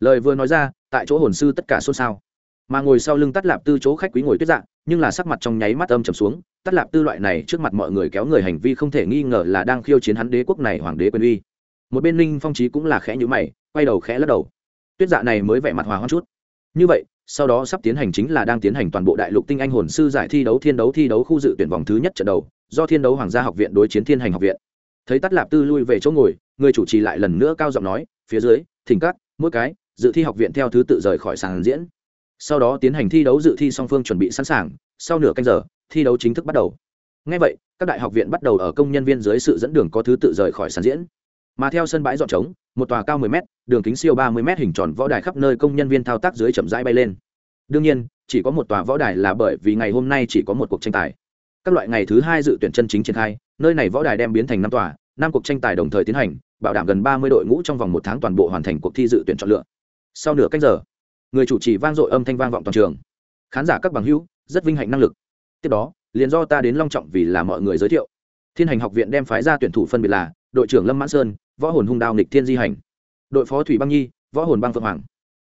Lời vừa nói ra, tại chỗ hồn sư tất cả xôn xao. Mà ngồi sau lưng tắt lạp tư chỗ khách quý ngồi tuyết dạng, nhưng là sắc mặt trong nháy mắt âm trầm xuống tắt lạp tư loại này trước mặt mọi người kéo người hành vi không thể nghi ngờ là đang khiêu chiến hắn đế quốc này hoàng đế quyền uy. Một bên ninh phong trí cũng là khẽ nhữ mày, quay đầu khẽ lắc đầu. Tuyết dạ này mới vẻ mặt hòa hoãn chút như vậy, sau đó sắp tiến hành chính là đang tiến hành toàn bộ đại lục tinh anh hồn sư giải thi đấu thiên đấu thi đấu khu dự tuyển vòng thứ nhất trận đầu, do thiên đấu hoàng gia học viện đối chiến thiên hành học viện. Thấy tắt lạp tư lui về chỗ ngồi, người chủ trì lại lần nữa cao giọng nói, phía dưới, thỉnh các, mỗi cái, dự thi học viện theo thứ tự rời khỏi sàn diễn. Sau đó tiến hành thi đấu dự thi song phương chuẩn bị sẵn sàng, sau nửa canh giờ, thi đấu chính thức bắt đầu. Ngay vậy, các đại học viện bắt đầu ở công nhân viên dưới sự dẫn đường có thứ tự rời khỏi sàn diễn mà theo sân bãi dọn trống, một tòa cao 10 m đường kính siêu 30 m hình tròn võ đài khắp nơi công nhân viên thao tác dưới chậm rãi bay lên. Đương nhiên, chỉ có một tòa võ đài là bởi vì ngày hôm nay chỉ có một cuộc tranh tài. Các loại ngày thứ hai dự tuyển chân chính triển khai, nơi này võ đài đem biến thành năm tòa, năm cuộc tranh tài đồng thời tiến hành, bảo đảm gần ba mươi đội ngũ trong vòng một tháng toàn bộ hoàn thành cuộc thi dự tuyển chọn lựa. Sau nửa cách giờ, người chủ trì vang dội âm thanh vang vọng toàn trường. Khán giả các bằng hữu, rất vinh hạnh năng lực. Tiếp đó, liền do ta đến long trọng vì là mọi người giới thiệu. Thiên hành học viện đem phái ra tuyển thủ phân biệt là đội trưởng lâm mãn sơn, võ hồn hung đao nịch thiên di hành. Đội phó thủy băng nhi, võ hồn băng phượng hoàng.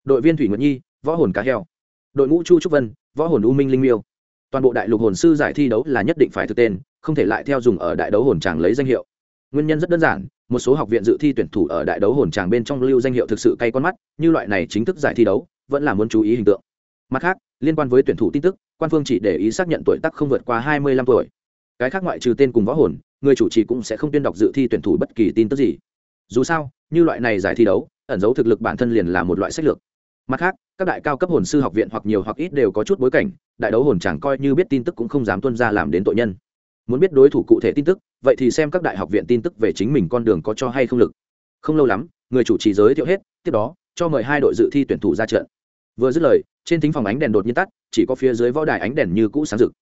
Đội viên thủy nguyệt nhi, võ hồn cá heo. Đội ngũ chu trúc vân, võ hồn u minh linh miêu. Toàn bộ đại lục hồn sư giải thi đấu là nhất định phải thực tên, không thể lại theo dùng ở đại đấu hồn tràng lấy danh hiệu. Nguyên nhân rất đơn giản, một số học viện dự thi tuyển thủ ở đại đấu hồn tràng bên trong lưu danh hiệu thực sự cay con mắt, như loại này chính thức giải thi đấu, vẫn là muốn chú ý hình tượng. Mặt khác, liên quan với tuyển thủ tin tức, quan phương chỉ để ý xác nhận tuổi tác không vượt qua hai mươi lăm tuổi cái khác ngoại trừ tên cùng võ hồn, người chủ trì cũng sẽ không tuyên đọc dự thi tuyển thủ bất kỳ tin tức gì. Dù sao, như loại này giải thi đấu, ẩn dấu thực lực bản thân liền là một loại sách lược. Mặt khác, các đại cao cấp hồn sư học viện hoặc nhiều hoặc ít đều có chút bối cảnh, đại đấu hồn chẳng coi như biết tin tức cũng không dám tuân ra làm đến tội nhân. Muốn biết đối thủ cụ thể tin tức, vậy thì xem các đại học viện tin tức về chính mình con đường có cho hay không lực. Không lâu lắm, người chủ trì giới thiệu hết, tiếp đó, cho mời hai đội dự thi tuyển thủ ra trận. Vừa dứt lời, trên thính phòng ánh đèn đột nhiên tắt, chỉ có phía dưới võ đài ánh đèn như cũ sáng rực.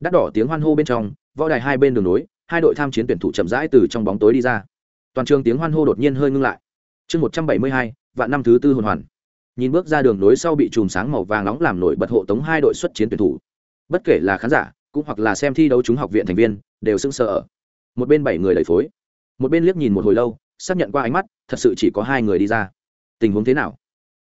Đắt đỏ tiếng hoan hô bên trong võ đài hai bên đường nối, hai đội tham chiến tuyển thủ chậm rãi từ trong bóng tối đi ra. Toàn trường tiếng hoan hô đột nhiên hơi ngưng lại. Chương một trăm bảy mươi hai, vạn năm thứ tư hồn hoàn. Nhìn bước ra đường nối sau bị chùm sáng màu vàng nóng làm nổi bật hộ tống hai đội xuất chiến tuyển thủ. Bất kể là khán giả, cũng hoặc là xem thi đấu chúng học viện thành viên, đều sững sờ ở. Một bên bảy người đầy phối. Một bên liếc nhìn một hồi lâu, xác nhận qua ánh mắt, thật sự chỉ có hai người đi ra. Tình huống thế nào?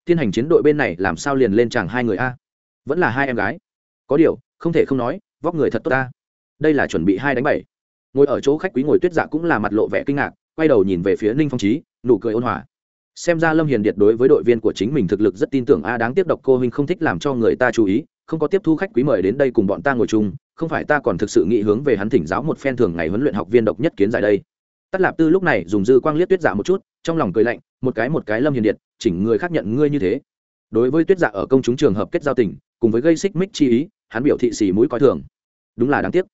Thiên hành chiến đội bên này làm sao liền lên chàng hai người a? Vẫn là hai em gái. Có điều, không thể không nói, vóc người thật tốt ta đây là chuẩn bị hai đánh bảy. Ngồi ở chỗ khách quý ngồi tuyết dạ cũng là mặt lộ vẻ kinh ngạc, quay đầu nhìn về phía ninh phong trí nụ cười ôn hòa. Xem ra lâm hiền điệt đối với đội viên của chính mình thực lực rất tin tưởng a, đáng tiếc độc cô huynh không thích làm cho người ta chú ý, không có tiếp thu khách quý mời đến đây cùng bọn ta ngồi chung, không phải ta còn thực sự nghĩ hướng về hắn thỉnh giáo một phen thường ngày huấn luyện học viên độc nhất kiến giải đây. Tất lạp tư lúc này dùng dư quang liếc tuyết dạ một chút, trong lòng cười lạnh, một cái một cái lâm hiền điệt, chỉnh người khác nhận ngươi như thế. Đối với tuyết dạ ở công chúng trường hợp kết giao tình, cùng với gây xích mích chi ý, hắn biểu thị xì mũi coi thường. Đúng là đáng tiếc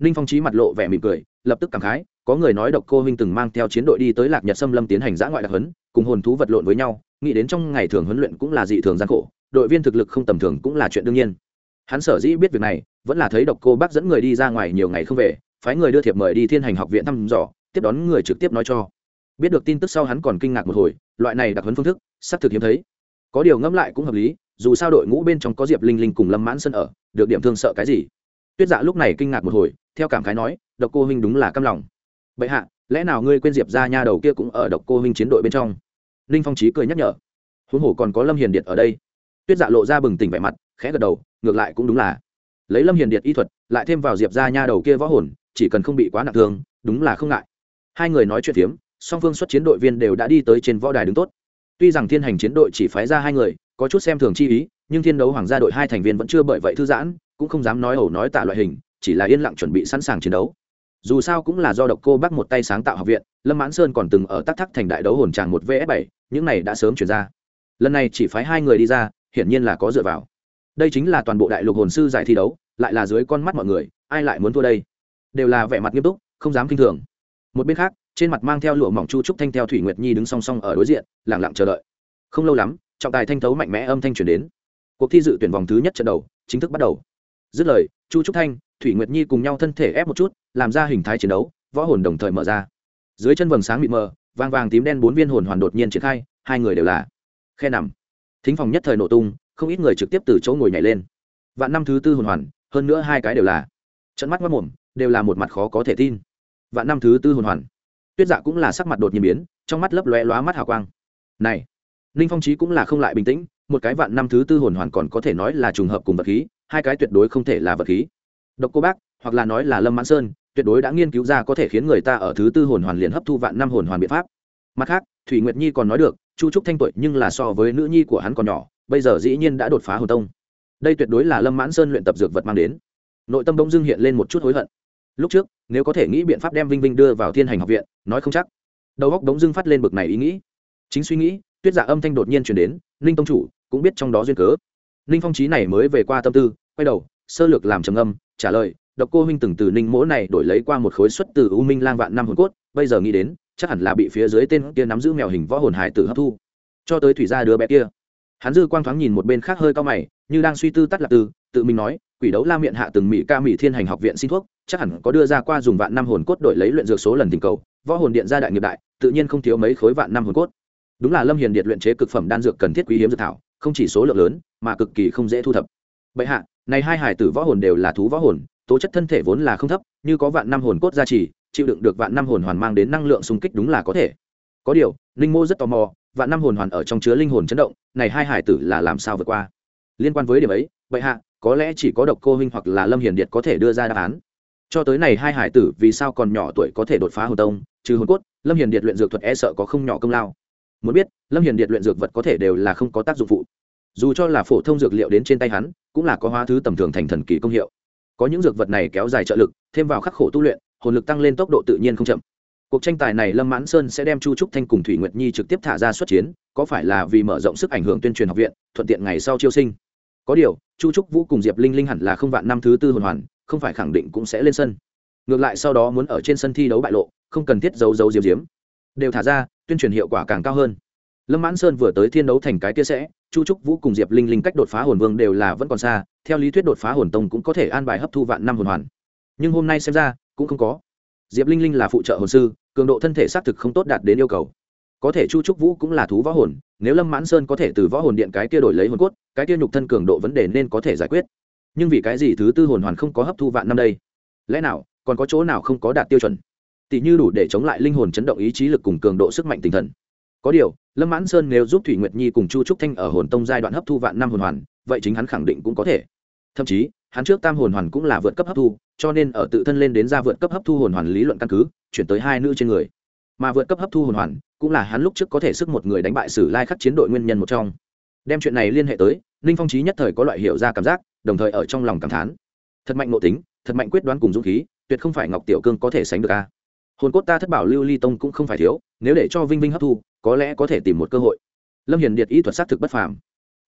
ninh phong trí mặt lộ vẻ mỉm cười, lập tức cảm khái, có người nói độc cô huynh từng mang theo chiến đội đi tới lạc nhật xâm lâm tiến hành giã ngoại đặc huấn, cùng hồn thú vật lộn với nhau, nghĩ đến trong ngày thường huấn luyện cũng là dị thường gian khổ, đội viên thực lực không tầm thường cũng là chuyện đương nhiên. Hắn sở dĩ biết việc này, vẫn là thấy độc cô bác dẫn người đi ra ngoài nhiều ngày không về, phái người đưa thiệp mời đi thiên hành học viện thăm dò, tiếp đón người trực tiếp nói cho. Biết được tin tức sau hắn còn kinh ngạc một hồi, loại này đặc huấn phương thức, xác thực hiếm thấy. Có điều ngẫm lại cũng hợp lý, dù sao đội ngũ bên trong có diệp linh linh cùng lâm mãn sân ở, được điểm thương sợ cái gì? Tuyết dạ lúc này kinh ngạc một hồi, theo cảm khái nói, độc cô huynh đúng là căm lòng. Bệ hạ, lẽ nào ngươi quên diệp ra nha đầu kia cũng ở độc cô huynh chiến đội bên trong? Ninh phong trí cười nhắc nhở. Huống hồ còn có lâm hiền điệt ở đây. Tuyết dạ lộ ra bừng tỉnh vẻ mặt, khẽ gật đầu, ngược lại cũng đúng là. Lấy lâm hiền điệt y thuật, lại thêm vào diệp ra nha đầu kia võ hồn, chỉ cần không bị quá nặng thương, đúng là không ngại. Hai người nói chuyện phiếm, song phương xuất chiến đội viên đều đã đi tới trên võ đài đứng tốt. Tuy rằng thiên hành chiến đội chỉ phái ra hai người, có chút xem thường chi ý, nhưng thiên đấu hoàng gia đội hai thành viên vẫn chưa bởi vậy thư giãn cũng không dám nói ẩu nói tạ loại hình, chỉ là yên lặng chuẩn bị sẵn sàng chiến đấu. Dù sao cũng là do độc cô bác một tay sáng tạo học viện, lâm mãn sơn còn từng ở tắc thắc thành đại đấu hồn tràng một vs bảy, những này đã sớm chuyển ra. Lần này chỉ phái hai người đi ra, hiển nhiên là có dựa vào. Đây chính là toàn bộ đại lục hồn sư giải thi đấu, lại là dưới con mắt mọi người, ai lại muốn thua đây? Đều là vẻ mặt nghiêm túc, không dám k i n h thường. Một bên khác, trên mặt mang theo lụa mỏng chu trúc thanh theo thủy nguyệt nhi đứng song song ở đối diện lẳng lặng chờ đợi. Không lâu lắm, trọng tài thanh thấu mạnh mẽ âm thanh chuyển đến. Cuộc thi dự tuyển vòng thứ nhất trận đầu, chính thức bắt đầu dứt lời, chu trúc thanh, thủy nguyệt nhi cùng nhau thân thể ép một chút, làm ra hình thái chiến đấu, võ hồn đồng thời mở ra. Dưới chân vầng sáng mịt mờ vàng vàng tím đen bốn viên hồn hoàn đột nhiên triển khai, hai người đều là khe nằm. Thính phòng nhất thời nổ tung, không ít người trực tiếp từ chỗ ngồi nhảy lên. Vạn năm thứ tư hồn hoàn, hơn nữa hai cái đều là trận mắt mất mồm, đều là một mặt khó có thể tin. Vạn năm thứ tư hồn hoàn. Tuyết dạ cũng là sắc mặt đột nhiên biến, trong mắt lấp lóe lóa mắt hào quang. Này, ninh phong trí cũng là không lại bình tĩnh, một cái vạn năm thứ tư hồn hoàn còn có thể nói là trùng hợp cùng vật khí hai cái tuyệt đối không thể là vật khí. Độc cô bác, hoặc là nói là lâm mãn sơn, tuyệt đối đã nghiên cứu ra có thể khiến người ta ở thứ tư hồn hoàn liền hấp thu vạn năm hồn hoàn biện pháp. Mặt khác, thủy nguyệt nhi còn nói được, chu trúc thanh tuổi nhưng là so với nữ nhi của hắn còn nhỏ, bây giờ dĩ nhiên đã đột phá hồn tông. Đây tuyệt đối là lâm mãn sơn luyện tập dược vật mang đến. Nội tâm đông dương hiện lên một chút hối hận. Lúc trước, nếu có thể nghĩ biện pháp đem vinh vinh đưa vào thiên hành học viện, nói không chắc. Đầu góc đống dưng phát lên bực này ý nghĩ. Chính suy nghĩ, tuyết giả âm thanh đột nhiên chuyển đến, ninh tông chủ, cũng biết trong đó duyên cớ ninh phong trí này mới về qua tâm tư, quay đầu, sơ lược làm trầm âm trả lời, độc cô huynh từng từ ninh mỗ này đổi lấy qua một khối xuất từ u minh lang vạn năm hồn cốt, bây giờ nghĩ đến, chắc hẳn là bị phía dưới tên kia nắm giữ mèo hình võ hồn hải tử hấp thu. Cho tới thủy gia đứa bé kia. Hắn dư quang thoáng nhìn một bên khác hơi cao mày, như đang suy tư tắt lạc tư tự mình nói, quỷ đấu la miệng hạ từng mỹ ca mỹ thiên hành học viện xin thuốc, chắc hẳn có đưa ra qua dùng vạn năm hồn cốt đổi lấy luyện dược số lần tình cầu, võ hồn điện gia đại nghiệp đại, tự nhiên không thiếu mấy khối vạn năm hồn cốt. Đúng là lâm hiền điện luyện chế cực phẩm đan dược cần thiết quý hiếm dược thảo không chỉ số lượng lớn, mà cực kỳ không dễ thu thập. Bệ hạ, này hai hải tử võ hồn đều là thú võ hồn, tố chất thân thể vốn là không thấp, như có vạn năm hồn cốt gia trì, chịu đựng được vạn năm hồn hoàn mang đến năng lượng xung kích đúng là có thể. Có điều linh mô rất tò mò, vạn năm hồn hoàn ở trong chứa linh hồn chấn động, này hai hải tử là làm sao vượt qua? Liên quan với điểm ấy, bệ hạ, có lẽ chỉ có độc cô huynh hoặc là lâm hiền điệt có thể đưa ra đáp án. Cho tới này hai hải tử vì sao còn nhỏ tuổi có thể đột phá hồn tông, trừ hồn cốt, lâm hiền điệt luyện dược thuật e sợ có không nhỏ công lao muốn biết, lâm hiền điệt luyện dược vật có thể đều là không có tác dụng phụ. Dù cho là phổ thông dược liệu đến trên tay hắn, cũng là có hóa thứ tầm thường thành thần kỳ công hiệu. Có những dược vật này kéo dài trợ lực, thêm vào khắc khổ tu luyện, hồn lực tăng lên tốc độ tự nhiên không chậm. Cuộc tranh tài này lâm mãn sơn sẽ đem chu trúc thanh cùng thủy nguyệt nhi trực tiếp thả ra xuất chiến, có phải là vì mở rộng sức ảnh hưởng tuyên truyền học viện, thuận tiện ngày sau chiêu sinh? Có điều, chu trúc vũ cùng diệp linh linh hẳn là không vạn năm thứ tư hồn hoàn, không phải khẳng định cũng sẽ lên sân. Ngược lại sau đó muốn ở trên sân thi đấu bại lộ, không cần thiết giấu giấu diếm diếm đều thả ra, tuyên truyền hiệu quả càng cao hơn. Lâm mãn sơn vừa tới thiên đấu thành cái kia sẽ, chu trúc vũ cùng diệp linh linh cách đột phá hồn vương đều là vẫn còn xa, theo lý thuyết đột phá hồn tông cũng có thể an bài hấp thu vạn năm hồn hoàn. Nhưng hôm nay xem ra, cũng không có. Diệp linh linh là phụ trợ hồn sư, cường độ thân thể xác thực không tốt đạt đến yêu cầu. Có thể chu trúc vũ cũng là thú võ hồn, nếu lâm mãn sơn có thể từ võ hồn điện cái kia đổi lấy hồn cốt, cái kia nhục thân cường độ vấn đề nên có thể giải quyết. Nhưng vì cái gì thứ tư hồn hoàn không có hấp thu vạn năm đây? Lẽ nào, còn có chỗ nào không có đạt tiêu chuẩn? Tỷ như đủ để chống lại linh hồn chấn động ý chí lực cùng cường độ sức mạnh tinh thần. Có điều, lâm mãn sơn nếu giúp thủy nguyệt nhi cùng chu trúc thanh ở hồn tông giai đoạn hấp thu vạn năm hồn hoàn, vậy chính hắn khẳng định cũng có thể. Thậm chí, hắn trước tam hồn hoàn cũng là vượt cấp hấp thu, cho nên ở tự thân lên đến ra vượt cấp hấp thu hồn hoàn lý luận căn cứ, chuyển tới hai nữ trên người. Mà vượt cấp hấp thu hồn hoàn, cũng là hắn lúc trước có thể sức một người đánh bại sử lai khắc chiến đội nguyên nhân một trong. Đem chuyện này liên hệ tới, ninh phong trí nhất thời có loại hiểu ra cảm giác, đồng thời ở trong lòng cảm thán. Thật mạnh nội tính, thật mạnh quyết đoán cùng dũng khí, tuyệt không phải ngọc tiểu cương có thể sánh được a hồn cốt ta thất bảo lưu ly tông cũng không phải thiếu, nếu để cho vinh vinh hấp thu, có lẽ có thể tìm một cơ hội. Lâm hiền điệt ý thuật xác thực bất phàm.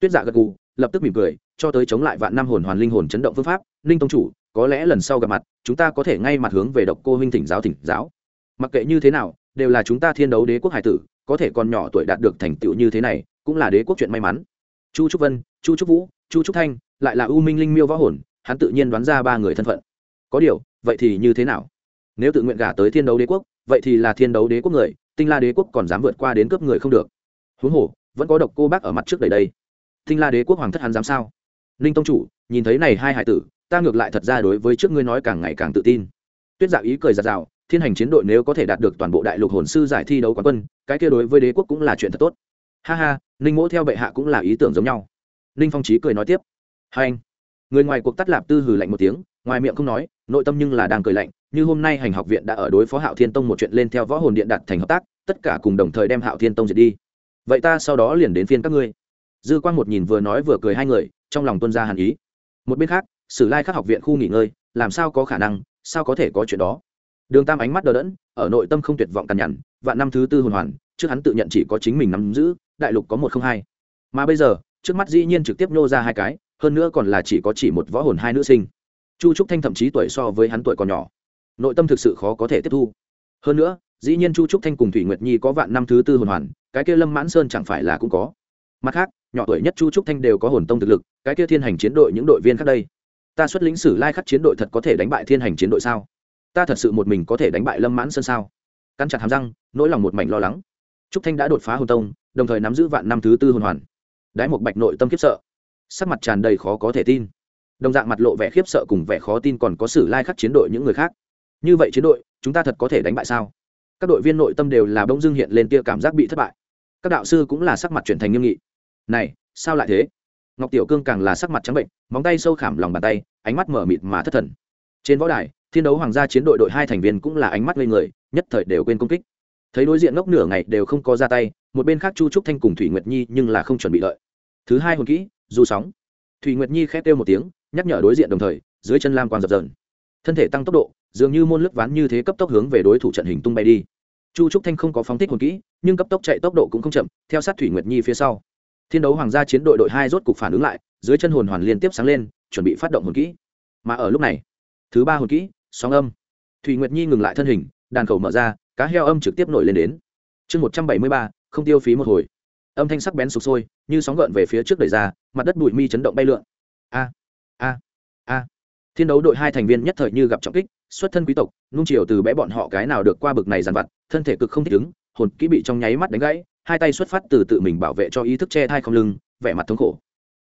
Tuyết dạ gật gù, lập tức mỉm cười, cho tới chống lại vạn năm hồn hoàn linh hồn chấn động phương pháp, ninh tông chủ, có lẽ lần sau gặp mặt, chúng ta có thể ngay mặt hướng về độc cô huynh thỉnh giáo thỉnh giáo. Mặc kệ như thế nào, đều là chúng ta thiên đấu đế quốc hải tử, có thể còn nhỏ tuổi đạt được thành tựu như thế này, cũng là đế quốc chuyện may mắn. Chu trúc vân, chu trúc vũ, chu trúc thanh, lại là u minh linh miêu võ hồn, hắn tự nhiên đoán ra ba người thân phận. Có điều, vậy thì như thế nào? Nếu tự nguyện gả tới thiên đấu đế quốc, vậy thì là thiên đấu đế quốc người, tinh la đế quốc còn dám vượt qua đến cướp người không được. Huống hồ, vẫn có độc cô bác ở mặt trước đầy đây. Tinh la đế quốc hoàng thất hắn dám sao? Ninh tông chủ, nhìn thấy này hai hải tử, ta ngược lại thật ra đối với trước ngươi nói càng ngày càng tự tin. Tuyết dạo ý cười giạt rào thiên hành chiến đội nếu có thể đạt được toàn bộ đại lục hồn sư giải thi đấu quán quân, cái kia đối với đế quốc cũng là chuyện thật tốt. Ha ha, ninh mỗ theo bệ hạ cũng là ý tưởng giống nhau. Ninh phong trí cười nói tiếp. Hai anh, người ngoài cuộc tắt lạp tư hừ lạnh một tiếng, ngoài miệng không nói nội tâm nhưng là đang cười lạnh, như hôm nay hành học viện đã ở đối phó hạo thiên tông một chuyện lên theo võ hồn điện đặt thành hợp tác, tất cả cùng đồng thời đem hạo thiên tông diệt đi. Vậy ta sau đó liền đến phiên các ngươi. Dư quang một nhìn vừa nói vừa cười hai người, trong lòng tuân ra hàn ý. Một bên khác, sử lai khắc học viện khu nghỉ ngơi, làm sao có khả năng, sao có thể có chuyện đó? Đường tam ánh mắt đờ đẫn, ở nội tâm không tuyệt vọng cằn nhằn, vạn năm thứ tư hồn hoàn, trước hắn tự nhận chỉ có chính mình nắm giữ, đại lục có một không hai. Mà bây giờ, trước mắt dĩ nhiên trực tiếp nô ra hai cái, hơn nữa còn là chỉ có chỉ một võ hồn hai nữ sinh chu trúc thanh thậm chí tuổi so với hắn tuổi còn nhỏ. Nội tâm thực sự khó có thể tiếp thu. Hơn nữa, dĩ nhiên chu trúc thanh cùng thủy nguyệt nhi có vạn năm thứ tư hồn hoàn, cái kia lâm mãn sơn chẳng phải là cũng có. Mặt khác, nhỏ tuổi nhất chu trúc thanh đều có hồn tông thực lực, cái kia thiên hành chiến đội những đội viên khác đây. Ta xuất lĩnh sử lai khắc chiến đội thật có thể đánh bại thiên hành chiến đội sao? Ta thật sự một mình có thể đánh bại lâm mãn sơn sao? Cắn chặt hàm răng, nỗi lòng một mảnh lo lắng. Trúc thanh đã đột phá hồn tông, đồng thời nắm giữ vạn năm thứ tư hồn hoàn. Đái một bạch nội tâm kiếp sợ. Sắc mặt tràn đầy khó có thể tin đồng dạng mặt lộ vẻ khiếp sợ cùng vẻ khó tin còn có sử lai khắc chiến đội những người khác. Như vậy chiến đội, chúng ta thật có thể đánh bại sao? Các đội viên nội tâm đều là bỗng dưng hiện lên tia cảm giác bị thất bại. Các đạo sư cũng là sắc mặt chuyển thành nghiêm nghị. Này, sao lại thế? Ngọc tiểu cương càng là sắc mặt trắng bệnh, móng tay sâu khảm lòng bàn tay, ánh mắt mở mịt mà thất thần. Trên võ đài, thiên đấu hoàng gia chiến đội đội hai thành viên cũng là ánh mắt lên người, nhất thời đều quên công kích. Thấy đối diện ngốc nửa ngày đều không có ra tay, một bên khác chu trúc thanh cùng thủy nguyệt nhi nhưng là không chuẩn bị lợi thứ hai hồn kỹ du sóng thủy nguyệt nhi khét kêu một tiếng, nhắc nhở đối diện đồng thời, dưới chân lam quang dập dờn. Thân thể tăng tốc độ, dường như môn lướt ván như thế cấp tốc hướng về đối thủ trận hình tung bay đi. Chu trúc thanh không có phóng thích hồn kỹ, nhưng cấp tốc chạy tốc độ cũng không chậm, theo sát thủy nguyệt nhi phía sau. Thiên đấu hoàng gia chiến đội đội hai rốt cục phản ứng lại, dưới chân hồn hoàn liên tiếp sáng lên, chuẩn bị phát động hồn kỹ. Mà ở lúc này, thứ ba hồn kỹ, sóng âm. Thủy nguyệt nhi ngừng lại thân hình, đàn khẩu mở ra, cá heo âm trực tiếp nổi lên đến. Chương một trăm bảy mươi ba, không tiêu phí một hồi âm thanh sắc bén sụp sôi, như sóng gợn về phía trước đẩy ra, mặt đất bụi mi chấn động bay lượn. A a a. Thiên đấu đội hai thành viên nhất thời như gặp trọng kích, xuất thân quý tộc, nung chiều từ bé bọn họ cái nào được qua bực này dàn vặt, thân thể cực không thích ứng, hồn kỹ bị trong nháy mắt đánh gãy, hai tay xuất phát từ tự mình bảo vệ cho ý thức che thai không lưng, vẻ mặt thống khổ.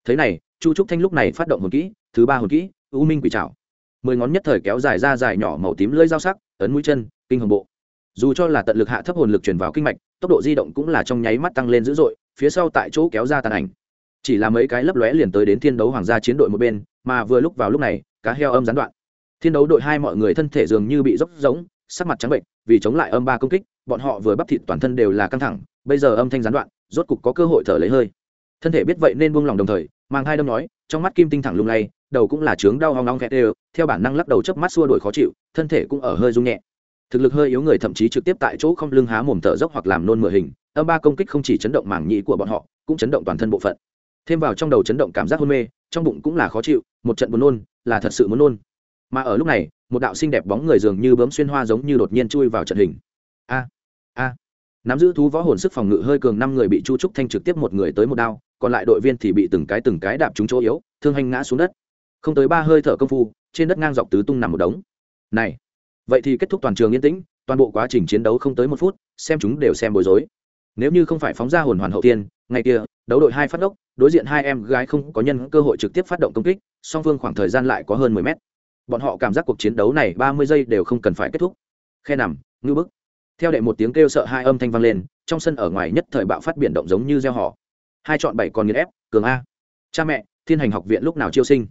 Thế này, chu trúc thanh lúc này phát động hồn kỹ, thứ ba hồn kỹ, u minh quỷ trảo. Mười ngón nhất thời kéo dài ra dài nhỏ màu tím lưỡi dao sắc, ấn mũi chân, kinh hồng bộ dù cho là tận lực hạ thấp hồn lực truyền vào kinh mạch, tốc độ di động cũng là trong nháy mắt tăng lên dữ dội, phía sau tại chỗ kéo ra tàn ảnh. Chỉ là mấy cái lấp lóe liền tới đến thiên đấu hoàng gia chiến đội một bên, mà vừa lúc vào lúc này, cá heo âm gián đoạn. Thiên đấu đội hai mọi người thân thể dường như bị dốc giống, sắc mặt trắng bệnh, vì chống lại âm ba công kích, bọn họ vừa bắp thịt toàn thân đều là căng thẳng, bây giờ âm thanh gián đoạn, rốt cục có cơ hội thở lấy hơi. Thân thể biết vậy nên buông lòng đồng thời, mang hai đâm nói, trong mắt kim tinh thẳng lung lay, đầu cũng là trướng đau hoang long khẽ đều, theo bản năng lắc đầu chớp mắt xua đuổi khó chịu, thân thể cũng ở hơi rung nhẹ thực lực hơi yếu người thậm chí trực tiếp tại chỗ không lưng há mồm thở dốc hoặc làm nôn mửa hình, âm ba công kích không chỉ chấn động mảng nhĩ của bọn họ, cũng chấn động toàn thân bộ phận. Thêm vào trong đầu chấn động cảm giác hôn mê, trong bụng cũng là khó chịu, một trận buồn nôn, là thật sự muốn nôn. Mà ở lúc này, một đạo xinh đẹp bóng người dường như bướm xuyên hoa giống như đột nhiên chui vào trận hình. A a. Nắm giữ thú võ hồn sức phòng ngự hơi cường năm người bị chu trúc thanh trực tiếp một người tới một đao, còn lại đội viên thì bị từng cái từng cái đạp trúng chỗ yếu, thương hành ngã xuống đất. Không tới ba hơi thở công phu, trên đất ngang dọc tứ tung nằm một đống. Này vậy thì kết thúc toàn trường yên tĩnh, toàn bộ quá trình chiến đấu không tới một phút, xem chúng đều xem bối rối. Nếu như không phải phóng ra hồn hoàn hậu tiên ngày kia, đấu đội hai phát ốc, đối diện hai em gái không có nhân cơ hội trực tiếp phát động công kích, song phương khoảng thời gian lại có hơn mười mét. Bọn họ cảm giác cuộc chiến đấu này ba mươi giây đều không cần phải kết thúc. Khe nằm, ngư bức. Theo đệ một tiếng kêu sợ hai âm thanh vang lên, trong sân ở ngoài nhất thời bạo phát biển động giống như gieo họ. Hai chọn bảy còn nghiền ép, cường a. Cha mẹ, thiên hành học viện lúc nào chiêu sinh?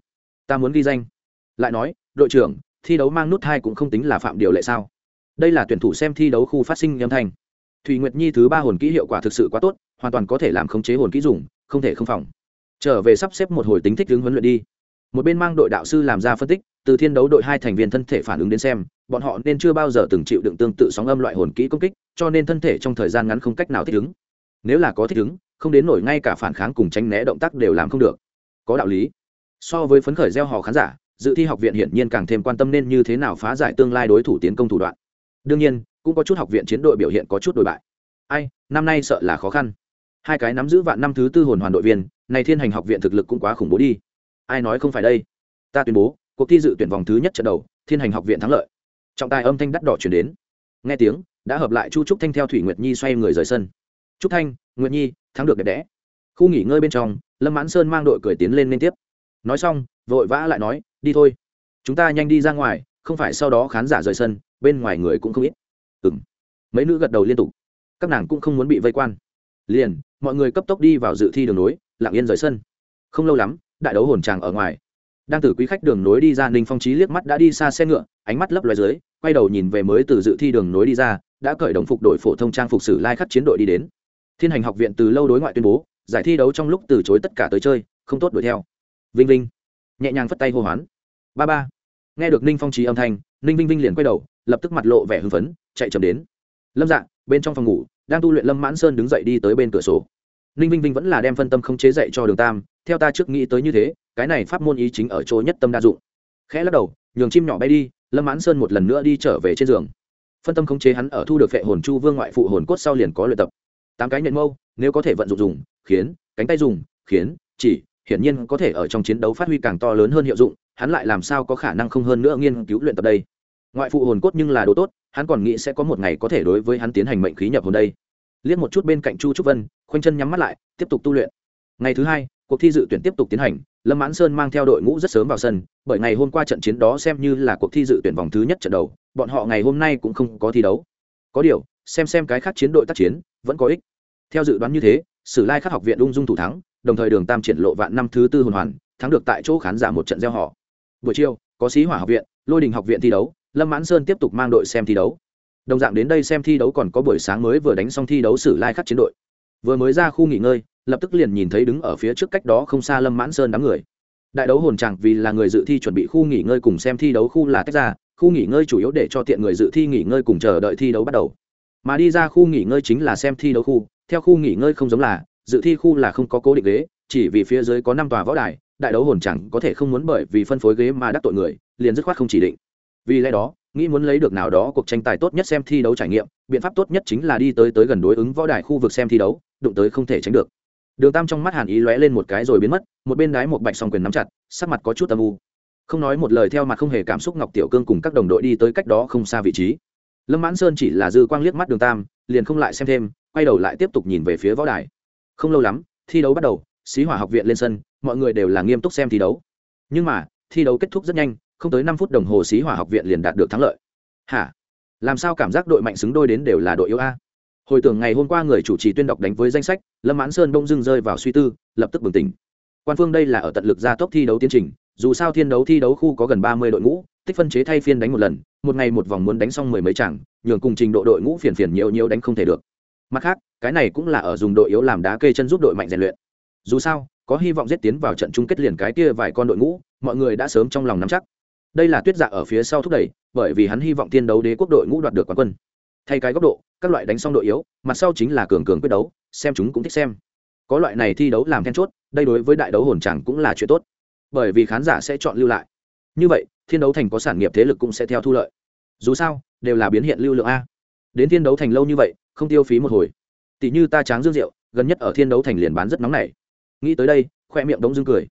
Ta muốn ghi danh. Lại nói, đội trưởng thi đấu mang nút hai cũng không tính là phạm điều lệ sao? Đây là tuyển thủ xem thi đấu khu phát sinh âm thanh. Thùy nguyệt nhi thứ ba hồn kỹ hiệu quả thực sự quá tốt, hoàn toàn có thể làm khống chế hồn kỹ dùng, không thể không phòng. Trở về sắp xếp một hồi tính thích hướng huấn luyện đi. Một bên mang đội đạo sư làm ra phân tích, từ thiên đấu đội hai thành viên thân thể phản ứng đến xem, bọn họ nên chưa bao giờ từng chịu đựng tương tự sóng âm loại hồn kỹ công kích, cho nên thân thể trong thời gian ngắn không cách nào thích ứng. Nếu là có thích ứng, không đến nổi ngay cả phản kháng cùng tránh né động tác đều làm không được. Có đạo lý. So với phấn khởi gieo hò khán giả dự thi học viện hiển nhiên càng thêm quan tâm nên như thế nào phá giải tương lai đối thủ tiến công thủ đoạn. Đương nhiên, cũng có chút học viện chiến đội biểu hiện có chút đổi bại. Ai, năm nay sợ là khó khăn. Hai cái nắm giữ vạn năm thứ tư hồn hoàn đội viên, này thiên hành học viện thực lực cũng quá khủng bố đi. Ai nói không phải đây? Ta tuyên bố, cuộc thi dự tuyển vòng thứ nhất trận đầu, thiên hành học viện thắng lợi. Trọng tài âm thanh đắt đỏ chuyển đến. Nghe tiếng, đã hợp lại chu trúc thanh theo thủy nguyệt nhi xoay người rời sân. Trúc thanh, nguyệt nhi, thắng được đẹp đẽ. Khu nghỉ ngơi bên trong, lâm mãn sơn mang đội cười tiến lên liên tiếp. Nói xong, vội vã lại nói đi thôi. Chúng ta nhanh đi ra ngoài, không phải sau đó khán giả rời sân, bên ngoài người cũng không ít. Ừ m mấy nữ gật đầu liên tục. Các nàng cũng không muốn bị vây quan. Liền, mọi người cấp tốc đi vào dự thi đường nối, lặng yên rời sân. Không lâu lắm, đại đấu hồn tràng ở ngoài. Đang từ quý khách đường nối đi ra, ninh phong trí liếc mắt đã đi xa xe ngựa, ánh mắt lấp loài dưới, quay đầu nhìn về mới từ dự thi đường nối đi ra, đã cởi đồng phục đội phổ thông trang phục sử lai khắc chiến đội đi đến. Thiên hành học viện từ lâu đối ngoại tuyên bố, giải thi đấu trong lúc từ chối tất cả tới chơi, không tốt đuổi theo. Vinh vinh nhẹ nhàng phất tay hô hoán. Ba ba. Nghe được ninh phong trí âm thanh, ninh vinh vinh liền quay đầu, lập tức mặt lộ vẻ hưng phấn, chạy chậm đến. Lâm dạng bên trong phòng ngủ, đang tu luyện lâm mãn sơn đứng dậy đi tới bên cửa sổ. Ninh vinh vinh vẫn là đem phân tâm không chế dạy cho đường tam, theo ta trước nghĩ tới như thế, cái này pháp môn ý chính ở chỗ nhất tâm đa dụng. Khẽ lắc đầu, nhường chim nhỏ bay đi, lâm mãn sơn một lần nữa đi trở về trên giường. Phân tâm không chế hắn ở thu được vệ hồn chu vương ngoại phụ hồn cốt sau liền có luyện tập. Tám cái nhận mâu, nếu có thể vận dụng dùng, khiến, cánh tay dùng, khiến, chỉ hiển nhiên có thể ở trong chiến đấu phát huy càng to lớn hơn hiệu dụng, hắn lại làm sao có khả năng không hơn nữa nghiên cứu luyện tập đây? Ngoại phụ hồn cốt nhưng là đồ tốt, hắn còn nghĩ sẽ có một ngày có thể đối với hắn tiến hành mệnh khí nhập hồn đây. Liếc một chút bên cạnh chu trúc vân, khoanh chân nhắm mắt lại, tiếp tục tu luyện. Ngày thứ hai, cuộc thi dự tuyển tiếp tục tiến hành, lâm mãn sơn mang theo đội ngũ rất sớm vào sân, bởi ngày hôm qua trận chiến đó xem như là cuộc thi dự tuyển vòng thứ nhất trận đầu, bọn họ ngày hôm nay cũng không có thi đấu. Có điều, xem xem cái khác chiến đội tác chiến, vẫn có ích. Theo dự đoán như thế, sử lai khắc học viện ung dung thủ thắng đồng thời đường tam triển lộ vạn năm thứ tư hồn hoàn, thắng được tại chỗ khán giả một trận gieo họ. Buổi chiều, có sĩ hỏa học viện, lôi đình học viện thi đấu, lâm mãn sơn tiếp tục mang đội xem thi đấu. Đồng dạng đến đây xem thi đấu còn có buổi sáng mới vừa đánh xong thi đấu sử lai khắc chiến đội. Vừa mới ra khu nghỉ ngơi, lập tức liền nhìn thấy đứng ở phía trước cách đó không xa lâm mãn sơn đám người. Đại đấu hồn chẳng vì là người dự thi chuẩn bị khu nghỉ ngơi cùng xem thi đấu khu là tách ra, khu nghỉ ngơi chủ yếu để cho tiện người dự thi nghỉ ngơi cùng chờ đợi thi đấu bắt đầu. Mà đi ra khu nghỉ ngơi chính là xem thi đấu khu, theo khu nghỉ ngơi không giống là dự thi khu là không có cố định ghế, chỉ vì phía dưới có năm tòa võ đài, đại đấu hồn chẳng có thể không muốn bởi vì phân phối ghế mà đắc tội người, liền dứt khoát không chỉ định. Vì lẽ đó, nghĩ muốn lấy được nào đó cuộc tranh tài tốt nhất xem thi đấu trải nghiệm, biện pháp tốt nhất chính là đi tới tới gần đối ứng võ đài khu vực xem thi đấu, đụng tới không thể tránh được. Đường tam trong mắt hàn ý lóe lên một cái rồi biến mất, một bên đái một bạch song quyền nắm chặt, sắc mặt có chút âm u. Không nói một lời theo mặt không hề cảm xúc ngọc tiểu cương cùng các đồng đội đi tới cách đó không xa vị trí. Lâm mãn sơn chỉ là dư quang liếc mắt đường tam, liền không lại xem thêm, quay đầu lại tiếp tục nhìn về phía võ đài không lâu lắm, thi đấu bắt đầu, xí hỏa học viện lên sân, mọi người đều là nghiêm túc xem thi đấu. Nhưng mà, thi đấu kết thúc rất nhanh, không tới năm phút đồng hồ xí hỏa học viện liền đạt được thắng lợi. Hả? Làm sao cảm giác đội mạnh xứng đôi đến đều là đội yếu a? Hồi tưởng ngày hôm qua người chủ trì tuyên đọc đánh với danh sách, lâm mãn sơn bông dưng rơi vào suy tư, lập tức bừng tỉnh. Quan phương đây là ở tận lực gia tốc thi đấu tiến trình, dù sao thiên đấu thi đấu khu có gần ba mươi đội ngũ, tích phân chế thay phiên đánh một lần, một ngày một vòng muốn đánh xong mười mấy chẳng nhường cùng trình độ đội ngũ phiền phiền nhiều nhiều đánh không thể được mặt khác, cái này cũng là ở dùng đội yếu làm đá kê chân giúp đội mạnh rèn luyện. Dù sao, có hy vọng giết tiến vào trận chung kết liền cái kia vài con đội ngũ, mọi người đã sớm trong lòng nắm chắc. Đây là tuyết dạ ở phía sau thúc đẩy, bởi vì hắn hy vọng tiên đấu đế quốc đội ngũ đoạt được quán quân. Thay cái góc độ, các loại đánh xong đội yếu, mặt sau chính là cường cường quyết đấu, xem chúng cũng thích xem. Có loại này thi đấu làm then chốt, đây đối với đại đấu hồn chẳng cũng là chuyện tốt. Bởi vì khán giả sẽ chọn lưu lại. Như vậy, thiên đấu thành có sản nghiệp thế lực cũng sẽ theo thu lợi. Dù sao, đều là biến hiện lưu lượng a. Đến thiên đấu thành lâu như vậy không tiêu phí một hồi. Tỷ như ta tráng dương rượu, gần nhất ở thiên đấu thành liền bán rất nóng này. Nghĩ tới đây, khoe miệng đống dương cười.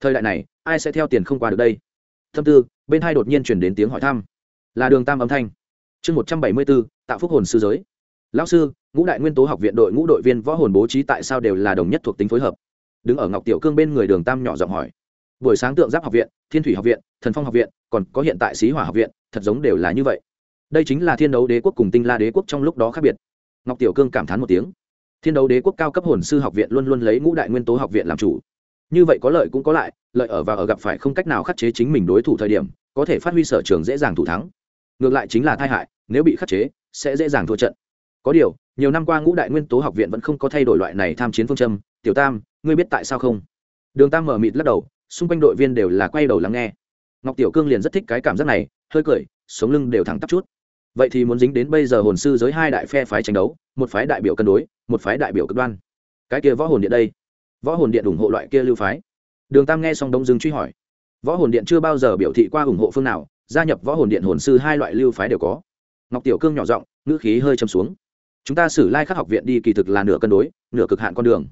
Thời đại này, ai sẽ theo tiền không qua được đây? Thâm tư, bên hai đột nhiên chuyển đến tiếng hỏi thăm. Là đường tam âm thanh. Chương một trăm bảy mươi bốn tạo phúc hồn sư giới. Lão sư, ngũ đại nguyên tố học viện đội ngũ đội viên võ hồn bố trí tại sao đều là đồng nhất thuộc tính phối hợp? Đứng ở ngọc tiểu cương bên người đường tam nhỏ giọng hỏi. Buổi sáng tượng giáp học viện, thiên thủy học viện, thần phong học viện, còn có hiện tại xí hỏa học viện, thật giống đều là như vậy. Đây chính là thiên đấu đế quốc cùng tinh la đế quốc trong lúc đó khác biệt ngọc tiểu cương cảm thán một tiếng. Thiên đấu đế quốc cao cấp hồn sư học viện luôn luôn lấy ngũ đại nguyên tố học viện làm chủ. Như vậy có lợi cũng có lại, lợi ở và ở gặp phải không cách nào khắc chế chính mình đối thủ thời điểm, có thể phát huy sở trường dễ dàng thủ thắng. Ngược lại chính là tai hại, nếu bị khắc chế, sẽ dễ dàng thua trận. Có điều, nhiều năm qua ngũ đại nguyên tố học viện vẫn không có thay đổi loại này tham chiến phương châm. Tiểu tam, ngươi biết tại sao không? Đường tam mở mịt lắc đầu, xung quanh đội viên đều là quay đầu lắng nghe. Ngọc tiểu cương liền rất thích cái cảm giác này, hơi cười, sống lưng đều thẳng tắp chút vậy thì muốn dính đến bây giờ hồn sư giới hai đại phe phái tranh đấu, một phái đại biểu cân đối, một phái đại biểu cực đoan. Cái kia võ hồn điện đây. Võ hồn điện ủng hộ loại kia lưu phái. Đường tam nghe xong đông dương truy hỏi. Võ hồn điện chưa bao giờ biểu thị qua ủng hộ phương nào, gia nhập võ hồn điện hồn sư hai loại lưu phái đều có. Ngọc tiểu cương nhỏ giọng, ngữ khí hơi châm xuống. Chúng ta xử lai khắc học viện đi kỳ thực là nửa cân đối, nửa cực hạn con đường.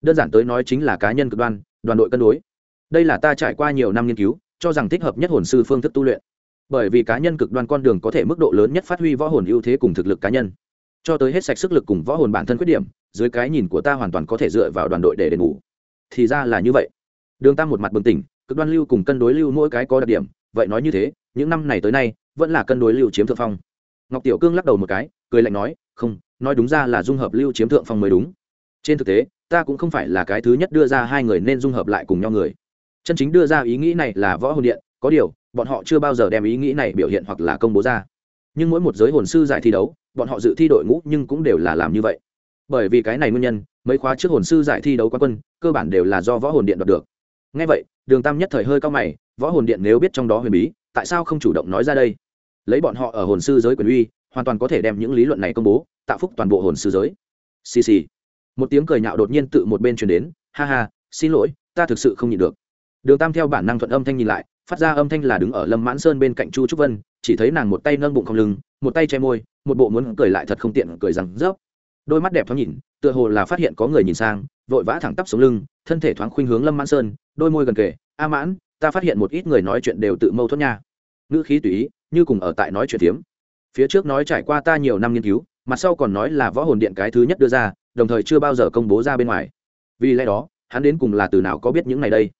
Đơn giản tới nói chính là cá nhân cực đoan, đoàn đội cân đối. Đây là ta trải qua nhiều năm nghiên cứu, cho rằng thích hợp nhất hồn sư phương thức tu luyện bởi vì cá nhân cực đoan con đường có thể mức độ lớn nhất phát huy võ hồn ưu thế cùng thực lực cá nhân. Cho tới hết sạch sức lực cùng võ hồn bản thân khuyết điểm, dưới cái nhìn của ta hoàn toàn có thể dựa vào đoàn đội để đền bù. Thì ra là như vậy. Đường tam một mặt bừng tỉnh, cực đoan lưu cùng cân đối lưu mỗi cái có đặc điểm, vậy nói như thế, những năm này tới nay, vẫn là cân đối lưu chiếm thượng phong. Ngọc tiểu cương lắc đầu một cái, cười lạnh nói, không, nói đúng ra là dung hợp lưu chiếm thượng phong mới đúng. Trên thực tế, ta cũng không phải là cái thứ nhất đưa ra hai người nên dung hợp lại cùng nhau người. Chân chính đưa ra ý nghĩ này là võ hồn điện, có điều bọn họ chưa bao giờ đem ý nghĩ này biểu hiện hoặc là công bố ra. Nhưng mỗi một giới hồn sư giải thi đấu, bọn họ dự thi đội ngũ nhưng cũng đều là làm như vậy. Bởi vì cái này nguyên nhân, mấy khóa trước hồn sư giải thi đấu quá quân, cơ bản đều là do võ hồn điện đoạt được. Ngay vậy, đường tam nhất thời hơi cao mày, võ hồn điện nếu biết trong đó huyền bí, tại sao không chủ động nói ra đây? Lấy bọn họ ở hồn sư giới quyền uy, hoàn toàn có thể đem những lý luận này công bố, tạo phúc toàn bộ hồn sư giới. Xì xì. Một tiếng cười nhạo đột nhiên tự một bên truyền đến, ha ha, xin lỗi, ta thực sự không nhịn được. Đường tam theo bản năng thuận âm thanh nhìn lại phát ra âm thanh là đứng ở lâm mãn sơn bên cạnh chu trúc vân, chỉ thấy nàng một tay nâng bụng không lưng, một tay che môi, một bộ muốn cười lại thật không tiện cười rằng rớp. Đôi mắt đẹp thoáng nhìn, tựa hồ là phát hiện có người nhìn sang, vội vã thẳng tắp xuống lưng, thân thể thoáng khuynh hướng lâm mãn sơn, đôi môi gần kề, a mãn, ta phát hiện một ít người nói chuyện đều tự mâu thuẫn nha. Ngữ khí tùy ý, như cùng ở tại nói chuyện tiếm phía trước nói trải qua ta nhiều năm nghiên cứu, mặt sau còn nói là võ hồn điện cái thứ nhất đưa ra, đồng thời chưa bao giờ công bố ra bên ngoài. Vì lẽ đó, hắn đến cùng là từ nào có biết những này đây?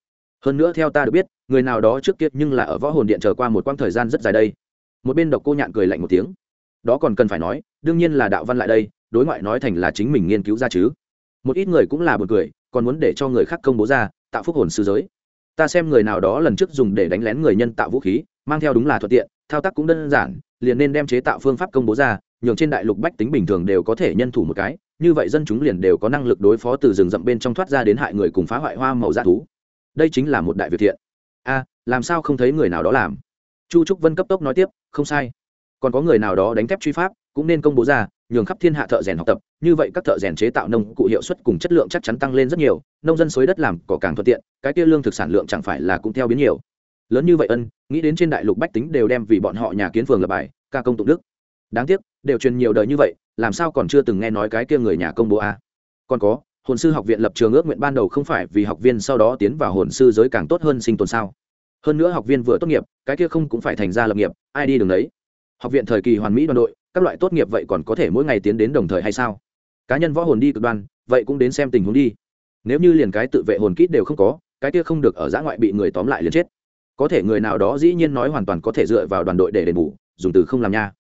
Hơn nữa theo ta được biết, người nào đó trước kia nhưng là ở võ hồn điện chờ qua một quãng thời gian rất dài đây. Một bên độc cô nhạn cười lạnh một tiếng. Đó còn cần phải nói, đương nhiên là đạo văn lại đây, đối ngoại nói thành là chính mình nghiên cứu ra chứ. Một ít người cũng là buồn cười, còn muốn để cho người khác công bố ra, tạo phúc hồn sư giới. Ta xem người nào đó lần trước dùng để đánh lén người nhân tạo vũ khí, mang theo đúng là thuận tiện, thao tác cũng đơn giản, liền nên đem chế tạo phương pháp công bố ra, nhường trên đại lục bách tính bình thường đều có thể nhân thủ một cái, như vậy dân chúng liền đều có năng lực đối phó từ rừng rậm bên trong thoát ra đến hại người cùng phá hoại hoa màu dã thú đây chính là một đại việt thiện. A, làm sao không thấy người nào đó làm? Chu trúc vân cấp tốc nói tiếp, không sai. Còn có người nào đó đánh thép truy pháp, cũng nên công bố ra, nhường khắp thiên hạ thợ rèn học tập, như vậy các thợ rèn chế tạo nông cụ hiệu suất cùng chất lượng chắc chắn tăng lên rất nhiều, nông dân xới đất làm cỏ càng thuận tiện, cái kia lương thực sản lượng chẳng phải là cũng theo biến nhiều. Lớn như vậy ân, nghĩ đến trên đại lục bách tính đều đem vì bọn họ nhà kiến phường lập bài, ca công tụng đức. Đáng tiếc, đều truyền nhiều đời như vậy, làm sao còn chưa từng nghe nói cái kia người nhà công bố a? À? còn có hồn sư học viện lập trường ước nguyện ban đầu không phải vì học viên sau đó tiến vào hồn sư giới càng tốt hơn sinh tồn sao? Hơn nữa học viên vừa tốt nghiệp, cái kia không cũng phải thành ra lập nghiệp, ai đi đường đấy? Học viện thời kỳ hoàn mỹ đoàn đội, các loại tốt nghiệp vậy còn có thể mỗi ngày tiến đến đồng thời hay sao? Cá nhân võ hồn đi cực đoan, vậy cũng đến xem tình huống đi. Nếu như liền cái tự vệ hồn kít đều không có, cái kia không được ở giã ngoại bị người tóm lại liền chết. Có thể người nào đó dĩ nhiên nói hoàn toàn có thể dựa vào đoàn đội để đền bù, dùng từ không làm nha.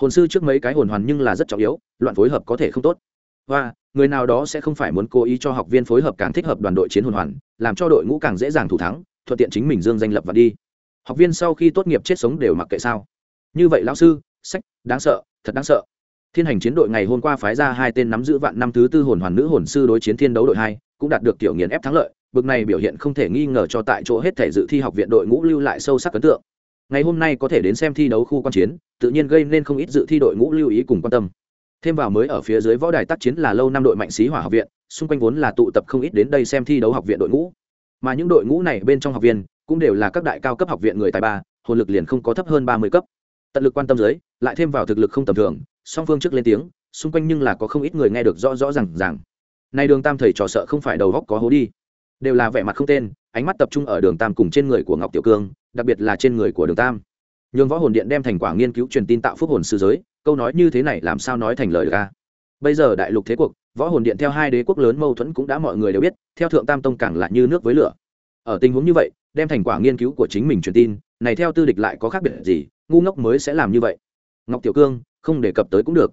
Hồn sư trước mấy cái hồn hoàn nhưng là rất trọng yếu, loạn phối hợp có thể không tốt. Và người nào đó sẽ không phải muốn cố ý cho học viên phối hợp càng thích hợp đoàn đội chiến hồn hoàn, làm cho đội ngũ càng dễ dàng thủ thắng, thuận tiện chính mình dương danh lập và đi. Học viên sau khi tốt nghiệp chết sống đều mặc kệ sao. Như vậy lão sư, sách, đáng sợ, thật đáng sợ. Thiên hành chiến đội ngày hôm qua phái ra hai tên nắm giữ vạn năm thứ tư hồn hoàn nữ hồn sư đối chiến thiên đấu đội hai, cũng đạt được tiểu nghiền ép thắng lợi, bực này biểu hiện không thể nghi ngờ cho tại chỗ hết thể dự thi học viện đội ngũ lưu lại sâu sắc ấn tượng. Ngày hôm nay có thể đến xem thi đấu khu quan chiến, tự nhiên gây nên không ít dự thi đội ngũ lưu ý cùng quan tâm thêm vào mới ở phía dưới võ đài tác chiến là lâu năm đội mạnh sĩ hỏa học viện, xung quanh vốn là tụ tập không ít đến đây xem thi đấu học viện đội ngũ. Mà những đội ngũ này bên trong học viên cũng đều là các đại cao cấp học viện người tài ba, hồn lực liền không có thấp hơn ba mươi cấp. Tận lực quan tâm giới lại thêm vào thực lực không tầm thường, song phương trước lên tiếng, xung quanh nhưng là có không ít người nghe được rõ rõ r à n g rằng nay đường tam thầy trò sợ không phải đầu góc có hố đi. Đều là vẻ mặt không tên, ánh mắt tập trung ở đường tam cùng trên người của ngọc tiểu cương, đặc biệt là trên người của đường tam nhường võ hồn điện đem thành quả nghiên cứu truyền tin tạo phúc hồn sư giới, câu nói như thế này làm sao nói thành lời được ca bây giờ đại lục thế cuộc, võ hồn điện theo hai đế quốc lớn mâu thuẫn cũng đã mọi người đều biết, theo thượng tam tông càng là như nước với lửa. Ở tình huống như vậy, đem thành quả nghiên cứu của chính mình truyền tin, này theo tư địch lại có khác biệt gì, ngu ngốc mới sẽ làm như vậy. Ngọc tiểu cương, không đề cập tới cũng được.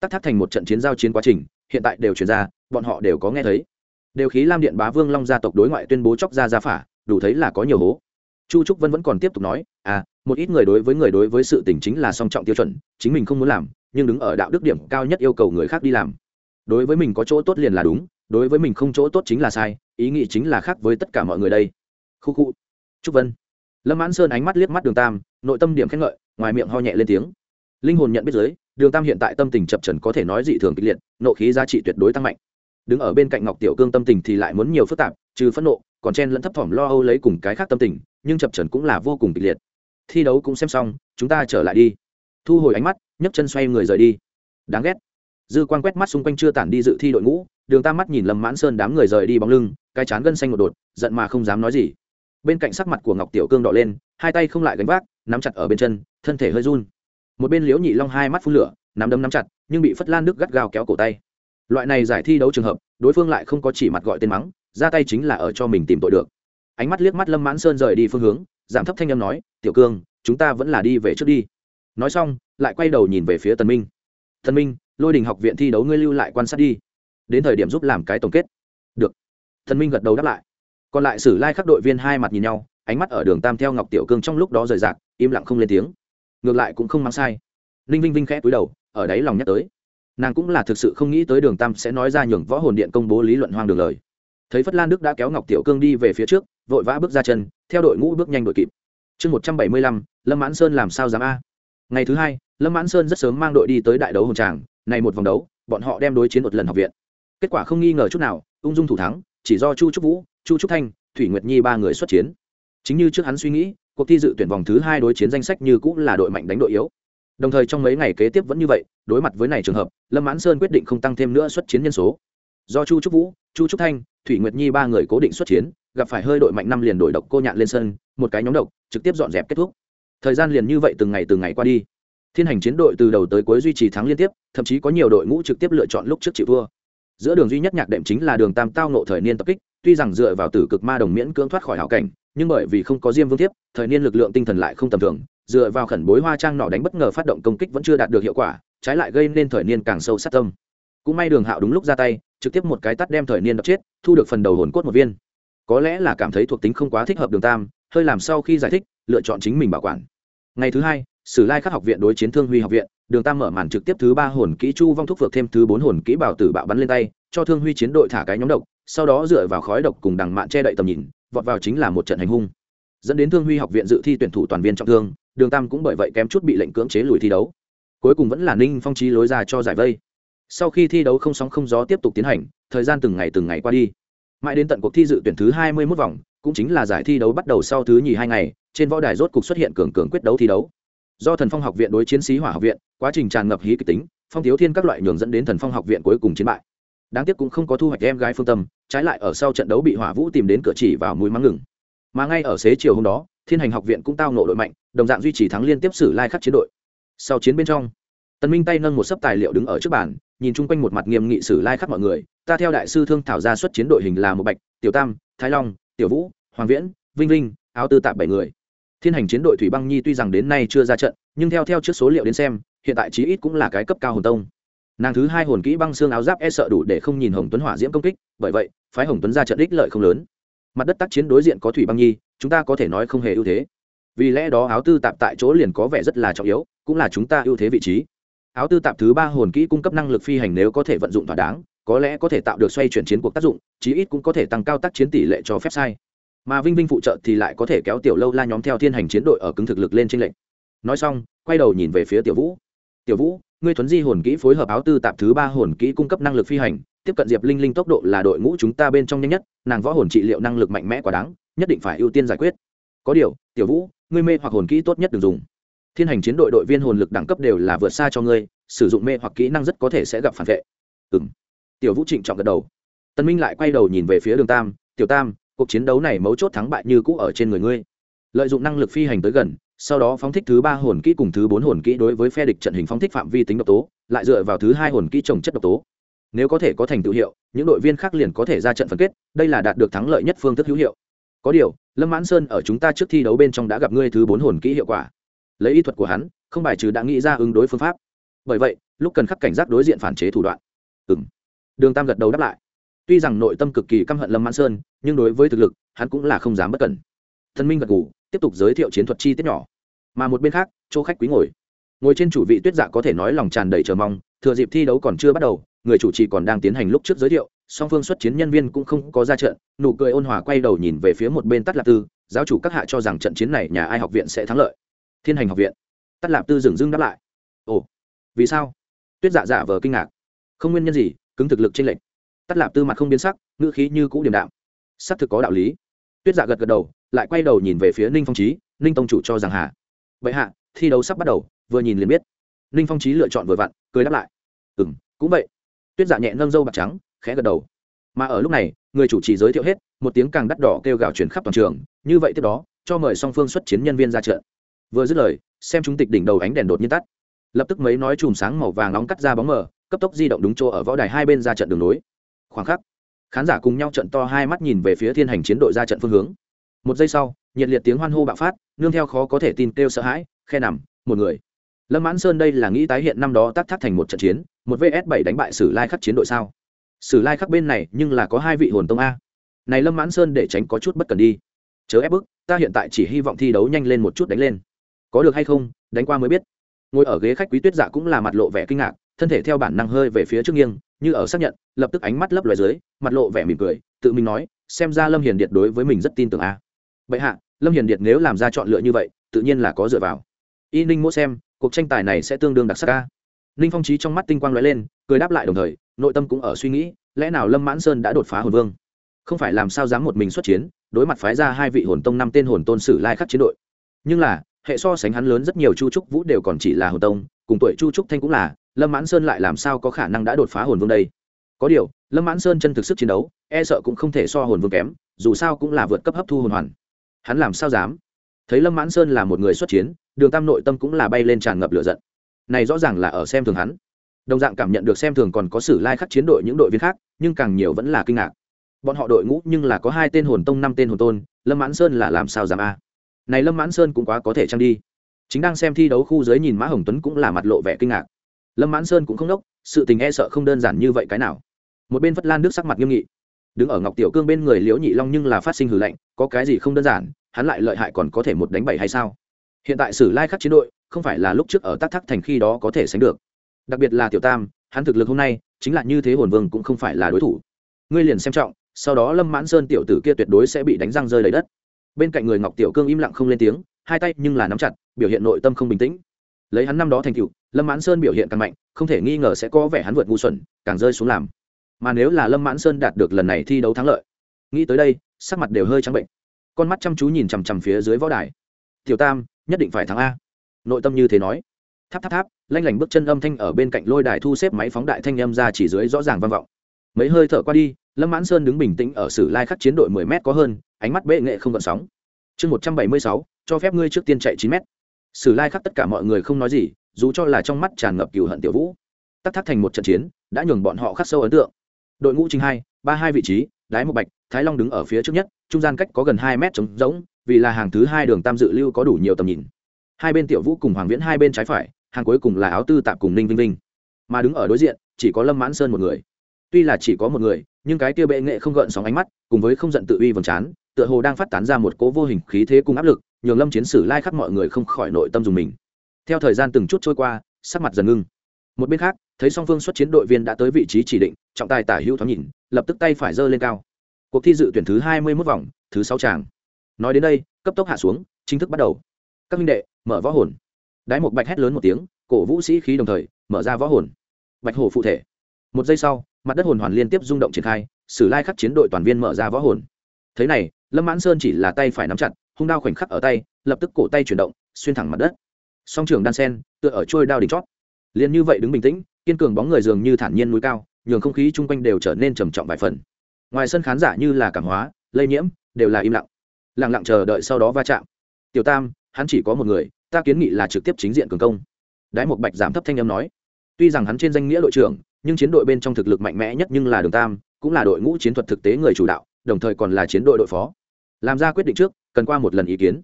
Tắc tháp thành một trận chiến giao chiến quá trình, hiện tại đều chuyển ra, bọn họ đều có nghe thấy. Đều khí lam điện bá vương long gia tộc đối ngoại tuyên bố chóc ra gia phả, đủ thấy là có nhiều hố. Chu trúc vân vẫn còn tiếp tục nói à một ít người đối với người đối với sự tình chính là song trọng tiêu chuẩn, chính mình không muốn làm, nhưng đứng ở đạo đức điểm cao nhất yêu cầu người khác đi làm. Đối với mình có chỗ tốt liền là đúng, đối với mình không chỗ tốt chính là sai, ý nghĩ chính là khác với tất cả mọi người đây. Khu khu. Trúc vân. Lâm mãn sơn ánh mắt liếc mắt đường tam, nội tâm điểm khen ngợi, ngoài miệng ho nhẹ lên tiếng. Linh hồn nhận biết giới, đường tam hiện tại tâm tình chập trần có thể nói dị thường kịch liệt, nộ khí giá trị tuyệt đối tăng mạnh. Đứng ở bên cạnh ngọc tiểu cương tâm tình thì lại muốn nhiều phức tạp, trừ phẫn nộ, còn chen lẫn thấp thỏm lo âu lấy cùng cái khác tâm tình, nhưng chập trần cũng là vô cùng kịch liệt thi đấu cũng xem xong, chúng ta trở lại đi. Thu hồi ánh mắt, nhấc chân xoay người rời đi. Đáng ghét. Dư quan quét mắt xung quanh chưa tản đi dự thi đội ngũ, đường tam mắt nhìn lâm mãn sơn đám người rời đi bóng lưng, cái chán gân xanh một đột, giận mà không dám nói gì. Bên cạnh sắc mặt của ngọc tiểu cương đỏ lên, hai tay không lại gánh vác, nắm chặt ở bên chân, thân thể hơi run. Một bên liễu nhị long hai mắt phun lửa, nắm đấm nắm chặt, nhưng bị phất lan nước gắt gao kéo cổ tay. Loại này giải thi đấu trường hợp, đối phương lại không có chỉ mặt gọi tên mắng, ra tay chính là ở cho mình tìm tội được. Ánh mắt liếc mắt lâm mãn sơn rời đi phương hướng giảm thấp thanh âm nói, tiểu cương, chúng ta vẫn là đi về trước đi. Nói xong, lại quay đầu nhìn về phía tần minh. Tần minh, lôi đình học viện thi đấu ngươi lưu lại quan sát đi. Đến thời điểm giúp làm cái tổng kết. Được. Tần minh gật đầu đáp lại. Còn lại sử lai khắc đội viên hai mặt nhìn nhau, ánh mắt ở đường tam theo ngọc tiểu cương trong lúc đó rời rạc, im lặng không lên tiếng. Ngược lại cũng không mang sai. Ninh vinh vinh khẽ cúi đầu, ở đấy lòng nhắc tới. Nàng cũng là thực sự không nghĩ tới đường tam sẽ nói ra nhường võ hồn điện công bố lý luận hoang đường lời. Thấy phất lan đức đã kéo ngọc tiểu cương đi về phía trước vội vã bước ra chân, theo đội ngũ bước nhanh đội kịp. Chương một trăm bảy mươi lăm, lâm mãn sơn làm sao dám a? Ngày thứ hai, lâm mãn sơn rất sớm mang đội đi tới đại đấu hồng tràng, này một vòng đấu, bọn họ đem đối chiến một lần học viện. Kết quả không nghi ngờ chút nào, ung dung thủ thắng, chỉ do chu trúc vũ, chu trúc thanh, thủy nguyệt nhi ba người xuất chiến. Chính như trước hắn suy nghĩ, cuộc thi dự tuyển vòng thứ hai đối chiến danh sách như cũng là đội mạnh đánh đội yếu. Đồng thời trong mấy ngày kế tiếp vẫn như vậy, đối mặt với này trường hợp, lâm mãn sơn quyết định không tăng thêm nữa xuất chiến nhân số do chu trúc vũ, chu trúc thanh, thủy nguyệt nhi ba người cố định xuất chiến, gặp phải hơi đội mạnh năm liền đổi độc cô nhạn lên sân, một cái nhóm độc, trực tiếp dọn dẹp kết thúc. Thời gian liền như vậy từng ngày từng ngày qua đi. Thiên hành chiến đội từ đầu tới cuối duy trì thắng liên tiếp, thậm chí có nhiều đội ngũ trực tiếp lựa chọn lúc trước chịu thua. Giữa đường duy nhất nhạc đệm chính là đường tam tao nộ thời niên tập kích, tuy rằng dựa vào tử cực ma đồng miễn cưỡng thoát khỏi hảo cảnh, nhưng bởi vì không có diêm vương tiếp thời niên lực lượng tinh thần lại không tầm thường, dựa vào khẩn bối hoa trang nọ đánh bất ngờ phát động công kích vẫn chưa đạt được hiệu quả, trái lại gây nên thời niên càng sâu sát tâm cũng may đường hạo đúng lúc ra tay, trực tiếp một cái tắt đem thời niên đập chết, thu được phần đầu hồn cốt một viên. Có lẽ là cảm thấy thuộc tính không quá thích hợp đường tam, hơi làm sau khi giải thích, lựa chọn chính mình bảo quản. Ngày thứ hai, sử lai khắc học viện đối chiến thương huy học viện, đường tam mở màn trực tiếp thứ ba hồn kỹ chu vong thúc vượt thêm thứ bốn hồn kỹ bảo tử bạo bắn lên tay, cho thương huy chiến đội thả cái nhóm độc, sau đó dựa vào khói độc cùng đằng mạn che đậy tầm nhìn, vọt vào chính là một trận hành hung. Dẫn đến thương huy học viện dự thi tuyển thủ toàn viên trọng thương, đường tam cũng bởi vậy kém chút bị lệnh cưỡng chế lùi thi đấu. Cuối cùng vẫn là ninh phong trí lối ra cho giải vây sau khi thi đấu không sóng không gió tiếp tục tiến hành, thời gian từng ngày từng ngày qua đi. Mãi đến tận cuộc thi dự tuyển thứ hai mươi 21 vòng, cũng chính là giải thi đấu bắt đầu sau thứ nhì hai ngày, trên võ đài rốt cục xuất hiện cường cường quyết đấu thi đấu. Do thần phong học viện đối chiến sĩ hỏa học viện, quá trình tràn ngập hí kịch tính, phong thiếu thiên các loại nhường dẫn đến thần phong học viện cuối cùng chiến bại. Đáng tiếc cũng không có thu hoạch em gái phương tâm, trái lại ở sau trận đấu bị hỏa vũ tìm đến cửa chỉ vào mũi mắng ngừng. Mà ngay ở xế chiều hôm đó, thiên hành học viện cũng tao nộ đội mạnh, đồng dạng duy trì thắng liên tiếp xử lai khắc chiến đội. Sau chiến bên trong tần minh tay nâng một sấp tài liệu đứng ở trước bàn nhìn chung quanh một mặt nghiêm nghị sử lai khắp mọi người, ta theo đại sư thương thảo ra xuất chiến đội hình là một bạch, tiểu tam, thái long, tiểu vũ, hoàng viễn, vinh vinh, áo tư tạp bảy người. Thiên hành chiến đội thủy băng nhi tuy rằng đến nay chưa ra trận, nhưng theo theo trước số liệu đến xem, hiện tại chí ít cũng là cái cấp cao hồn tông. Nàng thứ hai hồn kỹ băng xương áo giáp e sợ đủ để không nhìn hồng tuấn hỏa diễm công kích, bởi vậy, phái hồng tuấn ra trận ích lợi không lớn. Mặt đất tác chiến đối diện có thủy băng nhi, chúng ta có thể nói không hề ưu thế. Vì lẽ đó áo tư tạp tại chỗ liền có vẻ rất là trọng yếu, cũng là chúng ta ưu thế vị trí áo tư tạp thứ ba hồn kỹ cung cấp năng lực phi hành nếu có thể vận dụng thỏa đáng, có lẽ có thể tạo được xoay chuyển chiến cuộc tác dụng, chí ít cũng có thể tăng cao tác chiến tỷ lệ cho phép sai. Mà vinh vinh phụ trợ thì lại có thể kéo tiểu lâu la nhóm theo thiên hành chiến đội ở cứng thực lực lên trên lệnh nói xong, quay đầu nhìn về phía tiểu vũ. Tiểu vũ, ngươi thuấn di hồn kỹ phối hợp áo tư tạp thứ ba hồn kỹ cung cấp năng lực phi hành, tiếp cận diệp linh linh tốc độ là đội ngũ chúng ta bên trong nhanh nhất, nàng võ hồn trị liệu năng lực mạnh mẽ quá đáng, nhất định phải ưu tiên giải quyết. Có điều, tiểu vũ, ngươi mê hoặc hồn kỹ tốt nhất đừng dùng thiên hành chiến đội đội viên hồn lực đẳng cấp đều là vượt xa cho ngươi, sử dụng mê hoặc kỹ năng rất có thể sẽ gặp phản vệ. Ừ m tiểu vũ trịnh trọng gật đầu. Tân minh lại quay đầu nhìn về phía đường tam, tiểu tam, cuộc chiến đấu này mấu chốt thắng bại như cũ ở trên người ngươi. Lợi dụng năng lực phi hành tới gần, sau đó phóng thích thứ ba hồn kỹ cùng thứ bốn hồn kỹ đối với phe địch trận hình phóng thích phạm vi tính độc tố, lại dựa vào thứ hai hồn kỹ trồng chất độc tố. Nếu có thể có thành tựu hiệu, những đội viên khác liền có thể ra trận phân kết, đây là đạt được thắng lợi nhất phương thức hữu hiệu. Có điều, lâm mãn sơn ở chúng ta trước thi đấu bên trong đã gặp ngươi thứ bốn hồn kỹ hiệu quả lấy ý thuật của hắn, không bài trừ đã nghĩ ra ứng đối phương pháp. Bởi vậy, lúc cần khắc cảnh giác đối diện phản chế thủ đoạn. Ừng đường tam gật đầu đáp lại. Tuy rằng nội tâm cực kỳ căm hận lâm mãn sơn, nhưng đối với thực lực, hắn cũng là không dám bất cẩn. Thân minh gật ngủ tiếp tục giới thiệu chiến thuật chi tiết nhỏ. Mà một bên khác, chỗ khách quý ngồi. Ngồi trên chủ vị tuyết dạ có thể nói lòng tràn đầy chờ mong, thừa dịp thi đấu còn chưa bắt đầu, người chủ trì còn đang tiến hành lúc trước giới thiệu, song phương xuất chiến nhân viên cũng không có ra trận, nụ cười ôn hòa quay đầu nhìn về phía một bên tắt lạp tư, giáo chủ các hạ cho rằng trận chiến này nhà ai học viện sẽ thắng lợi thiên hành học viện. Tắt lạp tư dừng dưng đáp lại. Ồ, vì sao? Tuyết dạ dạ vờ kinh ngạc. Không nguyên nhân gì, cứng thực lực trên lệnh tắt lạp tư mặt không biến sắc, ngữ khí như cũ điềm đạm. Xác thực có đạo lý. Tuyết dạ gật gật đầu, lại quay đầu nhìn về phía ninh phong trí ninh tông chủ cho rằng hà. Vậy hạ, thi đấu sắp bắt đầu, vừa nhìn liền biết. Ninh phong trí lựa chọn vừa vặn, cười đáp lại. Ừ m cũng vậy. Tuyết dạ nhẹ nâng dâu bạc trắng, khẽ gật đầu. Mà ở lúc này, người chủ trì giới thiệu hết, một tiếng càng đắt đỏ kêu gào chuyển khắp toàn trường. Như vậy tiếp đó, cho mời song phương xuất chiến nhân viên ra trận vừa dứt lời, xem chúng tịch đỉnh đầu ánh đèn đột nhiên tắt. Lập tức mấy nói chùm sáng màu vàng nóng cắt ra bóng mờ, cấp tốc di động đúng chỗ ở võ đài hai bên ra trận đường nối. Khoảng khắc, khán giả cùng nhau trận to hai mắt nhìn về phía thiên hành chiến đội ra trận phương hướng. Một giây sau, nhiệt liệt tiếng hoan hô bạo phát, nương theo khó có thể tin kêu sợ hãi, khe nằm, một người. Lâm mãn sơn đây là nghĩ tái hiện năm đó tác thác thành một trận chiến, một vs bảy đánh bại sử lai khắc chiến đội sao? Sử lai khắc bên này, nhưng là có hai vị hồn tông a. Này lâm mãn sơn để tránh có chút bất cần đi. Chớ ép bức, ta hiện tại chỉ hy vọng thi đấu nhanh lên một chút đánh lên có được hay không, đánh qua mới biết. Ngồi ở ghế khách quý tuyết dạ cũng là mặt lộ vẻ kinh ngạc, thân thể theo bản năng hơi về phía trước nghiêng, như ở xác nhận, lập tức ánh mắt lấp loài dưới, mặt lộ vẻ mỉm cười, tự mình nói, xem ra lâm hiền điệt đối với mình rất tin tưởng a. Vậy hạ, lâm hiền điệt nếu làm ra chọn lựa như vậy, tự nhiên là có dựa vào. Y ninh mỗi xem, cuộc tranh tài này sẽ tương đương đặc sắc ca ninh phong trí trong mắt tinh quang l ó e lên, cười đáp lại đồng thời, nội tâm cũng ở suy nghĩ, lẽ nào lâm mãn sơn đã đột phá hồn vương? Không phải làm sao dám một mình xuất chiến, đối mặt phái ra hai vị hồn tông năm tên hồn tôn sử lai khắc chiến đội. Nhưng là hệ so sánh hắn lớn rất nhiều chu trúc vũ đều còn chỉ là hồn tông, cùng tuổi chu trúc thanh cũng là, lâm mãn sơn lại làm sao có khả năng đã đột phá hồn vương đây? Có điều, lâm mãn sơn chân thực sức chiến đấu e sợ cũng không thể so hồn vương kém, dù sao cũng là vượt cấp hấp thu hồn hoàn. Hắn làm sao dám? Thấy lâm mãn sơn là một người xuất chiến, đường tam nội tâm cũng là bay lên tràn ngập lửa giận. Này rõ ràng là ở xem thường hắn. Đồng dạng cảm nhận được xem thường còn có sử lai chiến đội những đội viên khác, nhưng càng nhiều vẫn là kinh ngạc. Bọn họ đội ngũ nhưng là có hai tên hồn tông, năm tên hồn tôn, lâm mãn sơn là làm sao dám a? Này lâm mãn sơn cũng quá có thể trăng đi. Chính đang xem thi đấu khu dưới nhìn mã hồng tuấn cũng là mặt lộ vẻ kinh ngạc. Lâm mãn sơn cũng không đốc, sự tình e sợ không đơn giản như vậy cái nào. Một bên phất lan nước sắc mặt nghiêm nghị. Đứng ở ngọc tiểu cương bên người liễu nhị long nhưng là phát sinh hử lạnh, có cái gì không đơn giản, hắn lại lợi hại còn có thể một đánh bảy hay sao? Hiện tại sử lai khắc chiến đội, không phải là lúc trước ở tác thắc thành khi đó có thể sánh được. Đặc biệt là tiểu tam, hắn thực lực hôm nay, chính là như thế hồn vương cũng không phải là đối thủ. Ngươi liền xem trọng, sau đó lâm mãn sơn tiểu tử kia tuyệt đối sẽ bị đánh răng rơi lấy đất bên cạnh người ngọc tiểu cương im lặng không lên tiếng, hai tay nhưng là nắm chặt, biểu hiện nội tâm không bình tĩnh. Lấy hắn năm đó thành cựu lâm mãn sơn biểu hiện càng mạnh, không thể nghi ngờ sẽ có vẻ hắn vượt ngu xuẩn, càng rơi xuống làm. Mà nếu là lâm mãn sơn đạt được lần này thi đấu thắng lợi, nghĩ tới đây, sắc mặt đều hơi trắng bệnh. Con mắt chăm chú nhìn chằm chằm phía dưới võ đài. Tiểu tam, nhất định phải thắng a. Nội tâm như thế nói. Tháp tháp tháp, lanh lảnh bước chân âm thanh ở bên cạnh lôi đài thu xếp máy phóng đại thanh âm ra chỉ dưới rõ ràng vang vọng. Mấy hơi thở qua đi, lâm mãn sơn đứng bình tĩnh ở sử lai khắc chiến đội mười m có hơn ánh mắt bệ nghệ không gợn sóng. Chương một trăm bảy mươi sáu, cho phép ngươi trước tiên chạy chín mét. sử lai khắc tất cả mọi người không nói gì, dù cho là trong mắt tràn ngập cừu hận tiểu vũ. Tắc thác thành một trận chiến, đã nhường bọn họ khắc sâu ấn tượng. Đội ngũ chính hai, ba hai vị trí, đái một bạch, thái long đứng ở phía trước nhất, trung gian cách có gần hai mét trống rỗng, vì là hàng thứ hai đường tam dự lưu có đủ nhiều tầm nhìn. Hai bên tiểu vũ cùng hoàng viễn hai bên trái phải, hàng cuối cùng là áo tư tạp cùng ninh vinh vinh. Mà đứng ở đối diện, chỉ có lâm mãn sơn một người. Tuy là chỉ có một người, nhưng cái kia bệ nghệ không gợn sóng ánh mắt, cùng với không giận tự uy vầng trán tựa hồ đang phát tán ra một cố vô hình khí thế cùng áp lực, nhường lâm chiến sử lai khắc mọi người không khỏi nội tâm dùng mình. Theo thời gian từng chút trôi qua, sắc mặt dần ngưng. Một bên khác, thấy song phương xuất chiến đội viên đã tới vị trí chỉ định, trọng tài tả hữu thoáng nhìn, lập tức tay phải giơ lên cao. Cuộc thi dự tuyển thứ hai mươi 21 vòng, thứ sáu tràng. Nói đến đây, cấp tốc hạ xuống, chính thức bắt đầu. Các minh đệ, mở võ hồn. Đái một bạch hét lớn một tiếng, cổ vũ sĩ khí đồng thời, mở ra võ hồn. Bạch hổ phụ thể. Một giây sau, mặt đất hồn hoàn liên tiếp rung động triển khai, sử lai khắc chiến đội toàn viên mở ra võ hồn. Thế này lâm mãn sơn chỉ là tay phải nắm chặt, hung đao khoảnh khắc ở tay, lập tức cổ tay chuyển động, xuyên thẳng mặt đất. Song trường đan sen, tựa ở trôi đao đỉnh chót. Liền như vậy đứng bình tĩnh, kiên cường bóng người dường như thản nhiên núi cao, nhường không khí chung quanh đều trở nên trầm trọng vài phần. Ngoài sân khán giả như là cảm hóa, lây nhiễm, đều là im lặng. Lặng lặng chờ đợi sau đó va chạm. Tiểu tam, hắn chỉ có một người, ta kiến nghị là trực tiếp chính diện cường công. Đái một bạch giảm thấp thanh âm nói. Tuy rằng hắn trên danh nghĩa đội trưởng, nhưng chiến đội bên trong thực lực mạnh mẽ nhất nhưng là đường tam, cũng là đội ngũ chiến thuật thực tế người chủ đạo đồng thời còn là chiến đội đội phó. Làm ra quyết định trước, cần qua một lần ý kiến.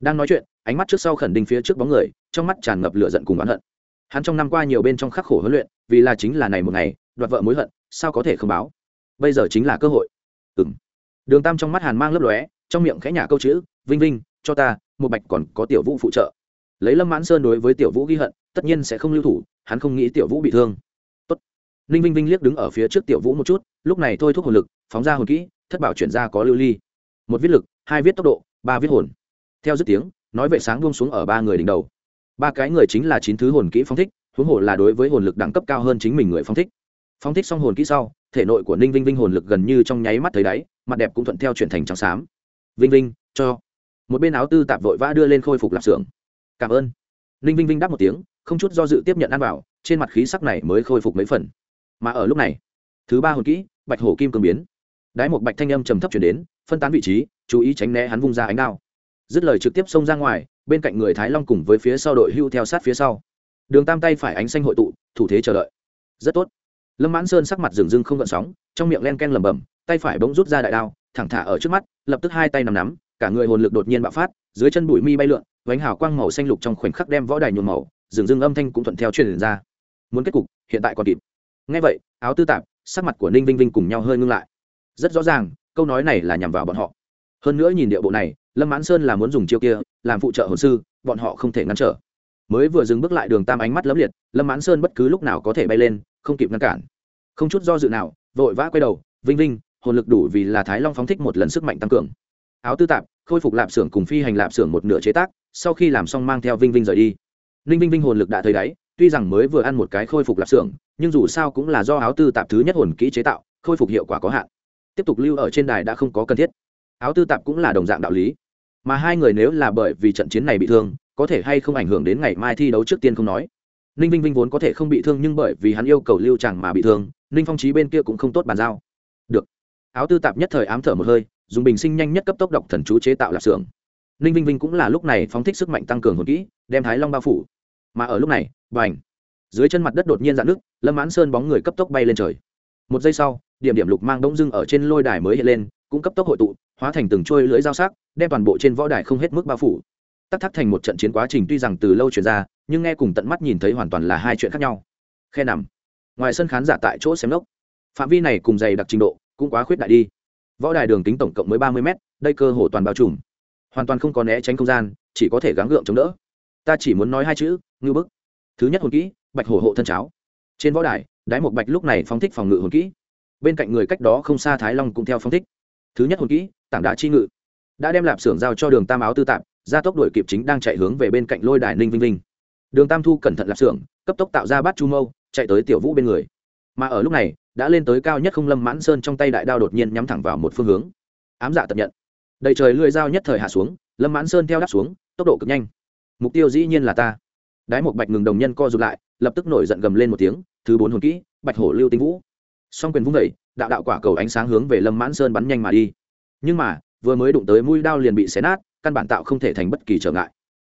Đang nói chuyện, ánh mắt trước sau khẩn đinh phía trước bóng người, trong mắt tràn ngập lửa giận cùng oán hận. Hắn trong năm qua nhiều bên trong khắc khổ huấn luyện, vì là chính là này một ngày, đoạt vợ mối hận, sao có thể không báo? Bây giờ chính là cơ hội. Ừng đường tam trong mắt hàn mang lấp lóe, trong miệng khẽ nhả câu chữ, vinh vinh, cho ta, một bạch còn có tiểu vũ phụ trợ. Lấy lâm mãn sơn đối với tiểu vũ ghi hận, tất nhiên sẽ không lưu thủ, hắn không nghĩ tiểu vũ bị thương. Tốt. ninh vinh vinh liếc đứng ở phía trước tiểu vũ một chút, lúc này thôi thúc hồn lực, phóng ra hồn kỹ thất bảo chuyển ra có lưu ly. Một viết lực, hai viết tốc độ, ba viết hồn. Theo dứt tiếng, nói vệ sáng buông xuống ở ba người đỉnh đầu. Ba cái người chính là chín thứ hồn kỹ phong thích, huống hồ là đối với hồn lực đẳng cấp cao hơn chính mình người phong thích. Phong thích xong hồn kỹ sau, thể nội của ninh vinh vinh hồn lực gần như trong nháy mắt thấy đáy, mặt đẹp cũng thuận theo chuyển thành trắng xám. Vinh vinh, cho. Một bên áo tư tạp vội vã đưa lên khôi phục lạp xưởng. Cảm ơn. Ninh vinh vinh đáp một tiếng, không chút do dự tiếp nhận ăn vào, trên mặt khí sắc này mới khôi phục mấy phần. Mà ở lúc này, thứ ba hồn kỹ, bạch hổ kim cường biến đái một bạch thanh âm trầm thấp chuyển đến, phân tán vị trí, chú ý tránh né hắn vung ra ánh đao. Dứt lời trực tiếp xông ra ngoài, bên cạnh người thái long cùng với phía sau đội hưu theo sát phía sau. Đường tam tay phải ánh xanh hội tụ, thủ thế chờ đợi. Rất tốt. Lâm mãn sơn sắc mặt rừng rưng không gợn sóng, trong miệng len ken lẩm bẩm, tay phải bỗng rút ra đại đao, thẳng thả ở trước mắt, lập tức hai tay nằm nắm, cả người hồn lực đột nhiên bạo phát, dưới chân bụi mi bay lượn, vánh hào quang màu xanh lục trong khoảnh khắc đem võ đài nhuộm màu rừng rưng âm thanh cũng thuận theo truyền ra. Muốn kết cục, hiện tại còn kịp. Ngay vậy, áo tư tạp, sắc mặt của ninh vinh vinh cùng nhau hơi ngưng lại rất rõ ràng, câu nói này là nhằm vào bọn họ. Hơn nữa nhìn địa bộ này, lâm mãn sơn là muốn dùng chiêu kia làm phụ trợ hồn sư, bọn họ không thể ngăn trở. Mới vừa dừng bước lại đường tam ánh mắt lấm liệt, lâm mãn sơn bất cứ lúc nào có thể bay lên, không kịp ngăn cản. Không chút do dự nào, vội vã quay đầu, vinh vinh, hồn lực đủ vì là thái long phóng thích một lần sức mạnh tăng cường. Áo tư tạp, khôi phục lạp xưởng cùng phi hành lạp xưởng một nửa chế tác, sau khi làm xong mang theo vinh vinh rời đi. Ninh vinh vinh hồn lực đã thấy đáy, tuy rằng mới vừa ăn một cái khôi phục lạp xưởng, nhưng dù sao cũng là do áo tư tạp thứ nhất hồn kỹ chế tạo, khôi phục hiệu quả có hạn tiếp tục lưu ở trên đài đã không có cần thiết. Áo tư tạp cũng là đồng dạng đạo lý. Mà hai người nếu là bởi vì trận chiến này bị thương, có thể hay không ảnh hưởng đến ngày mai thi đấu trước tiên không nói. Ninh vinh vinh vốn có thể không bị thương nhưng bởi vì hắn yêu cầu lưu chàng mà bị thương, ninh phong trí bên kia cũng không tốt bàn giao. Được. Áo tư tạp nhất thời ám thở một hơi, dùng bình sinh nhanh nhất cấp tốc độc thần chú chế tạo lạp xưởng. Ninh vinh vinh cũng là lúc này phóng thích sức mạnh tăng cường hồn kỹ, đem thái long bao phủ. Mà ở lúc này b à n h dưới chân mặt đất đột nhiên dạn nước lâm mãn sơn bóng người cấp tốc bay lên trời một giây sau, điểm điểm lục mang đông dưng ở trên lôi đài mới hiện lên, cũng cấp tốc hội tụ, hóa thành từng trôi lưỡi dao sắc, đem toàn bộ trên võ đài không hết mức bao phủ. Tắc thắc thành một trận chiến quá trình tuy rằng từ lâu chuyển ra, nhưng nghe cùng tận mắt nhìn thấy hoàn toàn là hai chuyện khác nhau. Khe nằm. Ngoài sân khán giả tại chỗ xem lốc. Phạm vi này cùng dày đặc trình độ, cũng quá khuyết đại đi. Võ đài đường kính tổng cộng mới ba mươi mét, đây cơ hồ toàn bao trùm. Hoàn toàn không có né tránh không gian, chỉ có thể gắng gượng chống đỡ. Ta chỉ muốn nói hai chữ ngư bức. Thứ nhất hồn kỹ, bạch hổ hộ thân cháo. Trên võ đài đái một bạch lúc này phóng thích phòng ngự hồn kỹ. Bên cạnh người cách đó không xa thái long cũng theo phóng thích. Thứ nhất hồn kỹ, tảng đá chi ngự. Đã đem lạp xưởng giao cho đường tam áo tư tạp, gia tốc đội kịp chính đang chạy hướng về bên cạnh lôi đài ninh vinh linh đường tam thu cẩn thận lạp xưởng, cấp tốc tạo ra bát chu mâu, chạy tới tiểu vũ bên người. Mà ở lúc này, đã lên tới cao nhất không lâm mãn sơn trong tay đại đao đột nhiên nhắm thẳng vào một phương hướng. Ám dạ tập nhận. Đầy trời lưỡi dao nhất thời hạ xuống, lâm mãn sơn theo đáp xuống, tốc độ cực nhanh. Mục tiêu dĩ nhiên là ta. Đái một bạch ngừng đồng nhân co rụt lại, lập tức nổi giận gầm lên một tiếng thứ bốn hồn kỹ, bạch hổ lưu tinh vũ. Song quyền vung vẩy đạo đạo quả cầu ánh sáng hướng về lâm mãn sơn bắn nhanh mà đi. Nhưng mà, vừa mới đụng tới mũi đao liền bị xé nát, căn bản tạo không thể thành bất kỳ trở ngại.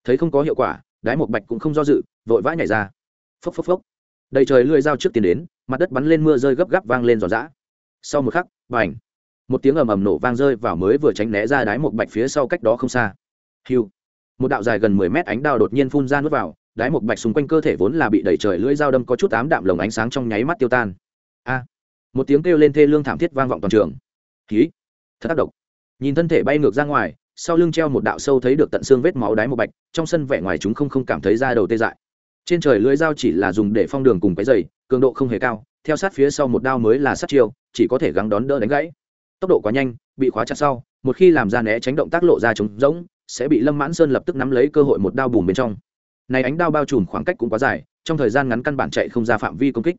Thấy không có hiệu quả, đái một bạch cũng không do dự, vội vã nhảy ra. Phốc phốc phốc. Đầy trời lưỡi dao trước tiến đến, mặt đất bắn lên mưa rơi gấp gáp vang lên giòn giã. Sau một khắc b à một tiếng ầm ầm nổ vang rơi vào mới vừa tránh né ra đái một bạch phía sau cách đó không xa. Hiu. Một đạo dài gần mười mét ánh đao đột nhiên phun ra nuốt vào đái một bạch xung quanh cơ thể vốn là bị đẩy trời lưỡi dao đâm có chút ám đạm lồng ánh sáng trong nháy mắt tiêu tan. A! Một tiếng kêu lên thê lương thảm thiết vang vọng toàn trường. Ký thật tác động nhìn thân thể bay ngược ra ngoài, sau lưng treo một đạo sâu thấy được tận xương vết máu đái một bạch, trong sân vẻ ngoài chúng không không cảm thấy ra đầu tê dại. Trên trời lưỡi dao chỉ là dùng để phong đường cùng cái dày cường độ không hề cao, theo sát phía sau một đao mới là sát chiêu, chỉ có thể gắng đón đỡ đánh gãy. Tốc độ quá nhanh, bị khóa chặt sau, một khi làm ra né tránh động tác lộ ra trống rỗng, sẽ bị lâm mãn sơn lập tức nắm lấy cơ hội một đao bùm bên trong này ánh đao bao trùm khoảng cách cũng quá dài, trong thời gian ngắn căn bản chạy không ra phạm vi công kích.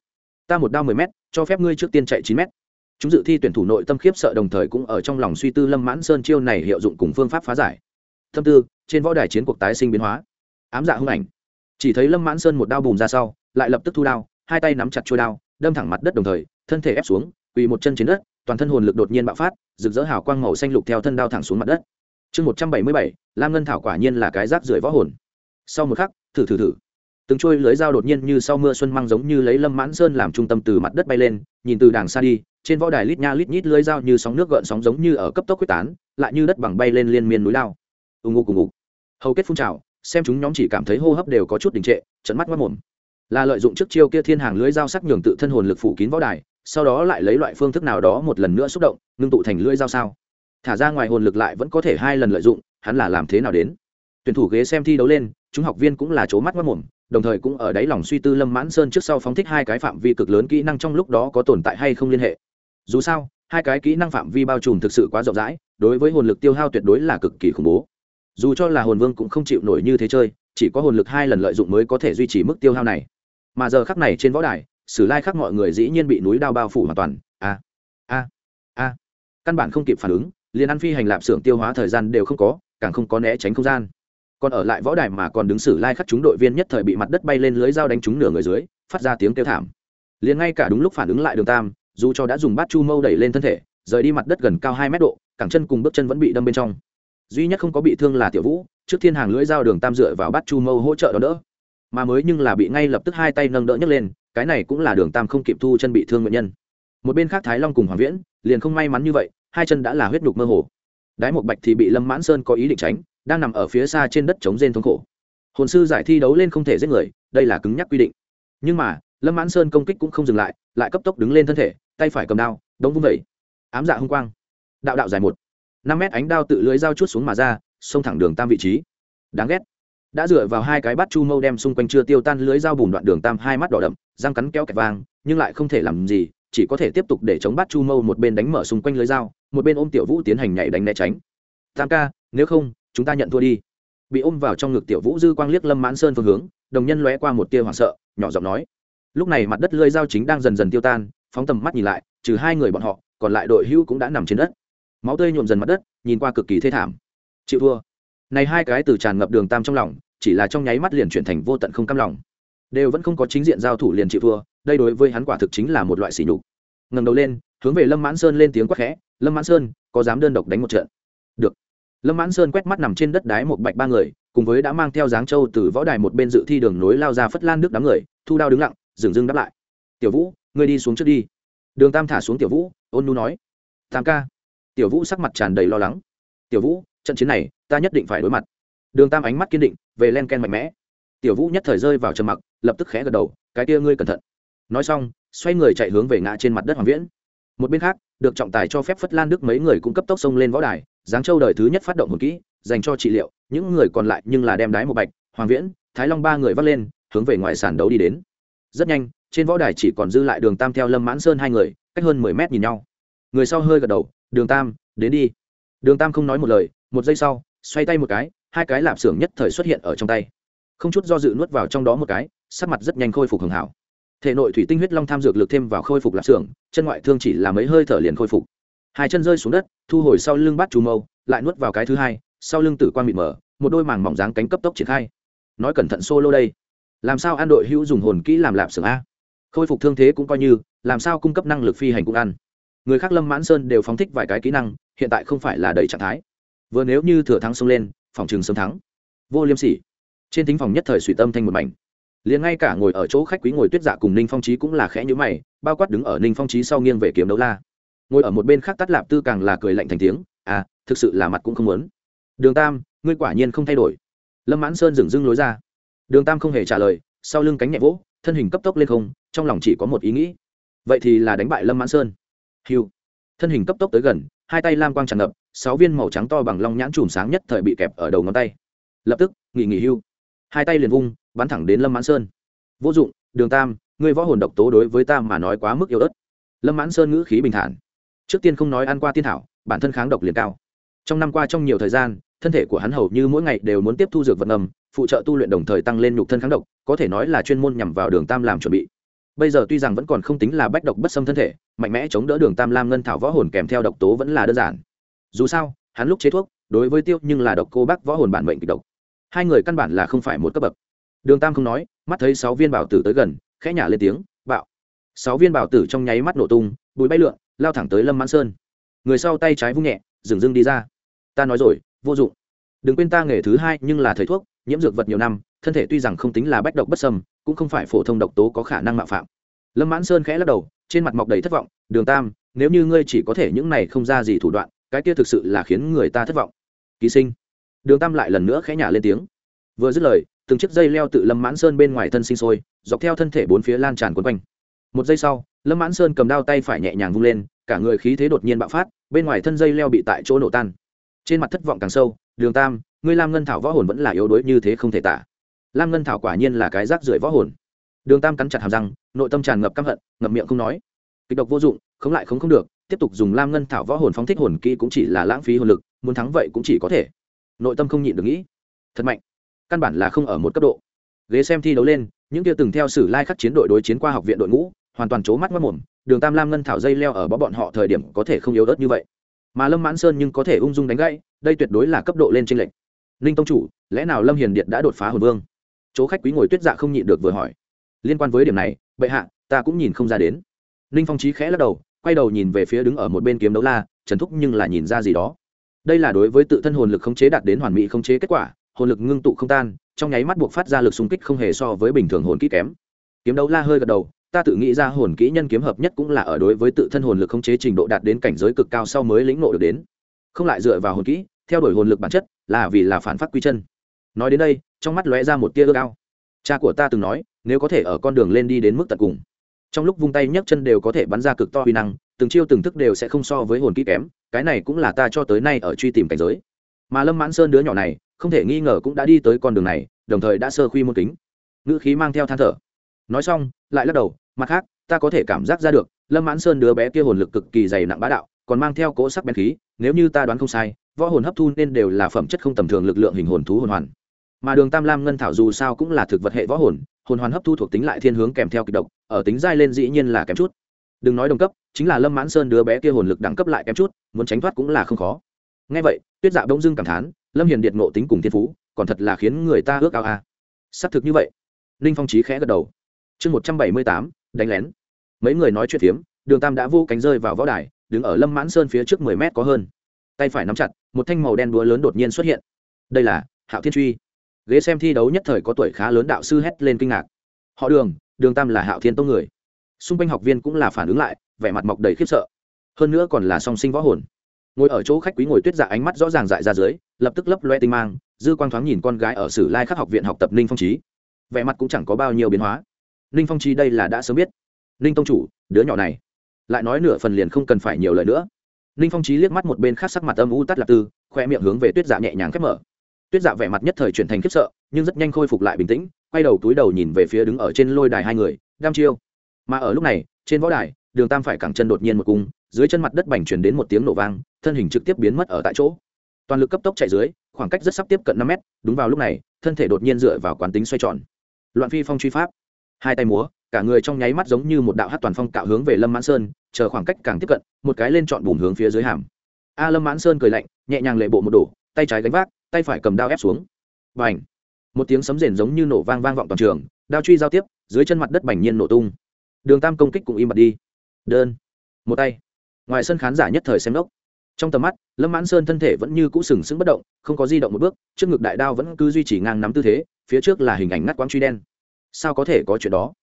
Ta một đao mười m cho phép ngươi trước tiên chạy chín m chúng dự thi tuyển thủ nội tâm khiếp sợ đồng thời cũng ở trong lòng suy tư lâm mãn sơn chiêu này hiệu dụng cùng phương pháp phá giải. Thâm tư, trên võ đài chiến cuộc tái sinh biến hóa. Ám dạ hung ảnh. Chỉ thấy lâm mãn sơn một đao bùm ra sau, lại lập tức thu đao, hai tay nắm chặt chuôi đao, đâm thẳng mặt đất đồng thời, thân thể ép xuống, quỳ một chân trên đất, toàn thân hồn lực đột nhiên bạo phát, rực rỡ hào quang màu xanh lục theo thân đao thẳng xuống mặt đất. Chương một trăm bảy mươi bảy, lam ngân thảo quả nhiên là cái rác rưởi võ hồn sau một khắc, thử thử thử. Từng trôi lưới dao đột nhiên như sau mưa xuân măng giống như lấy lâm mãn sơn làm trung tâm từ mặt đất bay lên, nhìn từ đàng xa đi, trên võ đài lít nha lít nhít lưới dao như sóng nước gợn sóng giống như ở cấp tốc quyết tán, lại như đất bằng bay lên liên miên núi lao. Ù ngục ù ngục. Hầu kết phun trào, xem chúng nhóm chỉ cảm thấy hô hấp đều có chút đình trệ, trận mắt mất mồm. Là lợi dụng trước chiêu kia thiên hàng lưới dao sắc nhường tự thân hồn lực phủ kín võ đài, sau đó lại lấy loại phương thức nào đó một lần nữa xúc động, ngưng tụ thành lưỡi dao sao. Thả ra ngoài hồn lực lại vẫn có thể hai lần lợi dụng, hắn là làm thế nào đến? Tuyển thủ ghế xem thi đấu lên, chúng học viên cũng là c mắt mất mồm, đồng thời cũng ở đáy lòng suy tư lâm mãn sơn trước sau phóng thích hai cái phạm vi cực lớn kỹ năng trong lúc đó có tồn tại hay không liên hệ. Dù sao, hai cái kỹ năng phạm vi bao trùm thực sự quá rộng rãi, đối với hồn lực tiêu hao tuyệt đối là cực kỳ khủng bố. Dù cho là hồn vương cũng không chịu nổi như thế chơi, chỉ có hồn lực hai lần lợi dụng mới có thể duy trì mức tiêu hao này. Mà giờ khắc này trên võ đài, sử lai khắc mọi người dĩ nhiên bị núi đao bao phủ hoàn toàn. A a a. Căn bản không kịp phản ứng, liền ăn phi hành lạp xưởng tiêu hóa thời gian đều không có, càng không có né tránh không gian còn ở lại võ đài mà còn đứng xử lai khắc chúng đội viên nhất thời bị mặt đất bay lên lưới dao đánh trúng nửa người dưới, phát ra tiếng kêu thảm. Liền ngay cả đúng lúc phản ứng lại đường tam, dù cho đã dùng bát chu mâu đẩy lên thân thể, rời đi mặt đất gần cao hai mét độ, cẳng chân cùng bước chân vẫn bị đâm bên trong. Duy nhất không có bị thương là tiểu vũ, trước thiên hàng lưỡi dao đường tam dựa vào bát chu mâu hỗ trợ đó đỡ. Mà mới nhưng là bị ngay lập tức hai tay nâng đỡ nhấc lên, cái này cũng là đường tam không kịp thu chân bị thương nguyện nhân. Một bên khác thái long cùng hoàng viễn, liền không may mắn như vậy, hai chân đã là huyết nhục mơ hồ. Đái một bạch thì bị lâm mãn sơn có ý định tránh đang nằm ở phía xa trên đất chống rên thống khổ. Hồn sư giải thi đấu lên không thể giết người, đây là cứng nhắc quy định. Nhưng mà, lâm mãn sơn công kích cũng không dừng lại lại cấp tốc đứng lên thân thể, tay phải cầm đao, đống vung vẩy. Ám dạ hung quang. Đạo đạo dài một. Năm mét ánh đao tự lưới dao chút xuống mà ra, xông thẳng đường tam vị trí. Đáng ghét. Đã dựa vào hai cái bát chu mâu đem xung quanh chưa tiêu tan lưới dao bùn đoạn đường tam hai mắt đỏ đậm, răng cắn kéo kẹt vang nhưng lại không thể làm gì, chỉ có thể tiếp tục để chống bát chu mâu một bên đánh mở xung quanh lưới dao, một bên ôm tiểu vũ tiến hành nhảy đánh né tránh. Tam ca, nếu không chúng ta nhận thua đi. Bị ôm vào trong ngực tiểu vũ dư quang liếc lâm mãn sơn phương hướng, đồng nhân lóe qua một tia hoảng sợ, nhỏ giọng nói. Lúc này mặt đất lưới dao chính đang dần dần tiêu tan, phóng tầm mắt nhìn lại, trừ hai người bọn họ, còn lại đội hữu cũng đã nằm trên đất. Máu tươi nhuộm dần mặt đất, nhìn qua cực kỳ thê thảm. Chịu thua. Này hai cái từ tràn ngập đường tam trong lòng, chỉ là trong nháy mắt liền chuyển thành vô tận không cam lòng. Đều vẫn không có chính diện giao thủ liền chịu thua, đây đối với hắn quả thực chính là một loại sỉ nhục. Ngẩng đầu lên, hướng về lâm mãn sơn lên tiếng quát khẽ, lâm mãn sơn, có dám đơn độc đánh một trận? Lâm mãn sơn quét mắt nằm trên đất đái một bạch ba người, cùng với đã mang theo dáng châu từ võ đài một bên dự thi đường nối lao ra phất lan nước đám người, thu đao đứng lặng, dừng dưng đáp lại. Tiểu vũ, ngươi đi xuống trước đi. Đường tam thả xuống tiểu vũ, ôn nu nói. Tam ca. Tiểu vũ sắc mặt tràn đầy lo lắng. Tiểu vũ, trận chiến này, ta nhất định phải đối mặt. Đường tam ánh mắt kiên định, về len ken mạnh mẽ. Tiểu vũ nhất thời rơi vào trầm mặc, lập tức khẽ gật đầu, cái kia ngươi cẩn thận. Nói xong, xoay người chạy hướng về ngã trên mặt đất hoàng viễn. Một bên khác, được trọng tài cho phép phất lan đức mấy người cũng cấp tốc xông lên võ đài giáng châu đời thứ nhất phát động một kỹ, dành cho trị liệu, những người còn lại nhưng là đem đái một bạch, hoàng viễn, thái long ba người vắt lên, hướng về ngoài sàn đấu đi đến. Rất nhanh, trên võ đài chỉ còn dư lại đường tam theo lâm mãn sơn hai người, cách hơn mười mét nhìn nhau. Người sau hơi gật đầu, đường tam, đến đi. Đường tam không nói một lời, một giây sau, xoay tay một cái, hai cái lạp xưởng nhất thời xuất hiện ở trong tay. Không chút do dự nuốt vào trong đó một cái, sắc mặt rất nhanh khôi phục hưởng hảo. Thể nội thủy tinh huyết long tham dược lực thêm vào khôi phục lạp xưởng, chân ngoại thương chỉ là mấy hơi thở liền khôi phục hai chân rơi xuống đất, thu hồi sau lưng bắt chú mâu, lại nuốt vào cái thứ hai, sau lưng tử quang mịt mở một đôi màng mỏng dáng cánh cấp tốc triển khai. Nói cẩn thận solo đây. Làm sao an đội hữu dùng hồn kỹ làm lạp xưởng a? Khôi phục thương thế cũng coi như, làm sao cung cấp năng lực phi hành cũng ăn. Người khác lâm mãn sơn đều phóng thích vài cái kỹ năng, hiện tại không phải là đầy trạng thái. Vừa nếu như thừa thắng xông lên, phòng trường sớm thắng. Vô liêm sỉ. Trên thính phòng nhất thời suy tâm thanh một mảnh. Liền ngay cả ngồi ở chỗ khách quý ngồi tuyết giả cùng ninh phong trí cũng là khẽ nhữ mày, bao quát đứng ở ninh phong trí sau nghiêng về kiếm đấu la ngồi ở một bên khác tắt lạp tư càng là cười lạnh thành tiếng à thực sự là mặt cũng không muốn. Đường tam, ngươi quả nhiên không thay đổi. Lâm mãn sơn dừng dưng lối ra. Đường tam không hề trả lời, sau lưng cánh nhẹ vỗ, thân hình cấp tốc lên không, trong lòng chỉ có một ý nghĩ. Vậy thì là đánh bại lâm mãn sơn. Hiu thân hình cấp tốc tới gần, hai tay lam quang tràn ngập, sáu viên màu trắng to bằng long nhãn chùm sáng nhất thời bị kẹp ở đầu ngón tay. Lập tức, nghỉ nghỉ hưu. Hai tay liền vung, bắn thẳng đến lâm mãn sơn. Vô dụng, đường tam, ngươi võ hồn độc tố đối với ta mà nói quá mức yếu ớt. Lâm mãn sơn ngữ khí bình thản trước tiên không nói ăn qua tiên thảo, bản thân kháng độc liền cao. Trong năm qua trong nhiều thời gian, thân thể của hắn hầu như mỗi ngày đều muốn tiếp thu dược vật ngầm, phụ trợ tu luyện đồng thời tăng lên nhục thân kháng độc, có thể nói là chuyên môn nhằm vào đường tam làm chuẩn bị. Bây giờ tuy rằng vẫn còn không tính là bách độc bất xâm thân thể, mạnh mẽ chống đỡ đường tam lam ngân thảo võ hồn kèm theo độc tố vẫn là đơn giản. Dù sao, hắn lúc chế thuốc, đối với tiêu nhưng là độc cô bác võ hồn bản mệnh kịch độc. Hai người căn bản là không phải một cấp bậc. Đường tam không nói, mắt thấy sáu viên bảo tử tới gần, khẽ nhả lên tiếng, bạo. Sáu viên bảo tử trong nháy mắt nổ tung, bụi bay lượn lao thẳng tới lâm mãn sơn người sau tay trái vung nhẹ dừng dưng đi ra ta nói rồi vô dụng đừng quên ta nghề thứ hai nhưng là thầy thuốc nhiễm dược vật nhiều năm thân thể tuy rằng không tính là bách độc bất sâm cũng không phải phổ thông độc tố có khả năng mạo phạm lâm mãn sơn khẽ lắc đầu trên mặt mọc đầy thất vọng đường tam nếu như ngươi chỉ có thể những này không ra gì thủ đoạn cái kia thực sự là khiến người ta thất vọng ký sinh đường tam lại lần nữa khẽ nhả lên tiếng vừa dứt lời từng chiếc dây leo tự lâm mãn sơn bên ngoài thân sinh sôi dọc theo thân thể bốn phía lan tràn quấn quanh một giây sau, lâm mãn sơn cầm đao tay phải nhẹ nhàng vung lên, cả người khí thế đột nhiên bạo phát, bên ngoài thân dây leo bị tại chỗ nổ tan. Trên mặt thất vọng càng sâu, đường tam, ngươi lam ngân thảo võ hồn vẫn là yếu đuối như thế không thể tả. Lam ngân thảo quả nhiên là cái rác rưởi võ hồn. Đường tam cắn chặt hàm răng, nội tâm tràn ngập căm hận, ngậm miệng không nói. Kịch độc vô dụng không lại không không được, tiếp tục dùng lam ngân thảo võ hồn phóng thích hồn kỹ cũng chỉ là lãng phí hồn lực, muốn thắng vậy cũng chỉ có thể. Nội tâm không nhịn được nghĩ. Thật mạnh. Căn bản là không ở một cấp độ. Ghế xem thi đấu lên, những kia từng theo sử lai khắc chiến đội đối chiến qua học viện đội ngũ hoàn toàn c mắt mất mồm, đường tam lam ngân thảo dây leo ở bó bọn họ thời điểm có thể không yếu ớt như vậy. Mà lâm mãn sơn nhưng có thể ung dung đánh gãy, đây tuyệt đối là cấp độ lên tranh lệnh ninh tông chủ, lẽ nào lâm hiền điện đã đột phá hồn vương? Chỗ khách quý ngồi tuyết dạ không nhịn được vừa hỏi. Liên quan với điểm này, bệ hạ, ta cũng nhìn không ra đến. Ninh phong trí khẽ lắc đầu, quay đầu nhìn về phía đứng ở một bên kiếm đấu la, trần thúc nhưng là nhìn ra gì đó. Đây là đối với tự thân hồn lực khống chế đạt đến hoàn mỹ khống chế kết quả, hồn lực ngưng tụ không tan, trong nháy mắt buộc phát ra lực xung kích không hề so với bình thường hồn kỹ kém. Kiếm đấu la hơi gật đầu ta tự nghĩ ra hồn kỹ nhân kiếm hợp nhất cũng là ở đối với tự thân hồn lực khống chế trình độ đạt đến cảnh giới cực cao sau mới lĩnh ngộ được đến. Không lại dựa vào hồn kỹ, theo đuổi hồn lực bản chất, là vì là phản phát quy chân. Nói đến đây, trong mắt lóe ra một tia ước ao. Cha của ta từng nói, nếu có thể ở con đường lên đi đến mức tận cùng, trong lúc vung tay nhấc chân đều có thể bắn ra cực to huy năng, từng chiêu từng thức đều sẽ không so với hồn kỹ kém, cái này cũng là ta cho tới nay ở truy tìm cảnh giới. Mà lâm mãn sơn đứa nhỏ này, không thể nghi ngờ cũng đã đi tới con đường này, đồng thời đã sơ khuy môn kính. Ngữ khí mang theo than thở nói xong, lại lắc đầu, mặt khác, ta có thể cảm giác ra được, lâm mãn sơn đứa bé kia hồn lực cực kỳ dày nặng bá đạo, còn mang theo cỗ sắc bén khí, nếu như ta đoán không sai, võ hồn hấp thu nên đều là phẩm chất không tầm thường lực lượng hình hồn thú hồn hoàn. Mà đường tam lam ngân thảo dù sao cũng là thực vật hệ võ hồn hồn hoàn hấp thu thuộc tính lại thiên hướng kèm theo kịch độc, ở tính dai lên dĩ nhiên là kém chút. Đừng nói đồng cấp, chính là lâm mãn sơn đứa bé kia hồn lực đẳng cấp lại kém chút, muốn tránh thoát cũng là không khó. Ngay vậy, tuyết dạ đông dưng cảm thán, lâm hiền điện ngộ tính cùng thiên phú, còn thật là khiến người ta ước ao a. À. xác thực như vậy, ninh phong trí khẽ gật đầu chương một trăm bảy mươi tám, đánh lén. Mấy người nói chuyện phiếm, đường tam đã vô cánh rơi vào võ đài, đứng ở lâm mãn sơn phía trước mười mét có hơn. Tay phải nắm chặt, một thanh màu đen đúa lớn đột nhiên xuất hiện. Đây là hạo thiên truy. Ghế xem thi đấu nhất thời có tuổi khá lớn đạo sư hét lên kinh ngạc. Họ đường đường tam là hạo thiên tông người. Xung quanh học viên cũng là phản ứng lại, vẻ mặt mọc đầy khiếp sợ. Hơn nữa còn là song sinh võ hồn. Ngồi ở chỗ khách quý ngồi tuyết dạ ánh mắt rõ ràng dại ra dưới, lập tức lấp loe tinh mang, dư quang thoáng nhìn con gái ở sử lai khắc học viện học tập ninh phong trí vẻ mặt cũng chẳng có bao nhiêu biến hóa ninh phong Chi đây là đã sớm biết. Ninh tông chủ, đứa nhỏ này. Lại nói nửa phần liền không cần phải nhiều lời nữa. Ninh phong Chi liếc mắt một bên khác sắc mặt âm u tắt lạc tư, khoe miệng hướng về tuyết dạ nhẹ nhàng khép mở. Tuyết dạ vẻ mặt nhất thời chuyển thành khiếp sợ, nhưng rất nhanh khôi phục lại bình tĩnh, quay đầu túi đầu nhìn về phía đứng ở trên lôi đài hai người, đam chiêu. Mà ở lúc này, trên võ đài, đường tam phải cẳng chân đột nhiên một cung, dưới chân mặt đất bành chuyển đến một tiếng nổ vang, thân hình trực tiếp biến mất ở tại chỗ. Toàn lực cấp tốc chạy dưới, khoảng cách rất sắp tiếp cận năm mét, đúng vào lúc này, thân thể đột nhiên dựa vào quán tính xoay tròn. Loạn phi phong truy pháp hai tay múa, cả người trong nháy mắt giống như một đạo hát toàn phong cạo hướng về lâm mãn sơn, chờ khoảng cách càng tiếp cận, một cái lên chọn bùm hướng phía dưới hàm. A lâm mãn sơn cười lạnh, nhẹ nhàng lệ bộ một đổ, tay trái gánh vác, tay phải cầm đao ép xuống. Và ảnh một tiếng sấm rền giống như nổ vang vang vọng toàn trường, đao truy giao tiếp, dưới chân mặt đất bành nhiên nổ tung. Đường tam công kích cũng im bặt đi. Đơn! Một tay. Ngoài sân khán giả nhất thời xem đốc. Trong tầm mắt, lâm mãn sơn thân thể vẫn như cũ sừng sững bất động, không có di động một bước, trước ngực đại đao vẫn cứ duy trì ngang nắm tư thế, phía trước là hình ảnh ngắt quáng truy đen sao có thể có chuyện đó?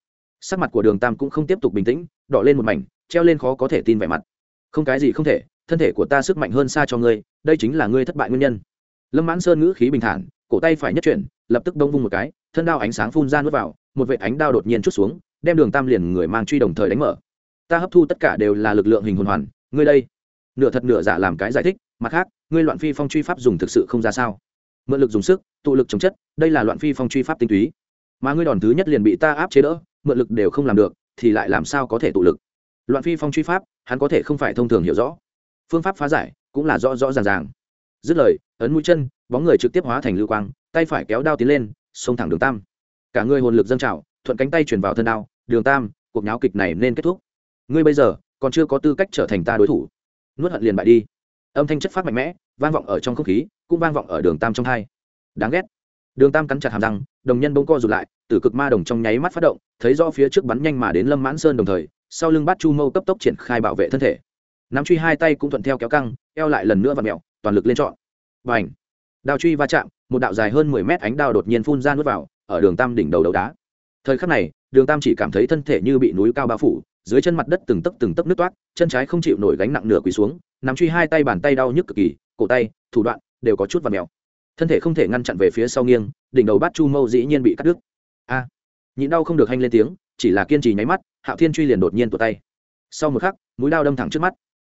Sắc mặt của đường tam cũng không tiếp tục bình tĩnh, đỏ lên một mảnh, treo lên khó có thể tin vẻ mặt. Không cái gì không thể, thân thể của ta sức mạnh hơn xa cho ngươi, đây chính là ngươi thất bại nguyên nhân. Lâm mãn sơn ngữ khí bình thản, cổ tay phải nhất chuyển, lập tức đông vung một cái, thân đao ánh sáng phun ra nuốt vào, một vệ ánh đao đột nhiên chút xuống, đem đường tam liền người mang truy đồng thời đánh mở. Ta hấp thu tất cả đều là lực lượng hình hồn hoàn, ngươi đây. Nửa thật nửa giả làm cái giải thích, mặt khác, ngươi loạn phi phong truy pháp dùng thực sự không ra sao. Mượn lực dùng sức, tụ lực chống chất, đây là loạn phi phong truy pháp tinh túy mà ngươi đòn thứ nhất liền bị ta áp chế đỡ, mượn lực đều không làm được, thì lại làm sao có thể tụ lực? Loạn phi phong truy pháp, hắn có thể không phải thông thường hiểu rõ. Phương pháp phá giải cũng là rõ rõ ràng ràng. Dứt lời, ấn mũi chân, bóng người trực tiếp hóa thành lưu quang, tay phải kéo đao tiến lên, xông thẳng đường tam. Cả người hồn lực dâng trào, thuận cánh tay truyền vào thân đao, đường tam, cuộc nháo kịch này nên kết thúc. Ngươi bây giờ còn chưa có tư cách trở thành ta đối thủ. Nuốt hận liền bại đi. Âm thanh chất phát mạnh mẽ, vang vọng ở trong không khí, cũng vang vọng ở đường tam trong hai. Đáng ghét đường tam cắn chặt hàm răng, đồng nhân bỗng co rụt lại, tử cực ma đồng trong nháy mắt phát động, thấy do phía trước bắn nhanh mà đến lâm mãn sơn đồng thời, sau lưng bát chu mâu cấp tốc triển khai bảo vệ thân thể. Nắm truy hai tay cũng thuận theo kéo căng, eo lại lần nữa và mẹo toàn lực lên trọn. Và ảnh đao truy va chạm, một đạo dài hơn mười mét ánh đao đột nhiên phun ra nuốt vào, ở đường tam đỉnh đầu đầu đá. Thời khắc này, đường tam chỉ cảm thấy thân thể như bị núi cao bao phủ, dưới chân mặt đất từng tấc từng tấc nước toát chân trái không chịu nổi gánh nặng nửa quỳ xuống, nắm truy hai tay bàn tay đau nhức cực kỳ, cổ tay, thủ đoạn, đều có chút và mèo thân thể không thể ngăn chặn về phía sau nghiêng đỉnh đầu bát chu mâu dĩ nhiên bị cắt đứt. A à, nhịn đau không được hanh lên tiếng chỉ là kiên trì nháy mắt hạo thiên truy liền đột nhiên tụt tay. Sau một khắc mũi đao đâm thẳng trước mắt.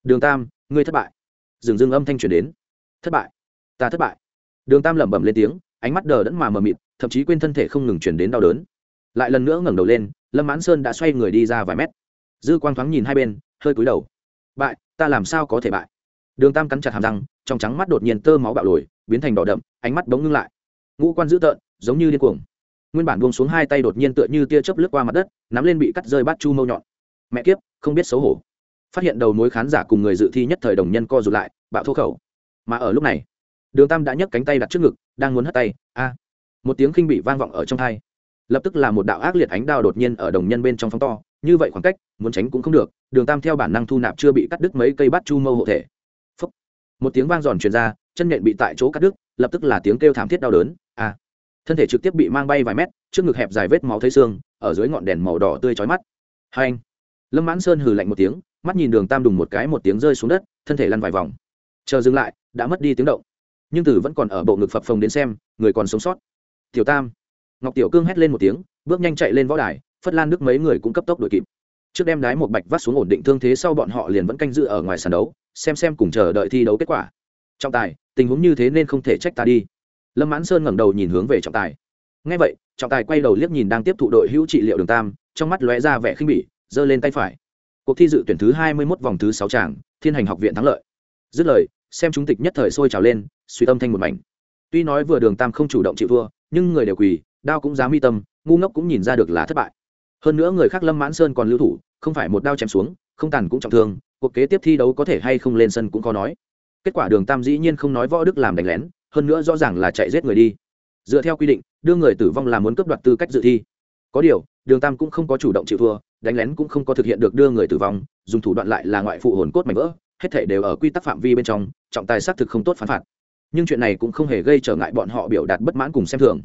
Đường tam ngươi thất bại. Dừng dưng âm thanh truyền đến. Thất bại? Ta thất bại. Đường tam lẩm bẩm lên tiếng ánh mắt đờ đẫn mà mờ mịt thậm chí quên thân thể không ngừng chuyển đến đau đớn. Lại lần nữa ngẩng đầu lên lâm mãn sơn đã xoay người đi ra vài mét. Dư quang thoáng nhìn hai bên hơi cúi đầu. Bại ta làm sao có thể bại? Đường tam cắn chặt hàm răng trong trắng mắt đột nhiên tơ máu bạo lồi biến thành đỏ đậm, ánh mắt bỗng ngưng lại. Ngũ quan dữ tợn, giống như điên cuồng. Nguyên bản buông xuống hai tay đột nhiên tựa như tia chớp lướt qua mặt đất, nắm lên bị cắt rơi bát chu mâu nhọn. Mẹ kiếp, không biết xấu hổ. Phát hiện đầu mối khán giả cùng người dự thi nhất thời đồng nhân co rụt lại, bạo thô khẩu. Mà ở lúc này, đường tam đã nhấc cánh tay đặt trước ngực, đang muốn hất tay, a. Một tiếng khinh bị vang vọng ở trong thai lập tức là một đạo ác liệt ánh đao đột nhiên ở đồng nhân bên trong phóng to, như vậy khoảng cách, muốn tránh cũng không được, đường tam theo bản năng thu nạp chưa bị cắt đứt mấy cây bát chu mâu hộ thể. Phúc. một tiếng vang giòn truyền ra chân nhện bị tại chỗ cắt đứt, lập tức là tiếng kêu thảm thiết đau đớn. A thân thể trực tiếp bị mang bay vài mét, trước ngực hẹp dài vết máu thấy xương, ở dưới ngọn đèn màu đỏ tươi chói mắt. Hai anh, lâm mãn sơn hừ lạnh một tiếng, mắt nhìn đường tam đùng một cái một tiếng rơi xuống đất, thân thể lăn vài vòng. Chờ dừng lại, đã mất đi tiếng động. Nhưng tử vẫn còn ở bộ ngực phập phồng đến xem, người còn sống sót. Tiểu tam, ngọc tiểu cương hét lên một tiếng, bước nhanh chạy lên võ đài, phất lan nước mấy người cũng cấp tốc đuổi kịp. Trước đem đái một bạch vắt xuống ổn định thương thế sau bọn họ liền vẫn canh giữ ở ngoài sàn đấu, xem xem cùng chờ đợi thi đấu kết quả trọng tài, tình huống như thế nên không thể trách ta đi. Lâm mãn sơn ngẩng đầu nhìn hướng về trọng tài. Ngay vậy, trọng tài quay đầu liếc nhìn đang tiếp thụ đội hữu trị liệu đường tam, trong mắt lóe ra vẻ khinh bỉ, giơ lên tay phải. Cuộc thi dự tuyển thứ hai mươi 21 vòng thứ sáu tràng, thiên hành học viện thắng lợi. Dứt lời, xem chúng tịch nhất thời sôi trào lên, suy tâm thanh một mảnh. Tuy nói vừa đường tam không chủ động chịu thua, nhưng người đều quỳ, đao cũng dám mi tâm, ngu ngốc cũng nhìn ra được là thất bại. Hơn nữa người khác lâm mãn sơn còn lưu thủ, không phải một đao chém xuống, không tàn cũng trọng thương, cuộc kế tiếp thi đấu có thể hay không lên sân cũng có nói kết quả đường tam dĩ nhiên không nói võ đức làm đánh lén, hơn nữa rõ ràng là chạy giết người đi. Dựa theo quy định, đưa người tử vong là muốn cướp đoạt tư cách dự thi. Có điều, đường tam cũng không có chủ động chịu thua, đánh lén cũng không có thực hiện được đưa người tử vong, dùng thủ đoạn lại là ngoại phụ hồn cốt mảnh vỡ, hết thể đều ở quy tắc phạm vi bên trong, trọng tài xác thực không tốt phán phạt. Nhưng chuyện này cũng không hề gây trở ngại bọn họ biểu đạt bất mãn cùng xem thường.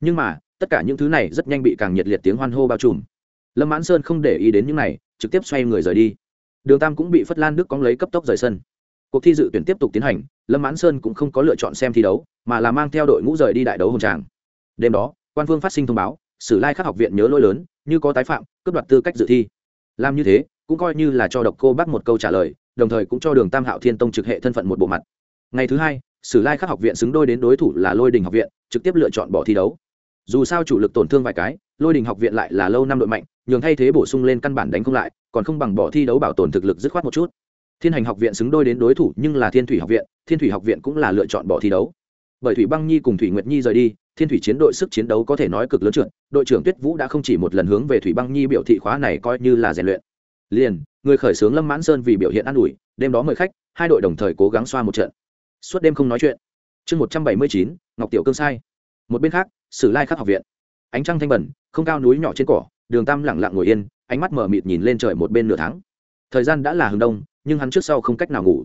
Nhưng mà, tất cả những thứ này rất nhanh bị càng nhiệt liệt tiếng hoan hô bao trùm. Lâm mãn sơn không để ý đến những này, trực tiếp xoay người rời đi. Đường tam cũng bị phất lan đức cóng lấy cấp tốc rời sân cuộc thi dự tuyển tiếp tục tiến hành, lâm mãn sơn cũng không có lựa chọn xem thi đấu, mà là mang theo đội ngũ rời đi đại đấu hồng tràng. Đêm đó, quan phương phát sinh thông báo, sử lai khắc học viện nhớ lỗi lớn, như có tái phạm, cướp đoạt tư cách dự thi. Làm như thế, cũng coi như là cho độc cô bác một câu trả lời, đồng thời cũng cho đường tam hạo thiên tông trực hệ thân phận một bộ mặt. Ngày thứ hai, sử lai khắc học viện xứng đôi đến đối thủ là lôi đình học viện, trực tiếp lựa chọn bỏ thi đấu. Dù sao chủ lực tổn thương vài cái, lôi đình học viện lại là lâu năm đội mạnh, nhường thay thế bổ sung lên căn bản đánh không lại, còn không bằng bỏ thi đấu bảo tồn thực lực dứt khoát một chút thiên hành học viện xứng đôi đến đối thủ nhưng là thiên thủy học viện, thiên thủy học viện cũng là lựa chọn bỏ thi đấu. Bởi thủy băng nhi cùng thủy nguyệt nhi rời đi, thiên thủy chiến đội sức chiến đấu có thể nói cực lớn trượt, đội trưởng tuyết vũ đã không chỉ một lần hướng về thủy băng nhi biểu thị khóa này coi như là rèn luyện. Liền, người khởi xướng lâm mãn sơn vì biểu hiện an ủi, đêm đó mời khách, hai đội đồng thời cố gắng xoa một trận. Suốt đêm không nói chuyện. Chương một trăm bảy mươi chín, ngọc tiểu cương sai. Một bên khác, sử lai khắc học viện. Ánh trăng thanh bẩn, không cao núi nhỏ trên cỏ, đường tam lẳng lặng ngồi yên, ánh mắt mở mịt nhìn lên trời một bên nửa tháng. Thời gian đã là hừng đông nhưng hắn trước sau không cách nào ngủ.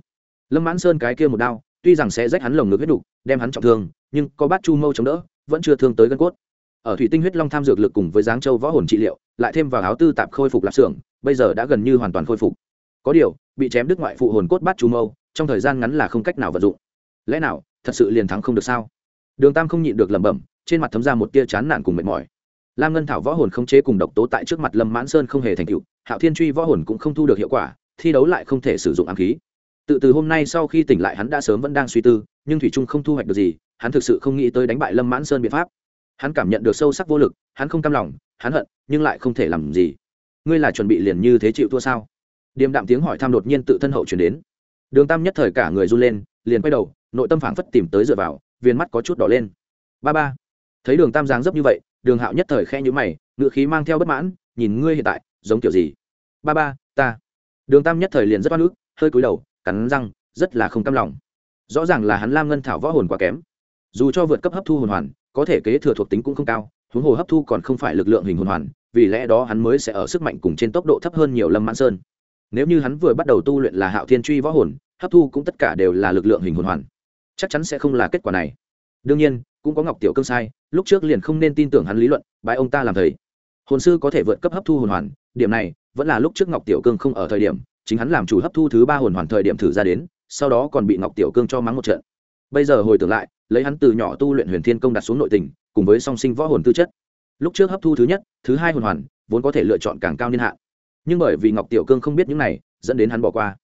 Lâm mãn sơn cái kia một đao, tuy rằng sẽ rách hắn lồng ngực huyết đục, đem hắn trọng thương, nhưng có bát chu mâu chống đỡ, vẫn chưa thương tới gân cốt. Ở thủy tinh huyết long tham dược lực cùng với giáng châu võ hồn trị liệu, lại thêm vào áo tư tạp khôi phục lạp xưởng, bây giờ đã gần như hoàn toàn khôi phục. Có điều, bị chém đứt ngoại phụ hồn cốt bát chu mâu, trong thời gian ngắn là không cách nào vận dụng. Lẽ nào, thật sự liền thắng không được sao? Đường tam không nhịn được lẩm bẩm, trên mặt thấm ra một tia chán nản cùng mệt mỏi. Lam ngân thảo võ hồn không chế cùng độc tố tại trước mặt lâm mãn sơn không hề thành tựu, hạo thiên truy võ hồn cũng không thu được hiệu quả thi đấu lại không thể sử dụng ám khí. Tự từ hôm nay sau khi tỉnh lại hắn đã sớm vẫn đang suy tư, nhưng thủy trung không thu hoạch được gì, hắn thực sự không nghĩ tới đánh bại lâm mãn sơn biện pháp. Hắn cảm nhận được sâu sắc vô lực, hắn không cam lòng, hắn hận, nhưng lại không thể làm gì. Ngươi là chuẩn bị liền như thế chịu thua sao? Điềm đạm tiếng hỏi thăm đột nhiên tự thân hậu chuyển đến. Đường tam nhất thời cả người run lên, liền quay đầu, nội tâm phảng phất tìm tới dựa vào viên mắt có chút đỏ lên. Ba ba. Thấy đường tam giáng dấp như vậy, đường hạo nhất thời khe nhữ mày ngự khí mang theo bất mãn, nhìn ngươi hiện tại, giống kiểu gì? Ba ba, ta đường tam nhất thời liền rất oan ức, hơi cúi đầu, cắn răng, rất là không cam lòng. Rõ ràng là hắn lam ngân thảo võ hồn quá kém. Dù cho vượt cấp hấp thu hồn hoàn, có thể kế thừa thuộc tính cũng không cao, huống hồ hấp thu còn không phải lực lượng hình hồn hoàn, vì lẽ đó hắn mới sẽ ở sức mạnh cùng trên tốc độ thấp hơn nhiều lâm mãn sơn. Nếu như hắn vừa bắt đầu tu luyện là hạo thiên truy võ hồn, hấp thu cũng tất cả đều là lực lượng hình hồn hoàn. Chắc chắn sẽ không là kết quả này. Đương nhiên, cũng có ngọc tiểu cương sai, lúc trước liền không nên tin tưởng hắn lý luận bãi ông ta làm thầy. Hồn sư có thể vượt cấp hấp thu hồn hoàn, điểm này vẫn là lúc trước ngọc tiểu cương không ở thời điểm, chính hắn làm chủ hấp thu thứ ba hồn hoàn thời điểm thử ra đến, sau đó còn bị ngọc tiểu cương cho mắng một trận. Bây giờ hồi tưởng lại, lấy hắn từ nhỏ tu luyện huyền thiên công đặt xuống nội tình, cùng với song sinh võ hồn tư chất. Lúc trước hấp thu thứ nhất, thứ hai hồn hoàn, vốn có thể lựa chọn càng cao niên hạn. Nhưng bởi vì ngọc tiểu cương không biết những này, dẫn đến hắn bỏ qua.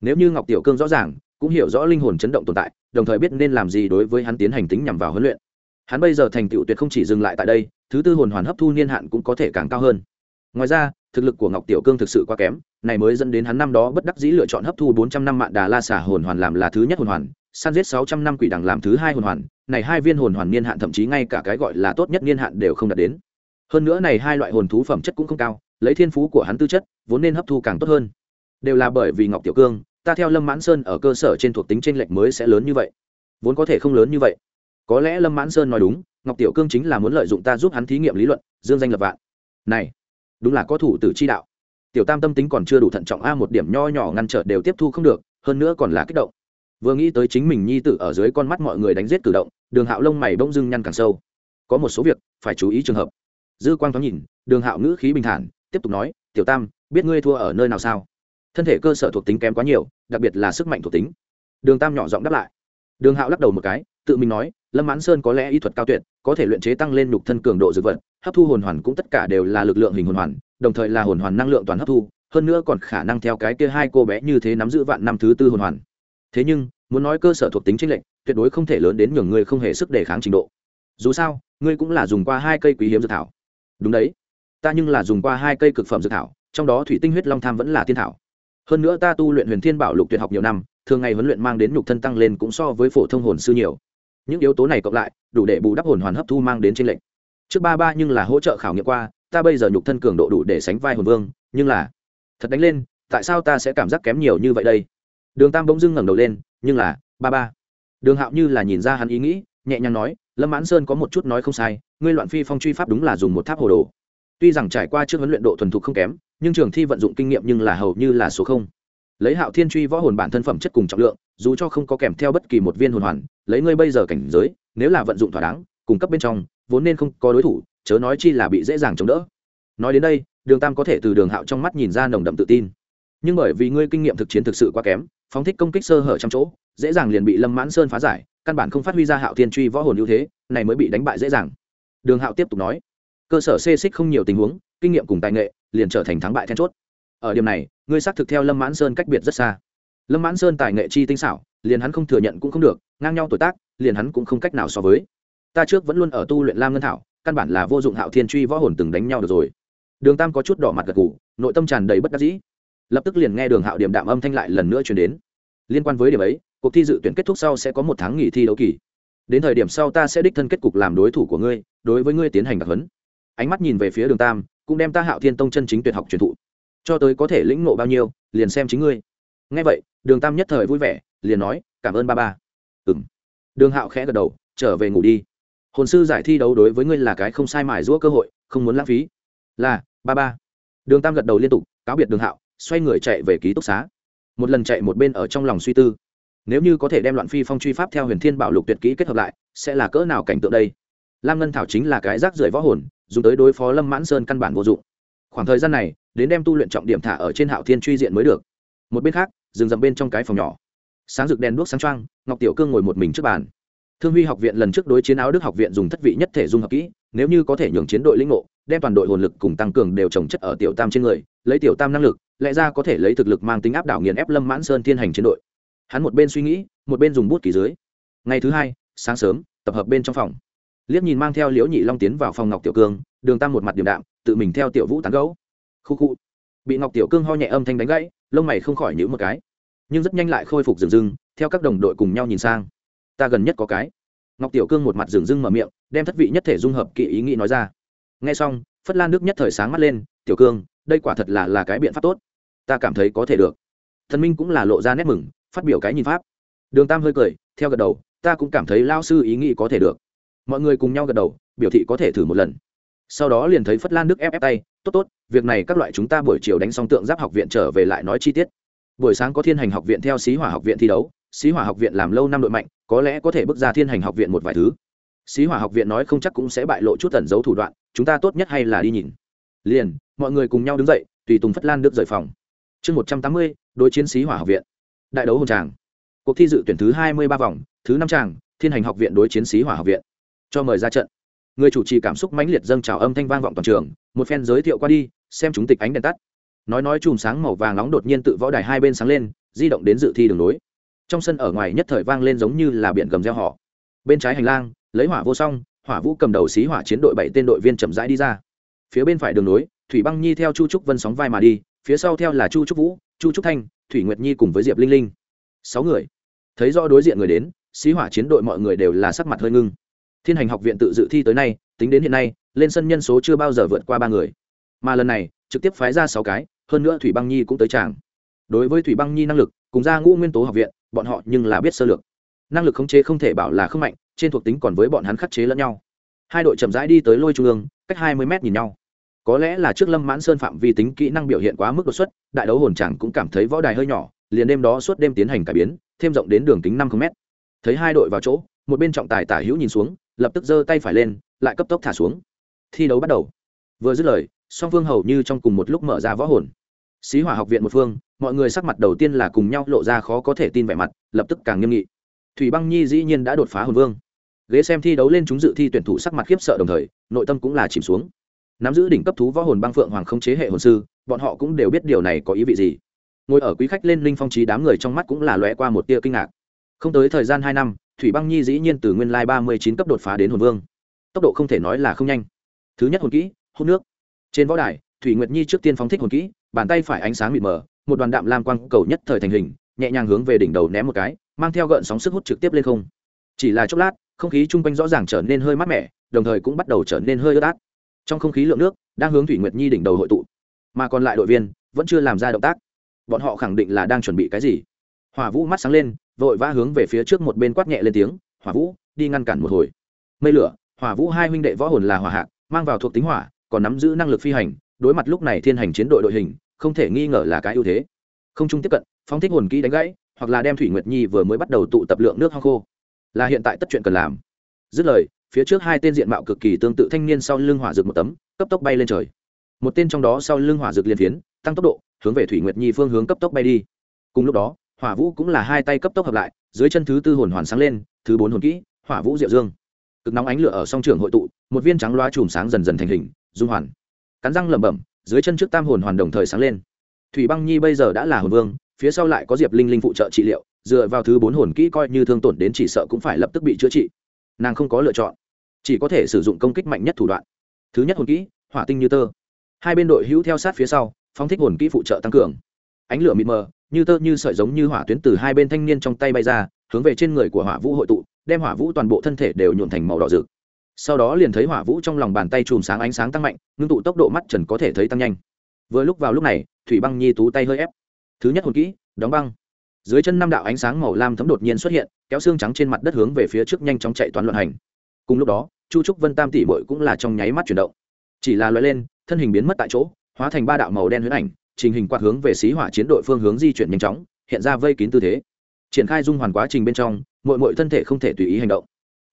Nếu như ngọc tiểu cương rõ ràng, cũng hiểu rõ linh hồn chấn động tồn tại, đồng thời biết nên làm gì đối với hắn tiến hành tính nhằm vào huấn luyện. Hắn bây giờ thành tựu tuyệt không chỉ dừng lại tại đây, thứ tư hồn hoàn hấp thu niên hạn cũng có thể càng cao hơn. Ngoài ra thực lực của ngọc tiểu cương thực sự quá kém, này mới dẫn đến hắn năm đó bất đắc dĩ lựa chọn hấp thu bốn trăm năm mạn đà la xả hồn hoàn làm là thứ nhất hồn hoàn san giết sáu trăm năm quỷ đằng làm thứ hai hồn hoàn, này hai viên hồn hoàn niên hạn thậm chí ngay cả cái gọi là tốt nhất niên hạn đều không đạt đến. Hơn nữa này hai loại hồn thú phẩm chất cũng không cao, lấy thiên phú của hắn tư chất, vốn nên hấp thu càng tốt hơn. Đều là bởi vì ngọc tiểu cương, ta theo lâm mãn sơn ở cơ sở trên thuộc tính tranh lệch mới sẽ lớn như vậy. Vốn có thể không lớn như vậy. Có lẽ lâm mãn sơn nói đúng, ngọc tiểu cương chính là muốn lợi dụng ta giúp hắn thí nghiệm lý luận, dương danh lập vạn. Này đúng là có thủ tử chi đạo. Tiểu tam tâm tính còn chưa đủ thận trọng, a, một điểm nho nhỏ ngăn trở đều tiếp thu không được, hơn nữa còn là kích động. Vừa nghĩ tới chính mình nhi tử ở dưới con mắt mọi người đánh giết cử động, đường hạo lông mày bỗng dưng nhăn càng sâu. Có một số việc, phải chú ý trường hợp. Dư quang thoáng nhìn, đường hạo ngữ khí bình thản, tiếp tục nói, tiểu tam, biết ngươi thua ở nơi nào sao? Thân thể cơ sở thuộc tính kém quá nhiều, đặc biệt là sức mạnh thuộc tính. Đường tam nhỏ giọng đáp lại. Đường hạo lắc đầu một cái tự mình nói, lâm mãn sơn có lẽ y thuật cao tuyệt, có thể luyện chế tăng lên nhục thân cường độ dược vật, hấp thu hồn hoàn cũng tất cả đều là lực lượng hình hồn hoàn, đồng thời là hồn hoàn năng lượng toàn hấp thu, hơn nữa còn khả năng theo cái kia hai cô bé như thế nắm giữ vạn năm thứ tư hồn hoàn. Thế nhưng, muốn nói cơ sở thuộc tính tranh lệch, tuyệt đối không thể lớn đến nhường ngươi không hề sức đề kháng trình độ. Dù sao, ngươi cũng là dùng qua hai cây quý hiếm dược thảo. Đúng đấy, ta nhưng là dùng qua hai cây cực phẩm dược thảo, trong đó thủy tinh huyết long tham vẫn là thiên thảo. Hơn nữa ta tu luyện huyền thiên bảo lục tuyệt học nhiều năm, thường ngày huấn luyện mang đến nhục thân tăng lên cũng so với phổ thông hồn sư nhiều những yếu tố này cộng lại, đủ để bù đắp hồn hoàn hấp thu mang đến trên lệnh trước ba ba nhưng là hỗ trợ khảo nghiệm qua, ta bây giờ nhục thân cường độ đủ để sánh vai hồn vương, nhưng là, thật đánh lên, tại sao ta sẽ cảm giác kém nhiều như vậy đây? Đường tam bỗng dưng ngẩng đầu lên, nhưng là, ba ba. Đường hạo như là nhìn ra hắn ý nghĩ, nhẹ nhàng nói, lâm mãn sơn có một chút nói không sai, ngươi loạn phi phong truy pháp đúng là dùng một tháp hồ đồ. Tuy rằng trải qua trước huấn luyện độ thuần thục không kém, nhưng trường thi vận dụng kinh nghiệm nhưng là hầu như là số không lấy hạo thiên truy võ hồn bản thân phẩm chất cùng trọng lượng, dù cho không có kèm theo bất kỳ một viên hồn hoàn, lấy ngươi bây giờ cảnh giới, nếu là vận dụng thỏa đáng, cung cấp bên trong, vốn nên không có đối thủ, chớ nói chi là bị dễ dàng chống đỡ. Nói đến đây, đường tam có thể từ đường hạo trong mắt nhìn ra nồng đậm tự tin. Nhưng bởi vì ngươi kinh nghiệm thực chiến thực sự quá kém, phóng thích công kích sơ hở trong chỗ, dễ dàng liền bị lâm mãn sơn phá giải, căn bản không phát huy ra hạo thiên truy võ hồn ưu thế, này mới bị đánh bại dễ dàng. Đường hạo tiếp tục nói, cơ sở xê xích không nhiều tình huống, kinh nghiệm cùng tài nghệ, liền trở thành thắng bại then chốt. Ở điểm này ngươi xác thực theo lâm mãn sơn cách biệt rất xa. Lâm mãn sơn tài nghệ chi tinh xảo, liền hắn không thừa nhận cũng không được, ngang nhau tuổi tác, liền hắn cũng không cách nào so với. Ta trước vẫn luôn ở tu luyện lam ngân thảo, căn bản là vô dụng hạo thiên truy võ hồn từng đánh nhau được rồi. Đường tam có chút đỏ mặt gật gù, nội tâm tràn đầy bất đắc dĩ. Lập tức liền nghe đường hạo điểm đạm âm thanh lại lần nữa chuyển đến. Liên quan với điểm ấy, cuộc thi dự tuyển kết thúc sau sẽ có một tháng nghỉ thi đấu kỳ. Đến thời điểm sau ta sẽ đích thân kết cục làm đối thủ của ngươi, đối với ngươi tiến hành đặc huấn. Ánh mắt nhìn về phía đường tam, cũng đem ta hạo thiên tông chân chính tuyệt học truyền thụ cho tới có thể lĩnh ngộ bao nhiêu, liền xem chính ngươi. Ngay vậy, đường tam nhất thời vui vẻ, liền nói, cảm ơn ba ba. Ừ m đường hạo khẽ gật đầu, trở về ngủ đi. Hồn sư giải thi đấu đối với ngươi là cái không sai mải giũa cơ hội, không muốn lãng phí. Là, ba ba. Đường tam gật đầu liên tục, cáo biệt đường hạo, xoay người chạy về ký túc xá. Một lần chạy một bên ở trong lòng suy tư. Nếu như có thể đem loạn phi phong truy pháp theo huyền thiên bảo lục tuyệt kỹ kết hợp lại, sẽ là cỡ nào cảnh tượng đây? Lam ngân thảo chính là cái rác rưởi võ hồn, dùng tới đối phó lâm mãn sơn căn bản vô dụng. Khoảng thời gian này đến đem tu luyện trọng điểm thả ở trên hạo thiên truy diện mới được. Một bên khác dừng dầm bên trong cái phòng nhỏ. Sáng rực đèn đuốc sáng trăng ngọc tiểu cương ngồi một mình trước bàn. Thương huy học viện lần trước đối chiến áo đức học viện dùng thất vị nhất thể dung hợp kỹ, nếu như có thể nhường chiến đội lĩnh ngộ, đem toàn đội hồn lực cùng tăng cường đều trồng chất ở tiểu tam trên người, lấy tiểu tam năng lực, lẽ ra có thể lấy thực lực mang tính áp đảo nghiền ép lâm mãn sơn thiên hành chiến đội. Hắn một bên suy nghĩ, một bên dùng bút ký dưới. Ngày thứ hai, sáng sớm, tập hợp bên trong phòng. Liếc nhìn mang theo liễu nhị long tiến vào phòng ngọc tiểu cương, đường tam một mặt điểm đạm, tự mình theo tiểu vũ tán gấu khu khu. Bị ngọc tiểu cương ho nhẹ âm thanh đánh gãy, lông mày không khỏi nhữ một cái. Nhưng rất nhanh lại khôi phục dừng dưng theo các đồng đội cùng nhau nhìn sang. Ta gần nhất có cái. Ngọc tiểu cương một mặt dừng dưng mở miệng, đem thất vị nhất thể dung hợp kỵ ý nghĩ nói ra. Nghe xong, phất lan nước nhất thời sáng mắt lên, tiểu cương, đây quả thật là là cái biện pháp tốt. Ta cảm thấy có thể được. Thần minh cũng là lộ ra nét mừng, phát biểu cái nhìn pháp. Đường tam hơi cười, theo gật đầu, ta cũng cảm thấy lao sư ý nghĩ có thể được. Mọi người cùng nhau gật đầu, biểu thị có thể thử một lần. Sau đó liền thấy phất lan nước ép ép tay tốt tốt, việc này các loại chúng ta buổi chiều đánh xong tượng giáp học viện trở về lại nói chi tiết. Buổi sáng có thiên hành học viện theo sĩ hỏa học viện thi đấu sĩ hỏa học viện làm lâu năm đội mạnh, có lẽ có thể bước ra thiên hành học viện một vài thứ. Sĩ hỏa học viện nói không chắc cũng sẽ bại lộ chút tẩn giấu thủ đoạn, chúng ta tốt nhất hay là đi nhìn. Liền, mọi người cùng nhau đứng dậy, tùy tùng phất lan nước rời phòng. Chương một trăm tám mươi, đối chiến sĩ hỏa học viện. Đại đấu hồn tràng. Cuộc thi dự tuyển thứ hai mươi ba vòng, thứ năm tràng, thiên hành học viện đối chiến sĩ hỏa học viện. Cho mời ra trận. Người chủ trì cảm xúc mãnh liệt dâng trào âm thanh vang vọng toàn trường một phen giới thiệu qua đi, xem chúng tịch ánh đèn tắt. Nói nói chùm sáng màu vàng nóng đột nhiên tự võ đài hai bên sáng lên, di động đến dự thi đường nối trong sân ở ngoài nhất thời vang lên giống như là biển gầm gieo họ bên trái hành lang, lấy hỏa vô song, hỏa vũ cầm đầu xí hỏa chiến đội bảy tên đội viên chậm rãi đi ra. Phía bên phải đường nối thủy băng nhi theo chu trúc vân sóng vai mà đi, phía sau theo là chu trúc vũ, chu trúc thanh, thủy nguyệt nhi cùng với diệp linh linh. Sáu người. Thấy rõ đối diện người đến, xí hỏa chiến đội mọi người đều là sắc mặt hơi ngưng thiên hành học viện tự dự thi tới nay, tính đến hiện nay, lên sân nhân số chưa bao giờ vượt qua ba người. Mà lần này, trực tiếp phái ra sáu cái, hơn nữa thủy băng nhi cũng tới tràng. Đối với thủy băng nhi năng lực, cùng ra ngũ nguyên tố học viện, bọn họ nhưng là biết sơ lược. Năng lực khống chế không thể bảo là không mạnh, trên thuộc tính còn với bọn hắn khắc chế lẫn nhau. Hai đội chậm rãi đi tới lôi trung ương, cách hai mươi mét nhìn nhau. Có lẽ là trước lâm mãn sơn phạm vi tính kỹ năng biểu hiện quá mức đột xuất, đại đấu hồn chẳng cũng cảm thấy võ đài hơi nhỏ, liền đêm đó suốt đêm tiến hành cải biến, thêm rộng đến đường kính năm m thấy hai đội vào chỗ, một bên trọng tài tả hữu nhìn xuống lập tức giơ tay phải lên, lại cấp tốc thả xuống. Thi đấu bắt đầu. Vừa dứt lời, song phương hầu như trong cùng một lúc mở ra võ hồn. Xí hỏa học viện một phương, mọi người sắc mặt đầu tiên là cùng nhau lộ ra khó có thể tin vẻ mặt, lập tức càng nghiêm nghị. Thủy băng nhi dĩ nhiên đã đột phá hồn vương. Ghế xem thi đấu lên chúng dự thi tuyển thủ sắc mặt khiếp sợ đồng thời, nội tâm cũng là chìm xuống. Nắm giữ đỉnh cấp thú võ hồn băng phượng hoàng không chế hệ hồn sư, bọn họ cũng đều biết điều này có ý vị gì. Ngồi ở quý khách lên linh phong trí đám người trong mắt cũng là lóe qua một tia kinh ngạc không tới thời gian hai năm, thủy băng nhi dĩ nhiên từ nguyên lai ba mươi chín cấp đột phá đến hồn vương. Tốc độ không thể nói là không nhanh. Thứ nhất hồn kỹ hôn nước. Trên võ đài, thủy nguyệt nhi trước tiên phóng thích hồn kỹ, bàn tay phải ánh sáng mịt mờ, một đoàn đạm lam quang cầu nhất thời thành hình, nhẹ nhàng hướng về đỉnh đầu ném một cái, mang theo gợn sóng sức hút trực tiếp lên không. Chỉ là chốc lát, không khí chung quanh rõ ràng trở nên hơi mát mẻ, đồng thời cũng bắt đầu trở nên hơi ướt át. Trong không khí lượng nước, đang hướng thủy nguyệt nhi đỉnh đầu hội tụ. Mà còn lại đội viên, vẫn chưa làm ra động tác. Bọn họ khẳng định là đang chuẩn bị cái gì. Hỏa vũ mắt sáng lên vội vã hướng về phía trước một bên quát nhẹ lên tiếng, hỏa vũ, đi ngăn cản một hồi. Mây lửa, hỏa vũ hai huynh đệ võ hồn là hỏa hạc, mang vào thuộc tính hỏa, còn nắm giữ năng lực phi hành, đối mặt lúc này thiên hành chiến đội đội hình, không thể nghi ngờ là cái ưu thế. Không chung tiếp cận, phóng thích hồn kỹ đánh gãy, hoặc là đem thủy nguyệt nhi vừa mới bắt đầu tụ tập lượng nước hoa khô. Là hiện tại tất chuyện cần làm. Dứt lời, phía trước hai tên diện mạo cực kỳ tương tự thanh niên sau lưng hỏa dược một tấm, cấp tốc bay lên trời. Một tên trong đó sau lưng hỏa dược liên phiến, tăng tốc độ, hướng về thủy nguyệt nhi phương hướng cấp tốc bay đi. Cùng lúc đó hỏa vũ cũng là hai tay cấp tốc hợp lại, dưới chân thứ tư hồn hoàn sáng lên, thứ bốn hồn kỹ, hỏa vũ diệu dương. Cực nóng ánh lửa ở song trường hội tụ, một viên trắng loa chùm sáng dần dần thành hình, dung hoàn. Cắn răng lẩm bẩm, dưới chân trước tam hồn hoàn đồng thời sáng lên. Thủy băng nhi bây giờ đã là hồn vương, phía sau lại có diệp linh linh phụ trợ trị liệu, dựa vào thứ bốn hồn kỹ coi như thương tổn đến chỉ sợ cũng phải lập tức bị chữa trị. Nàng không có lựa chọn, chỉ có thể sử dụng công kích mạnh nhất thủ đoạn. Thứ nhất hồn kỹ, hỏa tinh như tơ. Hai bên đội hữu theo sát phía sau, phóng thích hồn kỹ phụ trợ tăng cường. Ánh lửa mịt mờ như tơ như sợi giống như hỏa tuyến từ hai bên thanh niên trong tay bay ra, hướng về trên người của hỏa vũ hội tụ, đem hỏa vũ toàn bộ thân thể đều nhuộn thành màu đỏ rực. Sau đó liền thấy hỏa vũ trong lòng bàn tay chùm sáng ánh sáng tăng mạnh, ngưng tụ tốc độ mắt trần có thể thấy tăng nhanh. Vừa lúc vào lúc này, thủy băng nhi tú tay hơi ép. Thứ nhất hồn kỹ, đóng băng. Dưới chân năm đạo ánh sáng màu lam thấm đột nhiên xuất hiện, kéo xương trắng trên mặt đất hướng về phía trước nhanh chóng chạy toán loạn hành. Cùng lúc đó, chu trúc vân tam tỷ bội cũng là trong nháy mắt chuyển động. Chỉ là loại lên, thân hình biến mất tại chỗ, hóa thành ba đạo màu đen huyết ảnh trình hình quạt hướng về xí hỏa chiến đội phương hướng di chuyển nhanh chóng, hiện ra vây kín tư thế. Triển khai dung hoàn quá trình bên trong mọi mọi thân thể không thể tùy ý hành động.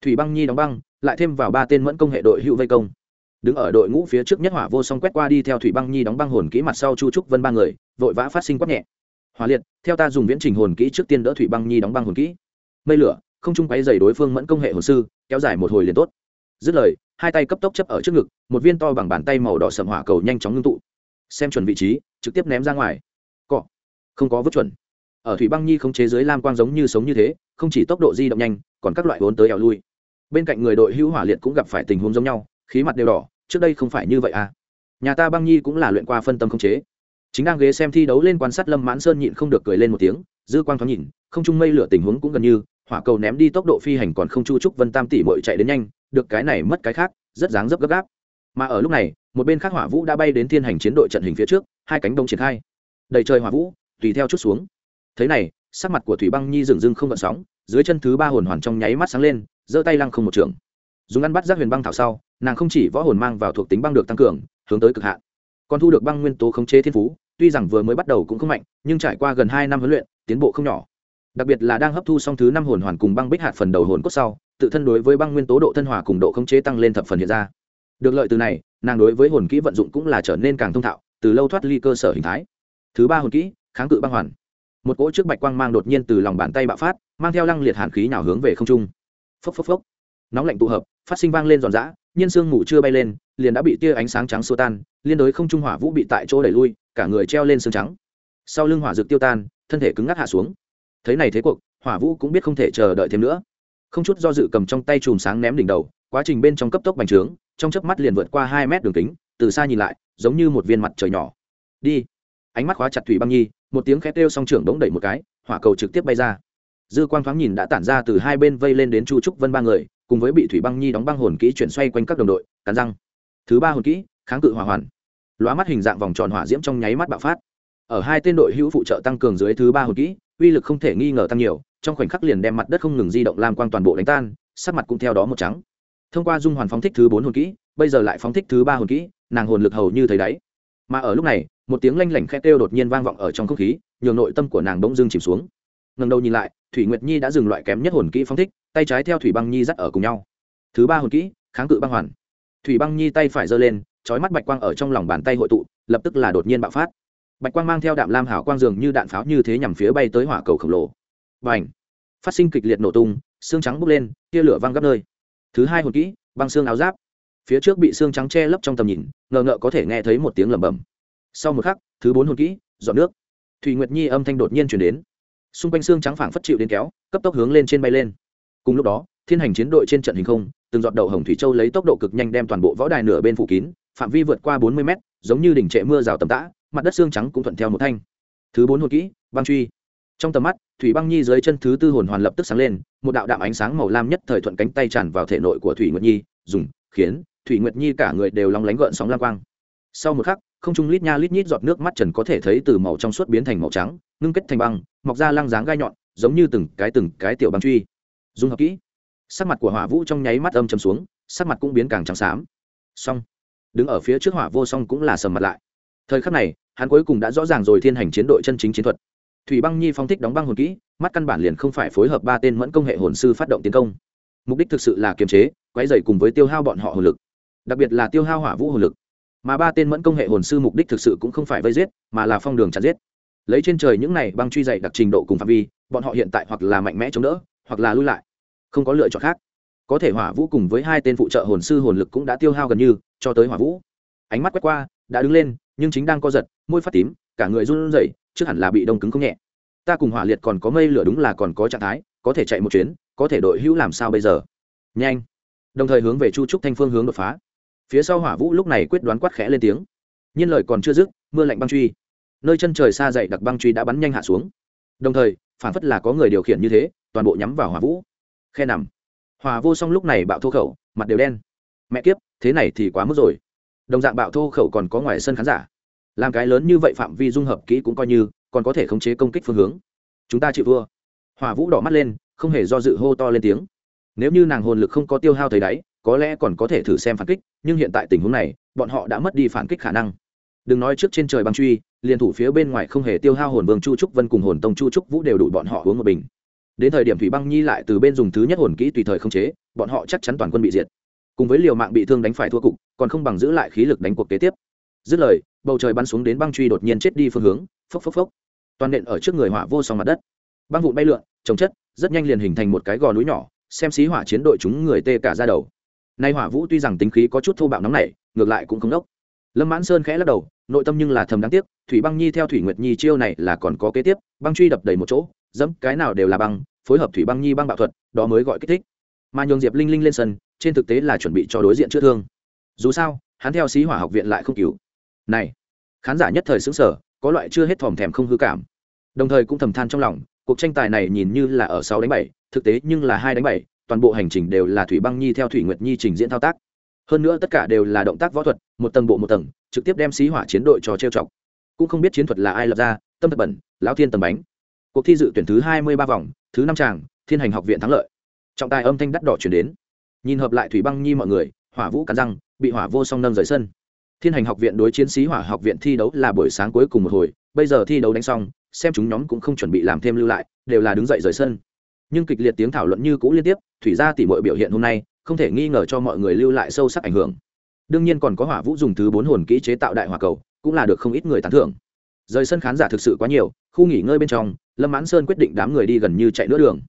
Thủy băng nhi đóng băng, lại thêm vào ba tên mẫn công hệ đội hữu vây công. Đứng ở đội ngũ phía trước nhất hỏa vô song quét qua đi theo thủy băng nhi đóng băng hồn kỹ mặt sau chu trúc vân ba người, vội vã phát sinh quát nhẹ. Hỏa liệt, theo ta dùng viễn trình hồn kỹ trước tiên đỡ thủy băng nhi đóng băng hồn kỹ. Mây lửa, không chung quấy dày đối phương mẫn công hệ hồ sư, kéo dài một hồi liền tốt. Dứt lời, hai tay cấp tốc chấp ở trước ngực, một viên to bằng bàn tay màu đỏ sầm hỏa cầu nhanh chóng ngưng tụ xem chuẩn vị trí, trực tiếp ném ra ngoài. Cọ. Không có vứt chuẩn. Ở thủy băng nhi không chế giới lam quang giống như sống như thế, không chỉ tốc độ di động nhanh, còn các loại vốn tới ẻo lui. Bên cạnh người đội hữu hỏa liệt cũng gặp phải tình huống giống nhau, khí mặt đều đỏ, trước đây không phải như vậy à. Nhà ta băng nhi cũng là luyện qua phân tâm không chế. Chính đang ghế xem thi đấu lên quan sát lâm mãn sơn nhịn không được cười lên một tiếng, dư quang thoáng nhìn, không trung mây lửa tình huống cũng gần như, hỏa cầu ném đi tốc độ phi hành còn không chu trúc vân tam tỷ bội chạy đến nhanh, được cái này mất cái khác, rất dáng dấp gấp gáp mà ở lúc này, một bên khác hỏa vũ đã bay đến thiên hành chiến đội trận hình phía trước, hai cánh đông triển khai. Đầy trời hỏa vũ, tùy theo chút xuống. Thế này, sắc mặt của thủy băng nhi dừng dưng không gợn sóng, dưới chân thứ ba hồn hoàn trong nháy mắt sáng lên, giơ tay lăng không một trường. Dùng ăn bắt giác huyền băng thảo sau, nàng không chỉ võ hồn mang vào thuộc tính băng được tăng cường, hướng tới cực hạn. Còn thu được băng nguyên tố khống chế thiên phú, tuy rằng vừa mới bắt đầu cũng không mạnh, nhưng trải qua gần hai năm huấn luyện, tiến bộ không nhỏ. Đặc biệt là đang hấp thu xong thứ năm hồn hoàn cùng băng bích hạt phần đầu hồn cốt sau, tự thân đối với băng nguyên tố độ thân hòa cùng độ khống chế tăng lên thập phần hiện ra được lợi từ này, nàng đối với hồn kỹ vận dụng cũng là trở nên càng thông thạo, từ lâu thoát ly cơ sở hình thái. Thứ ba hồn kỹ, kháng cự băng hoàn. Một cỗ trước bạch quang mang đột nhiên từ lòng bàn tay bạo phát, mang theo lăng liệt hàn khí nào hướng về không trung. Phốc phốc phốc. Nóng lạnh tụ hợp, phát sinh vang lên giòn giã, nhiên sương mù chưa bay lên, liền đã bị tia ánh sáng trắng xua tan, liên đối không trung hỏa vũ bị tại chỗ đẩy lui, cả người treo lên xương trắng. Sau lưng hỏa rực tiêu tan, thân thể cứng ngắc hạ xuống. Thấy này thế cuộc, hỏa vũ cũng biết không thể chờ đợi thêm nữa. Không chút do dự cầm trong tay chùm sáng ném đỉnh đầu, quá trình bên trong cấp tốc bành trướng trong chớp mắt liền vượt qua hai mét đường kính, từ xa nhìn lại, giống như một viên mặt trời nhỏ. Đi. Ánh mắt khóa chặt thủy băng nhi, một tiếng khét kêu song trưởng đống đẩy một cái, hỏa cầu trực tiếp bay ra. Dư quang thoáng nhìn đã tản ra từ hai bên vây lên đến chu trúc vân ba người, cùng với bị thủy băng nhi đóng băng hồn kỹ chuyển xoay quanh các đồng đội, cắn răng. Thứ ba hồn kỹ, kháng cự hỏa hoàn. Lóa mắt hình dạng vòng tròn hỏa diễm trong nháy mắt bạo phát. Ở hai tên đội hữu phụ trợ tăng cường dưới thứ ba hồn kỹ, uy lực không thể nghi ngờ tăng nhiều, trong khoảnh khắc liền đem mặt đất không ngừng di động làm quang toàn bộ đánh tan, sắc mặt cũng theo đó một trắng thông qua dung hoàn phóng thích thứ bốn hồn kỹ, bây giờ lại phóng thích thứ ba hồn kỹ, nàng hồn lực hầu như thấy đáy. Mà ở lúc này, một tiếng lanh lảnh khét kêu đột nhiên vang vọng ở trong không khí, nhường nội tâm của nàng bỗng dưng chìm xuống. Ngần đầu nhìn lại, thủy nguyệt nhi đã dừng loại kém nhất hồn kỹ phóng thích, tay trái theo thủy băng nhi dắt ở cùng nhau. Thứ ba hồn kỹ, kháng cự băng hoàn. Thủy băng nhi tay phải giơ lên trói mắt bạch quang ở trong lòng bàn tay hội tụ, lập tức là đột nhiên bạo phát. Bạch quang mang theo đạm lam hảo quang dường như đạn pháo như thế nhằm phía bay tới hỏa cầu khổng lồ. Và ảnh phát sinh kịch liệt nổ tung, xương trắng bốc lên, tia lửa văng gấp nơi thứ hai hồn kỹ, băng xương áo giáp. Phía trước bị xương trắng che lấp trong tầm nhìn, ngờ ngợ có thể nghe thấy một tiếng lẩm bẩm. Sau một khắc, thứ bốn hồn kỹ dọn nước. Thùy nguyệt nhi âm thanh đột nhiên chuyển đến. Xung quanh xương trắng phảng phất chịu đến kéo, cấp tốc hướng lên trên bay lên. Cùng lúc đó, thiên hành chiến đội trên trận hình không, từng giọt đậu hồng thủy châu lấy tốc độ cực nhanh đem toàn bộ võ đài nửa bên phủ kín, phạm vi vượt qua bốn mươi mét, giống như đỉnh trệ mưa rào tầm tã, mặt đất xương trắng cũng thuận theo một thanh. Thứ bốn hồn kỹ, băng truy trong tầm mắt, thủy băng nhi dưới chân thứ tư hồn hoàn lập tức sáng lên, một đạo đạm ánh sáng màu lam nhất thời thuận cánh tay tràn vào thể nội của thủy nguyệt nhi, dùng, khiến thủy nguyệt nhi cả người đều long lánh gợn sóng lam quang. Sau một khắc, không trung lít nha lít nhít giọt nước mắt trần có thể thấy từ màu trong suốt biến thành màu trắng, ngưng kết thành băng, mọc ra lăng dáng gai nhọn, giống như từng cái từng cái tiểu băng truy. Dùng hợp kỹ. Sắc mặt của hỏa vũ trong nháy mắt âm chầm xuống, sắc mặt cũng biến càng trắng xám. Xong. Đứng ở phía trước hỏa vô song cũng là sầm mặt lại. Thời khắc này, hắn cuối cùng đã rõ ràng rồi thiên hành chiến đội chân chính chiến thuật thủy băng nhi phong thích đóng băng hồn kỹ, mắt căn bản liền không phải phối hợp ba tên mẫn công hệ hồn sư phát động tiến công. Mục đích thực sự là kiềm chế, quấy dày cùng với tiêu hao bọn họ hồn lực. Đặc biệt là tiêu hao hỏa vũ hồn lực. Mà ba tên mẫn công hệ hồn sư mục đích thực sự cũng không phải vây giết, mà là phong đường chặt giết. Lấy trên trời những này băng truy dày đặc trình độ cùng phạm vi, bọn họ hiện tại hoặc là mạnh mẽ chống đỡ, hoặc là lui lại. Không có lựa chọn khác. Có thể hỏa vũ cùng với hai tên phụ trợ hồn sư hồn lực cũng đã tiêu hao gần như, cho tới hỏa vũ. Ánh mắt quét qua, đã đứng lên, nhưng chính đang co giật, môi phát tím cả người run rẩy, trước hẳn là bị đông cứng không nhẹ. Ta cùng hỏa liệt còn có mây lửa đúng là còn có trạng thái, có thể chạy một chuyến, có thể đội hữu làm sao bây giờ? Nhanh. Đồng thời hướng về chu trúc thanh phương hướng đột phá. Phía sau hỏa vũ lúc này quyết đoán quát khẽ lên tiếng. Nhiên lời còn chưa dứt, mưa lạnh băng truy. Nơi chân trời xa dậy đặc băng truy đã bắn nhanh hạ xuống. Đồng thời, phản phất là có người điều khiển như thế, toàn bộ nhắm vào hỏa vũ. Khe nằm. Hòa vô song lúc này bạo thô khẩu, mặt đều đen. Mẹ kiếp, thế này thì quá mức rồi. Đồng dạng bạo thô khẩu còn có ngoài sân khán giả làm cái lớn như vậy phạm vi dung hợp kỹ cũng coi như, còn có thể khống chế công kích phương hướng. Chúng ta chịu thua. Hòa vũ đỏ mắt lên, không hề do dự hô to lên tiếng. Nếu như nàng hồn lực không có tiêu hao thấy đáy, có lẽ còn có thể thử xem phản kích, nhưng hiện tại tình huống này, bọn họ đã mất đi phản kích khả năng. Đừng nói trước trên trời băng truy liền thủ phía bên ngoài không hề tiêu hao hồn vương chu trúc vân cùng hồn tông chu trúc vũ đều đủ bọn họ uống một bình. Đến thời điểm thủy băng nhi lại từ bên dùng thứ nhất hồn kỹ tùy thời không chế, bọn họ chắc chắn toàn quân bị diệt. Cùng với liều mạng bị thương đánh phải thua cục, còn không bằng giữ lại khí lực đánh cuộc kế tiếp. Dứt lời bầu trời bắn xuống đến băng truy đột nhiên chết đi phương hướng, phốc phốc phốc. Toàn nện ở trước người hỏa vô song mặt đất. Băng vụn bay lượn, trồng chất, rất nhanh liền hình thành một cái gò núi nhỏ, xem xí hỏa chiến đội chúng người tê cả ra đầu. Nay hỏa vũ tuy rằng tính khí có chút thô bạo nóng này ngược lại cũng không đốc. Lâm mãn sơn khẽ lắc đầu, nội tâm nhưng là thầm đáng tiếc, thủy băng nhi theo thủy nguyệt nhi chiêu này là còn có kế tiếp, băng truy đập đầy một chỗ, dẫm cái nào đều là băng, phối hợp thủy băng nhi băng bạo thuật, đó mới gọi kích thích. Mà nhường diệp linh linh lên sân, trên thực tế là chuẩn bị cho đối diện chữa thương. Dù sao, hắn theo sĩ hỏa học viện lại không cứu này, khán giả nhất thời xứng sở có loại chưa hết thòm thèm không hư cảm. Đồng thời cũng thầm than trong lòng, cuộc tranh tài này nhìn như là ở sáu đánh bảy, thực tế nhưng là hai đánh bảy, toàn bộ hành trình đều là thủy băng nhi theo thủy nguyệt nhi trình diễn thao tác. Hơn nữa tất cả đều là động tác võ thuật, một tầng bộ một tầng, trực tiếp đem xí hỏa chiến đội trò trêu chọc. Cũng không biết chiến thuật là ai lập ra, tâm thật bẩn, lão thiên tầm bánh. Cuộc thi dự tuyển thứ hai mươi ba vòng, thứ năm tràng, thiên hành học viện thắng lợi. Trọng tài âm thanh đắt đỏ chuyển đến. Nhìn hợp lại thủy băng nhi mọi người, hỏa vũ cắn răng, bị hỏa vô song nâng rời sân thiên hành học viện đối chiến sĩ hỏa học viện thi đấu là buổi sáng cuối cùng một hồi, bây giờ thi đấu đánh xong, xem chúng nhóm cũng không chuẩn bị làm thêm lưu lại, đều là đứng dậy rời sân. Nhưng kịch liệt tiếng thảo luận như cũ liên tiếp, thủy ra tỉ mọi biểu hiện hôm nay, không thể nghi ngờ cho mọi người lưu lại sâu sắc ảnh hưởng. Đương nhiên còn có hỏa vũ dùng thứ bốn hồn kỹ chế tạo đại hòa cầu, cũng là được không ít người tán thưởng. Rời sân khán giả thực sự quá nhiều, khu nghỉ ngơi bên trong, lâm mãn sơn quyết định đám người đi gần như chạy nửa đường.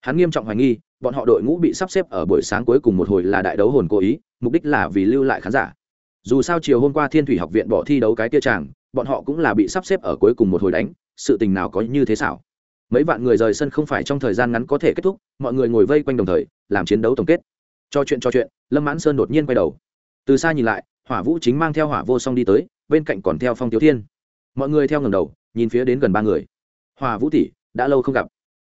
Hắn nghiêm trọng hoài nghi, bọn họ đội ngũ bị sắp xếp ở buổi sáng cuối cùng một hồi là đại đấu hồn cố ý, mục đích là vì lưu lại khán giả dù sao chiều hôm qua thiên thủy học viện bỏ thi đấu cái tia tràng bọn họ cũng là bị sắp xếp ở cuối cùng một hồi đánh, sự tình nào có như thế xảo. Mấy vạn người rời sân không phải trong thời gian ngắn có thể kết thúc, mọi người ngồi vây quanh đồng thời, làm chiến đấu tổng kết. Cho chuyện cho chuyện, lâm mãn sơn đột nhiên quay đầu. Từ xa nhìn lại, hỏa vũ chính mang theo hỏa vô song đi tới, bên cạnh còn theo phong tiếu thiên. Mọi người theo ngầm đầu, nhìn phía đến gần ba người. Hòa vũ tỷ, đã lâu không gặp.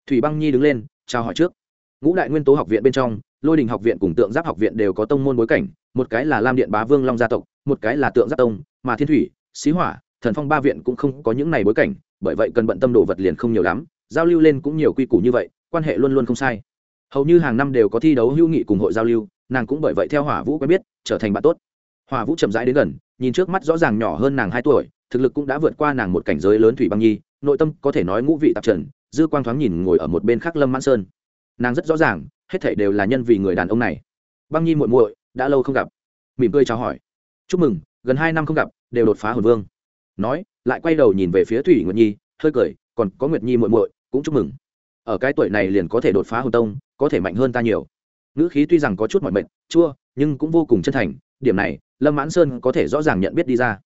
Thủy băng nhi đứng lên, chào hỏi trước. Ngũ đại nguyên tố học viện bên trong lôi đình học viện cùng tượng giáp học viện đều có tông môn bối cảnh, một cái là lam điện bá vương long gia tộc, một cái là tượng giáp tông, mà thiên thủy, xí hỏa, thần phong ba viện cũng không có những này bối cảnh, bởi vậy cần bận tâm đồ vật liền không nhiều lắm, giao lưu lên cũng nhiều quy củ như vậy, quan hệ luôn luôn không sai. Hầu như hàng năm đều có thi đấu hữu nghị cùng hội giao lưu, nàng cũng bởi vậy theo hỏa vũ quen biết, trở thành bạn tốt. Hỏa vũ chậm rãi đến gần, nhìn trước mắt rõ ràng nhỏ hơn nàng hai tuổi, thực lực cũng đã vượt qua nàng một cảnh giới lớn thủy băng nhi, nội tâm có thể nói ngũ vị tạp trần, dư quang thoáng nhìn ngồi ở một bên khác lâm mãn sơn. Nàng rất rõ ràng hết thảy đều là nhân vì người đàn ông này. Băng nhi muội muội đã lâu không gặp. Mỉm cười chào hỏi. Chúc mừng gần hai năm không gặp đều đột phá hồn vương. Nói lại quay đầu nhìn về phía thủy nguyệt nhi hơi cười còn có nguyệt nhi muội muội cũng chúc mừng. Ở cái tuổi này liền có thể đột phá hồn tông có thể mạnh hơn ta nhiều. Ngữ khí tuy rằng có chút mọi mệt, chua nhưng cũng vô cùng chân thành điểm này lâm mãn sơn có thể rõ ràng nhận biết đi ra.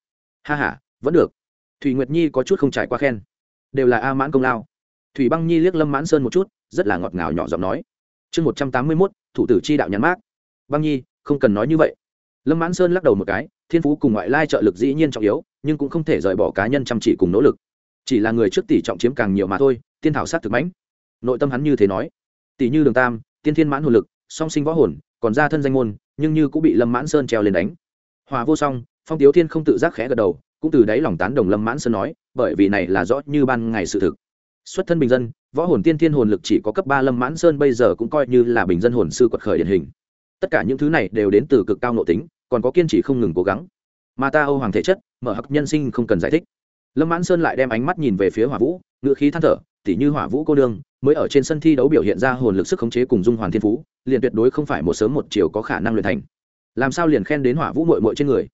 Ha ha, vẫn được. Thủy nguyệt nhi có chút không trải qua khen. Đều là a mãn công lao. Thủy băng nhi liếc lâm mãn sơn một chút rất là ngọt ngào nhỏ giọng nói chương một trăm tám mươi mốt, thủ tử chi đạo nhắn mát băng nhi, không cần nói như vậy. Lâm mãn sơn lắc đầu một cái, thiên phú cùng ngoại lai trợ lực dĩ nhiên trọng yếu, nhưng cũng không thể rời bỏ cá nhân chăm chỉ cùng nỗ lực. Chỉ là người trước tỷ trọng chiếm càng nhiều mà thôi, tiên thảo sát thực mãnh. Nội tâm hắn như thế nói. Tỷ như đường tam, tiên thiên mãn hồn lực, song sinh võ hồn, còn ra thân danh môn, nhưng như cũng bị lâm mãn sơn treo lên đánh. Hòa vô song, phong tiếu thiên không tự giác khẽ gật đầu, cũng từ đáy lòng tán đồng lâm mãn sơn nói, bởi vì này là rõ như ban ngày sự thực xuất thân bình dân, võ hồn tiên thiên hồn lực chỉ có cấp ba lâm mãn sơn bây giờ cũng coi như là bình dân hồn sư quật khởi điển hình. Tất cả những thứ này đều đến từ cực cao nội tính, còn có kiên trì không ngừng cố gắng. Mà ta âu hoàng thể chất, mở hặc nhân sinh không cần giải thích. Lâm mãn sơn lại đem ánh mắt nhìn về phía hỏa vũ, ngựa khí than thở, tỉ như hỏa vũ cô đương mới ở trên sân thi đấu biểu hiện ra hồn lực sức khống chế cùng dung hoàn thiên phú, liền tuyệt đối không phải một sớm một chiều có khả năng luyện thành. Làm sao liền khen đến hỏa vũ mội mội trên người?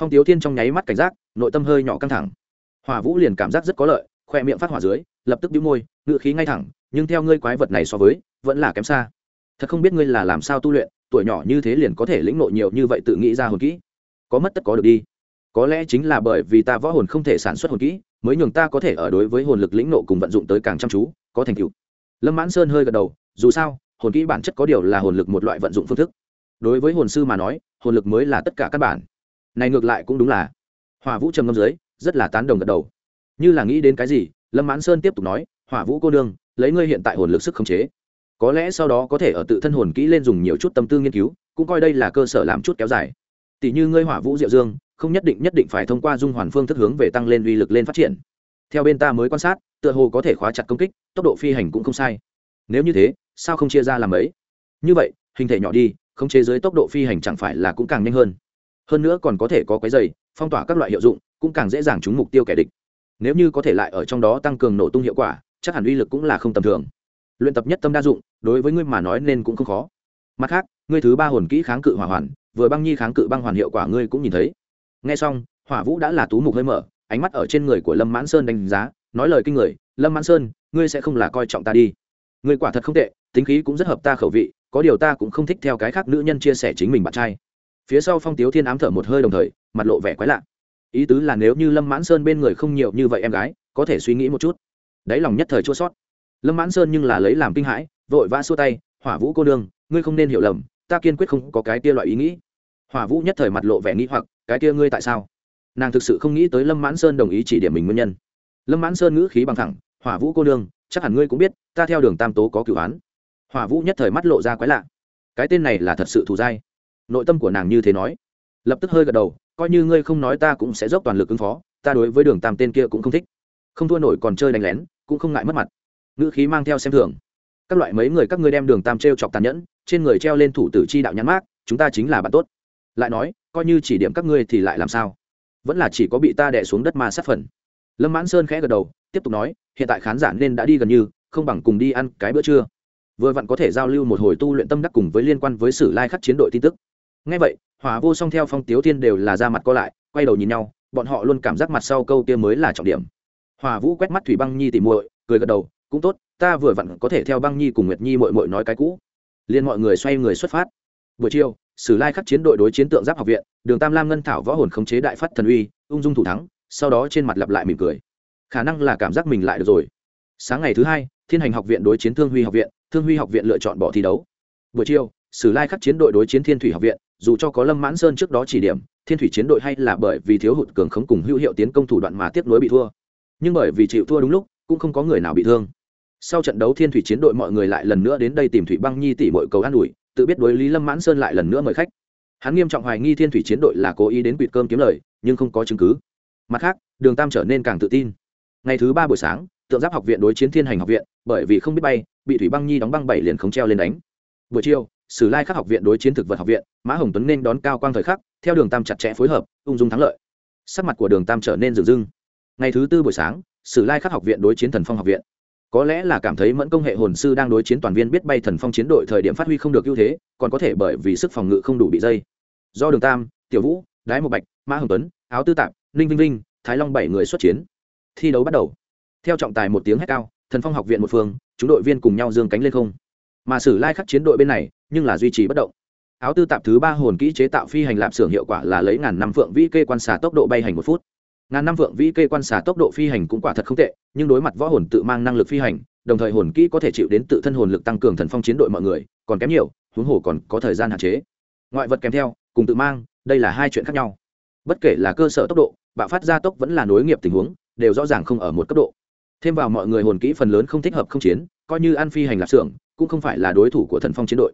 Phong tiếu thiên trong nháy mắt cảnh giác, nội tâm hơi nhỏ căng thẳng. Hỏa vũ liền cảm giác rất có lợi, khoe miệng phát hỏa dưới lập tức đĩu môi ngựa khí ngay thẳng, nhưng theo ngươi quái vật này so với, vẫn là kém xa. Thật không biết ngươi là làm sao tu luyện, tuổi nhỏ như thế liền có thể lĩnh nộ nhiều như vậy tự nghĩ ra hồn kỹ. Có mất tất có được đi. Có lẽ chính là bởi vì ta võ hồn không thể sản xuất hồn kỹ, mới nhường ta có thể ở đối với hồn lực lĩnh nộ cùng vận dụng tới càng chăm chú, có thành tựu. Lâm mãn sơn hơi gật đầu, dù sao, hồn kỹ bản chất có điều là hồn lực một loại vận dụng phương thức. Đối với hồn sư mà nói, hồn lực mới là tất cả các bản. Này ngược lại cũng đúng là. Hỏa vũ trầm ngâm dưới, rất là tán đồng gật đầu. Như là nghĩ đến cái gì lâm mãn sơn tiếp tục nói, hỏa vũ cô đương lấy ngươi hiện tại hồn lực sức khống chế, có lẽ sau đó có thể ở tự thân hồn kỹ lên dùng nhiều chút tâm tư nghiên cứu, cũng coi đây là cơ sở làm chút kéo dài. Tỷ như ngươi hỏa vũ diệu dương, không nhất định nhất định phải thông qua dung hoàn phương thức hướng về tăng lên uy lực lên phát triển. Theo bên ta mới quan sát, tựa hồ có thể khóa chặt công kích, tốc độ phi hành cũng không sai. Nếu như thế, sao không chia ra làm ấy như vậy, hình thể nhỏ đi không chế dưới tốc độ phi hành chẳng phải là cũng càng nhanh hơn. Hơn nữa còn có thể có cái dày, phong tỏa các loại hiệu dụng, cũng càng dễ dàng trúng mục tiêu kẻ địch nếu như có thể lại ở trong đó tăng cường nổ tung hiệu quả, chắc hẳn uy lực cũng là không tầm thường. Luyện tập nhất tâm đa dụng, đối với ngươi mà nói nên cũng không khó. Mặt khác, ngươi thứ ba hồn kỹ kháng cự hỏa hoàn, vừa băng nhi kháng cự băng hoàn hiệu quả ngươi cũng nhìn thấy. Nghe xong, hỏa vũ đã là tú mục hơi mở, ánh mắt ở trên người của lâm mãn sơn đánh giá, nói lời kinh người, lâm mãn sơn, ngươi sẽ không là coi trọng ta đi. Ngươi quả thật không tệ, tính khí cũng rất hợp ta khẩu vị, có điều ta cũng không thích theo cái khác nữ nhân chia sẻ chính mình bạn trai. Phía sau phong tiếu thiên ám thở một hơi đồng thời, mặt lộ vẻ quái lạ ý tứ là nếu như lâm mãn sơn bên người không nhiều như vậy em gái, có thể suy nghĩ một chút. Đáy lòng nhất thời chua sót lâm mãn sơn nhưng là lấy làm kinh hãi, vội vã xua tay, hỏa vũ cô đương ngươi không nên hiểu lầm, ta kiên quyết không có cái kia loại ý nghĩ. Hỏa vũ nhất thời mặt lộ vẻ nghĩ hoặc, cái kia ngươi tại sao? Nàng thực sự không nghĩ tới lâm mãn sơn đồng ý chỉ điểm mình nguyên nhân. Lâm mãn sơn ngữ khí bằng thẳng, hỏa vũ cô đương chắc hẳn ngươi cũng biết, ta theo đường tam tố có cửu án. Hỏa vũ nhất thời mắt lộ ra quái lạ. Cái tên này là thật sự thù dai. Nội tâm của nàng như thế nói. Lập tức hơi gật đầu coi như ngươi không nói ta cũng sẽ dốc toàn lực ứng phó, ta đối với đường tam tên kia cũng không thích. Không thua nổi còn chơi đánh lén, cũng không ngại mất mặt. Ngữ khí mang theo xem thường. Các loại mấy người các ngươi đem đường tam t r e o chọc tàn nhẫn, trên người treo lên thủ tử chi đạo nhãn mát chúng ta chính là bạn tốt. Lại nói, coi như chỉ điểm các ngươi thì lại làm sao? Vẫn là chỉ có bị ta đẻ xuống đất mà sát phần. Lâm mãn sơn khẽ gật đầu, tiếp tục nói, hiện tại khán giả nên đã đi gần như, không bằng cùng đi ăn cái bữa trưa. Vừa vặn có thể giao lưu một hồi tu luyện tâm đắc cùng với liên quan với sử lai khắc chiến đội tin tức. Ngay vậy hỏa vô song theo phong tiếu thiên đều là ra mặt co lại, quay đầu nhìn nhau, bọn họ luôn cảm giác mặt sau câu kia mới là trọng điểm. Hòa vũ quét mắt thủy băng nhi tỉ muội, cười gật đầu, cũng tốt, ta vừa vặn có thể theo băng nhi cùng nguyệt nhi mội mội nói cái cũ. Liên mọi người xoay người xuất phát. Buổi chiều, sử lai khắc chiến đội đối chiến tượng giáp học viện, đường tam lam ngân thảo võ hồn khống chế đại phát thần uy, ung dung thủ thắng, sau đó trên mặt lặp lại mỉm cười. Khả năng là cảm giác mình lại được rồi. Sáng ngày thứ hai, thiên hành học viện đối chiến thương huy học viện, thương huy học viện lựa chọn bỏ thi đấu. Buổi chiều sử lai khắc chiến đội đối chiến thiên thủy học viện, dù cho có lâm mãn sơn trước đó chỉ điểm, thiên thủy chiến đội hay là bởi vì thiếu hụt cường khống cùng hữu hiệu tiến công thủ đoạn mà tiếp nối bị thua. Nhưng bởi vì chịu thua đúng lúc, cũng không có người nào bị thương. Sau trận đấu thiên thủy chiến đội mọi người lại lần nữa đến đây tìm thủy băng nhi tỷ mọi cầu an ủi, tự biết đối lý lâm mãn sơn lại lần nữa mời khách. Hắn nghiêm trọng hoài nghi thiên thủy chiến đội là cố ý đến quỵt cơm kiếm lời, nhưng không có chứng cứ. Mặt khác, đường tam trở nên càng tự tin. Ngày thứ ba buổi sáng, tượng giáp học viện đối chiến thiên hành học viện, bởi vì không biết bay, bị thủy băng nhi đóng băng bảy liền không treo lên đánh. Buổi chiều sử lai khắc học viện đối chiến thực vật học viện, mã hồng tuấn nên đón cao quang thời khắc, theo đường tam chặt chẽ phối hợp, ung dung thắng lợi. Sắc mặt của đường tam trở nên rừng rưng ngày thứ tư buổi sáng, sử lai khắc học viện đối chiến thần phong học viện. Có lẽ là cảm thấy mẫn công hệ hồn sư đang đối chiến toàn viên biết bay thần phong chiến đội thời điểm phát huy không được ưu thế, còn có thể bởi vì sức phòng ngự không đủ bị dây. Do đường tam, tiểu vũ, đái một bạch, mã hồng tuấn, áo tư tạp, ninh vinh vinh, thái long bảy người xuất chiến. Thi đấu bắt đầu. Theo trọng tài một tiếng hét cao, thần phong học viện một phương, chúng đội viên cùng nhau dương cánh lên không mà sử lai khắc chiến đội bên này, nhưng là duy trì bất động. Áo tư tạp thứ ba hồn kỹ chế tạo phi hành lạp xưởng hiệu quả là lấy ngàn năm phượng vĩ kê quan xà tốc độ bay hành một phút. Ngàn năm phượng vĩ kê quan xà tốc độ phi hành cũng quả thật không tệ, nhưng đối mặt võ hồn tự mang năng lực phi hành, đồng thời hồn kỹ có thể chịu đến tự thân hồn lực tăng cường thần phong chiến đội mọi người, còn kém nhiều, huống hồ còn có thời gian hạn chế. Ngoại vật kèm theo, cùng tự mang, đây là hai chuyện khác nhau. Bất kể là cơ sở tốc độ, bạo phát gia tốc vẫn là nối nghiệp tình huống, đều rõ ràng không ở một cấp độ. Thêm vào mọi người hồn kỹ phần lớn không thích hợp không chiến, coi như an phi hành lạp xưởng cũng không phải là đối thủ của thần phong chiến đội.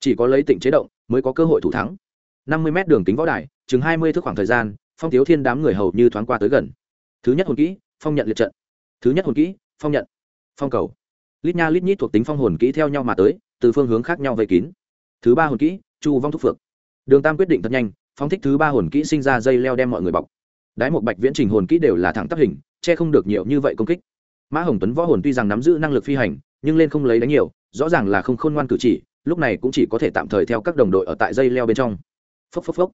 Chỉ có lấy tỉnh chế động mới có cơ hội thủ thắng. Năm mươi m đường kính võ đài, chừng hai mươi thước khoảng thời gian, phong tiếu thiên đám người hầu như thoáng qua tới gần. Thứ nhất hồn kỹ, phong nhận liệt trận. Thứ nhất hồn kỹ, phong nhận. Phong cầu. Lít nha lít nhít thuộc tính phong hồn kỹ theo nhau mà tới, từ phương hướng khác nhau vây kín. Thứ ba hồn kỹ, chu vong thúc phượng. Đường tam quyết định thật nhanh, phóng thích thứ ba hồn kỹ sinh ra dây leo đem mọi người bọc. Đái một bạch viễn trình hồn kỹ đều là thẳng tắp hình, che không được nhiều như vậy công kích. Mã hồng tuấn võ hồn tuy rằng nắm giữ năng lực phi hành, nhưng lên không lấy đánh nhiều rõ ràng là không khôn ngoan cử chỉ, lúc này cũng chỉ có thể tạm thời theo các đồng đội ở tại dây leo bên trong. Phốc phốc phốc.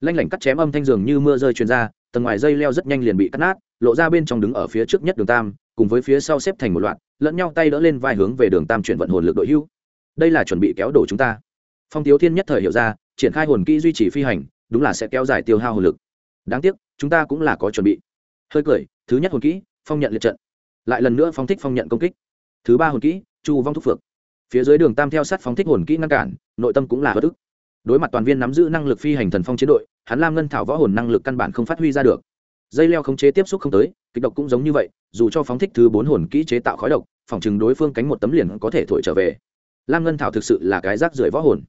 Lanh lảnh cắt chém âm thanh dường như mưa rơi truyền ra, tầng ngoài dây leo rất nhanh liền bị cắt nát, lộ ra bên trong đứng ở phía trước nhất đường tam, cùng với phía sau xếp thành một loạt, lẫn nhau tay đỡ lên vai hướng về đường tam chuyển vận hồn lực đội hưu. Đây là chuẩn bị kéo đổ chúng ta. Phong tiếu thiên nhất thời hiểu ra, triển khai hồn kỹ duy trì phi hành, đúng là sẽ kéo dài tiêu hao hồn lực. Đáng tiếc, chúng ta cũng là có chuẩn bị. Hơi cười, thứ nhất hồn kỹ, phong nhận liệt trận. Lại lần nữa phong thích phong nhận công kích. Thứ ba hồn kỹ, chu vong thúc phược phía dưới đường tam theo sát phóng thích hồn kỹ ngăn cản, nội tâm cũng là bất ức. Đối mặt toàn viên nắm giữ năng lực phi hành thần phong chiến đội, hắn lam ngân thảo võ hồn năng lực căn bản không phát huy ra được. Dây leo không chế tiếp xúc không tới, kịch độc cũng giống như vậy, dù cho phóng thích thứ bốn hồn kỹ chế tạo khói độc, phòng chừng đối phương cánh một tấm liền có thể thổi trở về. Lam ngân thảo thực sự là cái rác rưởi võ hồn.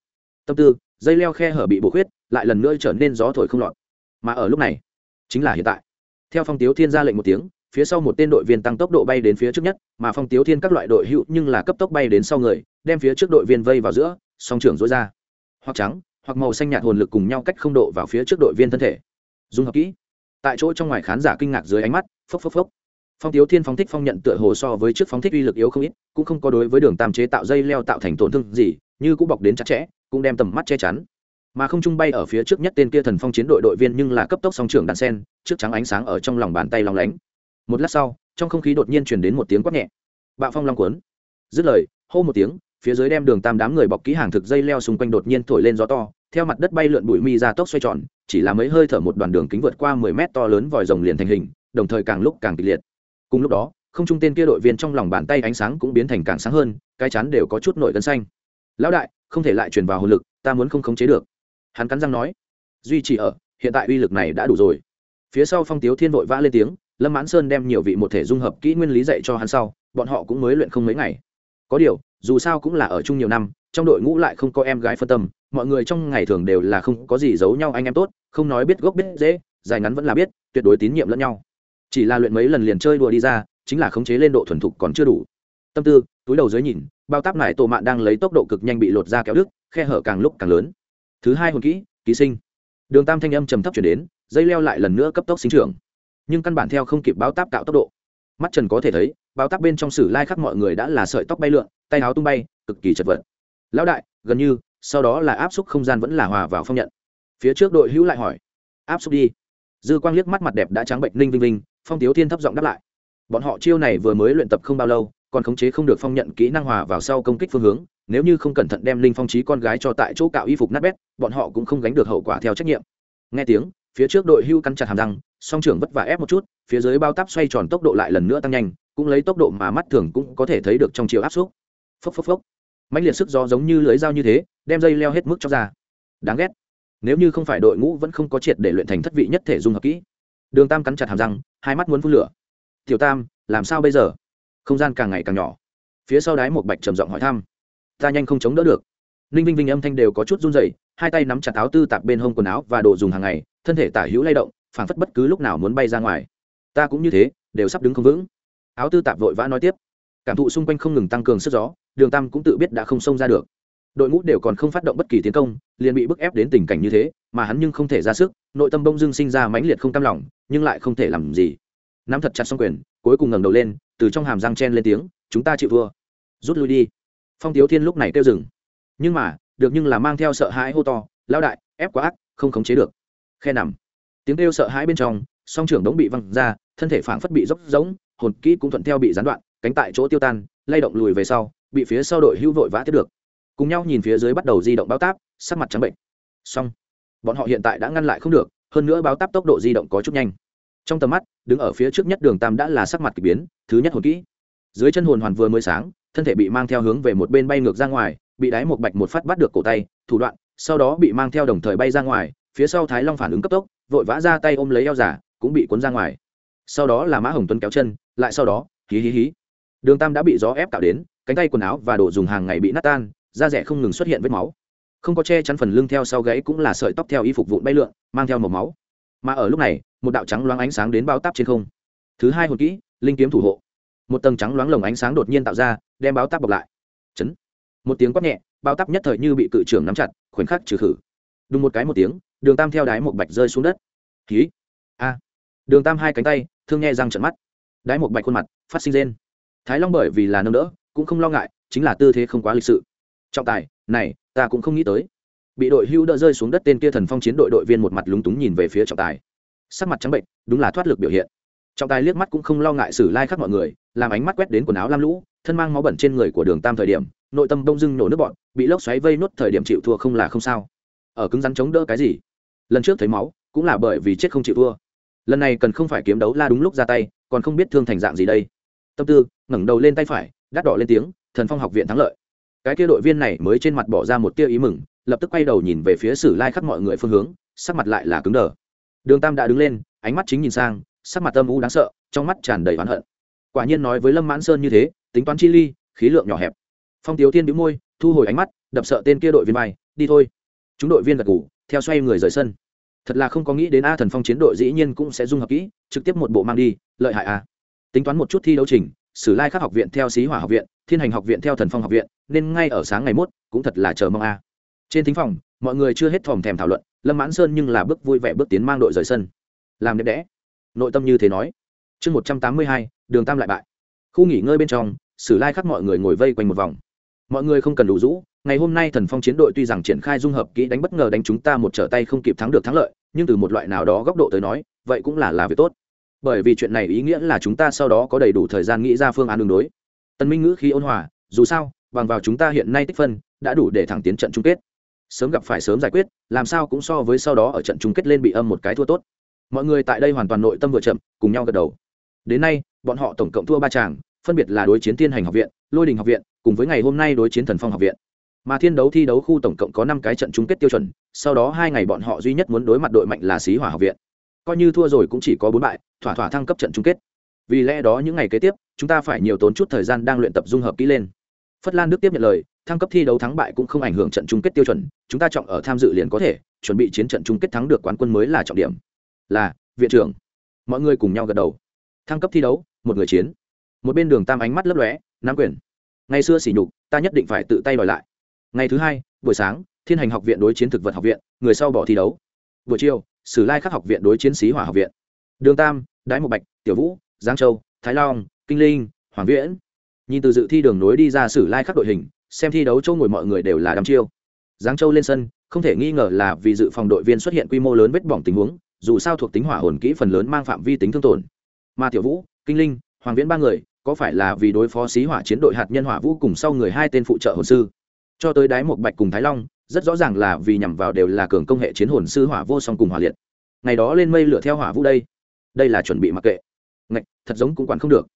Tâm tư, dây leo khe hở bị bổ khuyết, lại lần nữa trở nên gió thổi không lọt. Mà ở lúc này, chính là hiện tại. Theo phong tiếu thiên ra lệnh một tiếng phía sau một tên đội viên tăng tốc độ bay đến phía trước nhất, mà phong tiếu thiên các loại đội hữu nhưng là cấp tốc bay đến sau người, đem phía trước đội viên vây vào giữa, song trưởng dối ra. Hoặc trắng, hoặc màu xanh nhạt hồn lực cùng nhau cách không độ vào phía trước đội viên thân thể. Dung hợp kỹ. Tại chỗ trong ngoài khán giả kinh ngạc dưới ánh mắt, phốc phốc phốc. Phong tiếu thiên phóng thích phong nhận tựa hồ so với trước phóng thích uy lực yếu không ít, cũng không có đối với đường tam chế tạo dây leo tạo thành tổn thương gì, như cũng bọc đến chặt chẽ, cũng đem tầm mắt che chắn. Mà không trung bay ở phía trước nhất tên kia thần phong chiến đội đội viên nhưng là cấp tốc song trưởng đàn sen, trước trắng ánh sáng ở trong lòng bàn tay lòng lánh một lát sau, trong không khí đột nhiên chuyển đến một tiếng quát nhẹ. Bạo phong long cuốn. Dứt lời, hô một tiếng, phía dưới đem đường tam đám người bọc ký hàng thực dây leo xung quanh đột nhiên thổi lên gió to, theo mặt đất bay lượn bụi mi ra tốc xoay tròn, chỉ là mấy hơi thở một đoàn đường kính vượt qua mười mét to lớn vòi rồng liền thành hình, đồng thời càng lúc càng kịch liệt. Cùng lúc đó, không trung tên kia đội viên trong lòng bàn tay ánh sáng cũng biến thành càng sáng hơn, cái chắn đều có chút nổi gân xanh. Lão đại, không thể lại truyền vào hồn lực, ta muốn không khống chế được. Hắn cắn răng nói. Duy trì ở, hiện tại uy lực này đã đủ rồi. Phía sau phong tiếu thiên vội vã lên tiếng lâm mãn sơn đem nhiều vị một thể dung hợp kỹ nguyên lý dạy cho hắn sau, bọn họ cũng mới luyện không mấy ngày. Có điều, dù sao cũng là ở chung nhiều năm, trong đội ngũ lại không có em gái phân tâm, mọi người trong ngày thường đều là không có gì giấu nhau anh em tốt, không nói biết gốc biết dễ dài ngắn vẫn là biết, tuyệt đối tín nhiệm lẫn nhau. Chỉ là luyện mấy lần liền chơi đùa đi ra, chính là khống chế lên độ thuần thục còn chưa đủ. Tâm tư, túi đầu dưới nhìn, bao táp nải tổ mạn đang lấy tốc độ cực nhanh bị lột ra kéo đứt, khe hở càng lúc càng lớn. Thứ hai hồn kỹ, ký sinh. Đường tam thanh âm trầm thấp chuyển đến, dây leo lại lần nữa cấp tốc sinh trưởng nhưng căn bản theo không kịp báo táp tạo tốc độ. Mắt trần có thể thấy, báo táp bên trong sử lai khắc mọi người đã là sợi tóc bay lượn, tay áo tung bay, cực kỳ chật vật. Lão đại, gần như, sau đó là áp xúc không gian vẫn là hòa vào phong nhận. Phía trước đội hữu lại hỏi, áp xúc đi. Dư quang liếc mắt mặt đẹp đã trắng bệnh ninh vinh vinh, phong tiếu thiên thấp giọng đáp lại, bọn họ chiêu này vừa mới luyện tập không bao lâu, còn khống chế không được phong nhận kỹ năng hòa vào sau công kích phương hướng, nếu như không cẩn thận đem linh phong trí con gái cho tại chỗ cạo y phục nát bét, bọn họ cũng không gánh được hậu quả theo trách nhiệm. Nghe tiếng phía trước đội hưu căn chặt hàm răng, song trưởng vất vả ép một chút, phía dưới bao táp xoay tròn tốc độ lại lần nữa tăng nhanh, cũng lấy tốc độ mà mắt thường cũng có thể thấy được trong chiều áp suất. Phốc phốc phốc. Mạnh liệt sức gió giống như lưới dao như thế, đem dây leo hết mức cho ra. Đáng ghét. Nếu như không phải đội ngũ vẫn không có triệt để luyện thành thất vị nhất thể dung hợp kỹ. Đường tam cắn chặt hàm răng, hai mắt muốn phun lửa. Tiểu tam, làm sao bây giờ? Không gian càng ngày càng nhỏ. Phía sau đáy một bạch trầm giọng hỏi thăm. Ta nhanh không chống đỡ được. Ninh vinh vinh âm thanh đều có chút run rẩy hai tay nắm chặt áo tư tạp bên hông quần áo và đồ dùng hàng ngày, thân thể tả hữu lay động, phảng phất bất cứ lúc nào muốn bay ra ngoài. Ta cũng như thế, đều sắp đứng không vững. Áo tư tạp vội vã nói tiếp. Cảm thụ xung quanh không ngừng tăng cường sức gió, đường tam cũng tự biết đã không xông ra được. Đội ngũ đều còn không phát động bất kỳ tiến công, liền bị bức ép đến tình cảnh như thế, mà hắn nhưng không thể ra sức, nội tâm bông dưng sinh ra mãnh liệt không cam lòng, nhưng lại không thể làm gì. Nắm thật chặt xong quyền, cuối cùng ngẩng đầu lên, từ trong hàm răng chen lên tiếng, chúng ta chịu thua. Rút lui đi. Phong tiếu thiên lúc này kêu dừng. Nhưng mà được nhưng là mang theo sợ hãi hô to lao đại, ép quá ác, không khống chế được. Khe nằm. Tiếng kêu sợ hãi bên trong, song trưởng đống bị văng ra, thân thể phảng phất bị dốc giống hồn kỹ cũng thuận theo bị gián đoạn, cánh tại chỗ tiêu tan, lay động lùi về sau, bị phía sau đội hữu vội vã tiếp được. Cùng nhau nhìn phía dưới bắt đầu di động báo táp, sắc mặt trắng bệnh. Xong. Bọn họ hiện tại đã ngăn lại không được, hơn nữa báo táp tốc độ di động có chút nhanh. Trong tầm mắt, đứng ở phía trước nhất đường tam đã là sắc mặt k ỳ biến, thứ nhất hồn kỹ. Dưới chân hồn hoàn vừa mới sáng, thân thể bị mang theo hướng về một bên bay ngược ra ngoài bị đáy một bạch một phát bắt được cổ tay, thủ đoạn, sau đó bị mang theo đồng thời bay ra ngoài, phía sau thái long phản ứng cấp tốc, vội vã ra tay ôm lấy eo giả, cũng bị cuốn ra ngoài. Sau đó là mã hồng tuấn kéo chân, lại sau đó, hí hí hí. Đường tam đã bị gió ép tạo đến, cánh tay quần áo và đồ dùng hàng ngày bị nát tan, da rẻ không ngừng xuất hiện vết máu. Không có che chắn phần lưng theo sau gãy cũng là sợi tóc theo y phục vụn bay lượn, mang theo màu máu. Mà ở lúc này, một đạo trắng loáng ánh sáng đến bao táp trên không. Thứ hai hồn kỹ, linh kiếm thủ hộ. Một tầng trắng loáng lồng ánh sáng đột nhiên tạo ra, đem báo táp bọc lại. Chấn một tiếng quát nhẹ, bao tắp nhất thời như bị cự trưởng nắm chặt, khoảnh khắc trừ khử. Đúng một cái một tiếng, đường tam theo đái một bạch rơi xuống đất. Ký a. Đường tam hai cánh tay, thương nghe răng trận mắt. Đái một bạch khuôn mặt, phát sinh lên thái long bởi vì là nâng đỡ, cũng không lo ngại, chính là tư thế không quá lịch sự. Trọng tài, này, ta cũng không nghĩ tới. Bị đội hưu đỡ rơi xuống đất tên kia thần phong chiến đội đội viên một mặt lúng túng nhìn về phía trọng tài. Sắc mặt trắng bệnh, đúng là thoát lực biểu hiện. Trọng tài liếc mắt cũng không lo ngại xử lai khắc mọi người, làm ánh mắt quét đến quần áo lam lũ, thân mang máu bẩn trên người của đường tam thời điểm nội tâm đông dưng nổ nước bọn bị lốc xoáy vây nốt thời điểm chịu thua không là không sao. Ở cứng rắn chống đỡ cái gì? Lần trước thấy máu, cũng là bởi vì chết không chịu thua. Lần này cần không phải kiếm đấu la đúng lúc ra tay, còn không biết thương thành dạng gì đây. Tâm tư, ngẩng đầu lên tay phải, đắt đỏ lên tiếng, thần phong học viện thắng lợi. Cái kia đội viên này mới trên mặt bỏ ra một tia ý mừng, lập tức quay đầu nhìn về phía sử lai khắc mọi người phương hướng, sắc mặt lại là cứng đờ. Đường tam đã đứng lên, ánh mắt chính nhìn sang, sắc mặt âm u đáng sợ, trong mắt tràn đầy oán hận. Quả nhiên nói với lâm mãn sơn như thế, tính toán chi ly, khí lượng nhỏ hẹp phong tiếu thiên đĩu môi, thu hồi ánh mắt, đập sợ tên kia đội viên bay đi thôi. Chúng đội viên gật ngủ theo xoay người rời sân. Thật là không có nghĩ đến a thần phong chiến đội dĩ nhiên cũng sẽ dung hợp kỹ, trực tiếp một bộ mang đi, lợi hại a tính toán một chút thi đấu trình, sử lai khắc học viện theo xí hỏa học viện, thiên hành học viện theo thần phong học viện, nên ngay ở sáng ngày mốt, cũng thật là chờ mong a. Trên thính phòng, mọi người chưa hết thòm thèm thảo luận, lâm mãn sơn nhưng là bước vui vẻ bước tiến mang đội rời sân. Làm đẹp đẽ. Nội tâm như thế nói. Chương một trăm tám mươi hai, đường tam lại bại. Khu nghỉ ngơi bên trong, sử lai khắc mọi người ngồi vây quanh một vòng mọi người không cần đủ rũ, ngày hôm nay thần phong chiến đội tuy rằng triển khai dung hợp kỹ đánh bất ngờ đánh chúng ta một trở tay không kịp thắng được thắng lợi, nhưng từ một loại nào đó góc độ tới nói, vậy cũng là là việc tốt. Bởi vì chuyện này ý nghĩa là chúng ta sau đó có đầy đủ thời gian nghĩ ra phương án đường đối. Tân minh ngữ khi ôn hòa, dù sao, bằng vào chúng ta hiện nay tích phân, đã đủ để thẳng tiến trận chung kết. Sớm gặp phải sớm giải quyết, làm sao cũng so với sau đó ở trận chung kết lên bị âm một cái thua tốt. Mọi người tại đây hoàn toàn nội tâm vừa chậm, cùng nhau gật đầu. Đến nay, bọn họ tổng cộng thua ba chàng phân biệt là đối chiến thiên hành học viện, lôi đình học viện cùng với ngày hôm nay đối chiến thần phong học viện. Mà thiên đấu thi đấu khu tổng cộng có năm cái trận chung kết tiêu chuẩn, sau đó hai ngày bọn họ duy nhất muốn đối mặt đội mạnh là xí hỏa học viện. Coi như thua rồi cũng chỉ có bốn bại, thỏa thỏa thăng cấp trận chung kết. Vì lẽ đó những ngày kế tiếp, chúng ta phải nhiều tốn chút thời gian đang luyện tập dung hợp kỹ lên. Phất lan đức tiếp nhận lời, thăng cấp thi đấu thắng bại cũng không ảnh hưởng trận chung kết tiêu chuẩn, chúng ta trọng ở tham dự liền có thể, chuẩn bị chiến trận chung kết thắng được quán quân mới là trọng điểm. Là, viện trưởng. Mọi người cùng nhau gật đầu. Thăng cấp thi đấu, một người chiến. Một bên đường tam ánh mắt lấp lóe, nắm quyền ngày xưa sỉ nhục, ta nhất định phải tự tay đòi lại. Ngày thứ hai, buổi sáng, thiên hành học viện đối chiến thực vật học viện, người sau bỏ thi đấu. Buổi chiều, sử lai khắc học viện đối chiến sĩ hỏa học viện. Đường tam, đái một bạch, tiểu vũ, giang châu, thái long, kinh linh, hoàng viễn. Nhìn từ dự thi đường nối đi ra sử lai khắc đội hình, xem thi đấu châu ngồi mọi người đều là đăm chiêu. Giáng châu lên sân, không thể nghi ngờ là vì dự phòng đội viên xuất hiện quy mô lớn vết bỏng tình huống, dù sao thuộc tính hỏa hồn kỹ phần lớn mang phạm vi tính thương tổn. Mà tiểu vũ, kinh linh, hoàng viễn ba người có phải là vì đối phó xí hỏa chiến đội hạt nhân hỏa vũ cùng sau người hai tên phụ trợ hồn sư? Cho tới đái một bạch cùng thái long, rất rõ ràng là vì nhằm vào đều là cường công hệ chiến hồn sư hỏa vô song cùng hỏa liệt. Ngày đó lên mây lửa theo hỏa vũ đây. Đây là chuẩn bị mặc kệ. Ngạch, thật giống cũng quản không được.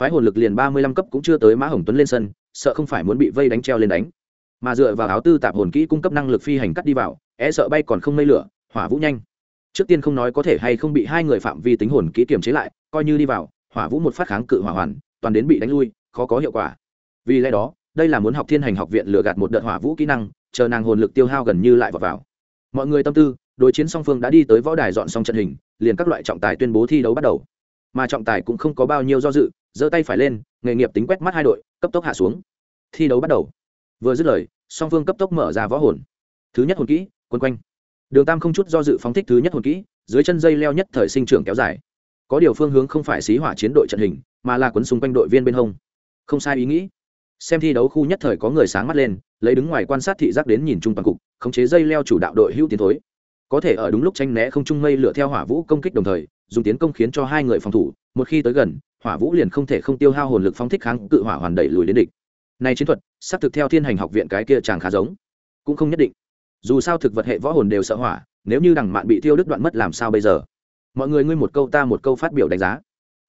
Phái hồn lực liền ba mươi lăm cấp cũng chưa tới mã hồng tuấn lên sân, sợ không phải muốn bị vây đánh treo lên đánh. Mà dựa vào áo tư tạp hồn kỹ cung cấp năng lực phi hành cắt đi vào e sợ bay còn không mây lửa, hỏa vũ nhanh. Trước tiên không nói có thể hay không bị hai người phạm vi tính hồn kỹ kiềm chế lại, coi như đi vào, hỏa vũ một phát kháng cự hỏa hoàn toàn đến bị đánh lui khó có hiệu quả. Vì lẽ đó đây là muốn học thiên hành học viện lừa gạt một đợt hỏa vũ kỹ năng chờ nàng hồn lực tiêu hao gần như lại vào, vào. mọi người tâm tư đối chiến song phương đã đi tới võ đài dọn xong trận hình liền các loại trọng tài tuyên bố thi đấu bắt đầu. Mà trọng tài cũng không có bao nhiêu do dự giơ tay phải lên nghề nghiệp tính quét mắt hai đội cấp tốc hạ xuống. Thi đấu bắt đầu. Vừa dứt lời song phương cấp tốc mở ra võ hồn. Thứ nhất hồn kỹ quân quanh. Đường tam không chút do dự phóng thích thứ nhất hồn kỹ dưới chân dây leo nhất thời sinh trưởng kéo dài. Có điều phương hướng không phải xí hỏa chiến đội trận hình mà là quấn xung quanh đội viên bên hông. Không sai ý nghĩ. Xem thi đấu khu nhất thời có người sáng mắt lên, lấy đứng ngoài quan sát thị giác đến nhìn chung toàn cục, khống chế dây leo chủ đạo đội hữu tiến thối. Có thể ở đúng lúc tranh né không trung mây lựa theo hỏa vũ công kích đồng thời, dùng tiến công khiến cho hai người phòng thủ, một khi tới gần, hỏa vũ liền không thể không tiêu hao hồn lực phóng thích kháng cự hỏa hoàn đẩy lùi đến địch. Này chiến thuật xác thực theo thiên hành học viện cái kia chàng khá giống. Cũng không nhất định. Dù sao thực vật hệ võ hồn đều sợ hỏa, nếu như đằng mạn bị tiêu đứt đoạn mất làm sao bây giờ? Mọi người ngươi một câu ta một câu phát biểu đánh giá.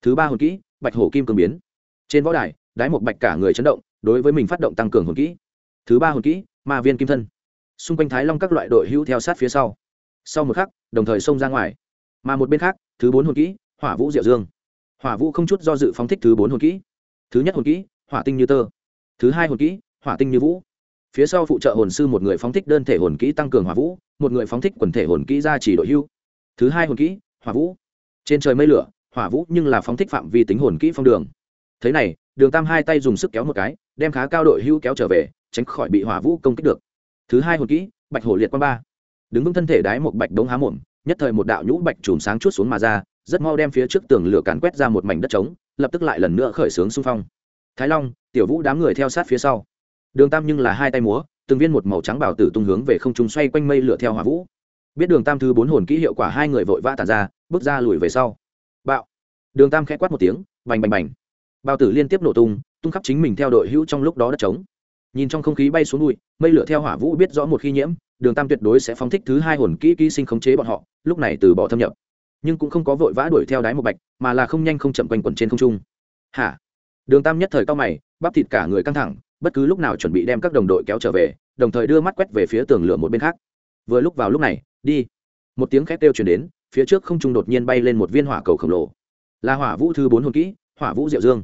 Thứ ba hồn kỹ bạch hổ kim cường biến. Trên võ đài, đái một bạch cả người chấn động, đối với mình phát động tăng cường hồn kỹ. Thứ ba hồn kỹ, ma viên kim thân. Xung quanh thái long các loại đội hữu theo sát phía sau. Sau một khắc, đồng thời xông ra ngoài. Mà một bên khác, thứ bốn hồn kỹ, hỏa vũ diệu dương. Hỏa vũ không chút do dự phóng thích thứ bốn hồn kỹ. Thứ nhất hồn kỹ, hỏa tinh như tơ. Thứ hai hồn kỹ, hỏa tinh như vũ. Phía sau phụ trợ hồn sư một người phóng thích đơn thể hồn kỹ tăng cường hỏa vũ, một người phóng thích quần thể hồn kỹ ra chỉ đội hưu thứ hai hồn kỹ, hỏa vũ. Trên trời mây lửa hỏa vũ nhưng là phóng thích phạm vi tính hồn kỹ phong đường. Thế này, đường tam hai tay dùng sức kéo một cái, đem khá cao đội hưu kéo trở về, tránh khỏi bị hỏa vũ công kích được. Thứ hai hồn kỹ, bạch hổ liệt quang ba. Đứng vững thân thể đái một bạch đống há mồm, nhất thời một đạo nhũ bạch chùm sáng chút xuống mà ra, rất mau đem phía trước tường lửa càn quét ra một mảnh đất trống, lập tức lại lần nữa khởi xướng xung phong. Thái long, tiểu vũ đám người theo sát phía sau. Đường tam nhưng là hai tay múa, từng viên một màu trắng bảo tử tung hướng về không trung xoay quanh mây lửa theo hỏa vũ. Biết đường tam thứ bốn hồn kỹ hiệu quả hai người vội vã tàn ra, bước ra lùi về sau đường tam khẽ quát một tiếng, bành bành bành. Bao tử liên tiếp nổ tung tung khắp chính mình theo đội hữu trong lúc đó đất trống. Nhìn trong không khí bay xuống bụi, mây lửa theo hỏa vũ biết rõ một khi nhiễm, đường tam tuyệt đối sẽ phóng thích thứ hai hồn kỹ kỹ sinh khống chế bọn họ, lúc này từ bỏ thâm nhập. Nhưng cũng không có vội vã đuổi theo đáy một bạch, mà là không nhanh không chậm quanh quẩn trên không trung. Hả? Đường tam nhất thời cao mày, bắp thịt cả người căng thẳng, bất cứ lúc nào chuẩn bị đem các đồng đội kéo trở về, đồng thời đưa mắt quét về phía tường lửa một bên khác. Vừa lúc vào lúc này, đi. Một tiếng khét kêu chuyển đến, phía trước không trung đột nhiên bay lên một viên hỏa cầu khổng lồ là hỏa vũ thứ bốn hồn kỹ, hỏa vũ diệu dương.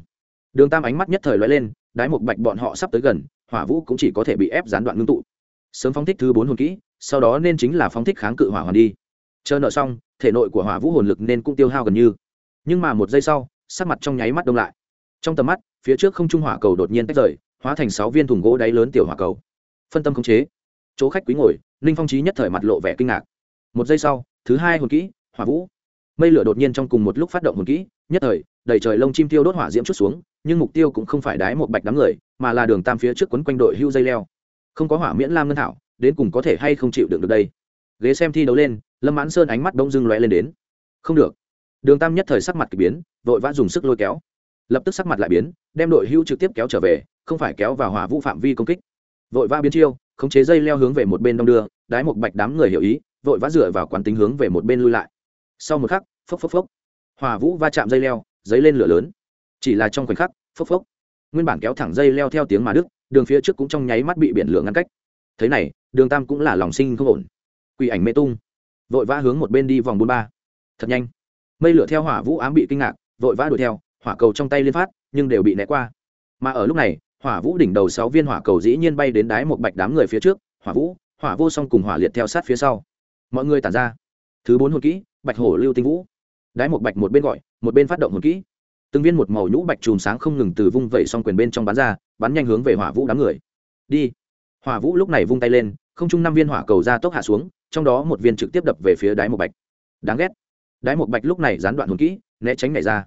Đường tam ánh mắt nhất thời loại lên, đái một bạch bọn họ sắp tới gần, hỏa vũ cũng chỉ có thể bị ép gián đoạn ngưng tụ. Sớm phóng thích thứ bốn hồn kỹ, sau đó nên chính là phóng thích kháng cự hỏa hoàn đi. Chờ nợ xong, thể nội của hỏa vũ hồn lực nên cũng tiêu hao gần như. Nhưng mà một giây sau, sắc mặt trong nháy mắt đông lại. Trong tầm mắt, phía trước không trung hỏa cầu đột nhiên tách rời, hóa thành sáu viên thùng gỗ đáy lớn tiểu hỏa cầu. Phân tâm khống chế. Chỗ khách quý ngồi, ninh phong trí nhất thời mặt lộ vẻ kinh ngạc. Một giây sau, thứ hai hồn kỹ, hỏa vũ mây lửa đột nhiên trong cùng một lúc phát động hồn kỹ, nhất thời, đầy trời lông chim tiêu đốt hỏa diễm chút xuống, nhưng mục tiêu cũng không phải đái một bạch đám người, mà là đường tam phía trước quấn quanh đội hưu dây leo. Không có hỏa miễn lam ngân thảo, đến cùng có thể hay không chịu đựng được đây? Ghế xem thi đấu lên, lâm mãn sơn ánh mắt đông dưng lóe lên đến. Không được. Đường tam nhất thời sắc mặt k ỳ biến, vội vã dùng sức lôi kéo. Lập tức sắc mặt lại biến, đem đội hưu trực tiếp kéo trở về, không phải kéo vào hỏa vũ phạm vi công kích. Vội vã biến chiêu, khống chế dây leo hướng về một bên đông đưa, đái một bạch đám người hiểu ý, vội vã dựa vào quán tính hướng về một bên lui lại. Sau một khắc phốc phốc phốc. Hỏa vũ va chạm dây leo, dấy lên lửa lớn. Chỉ là trong khoảnh khắc, phốc phốc. Nguyên bản kéo thẳng dây leo theo tiếng mà đức đường phía trước cũng trong nháy mắt bị biển lửa ngăn cách. Thế này, đường tam cũng là lòng sinh không ổn. Quỷ ảnh mê tung. Vội vã hướng một bên đi vòng bốn ba. Thật nhanh. Mây lửa theo hỏa vũ ám bị kinh ngạc, vội vã đuổi theo, hỏa cầu trong tay liên phát, nhưng đều bị né qua. Mà ở lúc này, hỏa vũ đỉnh đầu sáu viên hỏa cầu dĩ nhiên bay đến đáy một bạch đám người phía trước, hỏa vũ, hỏa vô song cùng hỏa liệt theo sát phía sau. Mọi người tản ra. Thứ bốn hồn kỹ, bạch hổ lưu tinh vũ. Đái một bạch một bên gọi, một bên phát động hồn kỹ. Từng viên một màu nhũ bạch chùm sáng không ngừng từ vung vẩy xong quyền bên trong bắn ra, bắn nhanh hướng về hỏa vũ đám người. Đi. Hỏa vũ lúc này vung tay lên, không chung năm viên hỏa cầu ra tốc hạ xuống, trong đó một viên trực tiếp đập về phía Đái một bạch. Đáng ghét. Đái một bạch lúc này gián đoạn hồn kỹ, né tránh nhảy ra.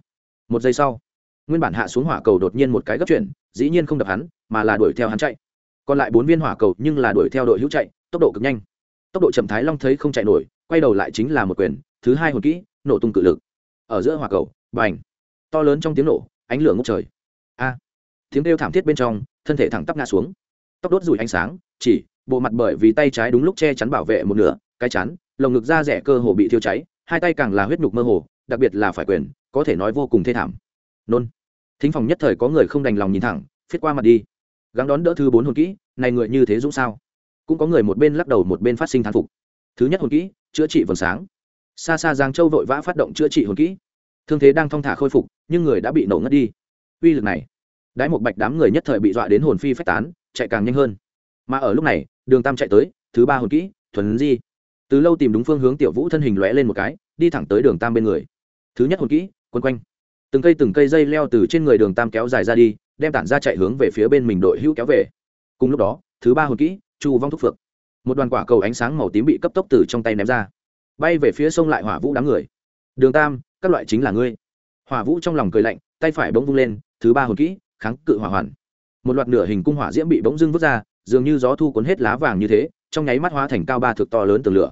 Một giây sau, nguyên bản hạ xuống hỏa cầu đột nhiên một cái gấp chuyển, dĩ nhiên không đập hắn, mà là đuổi theo hắn chạy. Còn lại bốn viên hỏa cầu nhưng là đuổi theo đội hữu chạy, tốc độ cực nhanh. Tốc độ chậm thái long thấy không chạy nổi, quay đầu lại chính là một quyền, thứ hai hồn kỹ nổ tung cự lực. Ở giữa hòa cầu b à n h to lớn trong tiếng nổ, ánh lửa ngốc trời. A. Tiếng kêu thảm thiết bên trong, thân thể thẳng tắp ngã xuống. Tóc đốt rủi ánh sáng, chỉ, bộ mặt bởi vì tay trái đúng lúc che chắn bảo vệ một nửa, cái chắn lồng ngực da rẻ cơ hồ bị thiêu cháy, hai tay càng là huyết nhục mơ hồ, đặc biệt là phải quyền, có thể nói vô cùng thê thảm. Nôn. Thính phòng nhất thời có người không đành lòng nhìn thẳng, phiết qua mặt đi. Gắng đón đỡ thứ bốn hồn kỹ, này người như thế dũng sao? Cũng có người một bên lắc đầu một bên phát sinh thán phục. Thứ nhất hồn kỹ, chữa trị vầng sáng xa xa giang châu vội vã phát động chữa trị hồn kỹ. Thương thế đang thong thả khôi phục, nhưng người đã bị nổ ngất đi. Uy lực này, đái một bạch đám người nhất thời bị dọa đến hồn phi phách tán, chạy càng nhanh hơn. Mà ở lúc này, đường tam chạy tới, thứ ba hồn kỹ, thuần di. Từ lâu tìm đúng phương hướng tiểu vũ thân hình lóe lên một cái, đi thẳng tới đường tam bên người. Thứ nhất hồn kỹ quân quanh. Từng cây từng cây dây leo từ trên người đường tam kéo dài ra đi, đem tản ra chạy hướng về phía bên mình đội hữu kéo về. Cùng lúc đó, thứ ba hồn kỹ, chu vong thúc phượng. Một đoàn quả cầu ánh sáng màu tím bị cấp tốc từ trong tay ném ra bay về phía sông lại hỏa vũ đám người. Đường tam, các loại chính là ngươi. Hỏa vũ trong lòng cười lạnh, tay phải bỗng vung lên, thứ ba hồn kỹ, kháng cự hỏa hoàn. Một loạt nửa hình cung hỏa diễm bị bỗng dưng vứt ra, dường như gió thu cuốn hết lá vàng như thế, trong nháy mắt hóa thành cao ba thực to lớn từ lửa.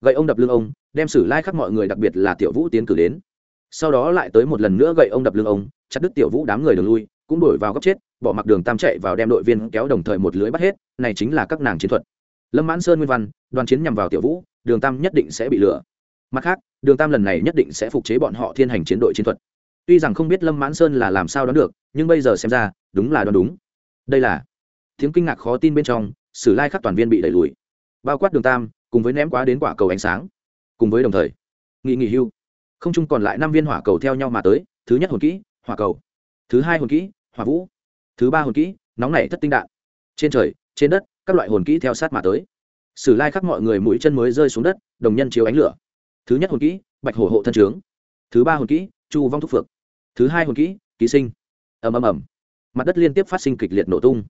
Gậy ông đập lưng ông, đem sử lai khắc mọi người, đặc biệt là tiểu vũ tiến cử đến. Sau đó lại tới một lần nữa gậy ông đập lưng ông, chặt đứt tiểu vũ đám người đường lui, cũng đổi vào góc chết, bỏ mặc đường tam chạy vào đem đội viên kéo đồng thời một lưới bắt hết, này chính là các nàng chiến thuật. Lâm mãn sơn nguyên văn, đoàn chiến nhằm vào tiểu vũ đường tam nhất định sẽ bị lừa. Mặt khác, đường tam lần này nhất định sẽ phục chế bọn họ thiên hành chiến đội chiến thuật. Tuy rằng không biết lâm mãn sơn là làm sao đoán được, nhưng bây giờ xem ra, đúng là đoán đúng. Đây là tiếng kinh ngạc khó tin bên trong, sử lai khắc toàn viên bị đẩy lùi. Bao quát đường tam, cùng với ném quá đến quả cầu ánh sáng. Cùng với đồng thời nghị nghỉ hưu. Không chung còn lại năm viên hỏa cầu theo nhau mà tới, thứ nhất hồn kỹ, hỏa cầu. Thứ hai hồn kỹ, hỏa vũ. Thứ ba hồn kỹ, nóng nảy thất tinh đạn. Trên trời, trên đất, các loại hồn kỹ theo sát mà tới sử lai khắc mọi người mũi chân mới rơi xuống đất, đồng nhân chiếu ánh lửa. Thứ nhất hồn kỹ, bạch hổ hộ thân trướng. Thứ ba hồn kỹ, chu vong thúc phượng. Thứ hai hồn kỹ, ký sinh. Ầm ầm ầm. Mặt đất liên tiếp phát sinh kịch liệt nổ tung.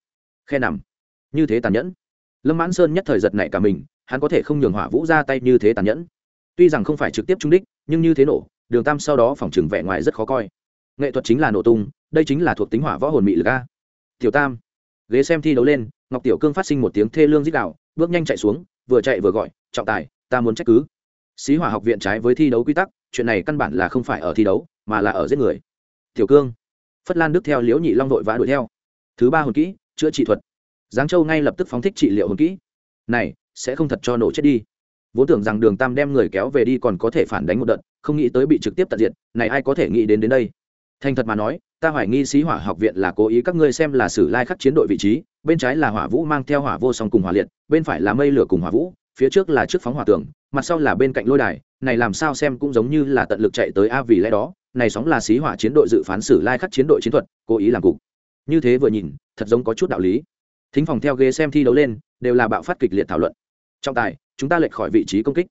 Khe nằm. Như thế tàn nhẫn. Lâm mãn sơn nhất thời giật nảy cả mình, hắn có thể không nhường hỏa vũ ra tay như thế tàn nhẫn. Tuy rằng không phải trực tiếp trúng đích, nhưng như thế nổ, đường tam sau đó phòng trừng vẻ ngoài rất khó coi. Nghệ thuật chính là nổ tung, đây chính là thuộc tính hỏa võ hồn mị lực a. Tiểu tam, ghế xem thi đấu lên, ngọc tiểu cương phát sinh một tiếng thê lương dích đạo bước nhanh chạy xuống, vừa chạy vừa gọi, trọng tài, ta muốn trách cứ. Xí hỏa học viện trái với thi đấu quy tắc, chuyện này căn bản là không phải ở thi đấu, mà là ở giết người. Tiểu cương, phất lan đức theo liễu nhị long đội vã đuổi theo. Thứ ba hồn kỹ, chữa trị thuật. Giáng châu ngay lập tức phóng thích trị liệu hồn kỹ. Này, sẽ không thật cho nổ chết đi. Vốn tưởng rằng đường tam đem người kéo về đi còn có thể phản đánh một đợt, không nghĩ tới bị trực tiếp tận diện này ai có thể nghĩ đến đến đây? Thành thật mà nói, ta hoài nghi sĩ hỏa học viện là cố ý các ngươi xem là sử lai khắc chiến đội vị trí, bên trái là hỏa vũ mang theo hỏa vô song cùng hỏa liệt, bên phải là mây lửa cùng hỏa vũ, phía trước là trước phóng hỏa tường, mặt sau là bên cạnh lôi đài, này làm sao xem cũng giống như là tận lực chạy tới a vì lẽ đó, này sóng là sĩ hỏa chiến đội dự phán sử lai khắc chiến đội chiến thuật, cố ý làm cục. Như thế vừa nhìn, thật giống có chút đạo lý. Thính phòng theo ghế xem thi đấu lên, đều là bạo phát kịch liệt thảo luận. Trọng tài, chúng ta lệch khỏi vị trí công kích.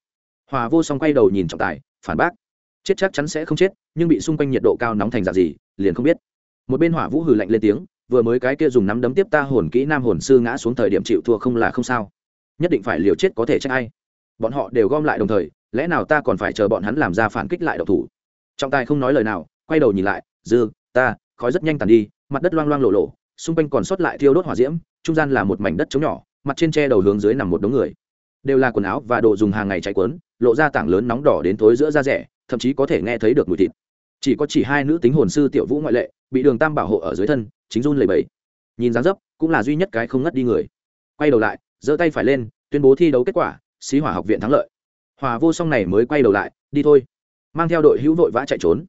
Hòa vô song quay đầu nhìn trọng tài, phản bác chết chắc chắn sẽ không chết, nhưng bị xung quanh nhiệt độ cao nóng thành dạng gì, liền không biết. Một bên hỏa vũ hừ lạnh lên tiếng, vừa mới cái kia dùng nắm đấm tiếp ta hồn kỹ nam hồn sư ngã xuống thời điểm chịu thua không là không sao. Nhất định phải liều chết có thể trách ai. Bọn họ đều gom lại đồng thời, lẽ nào ta còn phải chờ bọn hắn làm ra phản kích lại độc thủ? Trọng tài không nói lời nào, quay đầu nhìn lại, dư, ta, khói rất nhanh tàn đi, mặt đất loang loang lộ lộ, xung quanh còn sót lại thiêu đốt hỏa diễm, trung gian là một mảnh đất trống nhỏ, mặt trên tre đầu hướng dưới nằm một đống người. Đều là quần áo và đồ dùng hàng ngày cháy quấn lộ ra tảng lớn nóng đỏ đến tối giữa da rẻ thậm chí có thể nghe thấy được mùi thịt. Chỉ có chỉ hai nữ tính hồn sư tiểu vũ ngoại lệ, bị đường tam bảo hộ ở dưới thân, chính run lầy bẫy nhìn dáng dấp, cũng là duy nhất cái không ngất đi người. Quay đầu lại, giơ tay phải lên, tuyên bố thi đấu kết quả, xí hỏa học viện thắng lợi. Hòa vô song này mới quay đầu lại, đi thôi. Mang theo đội hữu vội vã chạy trốn.